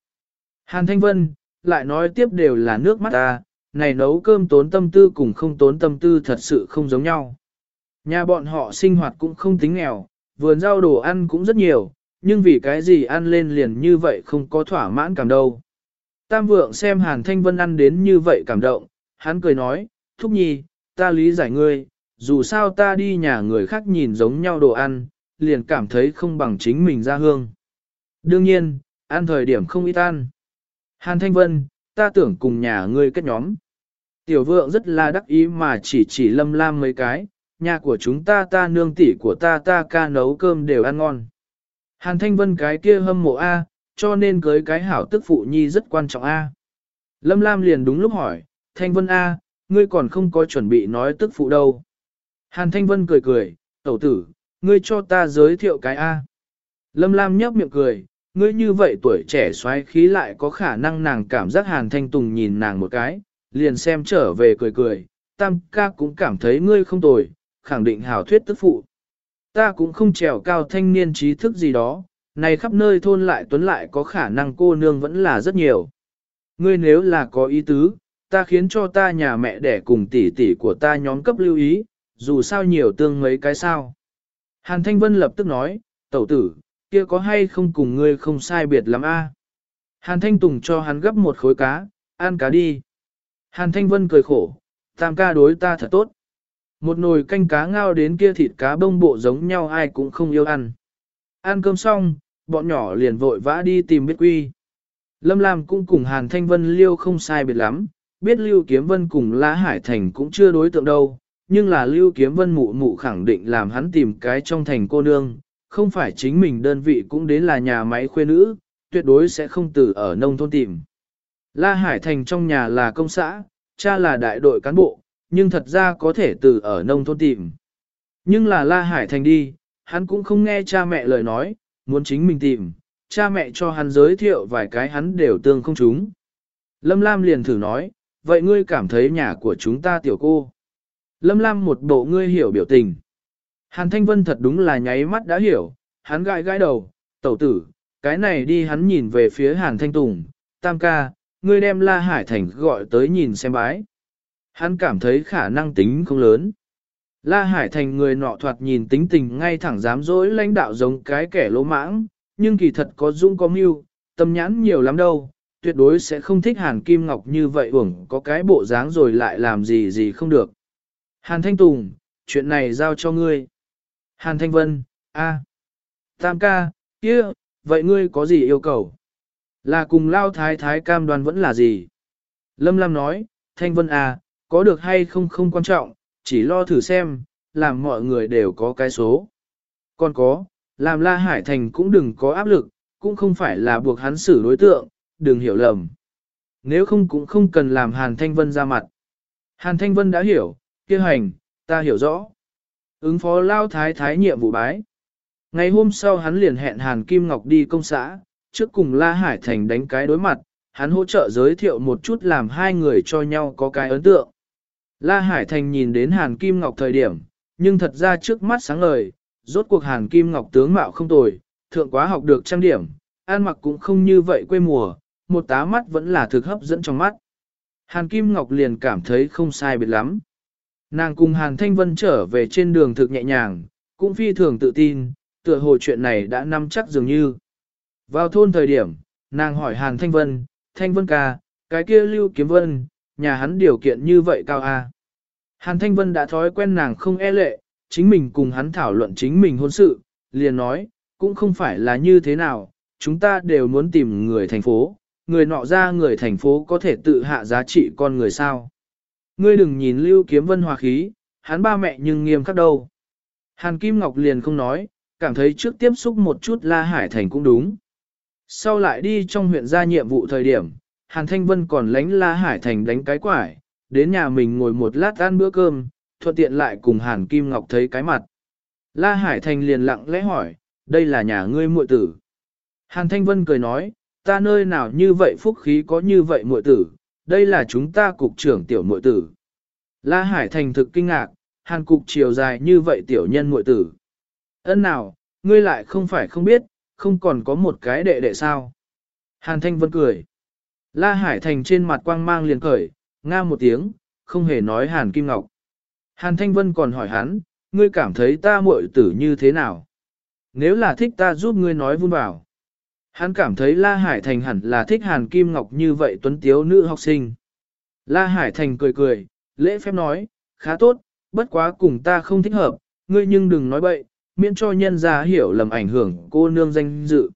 Hàn Thanh Vân, lại nói tiếp đều là nước mắt ta, này nấu cơm tốn tâm tư cùng không tốn tâm tư thật sự không giống nhau. Nhà bọn họ sinh hoạt cũng không tính nghèo, vườn rau đồ ăn cũng rất nhiều, nhưng vì cái gì ăn lên liền như vậy không có thỏa mãn cảm đâu. Tam vượng xem Hàn Thanh Vân ăn đến như vậy cảm động, hắn cười nói, Thúc Nhi, ta lý giải ngươi, dù sao ta đi nhà người khác nhìn giống nhau đồ ăn, liền cảm thấy không bằng chính mình ra hương. Đương nhiên, ăn thời điểm không ít ăn. Hàn Thanh Vân, ta tưởng cùng nhà ngươi kết nhóm. Tiểu vượng rất là đắc ý mà chỉ chỉ lâm lam mấy cái, nhà của chúng ta ta nương tỷ của ta ta ca nấu cơm đều ăn ngon. Hàn Thanh Vân cái kia hâm mộ A, cho nên cưới cái hảo tức phụ nhi rất quan trọng A. Lâm Lam liền đúng lúc hỏi, Thanh Vân A, ngươi còn không có chuẩn bị nói tức phụ đâu. Hàn Thanh Vân cười cười, tẩu tử, ngươi cho ta giới thiệu cái A. Lâm Lam nhấp miệng cười, ngươi như vậy tuổi trẻ xoáy khí lại có khả năng nàng cảm giác Hàn Thanh Tùng nhìn nàng một cái, liền xem trở về cười cười, tam ca cũng cảm thấy ngươi không tồi, khẳng định hảo thuyết tức phụ. Ta cũng không trèo cao thanh niên trí thức gì đó, này khắp nơi thôn lại tuấn lại có khả năng cô nương vẫn là rất nhiều. Ngươi nếu là có ý tứ, ta khiến cho ta nhà mẹ đẻ cùng tỷ tỷ của ta nhóm cấp lưu ý, dù sao nhiều tương mấy cái sao. Hàn Thanh Vân lập tức nói, tẩu tử, kia có hay không cùng ngươi không sai biệt lắm a? Hàn Thanh Tùng cho hắn gấp một khối cá, ăn cá đi. Hàn Thanh Vân cười khổ, tam ca đối ta thật tốt. Một nồi canh cá ngao đến kia thịt cá bông bộ giống nhau ai cũng không yêu ăn. Ăn cơm xong, bọn nhỏ liền vội vã đi tìm biết quy. Lâm Lam cũng cùng Hàn Thanh Vân liêu không sai biệt lắm, biết Lưu Kiếm Vân cùng La Hải Thành cũng chưa đối tượng đâu, nhưng là Lưu Kiếm Vân mụ mụ khẳng định làm hắn tìm cái trong thành cô nương, không phải chính mình đơn vị cũng đến là nhà máy khuê nữ, tuyệt đối sẽ không từ ở nông thôn tìm. La Hải Thành trong nhà là công xã, cha là đại đội cán bộ, nhưng thật ra có thể từ ở nông thôn tìm. Nhưng là La Hải Thành đi, hắn cũng không nghe cha mẹ lời nói, muốn chính mình tìm, cha mẹ cho hắn giới thiệu vài cái hắn đều tương không chúng. Lâm Lam liền thử nói, vậy ngươi cảm thấy nhà của chúng ta tiểu cô. Lâm Lam một bộ ngươi hiểu biểu tình. Hàn Thanh Vân thật đúng là nháy mắt đã hiểu, hắn gãi gãi đầu, tẩu tử, cái này đi hắn nhìn về phía Hàn Thanh Tùng, tam ca, ngươi đem La Hải Thành gọi tới nhìn xem bái. Hắn cảm thấy khả năng tính không lớn. La Hải Thành người nọ thoạt nhìn tính tình ngay thẳng dám dối lãnh đạo giống cái kẻ lỗ mãng, nhưng kỳ thật có dung có mưu, tâm nhãn nhiều lắm đâu, tuyệt đối sẽ không thích Hàn Kim Ngọc như vậy uổng có cái bộ dáng rồi lại làm gì gì không được. Hàn Thanh Tùng, chuyện này giao cho ngươi. Hàn Thanh Vân, a, Tam ca, kia, vậy ngươi có gì yêu cầu? Là cùng lao thái thái cam đoan vẫn là gì? Lâm Lam nói, Thanh Vân à, có được hay không không quan trọng, chỉ lo thử xem, làm mọi người đều có cái số. Còn có, làm La Hải Thành cũng đừng có áp lực, cũng không phải là buộc hắn xử đối tượng, đừng hiểu lầm. Nếu không cũng không cần làm Hàn Thanh Vân ra mặt. Hàn Thanh Vân đã hiểu, kia hành, ta hiểu rõ. Ứng phó lao thái thái nhiệm vụ bái. Ngày hôm sau hắn liền hẹn Hàn Kim Ngọc đi công xã, trước cùng La Hải Thành đánh cái đối mặt, hắn hỗ trợ giới thiệu một chút làm hai người cho nhau có cái ấn tượng. La Hải Thành nhìn đến Hàn Kim Ngọc thời điểm, nhưng thật ra trước mắt sáng ngời, rốt cuộc Hàn Kim Ngọc tướng mạo không tồi, thượng quá học được trang điểm, an mặc cũng không như vậy quê mùa, một tá mắt vẫn là thực hấp dẫn trong mắt. Hàn Kim Ngọc liền cảm thấy không sai biệt lắm. Nàng cùng Hàn Thanh Vân trở về trên đường thực nhẹ nhàng, cũng phi thường tự tin, tựa hồ chuyện này đã nắm chắc dường như. Vào thôn thời điểm, nàng hỏi Hàn Thanh Vân, Thanh Vân ca, cái kia Lưu Kiếm Vân, nhà hắn điều kiện như vậy cao à. Hàn Thanh Vân đã thói quen nàng không e lệ, chính mình cùng hắn thảo luận chính mình hôn sự, liền nói, cũng không phải là như thế nào, chúng ta đều muốn tìm người thành phố, người nọ ra người thành phố có thể tự hạ giá trị con người sao. Ngươi đừng nhìn Lưu Kiếm Vân hòa khí, hắn ba mẹ nhưng nghiêm khắc đâu. Hàn Kim Ngọc liền không nói, cảm thấy trước tiếp xúc một chút La Hải Thành cũng đúng. Sau lại đi trong huyện ra nhiệm vụ thời điểm, Hàn Thanh Vân còn lánh La Hải Thành đánh cái quải, đến nhà mình ngồi một lát ăn bữa cơm, thuận tiện lại cùng Hàn Kim Ngọc thấy cái mặt. La Hải Thành liền lặng lẽ hỏi, đây là nhà ngươi muội tử. Hàn Thanh Vân cười nói, ta nơi nào như vậy phúc khí có như vậy muội tử, đây là chúng ta cục trưởng tiểu muội tử. La Hải Thành thực kinh ngạc, Hàn cục chiều dài như vậy tiểu nhân muội tử. Ân nào, ngươi lại không phải không biết, không còn có một cái đệ đệ sao. Hàn Thanh Vân cười. La Hải Thành trên mặt quang mang liền cười, nga một tiếng, không hề nói Hàn Kim Ngọc. Hàn Thanh Vân còn hỏi hắn, ngươi cảm thấy ta muội tử như thế nào? Nếu là thích ta giúp ngươi nói vun vào. Hắn cảm thấy La Hải Thành hẳn là thích Hàn Kim Ngọc như vậy tuấn tiếu nữ học sinh. La Hải Thành cười cười, lễ phép nói, khá tốt, bất quá cùng ta không thích hợp, ngươi nhưng đừng nói bậy, miễn cho nhân ra hiểu lầm ảnh hưởng cô nương danh dự.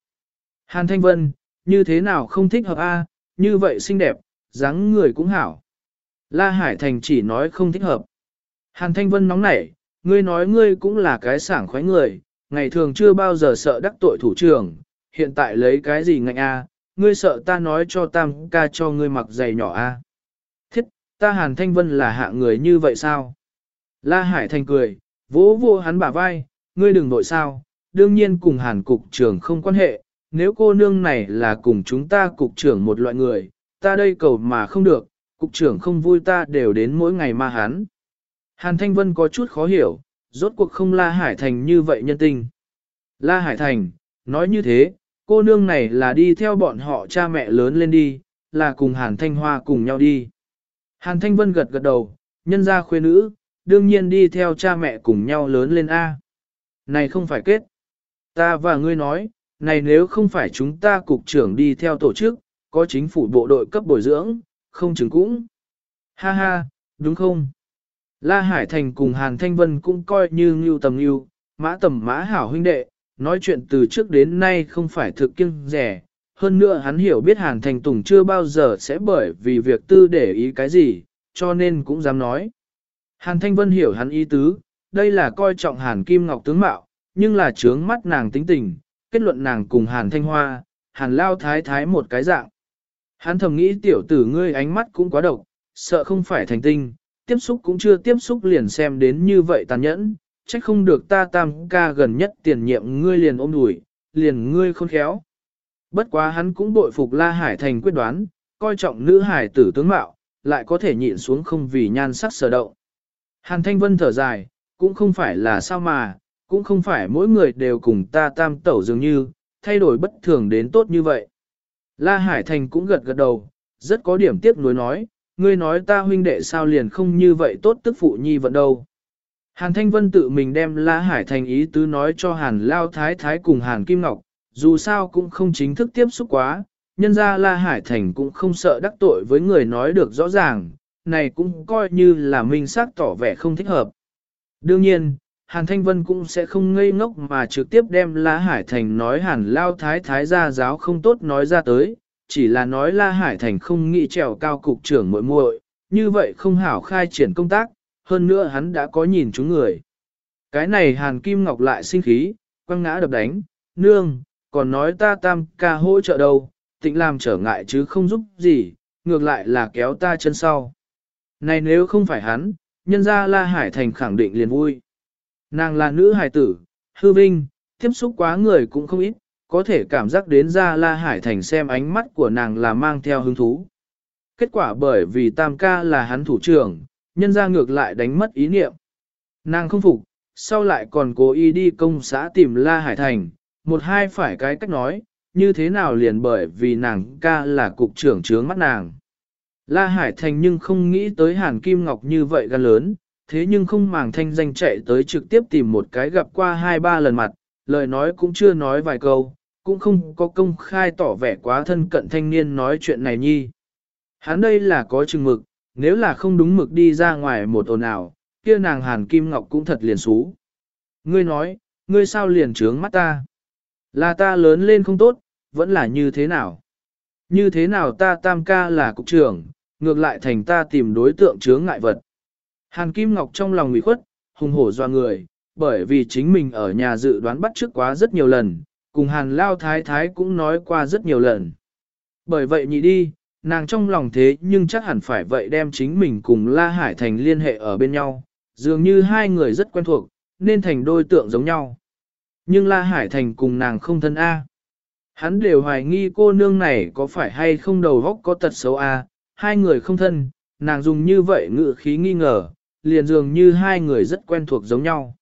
Hàn Thanh Vân, như thế nào không thích hợp a? như vậy xinh đẹp, dáng người cũng hảo. La Hải Thành chỉ nói không thích hợp. Hàn Thanh Vân nóng nảy, ngươi nói ngươi cũng là cái sảng khoái người, ngày thường chưa bao giờ sợ đắc tội thủ trưởng, hiện tại lấy cái gì ngạnh a? ngươi sợ ta nói cho tam ca cho ngươi mặc giày nhỏ a? Thiết, ta Hàn Thanh Vân là hạ người như vậy sao? La Hải Thành cười, vỗ vô hắn bả vai, ngươi đừng nội sao, đương nhiên cùng Hàn cục trưởng không quan hệ, nếu cô nương này là cùng chúng ta cục trưởng một loại người, ta đây cầu mà không được, cục trưởng không vui ta đều đến mỗi ngày ma hắn. Hàn Thanh Vân có chút khó hiểu, rốt cuộc không La Hải Thành như vậy nhân tình. La Hải Thành, nói như thế, cô nương này là đi theo bọn họ cha mẹ lớn lên đi, là cùng Hàn Thanh Hoa cùng nhau đi. Hàn Thanh Vân gật gật đầu, nhân ra khuê nữ, đương nhiên đi theo cha mẹ cùng nhau lớn lên A. Này không phải kết. Ta và ngươi nói, này nếu không phải chúng ta cục trưởng đi theo tổ chức, có chính phủ bộ đội cấp bồi dưỡng, không chứng cũng. Ha ha, đúng không? La Hải Thành cùng Hàn Thanh Vân cũng coi như ngưu tầm ngưu, mã tầm mã hảo huynh đệ, nói chuyện từ trước đến nay không phải thực kiêng rẻ. Hơn nữa hắn hiểu biết Hàn Thành Tùng chưa bao giờ sẽ bởi vì việc tư để ý cái gì, cho nên cũng dám nói. Hàn Thanh Vân hiểu hắn ý tứ, đây là coi trọng Hàn Kim Ngọc tướng mạo, nhưng là trướng mắt nàng tính tình, kết luận nàng cùng Hàn Thanh Hoa, Hàn Lao Thái Thái một cái dạng. Hắn thầm nghĩ tiểu tử ngươi ánh mắt cũng quá độc, sợ không phải thành tinh, tiếp xúc cũng chưa tiếp xúc liền xem đến như vậy tàn nhẫn, trách không được ta tam ca gần nhất tiền nhiệm ngươi liền ôm đùi, liền ngươi khôn khéo. Bất quá hắn cũng bội phục La Hải Thành quyết đoán, coi trọng nữ hải tử tướng mạo, lại có thể nhịn xuống không vì nhan sắc sở động. Hàn Thanh Vân thở dài, cũng không phải là sao mà, cũng không phải mỗi người đều cùng ta tam tẩu dường như, thay đổi bất thường đến tốt như vậy. La Hải Thành cũng gật gật đầu, rất có điểm tiếc nuối nói, ngươi nói ta huynh đệ sao liền không như vậy tốt tức phụ nhi vận đâu. Hàn Thanh Vân tự mình đem La Hải Thành ý tứ nói cho Hàn Lao Thái Thái cùng Hàn Kim Ngọc, dù sao cũng không chính thức tiếp xúc quá, nhân ra La Hải Thành cũng không sợ đắc tội với người nói được rõ ràng, này cũng coi như là minh xác tỏ vẻ không thích hợp. Đương nhiên, Hàn Thanh Vân cũng sẽ không ngây ngốc mà trực tiếp đem La Hải Thành nói Hàn Lao Thái Thái gia giáo không tốt nói ra tới, chỉ là nói La Hải Thành không nghĩ trèo cao cục trưởng muội muội, như vậy không hảo khai triển công tác, hơn nữa hắn đã có nhìn chúng người. Cái này Hàn Kim Ngọc lại sinh khí, quăng ngã đập đánh, nương, còn nói ta tam ca hỗ trợ đâu, tịnh làm trở ngại chứ không giúp gì, ngược lại là kéo ta chân sau. Này nếu không phải hắn, nhân ra La Hải Thành khẳng định liền vui. Nàng là nữ hài tử, hư vinh, tiếp xúc quá người cũng không ít, có thể cảm giác đến ra La Hải Thành xem ánh mắt của nàng là mang theo hứng thú. Kết quả bởi vì Tam ca là hắn thủ trưởng, nhân ra ngược lại đánh mất ý niệm. Nàng không phục, sau lại còn cố ý đi công xã tìm La Hải Thành, một hai phải cái cách nói, như thế nào liền bởi vì nàng ca là cục trưởng trướng mắt nàng. La Hải Thành nhưng không nghĩ tới Hàn Kim Ngọc như vậy gan lớn, thế nhưng không màng thanh danh chạy tới trực tiếp tìm một cái gặp qua hai ba lần mặt, lời nói cũng chưa nói vài câu, cũng không có công khai tỏ vẻ quá thân cận thanh niên nói chuyện này nhi. Hắn đây là có chừng mực, nếu là không đúng mực đi ra ngoài một ồn ào, kia nàng Hàn Kim Ngọc cũng thật liền xú. Ngươi nói, ngươi sao liền trướng mắt ta? Là ta lớn lên không tốt, vẫn là như thế nào? Như thế nào ta tam ca là cục trưởng, ngược lại thành ta tìm đối tượng chướng ngại vật. Hàn Kim Ngọc trong lòng ủy khuất, hùng hổ doa người, bởi vì chính mình ở nhà dự đoán bắt trước quá rất nhiều lần, cùng Hàn Lao Thái Thái cũng nói qua rất nhiều lần. Bởi vậy nhị đi, nàng trong lòng thế nhưng chắc hẳn phải vậy đem chính mình cùng La Hải Thành liên hệ ở bên nhau, dường như hai người rất quen thuộc, nên thành đôi tượng giống nhau. Nhưng La Hải Thành cùng nàng không thân A. Hắn đều hoài nghi cô nương này có phải hay không đầu góc có tật xấu A, hai người không thân, nàng dùng như vậy ngự khí nghi ngờ, liền dường như hai người rất quen thuộc giống nhau.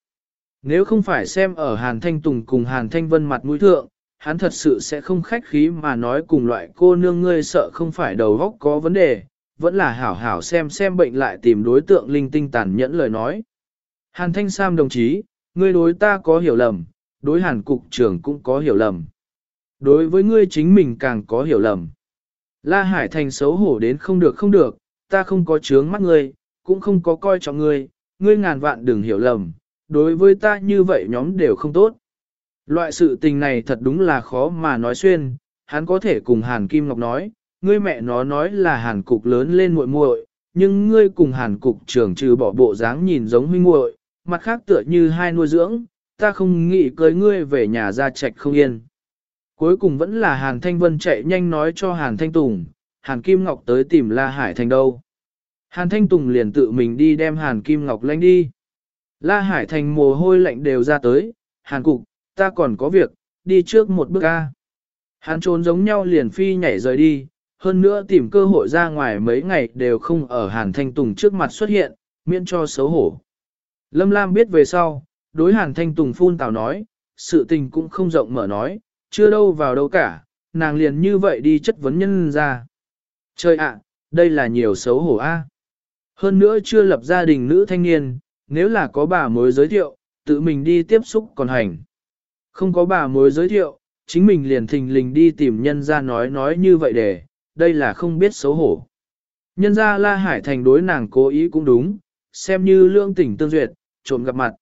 Nếu không phải xem ở Hàn Thanh Tùng cùng Hàn Thanh Vân mặt mũi thượng, hắn thật sự sẽ không khách khí mà nói cùng loại cô nương ngươi sợ không phải đầu góc có vấn đề, vẫn là hảo hảo xem xem bệnh lại tìm đối tượng linh tinh tàn nhẫn lời nói. Hàn Thanh Sam đồng chí, ngươi đối ta có hiểu lầm, đối Hàn Cục trưởng cũng có hiểu lầm. Đối với ngươi chính mình càng có hiểu lầm. La Hải Thành xấu hổ đến không được không được, ta không có chướng mắt ngươi, cũng không có coi trọng ngươi, ngươi ngàn vạn đừng hiểu lầm, đối với ta như vậy nhóm đều không tốt. Loại sự tình này thật đúng là khó mà nói xuyên, hắn có thể cùng Hàn Kim Ngọc nói, ngươi mẹ nó nói là Hàn Cục lớn lên muội muội, nhưng ngươi cùng Hàn Cục trưởng trừ bỏ bộ dáng nhìn giống huynh muội, mặt khác tựa như hai nuôi dưỡng, ta không nghĩ cưới ngươi về nhà ra trạch không yên. Cuối cùng vẫn là Hàn Thanh Vân chạy nhanh nói cho Hàn Thanh Tùng, Hàn Kim Ngọc tới tìm La Hải Thành đâu. Hàn Thanh Tùng liền tự mình đi đem Hàn Kim Ngọc lanh đi. La Hải Thành mồ hôi lạnh đều ra tới, Hàn Cục, ta còn có việc, đi trước một bước ca. hắn trốn giống nhau liền phi nhảy rời đi, hơn nữa tìm cơ hội ra ngoài mấy ngày đều không ở Hàn Thanh Tùng trước mặt xuất hiện, miễn cho xấu hổ. Lâm Lam biết về sau, đối Hàn Thanh Tùng phun tào nói, sự tình cũng không rộng mở nói, chưa đâu vào đâu cả, nàng liền như vậy đi chất vấn nhân ra. Trời ạ, đây là nhiều xấu hổ a. Hơn nữa chưa lập gia đình nữ thanh niên, nếu là có bà mối giới thiệu, tự mình đi tiếp xúc còn hành. Không có bà mối giới thiệu, chính mình liền thình lình đi tìm nhân ra nói nói như vậy để, đây là không biết xấu hổ. Nhân ra La Hải Thành đối nàng cố ý cũng đúng, xem như lương tỉnh tương duyệt, trộm gặp mặt.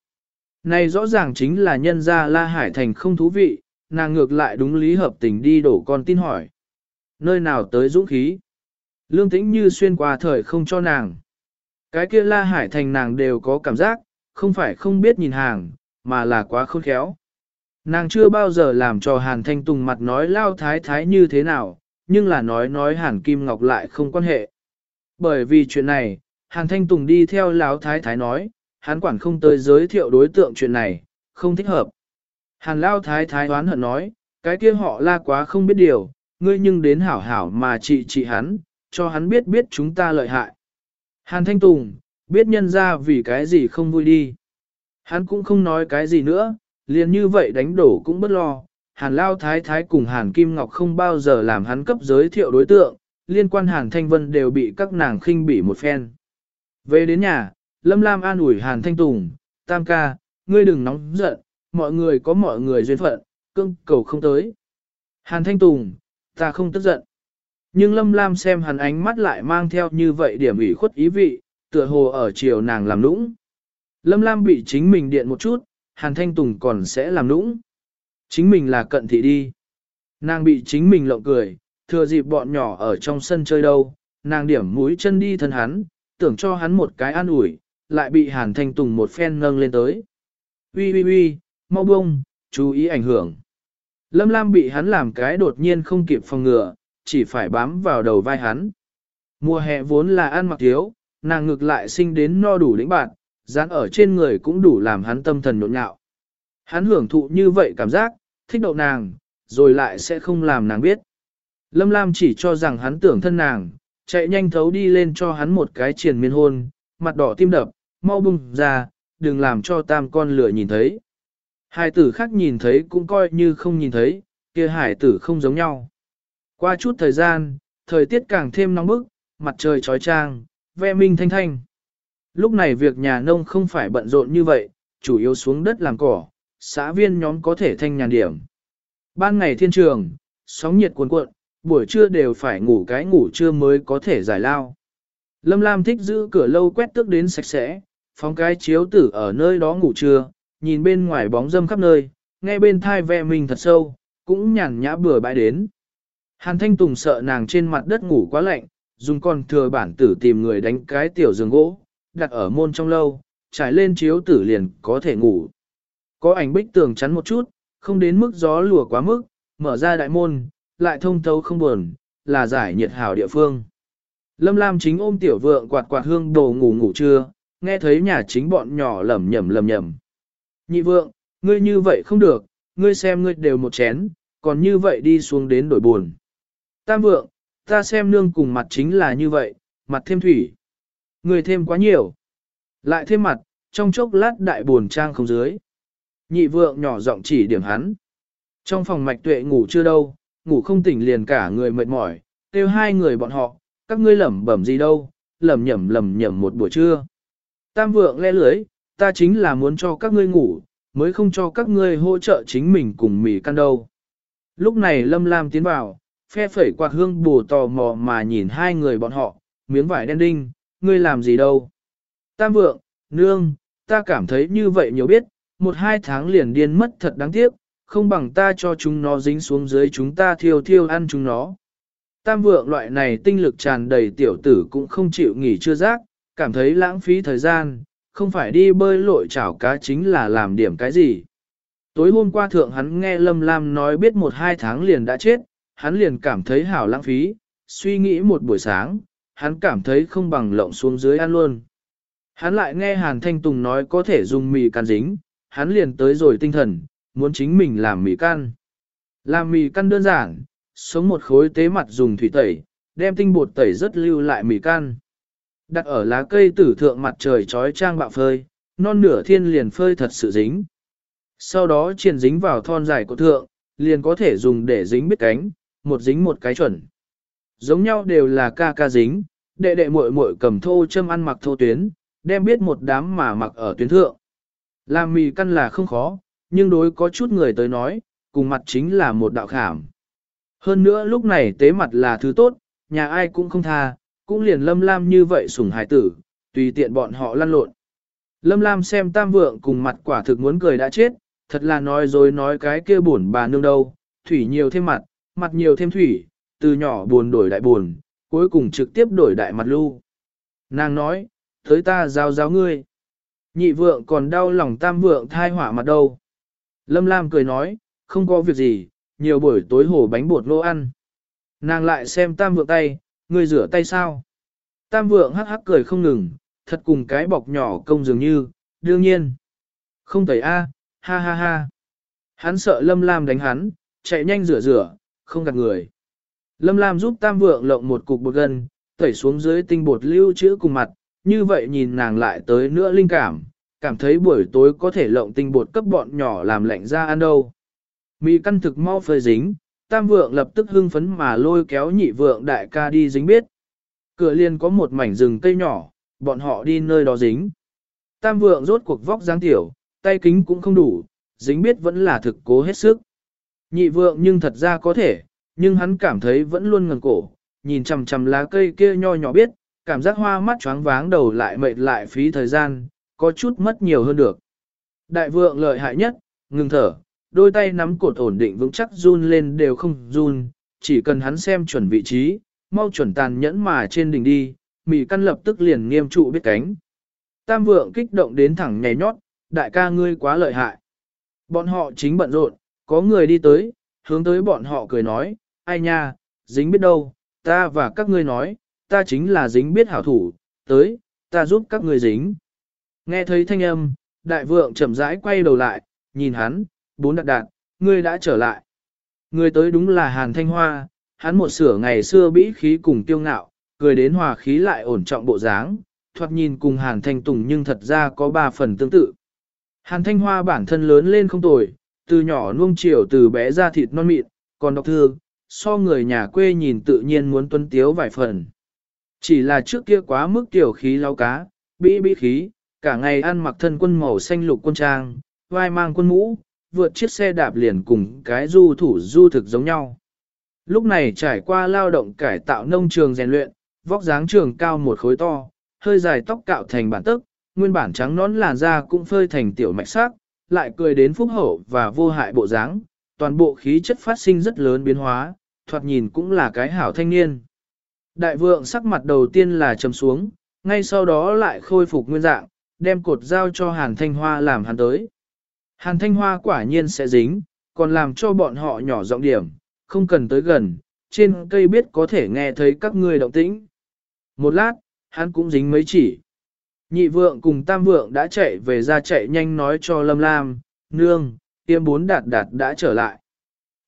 Này rõ ràng chính là nhân ra La Hải Thành không thú vị, nàng ngược lại đúng lý hợp tình đi đổ con tin hỏi. Nơi nào tới dũng khí? Lương tĩnh như xuyên qua thời không cho nàng. Cái kia La Hải Thành nàng đều có cảm giác, không phải không biết nhìn hàng, mà là quá khôn khéo. Nàng chưa bao giờ làm cho Hàn Thanh Tùng mặt nói lao thái thái như thế nào, nhưng là nói nói Hàn Kim Ngọc lại không quan hệ. Bởi vì chuyện này, Hàn Thanh Tùng đi theo lão thái thái nói, hắn quản không tới giới thiệu đối tượng chuyện này, không thích hợp. Hàn lao thái thái đoán hận nói, cái kia họ la quá không biết điều, ngươi nhưng đến hảo hảo mà trị trị hắn, cho hắn biết biết chúng ta lợi hại. Hàn Thanh Tùng, biết nhân ra vì cái gì không vui đi. Hắn cũng không nói cái gì nữa, liền như vậy đánh đổ cũng bất lo. Hàn Lao Thái Thái cùng Hàn Kim Ngọc không bao giờ làm hắn cấp giới thiệu đối tượng, liên quan Hàn Thanh Vân đều bị các nàng khinh bỉ một phen. Về đến nhà, Lâm Lam an ủi Hàn Thanh Tùng, Tam ca, ngươi đừng nóng giận, mọi người có mọi người duyên phận, cưng cầu không tới. Hàn Thanh Tùng, ta không tức giận. Nhưng Lâm Lam xem hắn ánh mắt lại mang theo như vậy điểm ủy khuất ý vị, tựa hồ ở chiều nàng làm lũng. Lâm Lam bị chính mình điện một chút, Hàn Thanh Tùng còn sẽ làm nũng. Chính mình là cận thị đi. Nàng bị chính mình lộng cười, thừa dịp bọn nhỏ ở trong sân chơi đâu, nàng điểm mũi chân đi thân hắn, tưởng cho hắn một cái an ủi, lại bị Hàn Thanh Tùng một phen nâng lên tới. Ui ui ui, mau bông, chú ý ảnh hưởng. Lâm Lam bị hắn làm cái đột nhiên không kịp phòng ngừa, chỉ phải bám vào đầu vai hắn. Mùa hè vốn là ăn mặc thiếu, nàng ngược lại sinh đến no đủ lĩnh bạn, dán ở trên người cũng đủ làm hắn tâm thần nhộn nhạo. Hắn hưởng thụ như vậy cảm giác, thích đậu nàng, rồi lại sẽ không làm nàng biết. Lâm Lam chỉ cho rằng hắn tưởng thân nàng, chạy nhanh thấu đi lên cho hắn một cái triền miên hôn, mặt đỏ tim đập, mau bung ra, đừng làm cho tam con lửa nhìn thấy. Hải tử khác nhìn thấy cũng coi như không nhìn thấy, kia hải tử không giống nhau. Qua chút thời gian, thời tiết càng thêm nóng bức, mặt trời trói trang, ve minh thanh thanh. Lúc này việc nhà nông không phải bận rộn như vậy, chủ yếu xuống đất làm cỏ, xã viên nhóm có thể thanh nhàn điểm. Ban ngày thiên trường, sóng nhiệt cuồn cuộn, buổi trưa đều phải ngủ cái ngủ trưa mới có thể giải lao. Lâm Lam thích giữ cửa lâu quét tước đến sạch sẽ, phóng cái chiếu tử ở nơi đó ngủ trưa, nhìn bên ngoài bóng dâm khắp nơi, nghe bên thai ve mình thật sâu, cũng nhàn nhã bừa bãi đến. Hàn Thanh Tùng sợ nàng trên mặt đất ngủ quá lạnh, dùng con thừa bản tử tìm người đánh cái tiểu giường gỗ, đặt ở môn trong lâu, trải lên chiếu tử liền có thể ngủ. Có ảnh bích tường chắn một chút, không đến mức gió lùa quá mức, mở ra đại môn, lại thông thấu không buồn, là giải nhiệt hảo địa phương. Lâm Lam chính ôm tiểu vượng quạt quạt hương đồ ngủ ngủ trưa, nghe thấy nhà chính bọn nhỏ lẩm nhẩm lẩm nhẩm, Nhị vượng, ngươi như vậy không được, ngươi xem ngươi đều một chén, còn như vậy đi xuống đến đổi buồn. Tam vượng, ta xem nương cùng mặt chính là như vậy, mặt thêm thủy người thêm quá nhiều. Lại thêm mặt, trong chốc lát đại buồn trang không dưới. Nhị vượng nhỏ giọng chỉ điểm hắn. Trong phòng mạch tuệ ngủ chưa đâu, ngủ không tỉnh liền cả người mệt mỏi, kêu hai người bọn họ, các ngươi lẩm bẩm gì đâu, lẩm nhẩm lẩm nhẩm một buổi trưa. Tam vượng le lưới, ta chính là muốn cho các ngươi ngủ, mới không cho các ngươi hỗ trợ chính mình cùng mì căn đâu. Lúc này Lâm Lam tiến vào, phe phẩy quạt hương bù tò mò mà nhìn hai người bọn họ, miếng vải đen đinh, ngươi làm gì đâu. Tam vượng, nương, ta cảm thấy như vậy nhiều biết, một hai tháng liền điên mất thật đáng tiếc, không bằng ta cho chúng nó dính xuống dưới chúng ta thiêu thiêu ăn chúng nó. Tam vượng loại này tinh lực tràn đầy tiểu tử cũng không chịu nghỉ chưa giác, cảm thấy lãng phí thời gian, không phải đi bơi lội chảo cá chính là làm điểm cái gì. Tối hôm qua thượng hắn nghe Lâm Lam nói biết một hai tháng liền đã chết, hắn liền cảm thấy hảo lãng phí, suy nghĩ một buổi sáng, hắn cảm thấy không bằng lộng xuống dưới ăn luôn. Hắn lại nghe Hàn Thanh Tùng nói có thể dùng mì can dính, hắn liền tới rồi tinh thần, muốn chính mình làm mì can. Làm mì can đơn giản, sống một khối tế mặt dùng thủy tẩy, đem tinh bột tẩy rất lưu lại mì can. Đặt ở lá cây tử thượng mặt trời trói trang bạo phơi, non nửa thiên liền phơi thật sự dính. Sau đó triền dính vào thon dài của thượng, liền có thể dùng để dính biết cánh, một dính một cái chuẩn. Giống nhau đều là ca ca dính, đệ đệ muội muội cầm thô châm ăn mặc thô tuyến, đem biết một đám mà mặc ở tuyến thượng. Làm mì căn là không khó, nhưng đối có chút người tới nói, cùng mặt chính là một đạo khảm. Hơn nữa lúc này tế mặt là thứ tốt, nhà ai cũng không tha, cũng liền lâm lam như vậy sủng hải tử, tùy tiện bọn họ lăn lộn. Lâm lam xem tam vượng cùng mặt quả thực muốn cười đã chết, thật là nói dối nói cái kia buồn bà nương đâu, thủy nhiều thêm mặt, mặt nhiều thêm thủy, từ nhỏ buồn đổi đại buồn, cuối cùng trực tiếp đổi đại mặt lưu. Nàng nói, tới ta giao giáo ngươi. Nhị vượng còn đau lòng tam vượng thai hỏa mặt đâu. Lâm Lam cười nói, không có việc gì, nhiều buổi tối hổ bánh bột lô ăn. Nàng lại xem tam vượng tay, ngươi rửa tay sao? Tam vượng hắc hắc cười không ngừng, thật cùng cái bọc nhỏ công dường như, đương nhiên. Không tẩy a, ha ha ha. Hắn sợ Lâm Lam đánh hắn, chạy nhanh rửa rửa, không gạt người. Lâm Lam giúp Tam Vượng lộng một cục bột gân, tẩy xuống dưới tinh bột lưu trữ cùng mặt, như vậy nhìn nàng lại tới nữa linh cảm, cảm thấy buổi tối có thể lộng tinh bột cấp bọn nhỏ làm lạnh ra ăn đâu. Mì căn thực mau phơi dính, Tam Vượng lập tức hưng phấn mà lôi kéo nhị vượng đại ca đi dính biết. Cửa liền có một mảnh rừng cây nhỏ, bọn họ đi nơi đó dính. Tam Vượng rốt cuộc vóc dáng tiểu, tay kính cũng không đủ, dính biết vẫn là thực cố hết sức. Nhị vượng nhưng thật ra có thể, nhưng hắn cảm thấy vẫn luôn ngần cổ, nhìn chằm chằm lá cây kia nho nhỏ biết, cảm giác hoa mắt choáng váng đầu lại mệt lại phí thời gian, có chút mất nhiều hơn được. Đại vượng lợi hại nhất, ngừng thở, đôi tay nắm cột ổn định vững chắc run lên đều không run, chỉ cần hắn xem chuẩn vị trí, mau chuẩn tàn nhẫn mà trên đỉnh đi, mì căn lập tức liền nghiêm trụ biết cánh. Tam vượng kích động đến thẳng nhảy nhót, đại ca ngươi quá lợi hại. Bọn họ chính bận rộn, có người đi tới, hướng tới bọn họ cười nói, ai nha, dính biết đâu, ta và các ngươi nói, ta chính là dính biết hảo thủ, tới, ta giúp các ngươi dính. Nghe thấy thanh âm, đại vượng chậm rãi quay đầu lại, nhìn hắn, bốn đạt đạt, ngươi đã trở lại. Ngươi tới đúng là Hàn Thanh Hoa, hắn một sửa ngày xưa bĩ khí cùng tiêu ngạo, cười đến hòa khí lại ổn trọng bộ dáng, thoạt nhìn cùng Hàn Thanh Tùng nhưng thật ra có ba phần tương tự. Hàn Thanh Hoa bản thân lớn lên không tồi, từ nhỏ nuông chiều từ bé ra thịt non mịn, còn đọc thương, so người nhà quê nhìn tự nhiên muốn tuân tiếu vài phần. Chỉ là trước kia quá mức tiểu khí lau cá, bĩ bĩ khí, cả ngày ăn mặc thân quân màu xanh lục quân trang, vai mang quân mũ, vượt chiếc xe đạp liền cùng cái du thủ du thực giống nhau. Lúc này trải qua lao động cải tạo nông trường rèn luyện, vóc dáng trường cao một khối to, hơi dài tóc cạo thành bản tức, nguyên bản trắng nón làn da cũng phơi thành tiểu mạch sắc, lại cười đến phúc hậu và vô hại bộ dáng, toàn bộ khí chất phát sinh rất lớn biến hóa, thoạt nhìn cũng là cái hảo thanh niên. Đại vượng sắc mặt đầu tiên là trầm xuống, ngay sau đó lại khôi phục nguyên dạng, đem cột dao cho Hàn Thanh Hoa làm hắn tới. Hàn Thanh Hoa quả nhiên sẽ dính, còn làm cho bọn họ nhỏ giọng điểm, không cần tới gần, trên cây biết có thể nghe thấy các ngươi động tĩnh. Một lát, hắn cũng dính mấy chỉ. Nhị vượng cùng tam vượng đã chạy về ra chạy nhanh nói cho Lâm Lam, nương, tiêm bốn đạt đạt đã trở lại.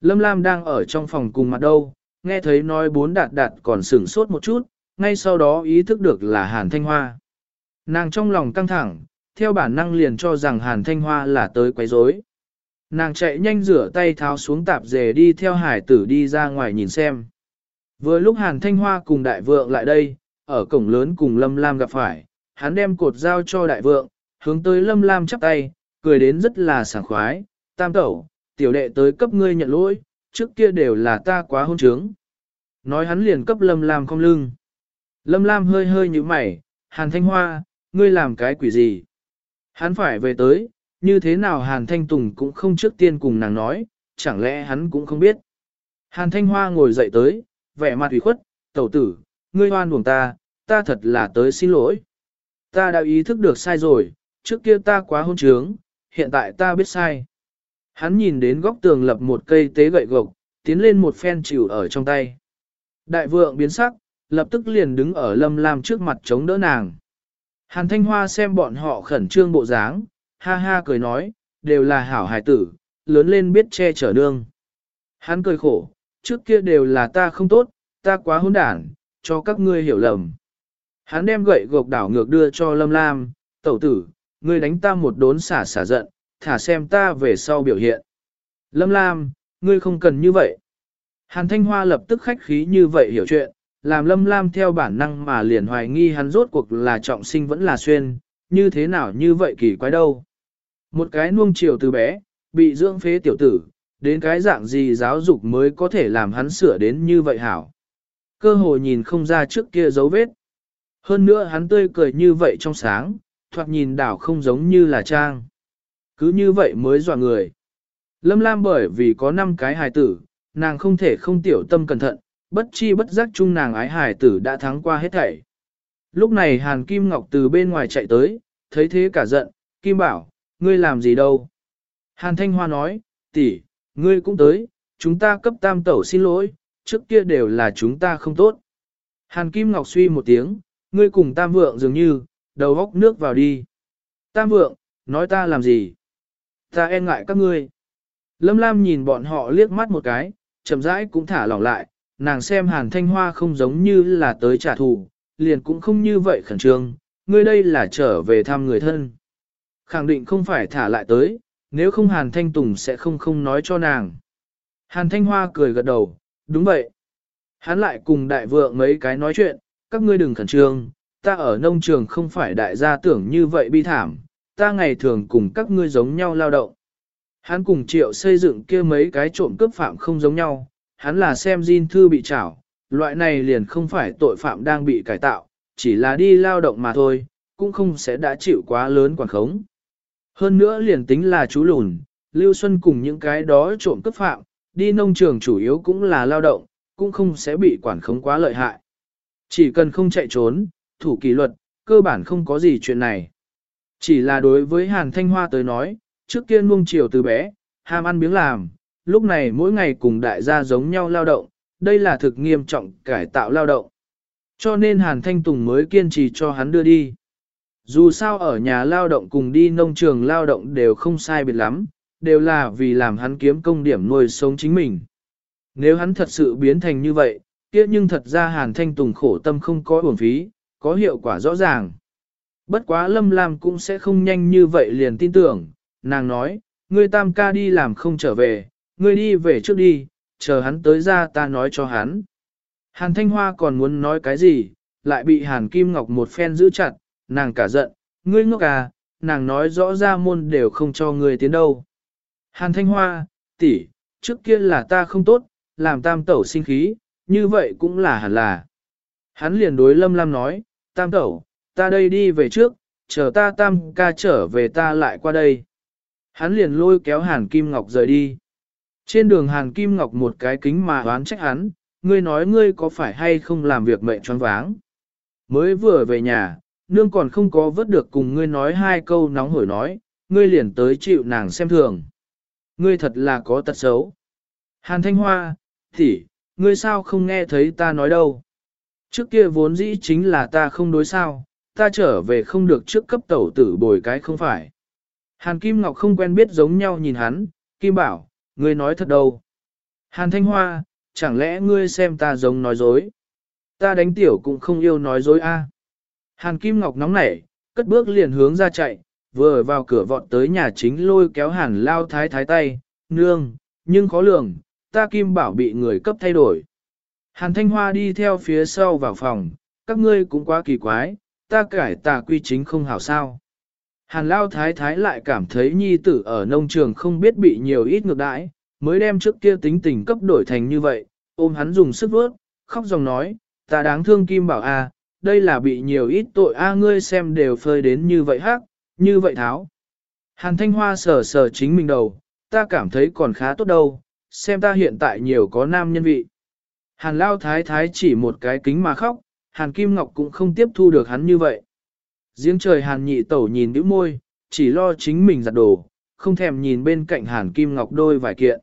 Lâm Lam đang ở trong phòng cùng mặt đâu, nghe thấy nói bốn đạt đạt còn sửng sốt một chút, ngay sau đó ý thức được là Hàn Thanh Hoa. Nàng trong lòng căng thẳng, theo bản năng liền cho rằng Hàn Thanh Hoa là tới quấy rối. Nàng chạy nhanh rửa tay tháo xuống tạp dề đi theo hải tử đi ra ngoài nhìn xem. Vừa lúc Hàn Thanh Hoa cùng đại vượng lại đây, ở cổng lớn cùng Lâm Lam gặp phải, hắn đem cột dao cho đại vượng, hướng tới Lâm Lam chắp tay, cười đến rất là sảng khoái, tam tẩu, tiểu đệ tới cấp ngươi nhận lỗi, trước kia đều là ta quá hôn trướng. Nói hắn liền cấp Lâm Lam không lưng. Lâm Lam hơi hơi như mày, Hàn Thanh Hoa, ngươi làm cái quỷ gì? Hắn phải về tới, như thế nào Hàn Thanh Tùng cũng không trước tiên cùng nàng nói, chẳng lẽ hắn cũng không biết. Hàn Thanh Hoa ngồi dậy tới, vẻ mặt ủy khuất, tẩu tử, ngươi hoan buồng ta, ta thật là tới xin lỗi. Ta đã ý thức được sai rồi, trước kia ta quá hôn trướng, hiện tại ta biết sai. Hắn nhìn đến góc tường lập một cây tế gậy gộc, tiến lên một phen chịu ở trong tay. Đại vượng biến sắc, lập tức liền đứng ở lâm lam trước mặt chống đỡ nàng. Hàn Thanh Hoa xem bọn họ khẩn trương bộ dáng, ha ha cười nói, đều là hảo hài tử, lớn lên biết che chở đương. Hắn cười khổ, trước kia đều là ta không tốt, ta quá hỗn đản, cho các ngươi hiểu lầm. Hắn đem gậy gộc đảo ngược đưa cho Lâm Lam, tẩu tử, ngươi đánh ta một đốn xả xả giận, thả xem ta về sau biểu hiện. Lâm Lam, ngươi không cần như vậy. Hàn Thanh Hoa lập tức khách khí như vậy hiểu chuyện, làm Lâm Lam theo bản năng mà liền hoài nghi hắn rốt cuộc là trọng sinh vẫn là xuyên, như thế nào như vậy kỳ quái đâu. Một cái nuông chiều từ bé, bị dưỡng phế tiểu tử, đến cái dạng gì giáo dục mới có thể làm hắn sửa đến như vậy hảo. Cơ hội nhìn không ra trước kia dấu vết. Hơn nữa hắn tươi cười như vậy trong sáng, thoạt nhìn đảo không giống như là trang. Cứ như vậy mới dọa người. Lâm Lam bởi vì có 5 cái hài tử, nàng không thể không tiểu tâm cẩn thận, bất chi bất giác chung nàng ái hài tử đã thắng qua hết thảy. Lúc này Hàn Kim Ngọc từ bên ngoài chạy tới, thấy thế cả giận, Kim bảo, ngươi làm gì đâu? Hàn Thanh Hoa nói, tỷ, ngươi cũng tới, chúng ta cấp tam tẩu xin lỗi, trước kia đều là chúng ta không tốt. Hàn Kim Ngọc suy một tiếng, ngươi cùng tam vượng dường như, đầu góc nước vào đi. Tam vượng, nói ta làm gì? Ta e ngại các ngươi. Lâm Lam nhìn bọn họ liếc mắt một cái, chậm rãi cũng thả lỏng lại, nàng xem Hàn Thanh Hoa không giống như là tới trả thù, liền cũng không như vậy khẩn trương, ngươi đây là trở về thăm người thân. Khẳng định không phải thả lại tới, nếu không Hàn Thanh Tùng sẽ không không nói cho nàng. Hàn Thanh Hoa cười gật đầu, đúng vậy. Hắn lại cùng đại vượng mấy cái nói chuyện, các ngươi đừng khẩn trương, ta ở nông trường không phải đại gia tưởng như vậy bi thảm, ta ngày thường cùng các ngươi giống nhau lao động. Hắn cùng triệu xây dựng kia mấy cái trộm cướp phạm không giống nhau, hắn là xem Jin thư bị trảo, loại này liền không phải tội phạm đang bị cải tạo, chỉ là đi lao động mà thôi, cũng không sẽ đã chịu quá lớn quản khống. Hơn nữa liền tính là chú lùn, Lưu Xuân cùng những cái đó trộm cướp phạm, đi nông trường chủ yếu cũng là lao động, cũng không sẽ bị quản khống quá lợi hại. Chỉ cần không chạy trốn, thủ kỷ luật, cơ bản không có gì chuyện này. Chỉ là đối với Hàn Thanh Hoa tới nói, trước kia nuông chiều từ bé, ham ăn miếng làm, lúc này mỗi ngày cùng đại gia giống nhau lao động, đây là thực nghiêm trọng cải tạo lao động. Cho nên Hàn Thanh Tùng mới kiên trì cho hắn đưa đi. Dù sao ở nhà lao động cùng đi nông trường lao động đều không sai biệt lắm, đều là vì làm hắn kiếm công điểm nuôi sống chính mình. Nếu hắn thật sự biến thành như vậy, kia nhưng thật ra Hàn Thanh Tùng khổ tâm không có uổng phí, có hiệu quả rõ ràng. Bất quá Lâm Lam cũng sẽ không nhanh như vậy liền tin tưởng, nàng nói, ngươi tam ca đi làm không trở về, ngươi đi về trước đi, chờ hắn tới ra ta nói cho hắn. Hàn Thanh Hoa còn muốn nói cái gì, lại bị Hàn Kim Ngọc một phen giữ chặt, nàng cả giận, ngươi ngốc à, nàng nói rõ ra môn đều không cho ngươi tiến đâu. Hàn Thanh Hoa, tỷ, trước kia là ta không tốt, làm tam tẩu sinh khí, như vậy cũng là hẳn là. Hắn liền đối Lâm Lam nói, tam tẩu, ta đây đi về trước, chờ ta tam ca trở về ta lại qua đây. Hắn liền lôi kéo Hàn Kim Ngọc rời đi. Trên đường Hàn Kim Ngọc một cái kính mà đoán trách hắn, ngươi nói ngươi có phải hay không làm việc mệnh choáng váng. Mới vừa về nhà, nương còn không có vớt được cùng ngươi nói hai câu nóng hổi nói, ngươi liền tới chịu nàng xem thường. Ngươi thật là có tật xấu. Hàn Thanh Hoa, tỷ, ngươi sao không nghe thấy ta nói đâu. Trước kia vốn dĩ chính là ta không đối sao, ta trở về không được trước cấp tẩu tử bồi cái không phải. Hàn Kim Ngọc không quen biết giống nhau nhìn hắn, Kim bảo, ngươi nói thật đâu. Hàn Thanh Hoa, chẳng lẽ ngươi xem ta giống nói dối? Ta đánh tiểu cũng không yêu nói dối a. Hàn Kim Ngọc nóng nảy, cất bước liền hướng ra chạy, vừa vào cửa vọt tới nhà chính lôi kéo hàn lao thái thái tay, nương, nhưng khó lường, ta Kim bảo bị người cấp thay đổi. Hàn Thanh Hoa đi theo phía sau vào phòng, các ngươi cũng quá kỳ quái, ta cải tà quy chính không hảo sao. Hàn Lao Thái Thái lại cảm thấy nhi tử ở nông trường không biết bị nhiều ít ngược đãi, mới đem trước kia tính tình cấp đổi thành như vậy, ôm hắn dùng sức vớt, khóc dòng nói, ta đáng thương Kim Bảo a, đây là bị nhiều ít tội a ngươi xem đều phơi đến như vậy hắc, như vậy tháo. Hàn Thanh Hoa sờ sờ chính mình đầu, ta cảm thấy còn khá tốt đâu, xem ta hiện tại nhiều có nam nhân vị. Hàn Lao Thái Thái chỉ một cái kính mà khóc, Hàn Kim Ngọc cũng không tiếp thu được hắn như vậy. Giếng trời Hàn nhị tẩu nhìn nữ môi, chỉ lo chính mình giặt đồ, không thèm nhìn bên cạnh Hàn Kim Ngọc đôi vài kiện.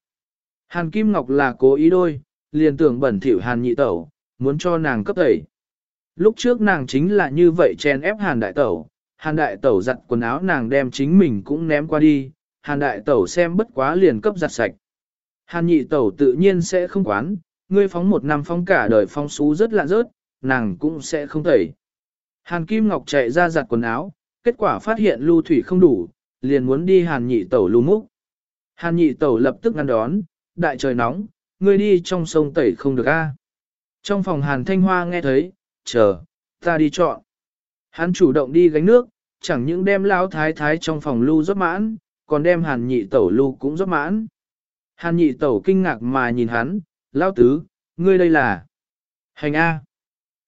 Hàn Kim Ngọc là cố ý đôi, liền tưởng bẩn thỉu Hàn nhị tẩu, muốn cho nàng cấp tẩy. Lúc trước nàng chính là như vậy chen ép Hàn đại tẩu, Hàn đại tẩu giặt quần áo nàng đem chính mình cũng ném qua đi, Hàn đại tẩu xem bất quá liền cấp giặt sạch. Hàn nhị tẩu tự nhiên sẽ không quán, ngươi phóng một năm phóng cả đời phong xú rất lạ rớt, nàng cũng sẽ không tẩy. Hàn Kim Ngọc chạy ra giặt quần áo, kết quả phát hiện lưu thủy không đủ, liền muốn đi hàn nhị tẩu lưu múc. Hàn nhị tẩu lập tức ngăn đón, đại trời nóng, ngươi đi trong sông tẩy không được a. Trong phòng hàn thanh hoa nghe thấy, chờ, ta đi chọn. Hắn chủ động đi gánh nước, chẳng những đem lão thái thái trong phòng lưu rất mãn, còn đem hàn nhị tẩu lưu cũng rất mãn. Hàn nhị tẩu kinh ngạc mà nhìn hắn, lão tứ, ngươi đây là hành A.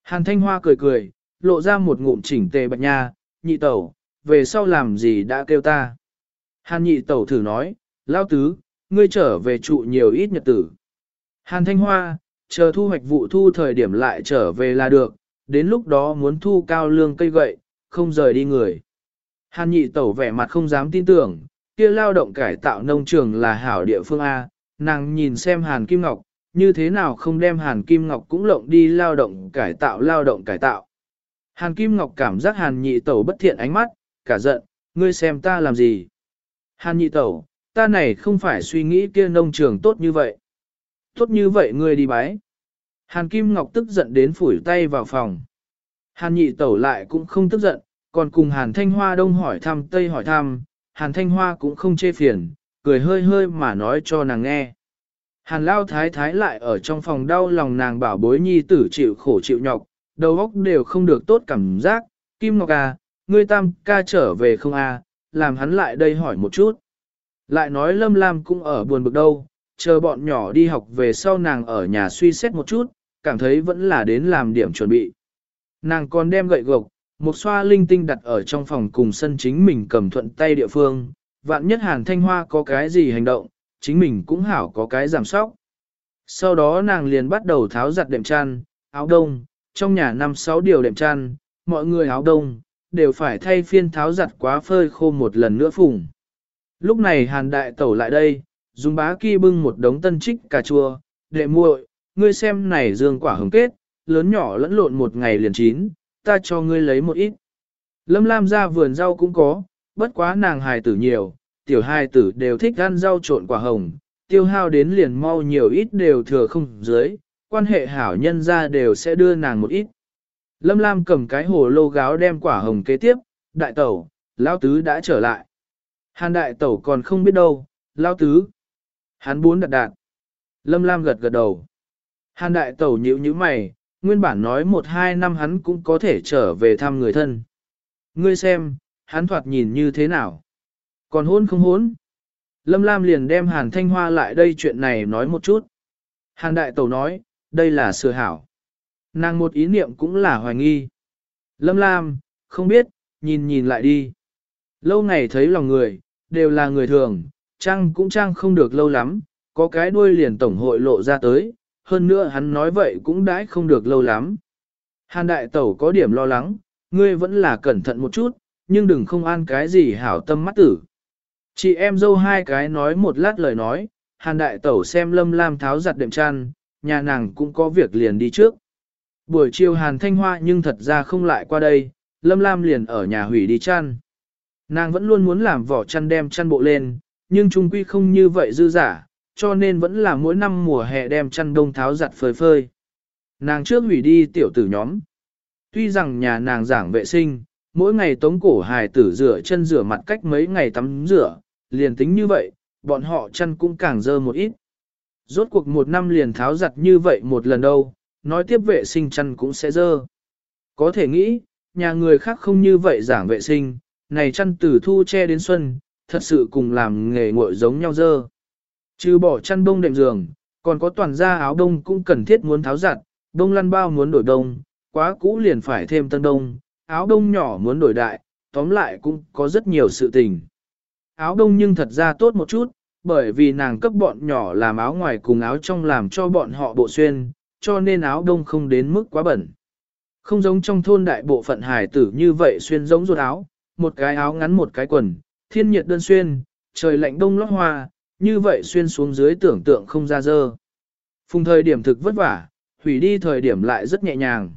Hàn thanh hoa cười cười, lộ ra một ngụm chỉnh tề bạch nha, nhị tẩu, về sau làm gì đã kêu ta. Hàn nhị tẩu thử nói, lao tứ, ngươi trở về trụ nhiều ít nhật tử. Hàn thanh hoa, chờ thu hoạch vụ thu thời điểm lại trở về là được, đến lúc đó muốn thu cao lương cây gậy, không rời đi người. Hàn nhị tẩu vẻ mặt không dám tin tưởng, kia lao động cải tạo nông trường là hảo địa phương A, nàng nhìn xem Hàn Kim Ngọc, như thế nào không đem Hàn Kim Ngọc cũng lộng đi lao động cải tạo lao động cải tạo. Hàn Kim Ngọc cảm giác Hàn nhị tẩu bất thiện ánh mắt, cả giận, ngươi xem ta làm gì. Hàn nhị tẩu, ta này không phải suy nghĩ kia nông trường tốt như vậy. Tốt như vậy ngươi đi bái. Hàn Kim Ngọc tức giận đến phủi tay vào phòng. Hàn nhị tẩu lại cũng không tức giận, còn cùng Hàn Thanh Hoa đông hỏi thăm tây hỏi thăm, Hàn Thanh Hoa cũng không chê phiền, cười hơi hơi mà nói cho nàng nghe. Hàn Lao Thái Thái lại ở trong phòng đau lòng nàng bảo bối nhi tử chịu khổ chịu nhọc, đầu óc đều không được tốt cảm giác, Kim Ngọc à, ngươi tam ca trở về không à, làm hắn lại đây hỏi một chút. Lại nói Lâm Lam cũng ở buồn bực đâu, chờ bọn nhỏ đi học về sau nàng ở nhà suy xét một chút, cảm thấy vẫn là đến làm điểm chuẩn bị. Nàng còn đem gậy gộc, một xoa linh tinh đặt ở trong phòng cùng sân chính mình cầm thuận tay địa phương, vạn nhất hàn thanh hoa có cái gì hành động, chính mình cũng hảo có cái giảm sóc. Sau đó nàng liền bắt đầu tháo giặt đệm chăn, áo đông, trong nhà năm sáu điều đệm chăn, mọi người áo đông, đều phải thay phiên tháo giặt quá phơi khô một lần nữa phùng. Lúc này hàn đại tẩu lại đây, dùng bá kỳ bưng một đống tân trích cà chua, đệ muội, ngươi xem này dương quả hứng kết, lớn nhỏ lẫn lộn một ngày liền chín, ta cho ngươi lấy một ít. Lâm Lam ra vườn rau cũng có, bất quá nàng hài tử nhiều, tiểu hai tử đều thích ăn rau trộn quả hồng, tiêu hao đến liền mau nhiều ít đều thừa không dưới, quan hệ hảo nhân ra đều sẽ đưa nàng một ít. Lâm Lam cầm cái hồ lô gáo đem quả hồng kế tiếp, đại tẩu, Lão tứ đã trở lại. Hàn đại tẩu còn không biết đâu, Lão tứ. Hắn bốn đặt đạt. Lâm Lam gật gật đầu. Hàn đại tẩu nhíu nhíu mày, nguyên bản nói một hai năm hắn cũng có thể trở về thăm người thân. Ngươi xem, hắn thoạt nhìn như thế nào? Còn hôn không hôn? Lâm Lam liền đem Hàn Thanh Hoa lại đây chuyện này nói một chút. Hàn đại tẩu nói, đây là sửa hảo. Nàng một ý niệm cũng là hoài nghi. Lâm Lam, không biết, nhìn nhìn lại đi. Lâu ngày thấy lòng người, đều là người thường, trang cũng trang không được lâu lắm, có cái đuôi liền tổng hội lộ ra tới, hơn nữa hắn nói vậy cũng đãi không được lâu lắm. Hàn đại tẩu có điểm lo lắng, ngươi vẫn là cẩn thận một chút, nhưng đừng không an cái gì hảo tâm mắt tử. Chị em dâu hai cái nói một lát lời nói, hàn đại tẩu xem lâm lam tháo giặt đệm chăn, nhà nàng cũng có việc liền đi trước. Buổi chiều hàn thanh hoa nhưng thật ra không lại qua đây, lâm lam liền ở nhà hủy đi chăn. Nàng vẫn luôn muốn làm vỏ chăn đem chăn bộ lên, nhưng trung quy không như vậy dư giả, cho nên vẫn là mỗi năm mùa hè đem chăn đông tháo giặt phơi phơi. Nàng trước hủy đi tiểu tử nhóm. Tuy rằng nhà nàng giảng vệ sinh, mỗi ngày tống cổ hài tử rửa chân rửa mặt cách mấy ngày tắm rửa, liền tính như vậy, bọn họ chăn cũng càng dơ một ít. Rốt cuộc một năm liền tháo giặt như vậy một lần đâu, nói tiếp vệ sinh chăn cũng sẽ dơ. Có thể nghĩ, nhà người khác không như vậy giảng vệ sinh, này chăn từ thu che đến xuân, thật sự cùng làm nghề ngội giống nhau dơ. Trừ bỏ chăn đông đệm giường, còn có toàn da áo đông cũng cần thiết muốn tháo giặt, đông lăn bao muốn đổi đông, quá cũ liền phải thêm tân đông, áo đông nhỏ muốn đổi đại, tóm lại cũng có rất nhiều sự tình. Áo đông nhưng thật ra tốt một chút, bởi vì nàng cấp bọn nhỏ làm áo ngoài cùng áo trong làm cho bọn họ bộ xuyên, cho nên áo đông không đến mức quá bẩn. Không giống trong thôn đại bộ phận hải tử như vậy xuyên giống ruột áo, một cái áo ngắn một cái quần, thiên nhiệt đơn xuyên, trời lạnh đông lót hoa, như vậy xuyên xuống dưới tưởng tượng không ra dơ. Phùng thời điểm thực vất vả, hủy đi thời điểm lại rất nhẹ nhàng.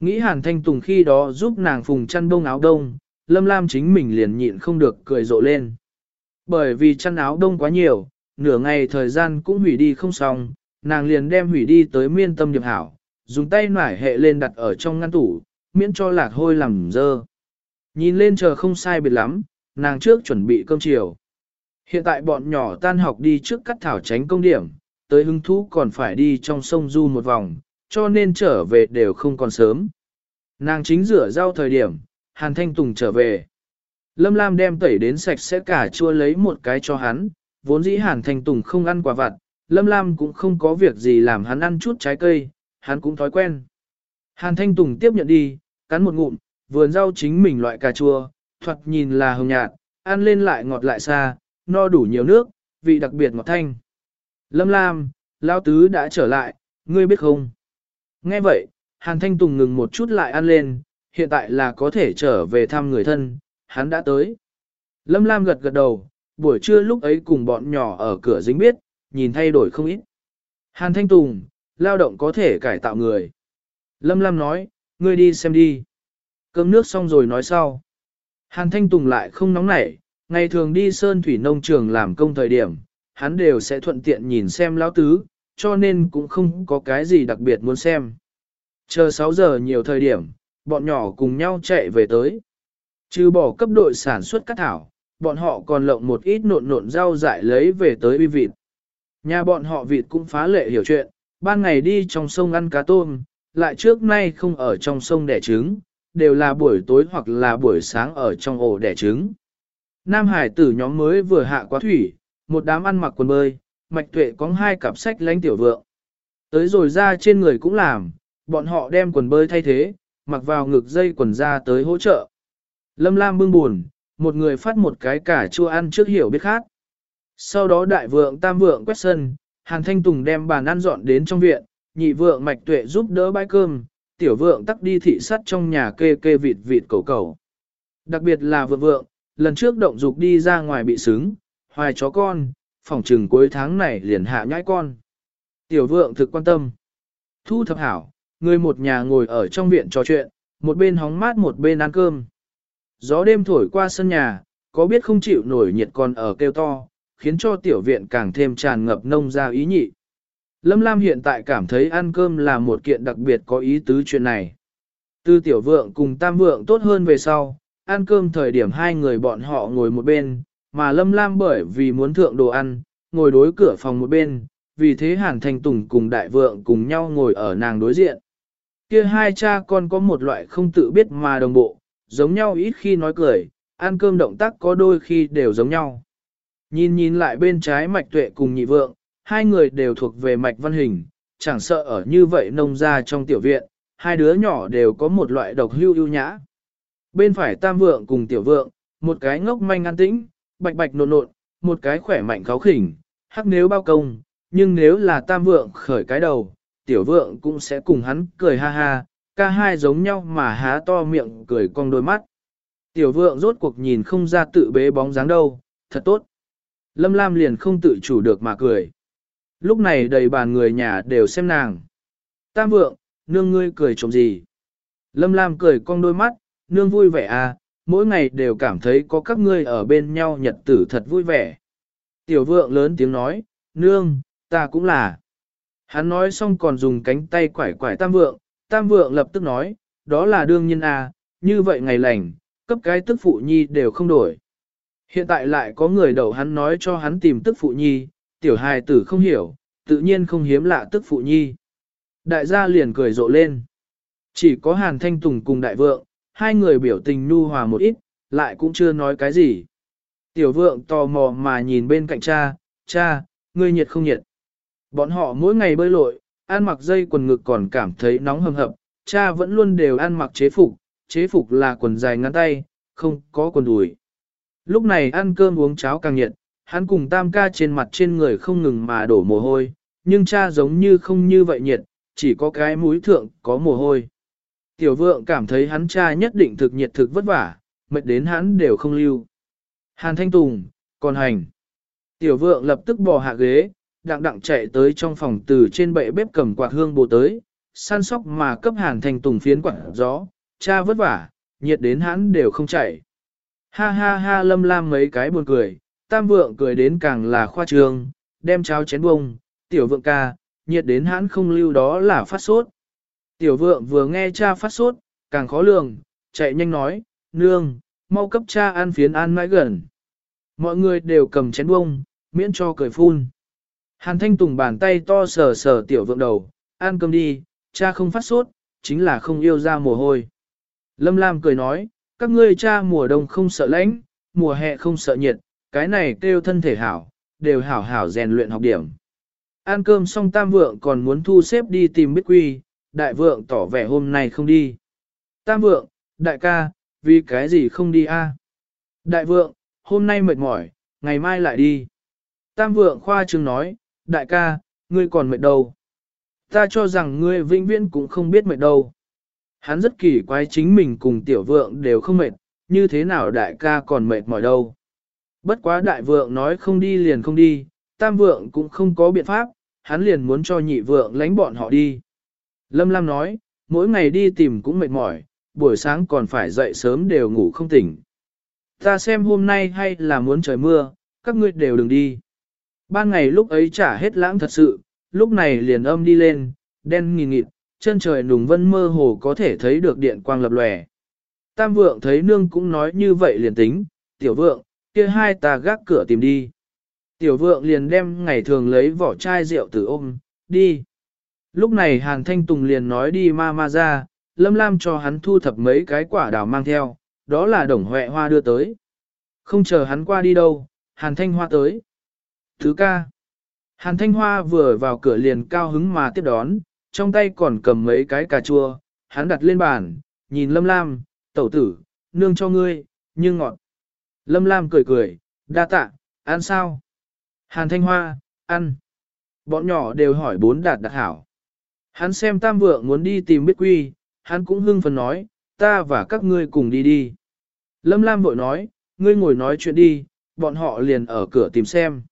Nghĩ Hàn Thanh Tùng khi đó giúp nàng phùng chăn đông áo đông, Lâm Lam chính mình liền nhịn không được cười rộ lên. Bởi vì chăn áo đông quá nhiều, nửa ngày thời gian cũng hủy đi không xong, nàng liền đem hủy đi tới miên tâm điệp hảo, dùng tay nải hệ lên đặt ở trong ngăn tủ, miễn cho lạc hôi làm dơ. Nhìn lên chờ không sai biệt lắm, nàng trước chuẩn bị cơm chiều. Hiện tại bọn nhỏ tan học đi trước cắt thảo tránh công điểm, tới hứng thú còn phải đi trong sông du một vòng, cho nên trở về đều không còn sớm. Nàng chính rửa rau thời điểm, Hàn Thanh Tùng trở về. Lâm Lam đem tẩy đến sạch sẽ cả chua lấy một cái cho hắn, vốn dĩ Hàn Thanh Tùng không ăn quả vặt, Lâm Lam cũng không có việc gì làm hắn ăn chút trái cây, hắn cũng thói quen. Hàn Thanh Tùng tiếp nhận đi, cắn một ngụm, vườn rau chính mình loại cà chua, thoạt nhìn là hồng nhạt, ăn lên lại ngọt lại xa, no đủ nhiều nước, vị đặc biệt ngọt thanh. Lâm Lam, Lao Tứ đã trở lại, ngươi biết không? Nghe vậy, Hàn Thanh Tùng ngừng một chút lại ăn lên, hiện tại là có thể trở về thăm người thân, hắn đã tới. Lâm Lam gật gật đầu, buổi trưa lúc ấy cùng bọn nhỏ ở cửa dính biết, nhìn thay đổi không ít. Hàn Thanh Tùng, lao động có thể cải tạo người. Lâm Lam nói, ngươi đi xem đi. Cơm nước xong rồi nói sau. Hàn Thanh Tùng lại không nóng nảy, ngày thường đi sơn thủy nông trường làm công thời điểm, hắn đều sẽ thuận tiện nhìn xem lão tứ, cho nên cũng không có cái gì đặc biệt muốn xem. Chờ 6 giờ nhiều thời điểm, bọn nhỏ cùng nhau chạy về tới. Trừ bỏ cấp đội sản xuất cắt thảo, bọn họ còn lộng một ít nộn nộn rau dại lấy về tới uy vịt. Nhà bọn họ vịt cũng phá lệ hiểu chuyện, ban ngày đi trong sông ăn cá tôm, lại trước nay không ở trong sông đẻ trứng, đều là buổi tối hoặc là buổi sáng ở trong ổ đẻ trứng. Nam Hải tử nhóm mới vừa hạ quá thủy, một đám ăn mặc quần bơi, mạch tuệ có hai cặp sách lánh tiểu vượng. Tới rồi ra trên người cũng làm, bọn họ đem quần bơi thay thế, mặc vào ngực dây quần ra tới hỗ trợ. Lâm Lam bưng buồn, một người phát một cái cả chua ăn trước hiểu biết khác. Sau đó đại vượng tam vượng quét sân, Hàn Thanh Tùng đem bàn ăn dọn đến trong viện, nhị vượng mạch tuệ giúp đỡ bãi cơm, tiểu vượng tắc đi thị sắt trong nhà kê kê vịt vịt cầu cầu. Đặc biệt là vượng vượng, lần trước động dục đi ra ngoài bị sướng, hoài chó con, phòng trừng cuối tháng này liền hạ nhãi con. Tiểu vượng thực quan tâm. Thu thập hảo, người một nhà ngồi ở trong viện trò chuyện, một bên hóng mát một bên ăn cơm. Gió đêm thổi qua sân nhà, có biết không chịu nổi nhiệt còn ở kêu to, khiến cho tiểu viện càng thêm tràn ngập nông ra ý nhị. Lâm Lam hiện tại cảm thấy ăn cơm là một kiện đặc biệt có ý tứ chuyện này. Tư tiểu vượng cùng tam vượng tốt hơn về sau, ăn cơm thời điểm hai người bọn họ ngồi một bên, mà Lâm Lam bởi vì muốn thượng đồ ăn, ngồi đối cửa phòng một bên, vì thế Hàn Thanh Tùng cùng đại vượng cùng nhau ngồi ở nàng đối diện. Kia hai cha con có một loại không tự biết mà đồng bộ, giống nhau ít khi nói cười, ăn cơm động tác có đôi khi đều giống nhau. Nhìn nhìn lại bên trái mạch tuệ cùng nhị vượng, hai người đều thuộc về mạch văn hình, chẳng sợ ở như vậy nông ra trong tiểu viện, hai đứa nhỏ đều có một loại độc hưu ưu nhã. Bên phải tam vượng cùng tiểu vượng, một cái ngốc manh an tĩnh, bạch bạch nộn nộn, một cái khỏe mạnh kháo khỉnh, hắc nếu bao công, nhưng nếu là tam vượng khởi cái đầu, tiểu vượng cũng sẽ cùng hắn cười ha ha, ca hai giống nhau mà há to miệng cười cong đôi mắt. Tiểu vượng rốt cuộc nhìn không ra tự bế bóng dáng đâu, thật tốt. Lâm Lam liền không tự chủ được mà cười. Lúc này đầy bàn người nhà đều xem nàng. Tam vượng, nương ngươi cười trộm gì? Lâm Lam cười cong đôi mắt, nương vui vẻ à, mỗi ngày đều cảm thấy có các ngươi ở bên nhau nhật tử thật vui vẻ. Tiểu vượng lớn tiếng nói, nương, ta cũng là. Hắn nói xong còn dùng cánh tay quải quải tam vượng, tam vượng lập tức nói, đó là đương nhiên à, như vậy ngày lành, cấp cái tức phụ nhi đều không đổi. Hiện tại lại có người đầu hắn nói cho hắn tìm tức phụ nhi, tiểu hài tử không hiểu, tự nhiên không hiếm lạ tức phụ nhi. Đại gia liền cười rộ lên. Chỉ có Hàn Thanh Tùng cùng đại vượng, hai người biểu tình nu hòa một ít, lại cũng chưa nói cái gì. Tiểu vượng tò mò mà nhìn bên cạnh cha, cha, ngươi nhiệt không nhiệt. Bọn họ mỗi ngày bơi lội, ăn mặc dây quần ngực còn cảm thấy nóng hầm hập, cha vẫn luôn đều ăn mặc chế phục, chế phục là quần dài ngắn tay, không có quần đùi. Lúc này ăn cơm uống cháo càng nhiệt, hắn cùng tam ca trên mặt trên người không ngừng mà đổ mồ hôi, nhưng cha giống như không như vậy nhiệt, chỉ có cái mũi thượng có mồ hôi. Tiểu vượng cảm thấy hắn cha nhất định thực nhiệt thực vất vả, mệt đến hắn đều không lưu. Hàn Thanh Tùng, còn hành. Tiểu vượng lập tức bò hạ ghế, đặng đặng chạy tới trong phòng từ trên bệ bếp cầm quạt hương bồ tới, săn sóc mà cấp Hàn thành Tùng phiến quạt gió, cha vất vả, nhiệt đến hắn đều không chạy. Ha ha ha lâm lam mấy cái buồn cười, tam vượng cười đến càng là khoa trương, đem cháo chén bông, tiểu vượng ca, nhiệt đến hắn không lưu đó là phát sốt. Tiểu vượng vừa nghe cha phát sốt, càng khó lường, chạy nhanh nói, nương, mau cấp cha ăn phiến ăn mãi gần. Mọi người đều cầm chén bông, miễn cho cười phun. Hàn Thanh Tùng bàn tay to sờ sờ tiểu vượng đầu, ăn cơm đi, cha không phát sốt, chính là không yêu ra mồ hôi. Lâm Lam cười nói, các ngươi cha mùa đông không sợ lạnh, mùa hè không sợ nhiệt, cái này kêu thân thể hảo, đều hảo hảo rèn luyện học điểm. Ăn cơm xong tam vượng còn muốn thu xếp đi tìm bích quy, đại vượng tỏ vẻ hôm nay không đi. Tam vượng, đại ca, vì cái gì không đi a? Đại vượng, hôm nay mệt mỏi, ngày mai lại đi. Tam vượng khoa trương nói, đại ca, ngươi còn mệt đâu. Ta cho rằng ngươi vĩnh viễn cũng không biết mệt đâu. Hắn rất kỳ quái chính mình cùng tiểu vượng đều không mệt, như thế nào đại ca còn mệt mỏi đâu. Bất quá đại vượng nói không đi liền không đi, tam vượng cũng không có biện pháp, hắn liền muốn cho nhị vượng lánh bọn họ đi. Lâm Lam nói, mỗi ngày đi tìm cũng mệt mỏi, buổi sáng còn phải dậy sớm đều ngủ không tỉnh. Ta xem hôm nay hay là muốn trời mưa, các ngươi đều đừng đi. Ban ngày lúc ấy trả hết lãng thật sự, lúc này liền âm đi lên, đen nghìn nghịt, chân trời nùng vân mơ hồ có thể thấy được điện quang lập lòe. Tam vượng thấy nương cũng nói như vậy liền tính, tiểu vượng, kia hai ta gác cửa tìm đi. Tiểu vượng liền đem ngày thường lấy vỏ chai rượu từ ôm, đi. Lúc này Hàn Thanh Tùng liền nói đi ma ma ra, Lâm Lam cho hắn thu thập mấy cái quả đào mang theo, đó là đồng huệ hoa đưa tới. Không chờ hắn qua đi đâu, Hàn Thanh Hoa tới. Thứ ca. Hàn Thanh Hoa vừa vào cửa liền cao hứng mà tiếp đón, trong tay còn cầm mấy cái cà chua, hắn đặt lên bàn, nhìn Lâm Lam, tẩu tử, nương cho ngươi, nhưng ngọt. Lâm Lam cười cười, đa tạ, ăn sao? Hàn Thanh Hoa, ăn. Bọn nhỏ đều hỏi bốn đạt đặc hảo. Hắn xem tam vượng muốn đi tìm biết quy, hắn cũng hưng phấn nói, ta và các ngươi cùng đi đi. Lâm Lam vội nói, ngươi ngồi nói chuyện đi, bọn họ liền ở cửa tìm xem.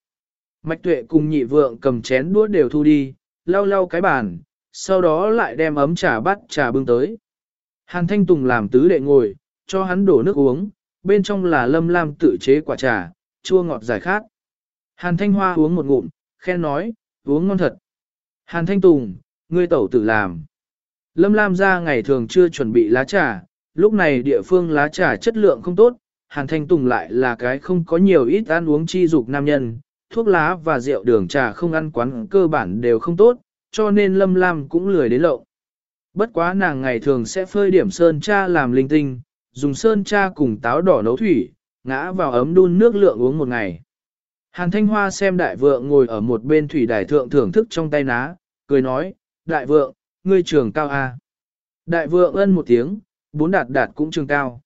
Mạch tuệ cùng nhị vượng cầm chén đũa đều thu đi, lau lau cái bàn, sau đó lại đem ấm trà bắt trà bưng tới. Hàn Thanh Tùng làm tứ đệ ngồi, cho hắn đổ nước uống, bên trong là lâm lam tự chế quả trà, chua ngọt giải khát. Hàn Thanh Hoa uống một ngụm, khen nói, uống ngon thật. Hàn Thanh Tùng, ngươi tẩu tử làm. Lâm Lam ra ngày thường chưa chuẩn bị lá trà, lúc này địa phương lá trà chất lượng không tốt, Hàn Thanh Tùng lại là cái không có nhiều ít ăn uống chi dục nam nhân, thuốc lá và rượu đường trà không ăn quán cơ bản đều không tốt, cho nên Lâm Lam cũng lười đến lậu. Bất quá nàng ngày thường sẽ phơi điểm sơn cha làm linh tinh, dùng sơn cha cùng táo đỏ nấu thủy, ngã vào ấm đun nước lượng uống một ngày. Hàn Thanh Hoa xem đại vượng ngồi ở một bên thủy đài thượng thưởng thức trong tay ná, cười nói, đại vượng, ngươi trường cao A. Đại vượng ân một tiếng, bốn đạt đạt cũng trường cao.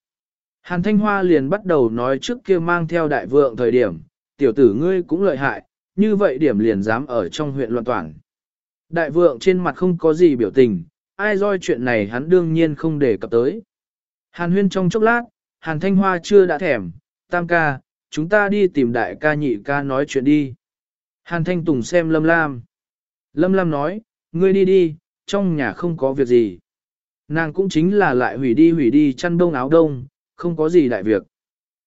Hàn Thanh Hoa liền bắt đầu nói trước kia mang theo đại vượng thời điểm, tiểu tử ngươi cũng lợi hại, như vậy điểm liền dám ở trong huyện loạn toàn. Đại vượng trên mặt không có gì biểu tình, ai roi chuyện này hắn đương nhiên không để cập tới. Hàn huyên trong chốc lát, Hàn Thanh Hoa chưa đã thèm, tam ca, chúng ta đi tìm đại ca nhị ca nói chuyện đi. Hàn Thanh Tùng xem Lâm Lam. Lâm Lam nói, ngươi đi đi, trong nhà không có việc gì. Nàng cũng chính là lại hủy đi hủy đi chăn đông áo đông, không có gì đại việc.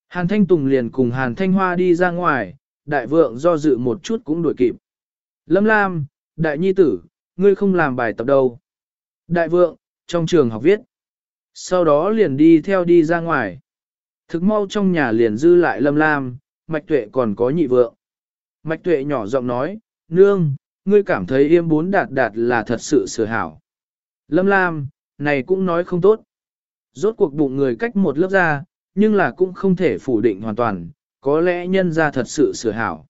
Hàn Thanh Tùng liền cùng Hàn Thanh Hoa đi ra ngoài, đại vượng do dự một chút cũng đuổi kịp. Lâm Lam, đại nhi tử, ngươi không làm bài tập đâu. Đại vượng, trong trường học viết. Sau đó liền đi theo đi ra ngoài. Thực mau trong nhà liền dư lại Lâm Lam, Mạch Tuệ còn có nhị vượng. Mạch Tuệ nhỏ giọng nói, nương, ngươi cảm thấy yêm bốn đạt đạt là thật sự sửa hảo. Lâm Lam, này cũng nói không tốt. Rốt cuộc bụng người cách một lớp ra, nhưng là cũng không thể phủ định hoàn toàn, có lẽ nhân ra thật sự sửa hảo.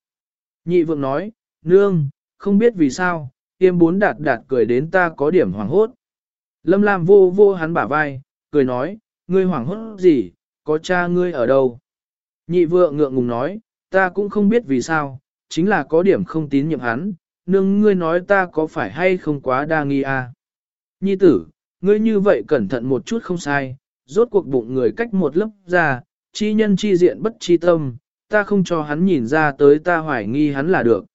Nhị vượng nói, nương, không biết vì sao, tiêm bốn đạt đạt cười đến ta có điểm hoàng hốt. Lâm Lam vô vô hắn bả vai, cười nói, ngươi hoàng hốt gì, có cha ngươi ở đâu? Nhị vượng ngượng ngùng nói, ta cũng không biết vì sao, chính là có điểm không tín nhiệm hắn, nương ngươi nói ta có phải hay không quá đa nghi à? Nhi tử, ngươi như vậy cẩn thận một chút không sai, rốt cuộc bụng người cách một lớp ra, chi nhân chi diện bất chi tâm, ta không cho hắn nhìn ra tới ta hoài nghi hắn là được.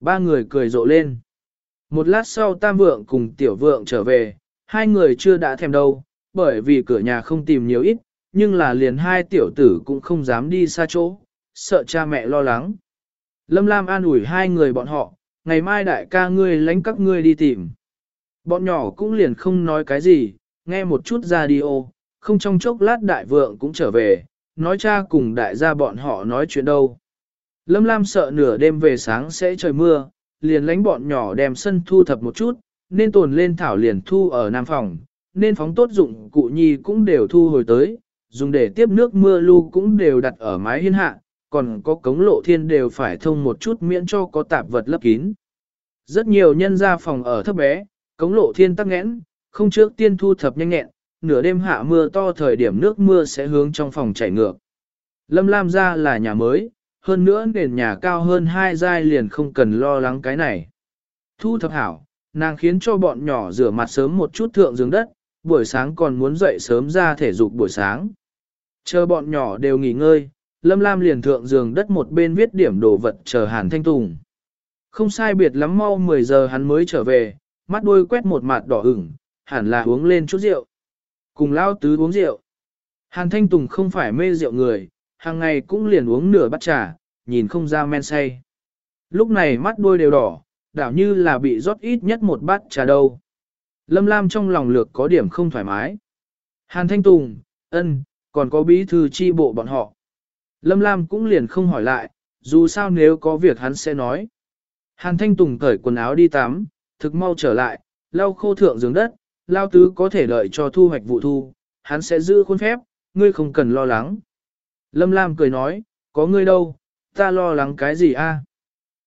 Ba người cười rộ lên. Một lát sau tam vượng cùng tiểu vượng trở về, hai người chưa đã thèm đâu, bởi vì cửa nhà không tìm nhiều ít, nhưng là liền hai tiểu tử cũng không dám đi xa chỗ, sợ cha mẹ lo lắng. Lâm Lam an ủi hai người bọn họ, ngày mai đại ca ngươi lánh các ngươi đi tìm. Bọn nhỏ cũng liền không nói cái gì, nghe một chút radio, không trong chốc lát đại vượng cũng trở về, nói cha cùng đại gia bọn họ nói chuyện đâu. Lâm Lam sợ nửa đêm về sáng sẽ trời mưa, liền lánh bọn nhỏ đem sân thu thập một chút, nên tồn lên thảo liền thu ở nam phòng, nên phóng tốt dụng cụ nhi cũng đều thu hồi tới, dùng để tiếp nước mưa lưu cũng đều đặt ở mái hiên hạ, còn có cống lộ thiên đều phải thông một chút miễn cho có tạp vật lấp kín. Rất nhiều nhân gia phòng ở thấp bé, cống lộ thiên tắc nghẽn, không trước tiên thu thập nhanh nhẹn, nửa đêm hạ mưa to thời điểm nước mưa sẽ hướng trong phòng chảy ngược. Lâm Lam ra là nhà mới, hơn nữa nền nhà cao hơn hai giai liền không cần lo lắng cái này. Thu thập hảo, nàng khiến cho bọn nhỏ rửa mặt sớm một chút thượng giường đất, buổi sáng còn muốn dậy sớm ra thể dục buổi sáng. Chờ bọn nhỏ đều nghỉ ngơi, Lâm Lam liền thượng giường đất một bên viết điểm đồ vật chờ Hàn Thanh Tùng. Không sai biệt lắm mau 10 giờ hắn mới trở về, mắt đôi quét một mặt đỏ ửng, hẳn là uống lên chút rượu. Cùng lao tứ uống rượu. Hàn Thanh Tùng không phải mê rượu người, hàng ngày cũng liền uống nửa bát trà, nhìn không ra men say. Lúc này mắt đôi đều đỏ, đảo như là bị rót ít nhất một bát trà đâu. Lâm Lam trong lòng lược có điểm không thoải mái. Hàn Thanh Tùng, ân, còn có bí thư chi bộ bọn họ. Lâm Lam cũng liền không hỏi lại, dù sao nếu có việc hắn sẽ nói. Hàn Thanh Tùng cởi quần áo đi tắm, thực mau trở lại, lau khô thượng giường đất, lao tứ có thể đợi cho thu hoạch vụ thu, hắn sẽ giữ khuôn phép, ngươi không cần lo lắng. Lâm Lam cười nói, có ngươi đâu, ta lo lắng cái gì a?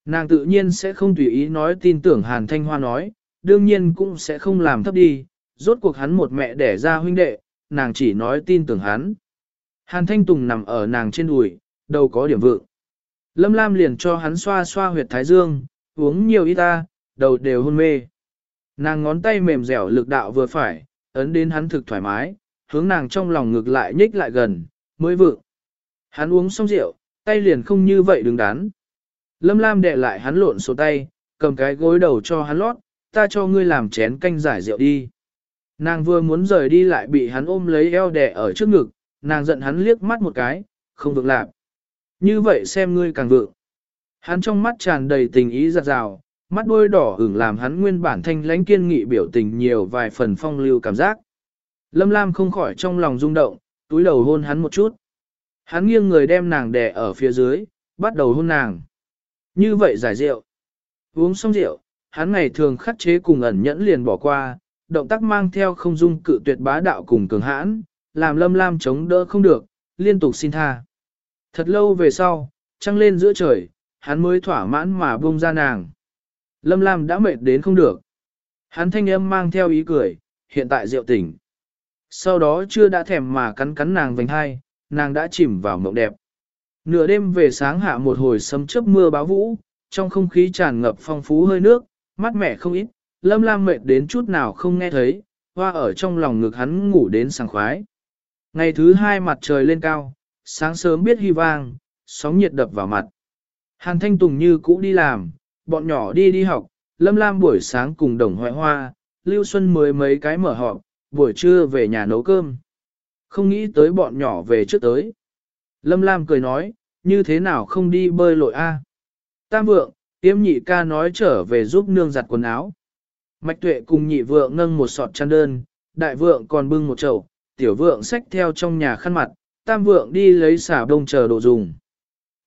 Nàng tự nhiên sẽ không tùy ý nói tin tưởng Hàn Thanh Hoa nói, đương nhiên cũng sẽ không làm thấp đi, rốt cuộc hắn một mẹ đẻ ra huynh đệ, nàng chỉ nói tin tưởng hắn. Hàn Thanh Tùng nằm ở nàng trên đùi, đầu có điểm vượng. Lâm Lam liền cho hắn xoa xoa huyệt thái dương, uống nhiều ít ta, đầu đều hôn mê. Nàng ngón tay mềm dẻo lực đạo vừa phải, ấn đến hắn thực thoải mái, hướng nàng trong lòng ngược lại nhích lại gần, mới vượng. Hắn uống xong rượu, tay liền không như vậy đứng đắn. Lâm Lam đè lại hắn lộn số tay, cầm cái gối đầu cho hắn lót, ta cho ngươi làm chén canh giải rượu đi. Nàng vừa muốn rời đi lại bị hắn ôm lấy eo đè ở trước ngực, nàng giận hắn liếc mắt một cái, không vượng lạc. Như vậy xem ngươi càng vượng. Hắn trong mắt tràn đầy tình ý giặt rào, mắt đôi đỏ ửng làm hắn nguyên bản thanh lãnh kiên nghị biểu tình nhiều vài phần phong lưu cảm giác. Lâm Lam không khỏi trong lòng rung động, túi đầu hôn hắn một chút. Hắn nghiêng người đem nàng đè ở phía dưới, bắt đầu hôn nàng. Như vậy giải rượu. Uống xong rượu, hắn ngày thường khắc chế cùng ẩn nhẫn liền bỏ qua, động tác mang theo không dung cự tuyệt bá đạo cùng cường hãn, làm lâm lam chống đỡ không được, liên tục xin tha. Thật lâu về sau, trăng lên giữa trời, hắn mới thỏa mãn mà buông ra nàng. Lâm lam đã mệt đến không được. Hắn thanh âm mang theo ý cười, hiện tại rượu tỉnh. Sau đó chưa đã thèm mà cắn cắn nàng vành hai, nàng đã chìm vào mộng đẹp. Nửa đêm về sáng hạ một hồi sấm chớp mưa báo vũ, trong không khí tràn ngập phong phú hơi nước, mát mẻ không ít, lâm lam mệt đến chút nào không nghe thấy, hoa ở trong lòng ngực hắn ngủ đến sảng khoái. Ngày thứ hai mặt trời lên cao, sáng sớm biết hy vang, sóng nhiệt đập vào mặt. Hàn Thanh Tùng như cũ đi làm, bọn nhỏ đi đi học, Lâm Lam buổi sáng cùng đồng hoại hoa, Lưu Xuân mới mấy cái mở họp, buổi trưa về nhà nấu cơm. Không nghĩ tới bọn nhỏ về trước tới. Lâm Lam cười nói, như thế nào không đi bơi lội a? Tam vượng, tiêm nhị ca nói trở về giúp nương giặt quần áo. Mạch tuệ cùng nhị vượng nâng một sọt chăn đơn, đại vượng còn bưng một chậu, tiểu vượng xách theo trong nhà khăn mặt, tam vượng đi lấy xả đông chờ đồ dùng.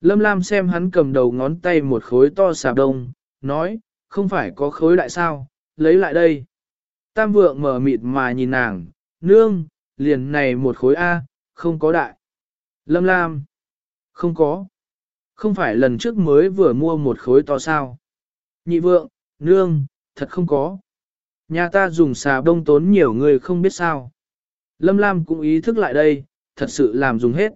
Lâm Lam xem hắn cầm đầu ngón tay một khối to xà đông, nói, không phải có khối đại sao, lấy lại đây. Tam vượng mở mịt mà nhìn nàng, nương, liền này một khối A, không có đại. Lâm Lam, không có. Không phải lần trước mới vừa mua một khối to sao. Nhị vượng, nương, thật không có. Nhà ta dùng xà đông tốn nhiều người không biết sao. Lâm Lam cũng ý thức lại đây, thật sự làm dùng hết.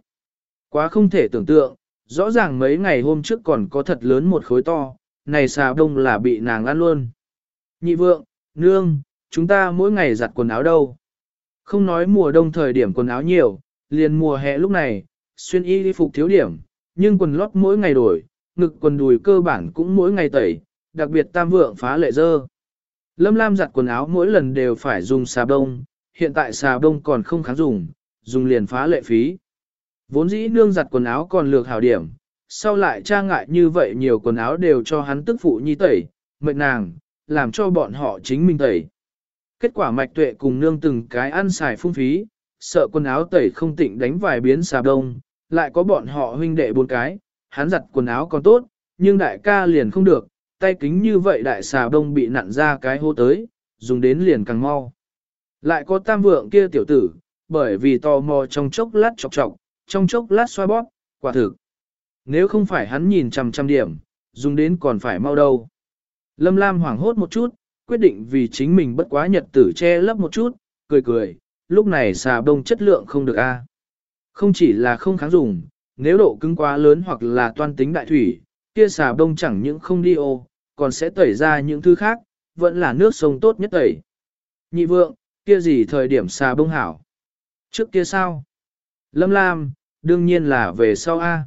Quá không thể tưởng tượng, rõ ràng mấy ngày hôm trước còn có thật lớn một khối to, này xà đông là bị nàng ăn luôn. Nhị vượng, nương, chúng ta mỗi ngày giặt quần áo đâu. Không nói mùa đông thời điểm quần áo nhiều, liền mùa hè lúc này, xuyên y đi phục thiếu điểm, nhưng quần lót mỗi ngày đổi, ngực quần đùi cơ bản cũng mỗi ngày tẩy, đặc biệt tam vượng phá lệ dơ. Lâm Lam giặt quần áo mỗi lần đều phải dùng xà bông, hiện tại xà bông còn không kháng dùng, dùng liền phá lệ phí. Vốn dĩ nương giặt quần áo còn lược hảo điểm, sau lại cha ngại như vậy nhiều quần áo đều cho hắn tức phụ nhi tẩy, mệnh nàng, làm cho bọn họ chính mình tẩy. Kết quả mạch tuệ cùng nương từng cái ăn xài phung phí, sợ quần áo tẩy không tịnh đánh vài biến xà đông, lại có bọn họ huynh đệ bốn cái, hắn giặt quần áo còn tốt, nhưng đại ca liền không được, tay kính như vậy đại xà đông bị nặn ra cái hô tới, dùng đến liền càng mau. Lại có tam vượng kia tiểu tử, bởi vì tò mò trong chốc lát chọc chọc, trong chốc lát xoa bóp, quả thực. Nếu không phải hắn nhìn trăm trăm điểm, dùng đến còn phải mau đâu. Lâm Lam hoảng hốt một chút, quyết định vì chính mình bất quá nhật tử che lấp một chút, cười cười, lúc này xà bông chất lượng không được a. Không chỉ là không kháng dùng, nếu độ cứng quá lớn hoặc là toan tính đại thủy, kia xà bông chẳng những không đi ô, còn sẽ tẩy ra những thứ khác, vẫn là nước sông tốt nhất tẩy. Nhị vượng, kia gì thời điểm xà bông hảo? Trước kia sao? Lâm Lam, đương nhiên là về sau A.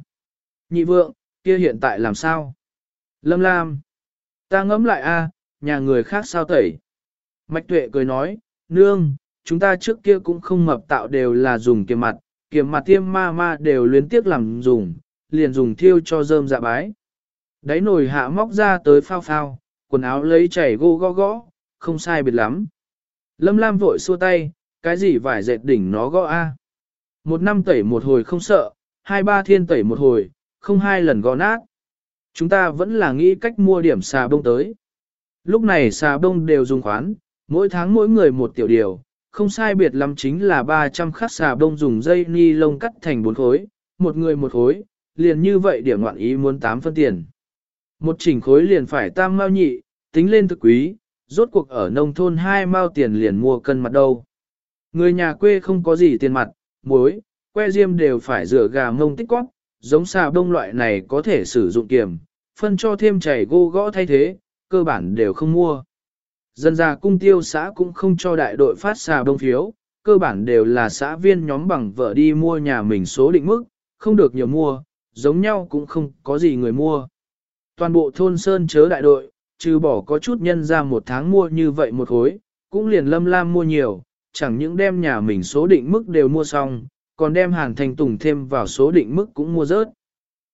Nhị vượng, kia hiện tại làm sao? Lâm Lam, ta ngẫm lại A, nhà người khác sao tẩy? Mạch tuệ cười nói, nương, chúng ta trước kia cũng không mập tạo đều là dùng kiềm mặt, kiềm mặt tiêm ma ma đều luyến tiếc làm dùng, liền dùng thiêu cho rơm dạ bái. Đáy nồi hạ móc ra tới phao phao, quần áo lấy chảy gô gõ gõ, không sai biệt lắm. Lâm Lam vội xua tay, cái gì vải dệt đỉnh nó gõ a? Một năm tẩy một hồi không sợ, hai ba thiên tẩy một hồi, không hai lần gõ nát. Chúng ta vẫn là nghĩ cách mua điểm xà bông tới. Lúc này xà bông đều dùng khoán, mỗi tháng mỗi người một tiểu điều, không sai biệt lắm chính là 300 khắc xà bông dùng dây ni lông cắt thành bốn khối, một người một khối, liền như vậy điểm ngoạn ý muốn 8 phân tiền. Một chỉnh khối liền phải tam mao nhị, tính lên thực quý, rốt cuộc ở nông thôn hai mao tiền liền mua cân mặt đâu. Người nhà quê không có gì tiền mặt, muối, que diêm đều phải rửa gà mông tích quát, giống xà bông loại này có thể sử dụng kiềm, phân cho thêm chảy gô gõ thay thế, cơ bản đều không mua. Dân ra cung tiêu xã cũng không cho đại đội phát xà bông phiếu, cơ bản đều là xã viên nhóm bằng vợ đi mua nhà mình số định mức, không được nhiều mua, giống nhau cũng không có gì người mua. Toàn bộ thôn Sơn chớ đại đội, trừ bỏ có chút nhân ra một tháng mua như vậy một khối, cũng liền lâm lam mua nhiều, chẳng những đem nhà mình số định mức đều mua xong, còn đem hàn thành tùng thêm vào số định mức cũng mua rớt.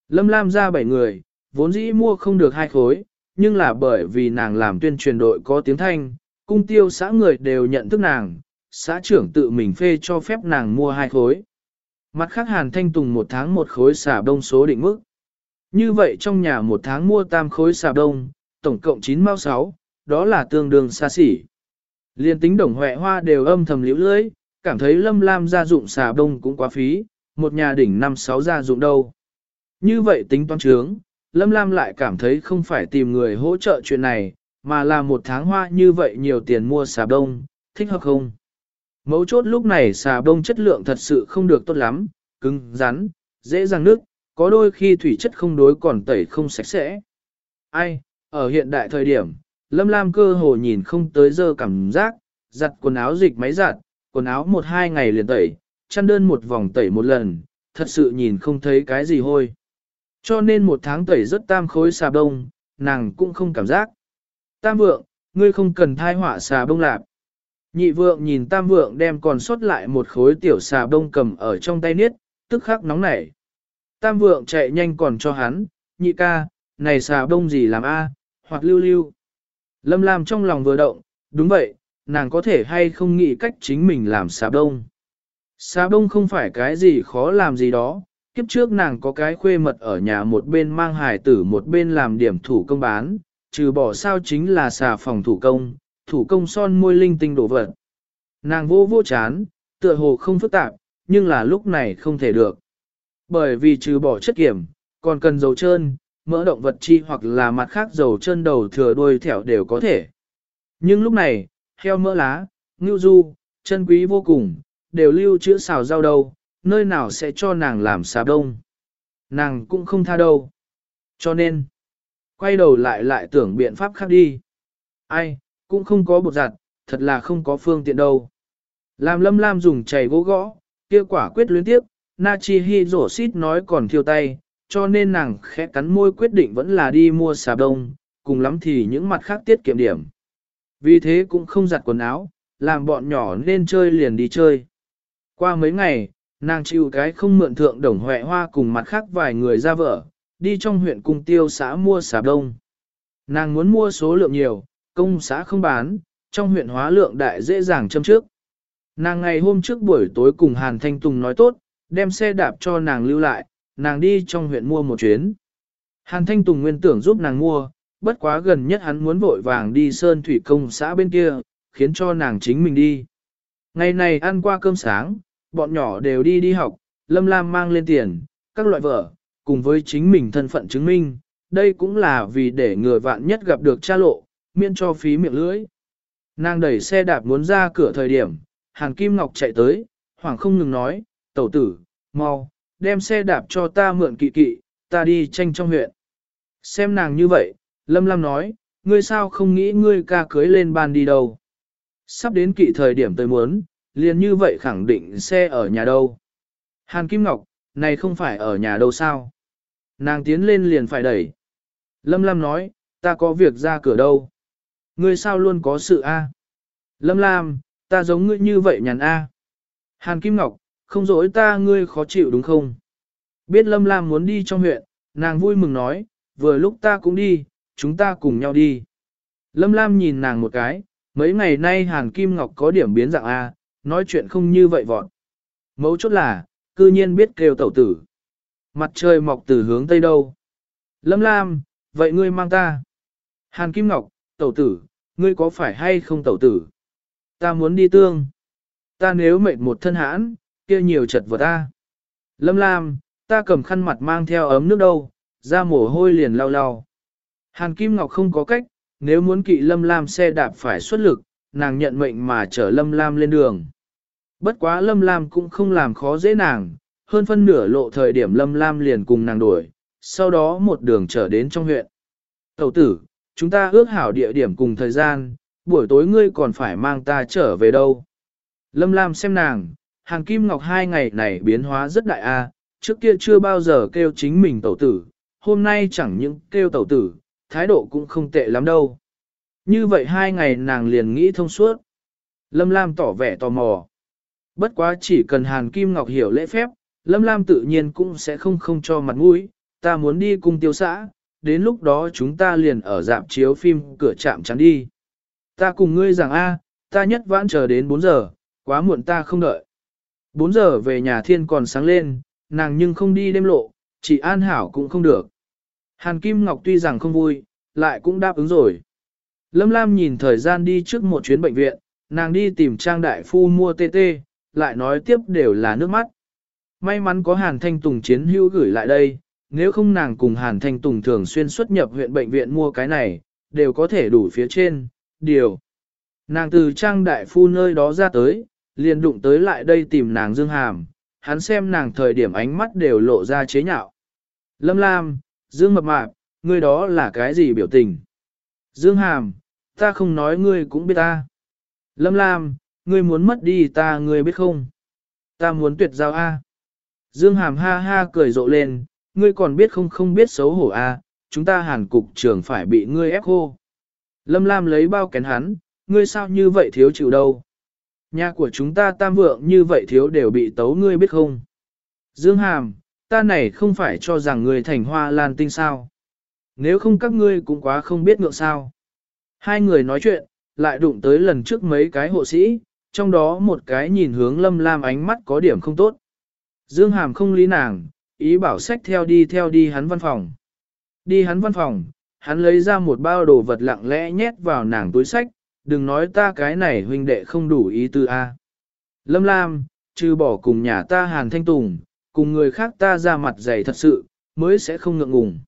Lâm lam ra bảy người, vốn dĩ mua không được hai khối, nhưng là bởi vì nàng làm tuyên truyền đội có tiếng thanh, cung tiêu xã người đều nhận thức nàng, xã trưởng tự mình phê cho phép nàng mua hai khối. Mặt khác hàn thanh tùng một tháng một khối xà đông số định mức. Như vậy trong nhà một tháng mua tam khối xà đông, tổng cộng 9 mao 6, đó là tương đương xa xỉ. Liên tính đồng huệ hoa đều âm thầm liễu lưới, cảm thấy lâm lam gia dụng xà đông cũng quá phí, một nhà đỉnh năm sáu gia dụng đâu. Như vậy tính toán trướng, lâm lam lại cảm thấy không phải tìm người hỗ trợ chuyện này, mà là một tháng hoa như vậy nhiều tiền mua xà đông, thích hợp không? Mấu chốt lúc này xà đông chất lượng thật sự không được tốt lắm, cứng, rắn, dễ dàng nước, có đôi khi thủy chất không đối còn tẩy không sạch sẽ. Ai, ở hiện đại thời điểm, Lâm Lam cơ hồ nhìn không tới giờ cảm giác, giặt quần áo dịch máy giặt, quần áo một hai ngày liền tẩy, chăn đơn một vòng tẩy một lần, thật sự nhìn không thấy cái gì hôi. Cho nên một tháng tẩy rất tam khối xà bông, nàng cũng không cảm giác. Tam vượng, ngươi không cần thai họa xà bông lạp. Nhị vượng nhìn tam vượng đem còn sót lại một khối tiểu xà bông cầm ở trong tay niết, tức khắc nóng nảy. Tam vượng chạy nhanh còn cho hắn, nhị ca, này xà bông gì làm a, hoặc lưu lưu. Lâm Lam trong lòng vừa động, đúng vậy, nàng có thể hay không nghĩ cách chính mình làm xà đông. Xà đông không phải cái gì khó làm gì đó, kiếp trước nàng có cái khuê mật ở nhà một bên mang hài tử một bên làm điểm thủ công bán, trừ bỏ sao chính là xà phòng thủ công, thủ công son môi linh tinh đổ vật. Nàng vô vô chán, tựa hồ không phức tạp, nhưng là lúc này không thể được. Bởi vì trừ bỏ chất kiểm, còn cần dầu trơn, mỡ động vật chi hoặc là mặt khác dầu chân đầu thừa đuôi thẻo đều có thể. Nhưng lúc này, heo mỡ lá, ngưu du, chân quý vô cùng, đều lưu chữa xào rau đâu, nơi nào sẽ cho nàng làm xà đông. Nàng cũng không tha đâu. Cho nên, quay đầu lại lại tưởng biện pháp khác đi. Ai, cũng không có bột giặt, thật là không có phương tiện đâu. Làm lâm lam dùng chày gỗ gõ, kia quả quyết luyến tiếp, na chi hi rổ xít nói còn thiêu tay, cho nên nàng khẽ cắn môi quyết định vẫn là đi mua xà đông, cùng lắm thì những mặt khác tiết kiệm điểm. Vì thế cũng không giặt quần áo, làm bọn nhỏ nên chơi liền đi chơi. Qua mấy ngày, nàng chịu cái không mượn thượng đồng huệ hoa cùng mặt khác vài người ra vợ, đi trong huyện cung tiêu xã mua xà đông. Nàng muốn mua số lượng nhiều, công xã không bán, trong huyện hóa lượng đại dễ dàng châm trước. Nàng ngày hôm trước buổi tối cùng Hàn Thanh Tùng nói tốt, đem xe đạp cho nàng lưu lại, nàng đi trong huyện mua một chuyến. Hàn Thanh Tùng nguyên tưởng giúp nàng mua, bất quá gần nhất hắn muốn vội vàng đi sơn thủy công xã bên kia, khiến cho nàng chính mình đi. Ngày này ăn qua cơm sáng, bọn nhỏ đều đi đi học, Lâm Lam mang lên tiền, các loại vợ, cùng với chính mình thân phận chứng minh, đây cũng là vì để người vạn nhất gặp được cha lộ, miễn cho phí miệng lưỡi. Nàng đẩy xe đạp muốn ra cửa thời điểm, Hàn Kim Ngọc chạy tới, hoảng không ngừng nói, tẩu tử, mau, đem xe đạp cho ta mượn kỵ kỵ, ta đi tranh trong huyện. Xem nàng như vậy, Lâm Lam nói, ngươi sao không nghĩ ngươi ca cưới lên ban đi đâu. Sắp đến kỵ thời điểm tôi muốn, liền như vậy khẳng định xe ở nhà đâu. Hàn Kim Ngọc, này không phải ở nhà đâu sao. Nàng tiến lên liền phải đẩy. Lâm Lam nói, ta có việc ra cửa đâu. Ngươi sao luôn có sự a? Lâm Lam, ta giống ngươi như vậy nhàn a. Hàn Kim Ngọc, không dỗi ta ngươi khó chịu đúng không? Biết Lâm Lam muốn đi trong huyện, nàng vui mừng nói, vừa lúc ta cũng đi, chúng ta cùng nhau đi. Lâm Lam nhìn nàng một cái, mấy ngày nay Hàn Kim Ngọc có điểm biến dạng A, nói chuyện không như vậy vọt. Mấu chốt là, cư nhiên biết kêu tẩu tử. Mặt trời mọc từ hướng tây đâu. Lâm Lam, vậy ngươi mang ta. Hàn Kim Ngọc, tẩu tử, ngươi có phải hay không tẩu tử? Ta muốn đi tương. Ta nếu mệt một thân hãn, kia nhiều chật vật ta. Lâm Lam, ta cầm khăn mặt mang theo ấm nước đâu, ra mồ hôi liền lau lau. Hàn Kim Ngọc không có cách, nếu muốn kỵ Lâm Lam xe đạp phải xuất lực, nàng nhận mệnh mà chở Lâm Lam lên đường. Bất quá Lâm Lam cũng không làm khó dễ nàng, hơn phân nửa lộ thời điểm Lâm Lam liền cùng nàng đuổi, sau đó một đường trở đến trong huyện. Tẩu tử, chúng ta ước hảo địa điểm cùng thời gian, buổi tối ngươi còn phải mang ta trở về đâu. Lâm Lam xem nàng, hàng kim ngọc hai ngày này biến hóa rất đại a, trước kia chưa bao giờ kêu chính mình tẩu tử, hôm nay chẳng những kêu tẩu tử, thái độ cũng không tệ lắm đâu. Như vậy hai ngày nàng liền nghĩ thông suốt. Lâm Lam tỏ vẻ tò mò. Bất quá chỉ cần Hàn Kim Ngọc hiểu lễ phép, Lâm Lam tự nhiên cũng sẽ không không cho mặt mũi. Ta muốn đi cùng tiêu xã, đến lúc đó chúng ta liền ở dạp chiếu phim cửa chạm chắn đi. Ta cùng ngươi rằng a, ta nhất vãn chờ đến 4 giờ, quá muộn ta không đợi. 4 giờ về nhà thiên còn sáng lên, nàng nhưng không đi đêm lộ, chỉ an hảo cũng không được. Hàn Kim Ngọc tuy rằng không vui, lại cũng đáp ứng rồi. Lâm Lam nhìn thời gian đi trước một chuyến bệnh viện, nàng đi tìm trang đại phu mua tê tê, lại nói tiếp đều là nước mắt. May mắn có Hàn Thanh Tùng chiến hữu gửi lại đây, nếu không nàng cùng Hàn Thanh Tùng thường xuyên xuất nhập huyện bệnh viện mua cái này, đều có thể đủ phía trên, điều. Nàng từ trang đại phu nơi đó ra tới, liền đụng tới lại đây tìm nàng Dương Hàm, hắn xem nàng thời điểm ánh mắt đều lộ ra chế nhạo. Lâm Lam, Dương Mập Mạp, ngươi đó là cái gì biểu tình? Dương Hàm, ta không nói ngươi cũng biết ta. Lâm Lam, ngươi muốn mất đi ta ngươi biết không? Ta muốn tuyệt giao A. Dương Hàm ha ha cười rộ lên, ngươi còn biết không không biết xấu hổ A, chúng ta hàn cục trưởng phải bị ngươi ép khô. Lâm Lam lấy bao kén hắn, ngươi sao như vậy thiếu chịu đâu? Nhà của chúng ta tam vượng như vậy thiếu đều bị tấu ngươi biết không? Dương Hàm, ta này không phải cho rằng người thành hoa lan tinh sao? Nếu không các ngươi cũng quá không biết ngượng sao. Hai người nói chuyện, lại đụng tới lần trước mấy cái hộ sĩ, trong đó một cái nhìn hướng lâm lam ánh mắt có điểm không tốt. Dương Hàm không lý nàng, ý bảo sách theo đi theo đi hắn văn phòng. Đi hắn văn phòng, hắn lấy ra một bao đồ vật lặng lẽ nhét vào nàng túi sách, đừng nói ta cái này huynh đệ không đủ ý tư a. Lâm Lam, trừ bỏ cùng nhà ta Hàn Thanh Tùng, cùng người khác ta ra mặt dày thật sự, mới sẽ không ngượng ngùng.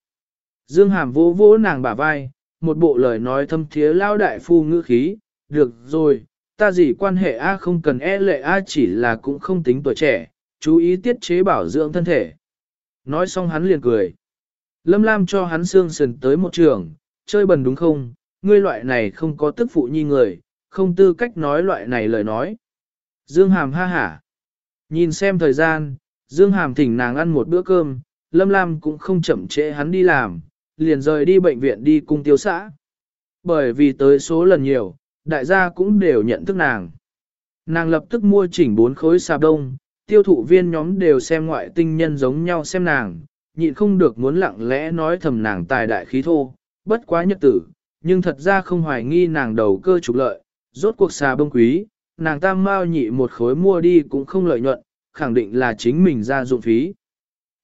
Dương Hàm vỗ vỗ nàng bả vai, một bộ lời nói thâm thiế lao đại phu ngữ khí, được rồi, ta gì quan hệ A không cần e lệ A chỉ là cũng không tính tuổi trẻ, chú ý tiết chế bảo dưỡng thân thể. Nói xong hắn liền cười. Lâm Lam cho hắn xương sườn tới một trường, chơi bần đúng không, ngươi loại này không có tức phụ nhi người, không tư cách nói loại này lời nói. Dương Hàm ha hả. Nhìn xem thời gian, Dương Hàm thỉnh nàng ăn một bữa cơm, Lâm Lam cũng không chậm trễ hắn đi làm, liền rời đi bệnh viện đi cung tiêu xã. Bởi vì tới số lần nhiều, đại gia cũng đều nhận thức nàng. Nàng lập tức mua chỉnh bốn khối xà đông, tiêu thụ viên nhóm đều xem ngoại tinh nhân giống nhau xem nàng, nhịn không được muốn lặng lẽ nói thầm nàng tài đại khí thô, bất quá nhật tử, nhưng thật ra không hoài nghi nàng đầu cơ trục lợi, rốt cuộc xà bông quý, nàng tam mao nhị một khối mua đi cũng không lợi nhuận, khẳng định là chính mình ra dụng phí.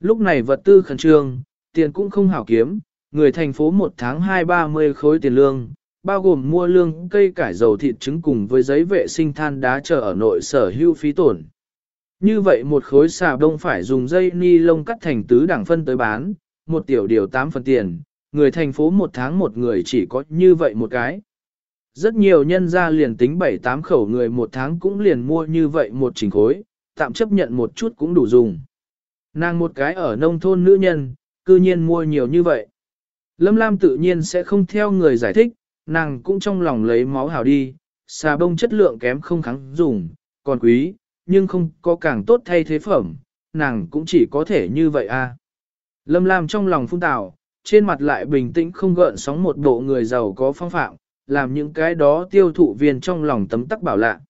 Lúc này vật tư khẩn trương, tiền cũng không hảo kiếm, người thành phố một tháng hai ba mươi khối tiền lương, bao gồm mua lương cây cải dầu thịt trứng cùng với giấy vệ sinh than đá chờ ở nội sở hưu phí tổn. Như vậy một khối xà bông phải dùng dây ni lông cắt thành tứ đẳng phân tới bán, một tiểu điều 8 phần tiền, người thành phố một tháng một người chỉ có như vậy một cái. Rất nhiều nhân gia liền tính 7-8 khẩu người một tháng cũng liền mua như vậy một trình khối, tạm chấp nhận một chút cũng đủ dùng. Nàng một cái ở nông thôn nữ nhân, cư nhiên mua nhiều như vậy. Lâm Lam tự nhiên sẽ không theo người giải thích, nàng cũng trong lòng lấy máu hào đi, xà bông chất lượng kém không kháng dùng, còn quý, nhưng không có càng tốt thay thế phẩm, nàng cũng chỉ có thể như vậy a. À. Lâm Lam trong lòng phun tào, trên mặt lại bình tĩnh không gợn sóng một bộ người giàu có phong phạm, làm những cái đó tiêu thụ viên trong lòng tấm tắc bảo lạ.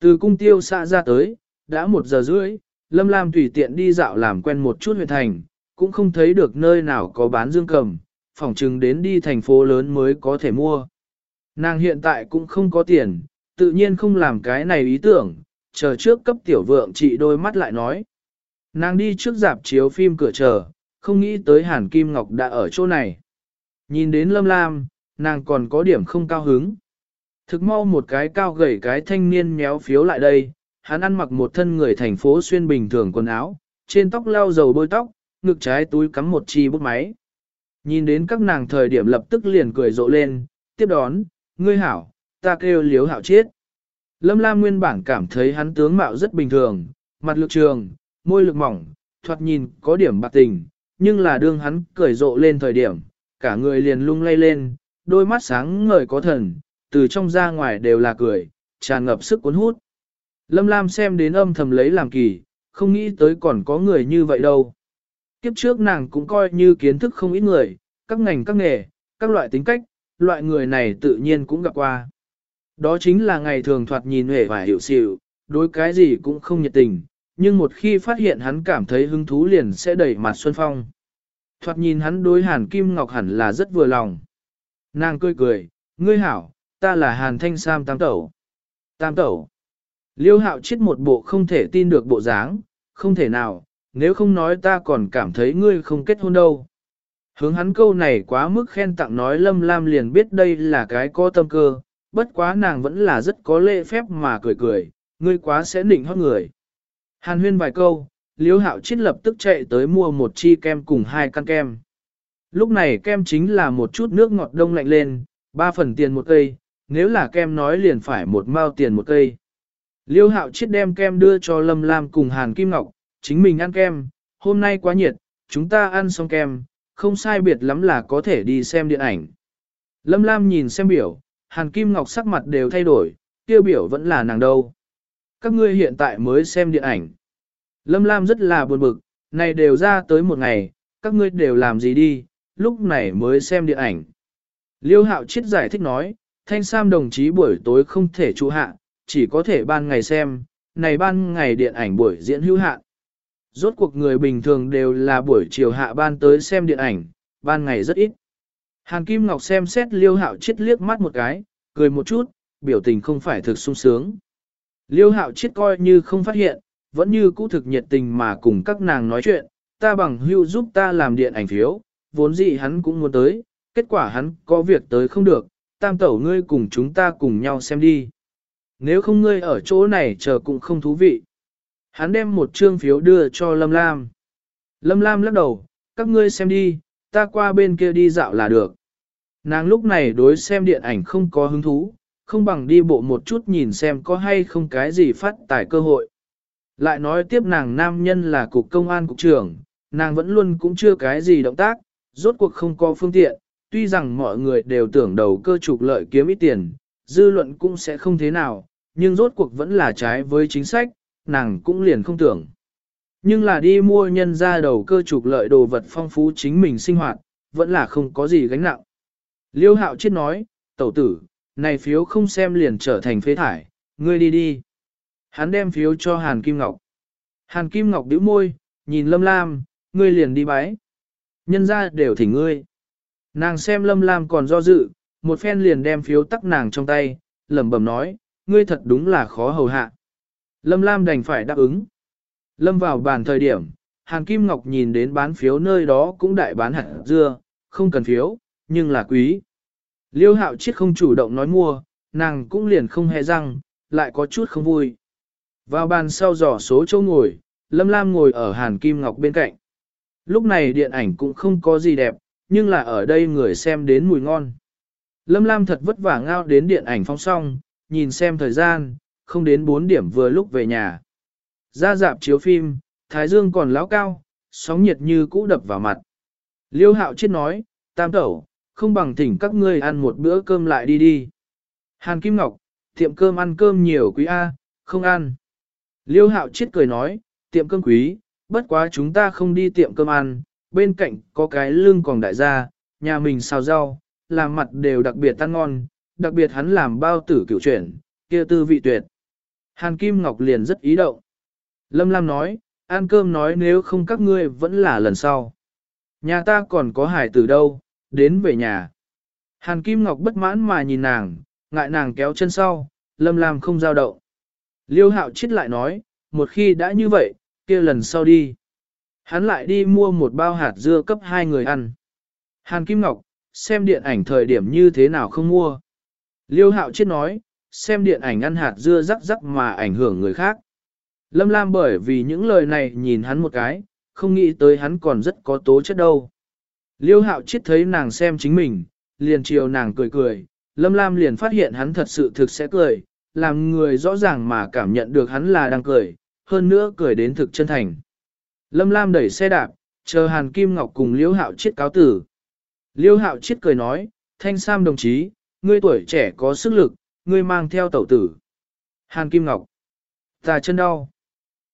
Từ cung tiêu xã ra tới, đã một giờ rưỡi, Lâm Lam tùy tiện đi dạo làm quen một chút huyện thành, cũng không thấy được nơi nào có bán dương cầm, phỏng chừng đến đi thành phố lớn mới có thể mua. Nàng hiện tại cũng không có tiền, tự nhiên không làm cái này ý tưởng, chờ trước cấp tiểu vượng chị đôi mắt lại nói. Nàng đi trước dạp chiếu phim cửa chờ, không nghĩ tới Hàn Kim Ngọc đã ở chỗ này. Nhìn đến Lâm Lam, nàng còn có điểm không cao hứng. Thực mau một cái cao gầy cái thanh niên méo phiếu lại đây, hắn ăn mặc một thân người thành phố xuyên bình thường quần áo, trên tóc lau dầu bôi tóc, ngực trái túi cắm một chi bút máy. Nhìn đến các nàng thời điểm lập tức liền cười rộ lên, tiếp đón, ngươi hảo, ta kêu liếu hảo chết. Lâm Lam nguyên bản cảm thấy hắn tướng mạo rất bình thường, mặt lực trường, môi lực mỏng, thoạt nhìn có điểm bạc tình, nhưng là đương hắn cười rộ lên thời điểm, cả người liền lung lay lên, đôi mắt sáng ngời có thần, từ trong ra ngoài đều là cười, tràn ngập sức cuốn hút. Lâm Lam xem đến âm thầm lấy làm kỳ, không nghĩ tới còn có người như vậy đâu. Kiếp trước nàng cũng coi như kiến thức không ít người, các ngành các nghề, các loại tính cách, loại người này tự nhiên cũng gặp qua. Đó chính là ngày thường thoạt nhìn hề và hiểu xịu, đối cái gì cũng không nhiệt tình, nhưng một khi phát hiện hắn cảm thấy hứng thú liền sẽ đẩy mặt Xuân Phong. Thoạt nhìn hắn đối Hàn Kim Ngọc hẳn là rất vừa lòng. Nàng cười cười, ngươi hảo, ta là Hàn Thanh Sam Tam Tẩu. Tam Tẩu. Liêu hạo chết một bộ không thể tin được bộ dáng, không thể nào, nếu không nói ta còn cảm thấy ngươi không kết hôn đâu. Hướng hắn câu này quá mức khen tặng nói Lâm Lam liền biết đây là cái có tâm cơ, bất quá nàng vẫn là rất có lễ phép mà cười cười, ngươi quá sẽ nịnh hót người. Hàn huyên vài câu, Liễu Hạo Chiết lập tức chạy tới mua một chi kem cùng hai căn kem. Lúc này kem chính là một chút nước ngọt đông lạnh lên, ba phần tiền một cây, nếu là kem nói liền phải một mao tiền một cây. Liêu hạo chiết đem kem đưa cho Lâm Lam cùng Hàn Kim Ngọc, chính mình ăn kem, hôm nay quá nhiệt, chúng ta ăn xong kem, không sai biệt lắm là có thể đi xem điện ảnh. Lâm Lam nhìn xem biểu, Hàn Kim Ngọc sắc mặt đều thay đổi, tiêu biểu vẫn là nàng đâu. Các ngươi hiện tại mới xem điện ảnh. Lâm Lam rất là buồn bực, này đều ra tới một ngày, các ngươi đều làm gì đi, lúc này mới xem điện ảnh. Liêu hạo chiết giải thích nói, thanh sam đồng chí buổi tối không thể trụ hạ, chỉ có thể ban ngày xem, này ban ngày điện ảnh buổi diễn hữu hạn. Rốt cuộc người bình thường đều là buổi chiều hạ ban tới xem điện ảnh, ban ngày rất ít. Hàn Kim Ngọc xem xét liêu hạo chiết liếc mắt một cái, cười một chút, biểu tình không phải thực sung sướng. Liêu hạo chết coi như không phát hiện, vẫn như cũ thực nhiệt tình mà cùng các nàng nói chuyện, ta bằng hưu giúp ta làm điện ảnh phiếu, vốn dĩ hắn cũng muốn tới, kết quả hắn có việc tới không được, tam tẩu ngươi cùng chúng ta cùng nhau xem đi. Nếu không ngươi ở chỗ này chờ cũng không thú vị. Hắn đem một trương phiếu đưa cho Lâm Lam. Lâm Lam lắc đầu, các ngươi xem đi, ta qua bên kia đi dạo là được. Nàng lúc này đối xem điện ảnh không có hứng thú, không bằng đi bộ một chút nhìn xem có hay không cái gì phát tài cơ hội. Lại nói tiếp nàng nam nhân là cục công an cục trưởng, nàng vẫn luôn cũng chưa cái gì động tác, rốt cuộc không có phương tiện, tuy rằng mọi người đều tưởng đầu cơ trục lợi kiếm ít tiền, dư luận cũng sẽ không thế nào, nhưng rốt cuộc vẫn là trái với chính sách, nàng cũng liền không tưởng. Nhưng là đi mua nhân ra đầu cơ trục lợi đồ vật phong phú chính mình sinh hoạt, vẫn là không có gì gánh nặng. Liêu hạo chết nói, tẩu tử, này phiếu không xem liền trở thành phế thải, ngươi đi đi. Hắn đem phiếu cho Hàn Kim Ngọc. Hàn Kim Ngọc bĩu môi, nhìn Lâm Lam, ngươi liền đi bái. Nhân ra đều thỉnh ngươi. Nàng xem Lâm Lam còn do dự, một phen liền đem phiếu tắc nàng trong tay, lẩm bẩm nói, ngươi thật đúng là khó hầu hạ. Lâm Lam đành phải đáp ứng. Lâm vào bàn thời điểm, Hàn Kim Ngọc nhìn đến bán phiếu nơi đó cũng đại bán hạt dưa, không cần phiếu, nhưng là quý. Liêu hạo chiết không chủ động nói mua, nàng cũng liền không hề răng, lại có chút không vui. Vào bàn sau giỏ số chỗ ngồi, Lâm Lam ngồi ở Hàn Kim Ngọc bên cạnh. Lúc này điện ảnh cũng không có gì đẹp, nhưng là ở đây người xem đến mùi ngon. Lâm Lam thật vất vả ngao đến điện ảnh phong xong, nhìn xem thời gian, không đến 4 điểm vừa lúc về nhà. Ra dạp chiếu phim, Thái Dương còn lão cao, sóng nhiệt như cũ đập vào mặt. Liêu hạo chết nói, tam tẩu, không bằng thỉnh các ngươi ăn một bữa cơm lại đi đi. Hàn Kim Ngọc, tiệm cơm ăn cơm nhiều quý A, không ăn. Liêu hạo chết cười nói, tiệm cơm quý, bất quá chúng ta không đi tiệm cơm ăn, bên cạnh có cái lương còn đại gia, nhà mình xào rau, làm mặt đều đặc biệt tan ngon, đặc biệt hắn làm bao tử kiểu chuyển, kia tư vị tuyệt. Hàn Kim Ngọc liền rất ý động. Lâm Lam nói, ăn cơm nói nếu không các ngươi vẫn là lần sau. Nhà ta còn có hải tử đâu, đến về nhà. Hàn Kim Ngọc bất mãn mà nhìn nàng, ngại nàng kéo chân sau, Lâm Lam không giao động. Liêu hạo chết lại nói, một khi đã như vậy, kia lần sau đi. Hắn lại đi mua một bao hạt dưa cấp hai người ăn. Hàn Kim Ngọc, xem điện ảnh thời điểm như thế nào không mua. Liêu hạo chết nói, xem điện ảnh ăn hạt dưa rắc rắc mà ảnh hưởng người khác. Lâm Lam bởi vì những lời này nhìn hắn một cái, không nghĩ tới hắn còn rất có tố chất đâu. Liêu hạo chết thấy nàng xem chính mình, liền chiều nàng cười cười, Lâm Lam liền phát hiện hắn thật sự thực sẽ cười, làm người rõ ràng mà cảm nhận được hắn là đang cười, hơn nữa cười đến thực chân thành. Lâm Lam đẩy xe đạp, chờ Hàn Kim Ngọc cùng Liêu hạo chết cáo tử. Liêu hạo chết cười nói, Thanh Sam đồng chí, ngươi tuổi trẻ có sức lực, ngươi mang theo tẩu tử. Hàn Kim Ngọc, ta chân đau.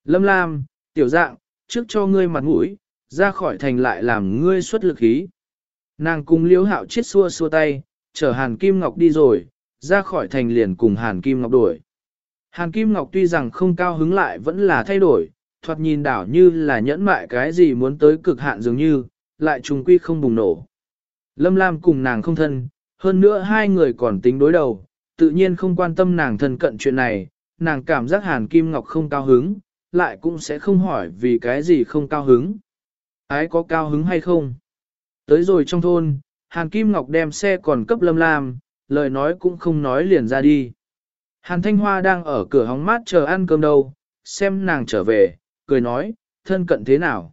Lâm Lam, tiểu dạng, trước cho ngươi mặt mũi, ra khỏi thành lại làm ngươi xuất lực khí. Nàng cùng liễu hạo chết xua xua tay, chở Hàn Kim Ngọc đi rồi, ra khỏi thành liền cùng Hàn Kim Ngọc đuổi Hàn Kim Ngọc tuy rằng không cao hứng lại vẫn là thay đổi, thoạt nhìn đảo như là nhẫn mại cái gì muốn tới cực hạn dường như, lại trùng quy không bùng nổ. Lâm Lam cùng nàng không thân, hơn nữa hai người còn tính đối đầu, tự nhiên không quan tâm nàng thân cận chuyện này, nàng cảm giác Hàn Kim Ngọc không cao hứng, lại cũng sẽ không hỏi vì cái gì không cao hứng. Ái có cao hứng hay không? Tới rồi trong thôn, Hàn Kim Ngọc đem xe còn cấp lâm lam, lời nói cũng không nói liền ra đi. Hàn Thanh Hoa đang ở cửa hóng mát chờ ăn cơm đâu, xem nàng trở về, cười nói, thân cận thế nào.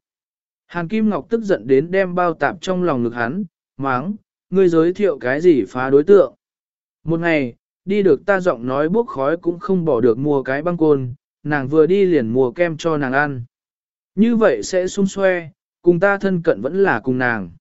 Hàn Kim Ngọc tức giận đến đem bao tạp trong lòng ngực hắn, máng, ngươi giới thiệu cái gì phá đối tượng. Một ngày, đi được ta giọng nói bốc khói cũng không bỏ được mua cái băng côn, nàng vừa đi liền mua kem cho nàng ăn. Như vậy sẽ xung xoe, cùng ta thân cận vẫn là cùng nàng.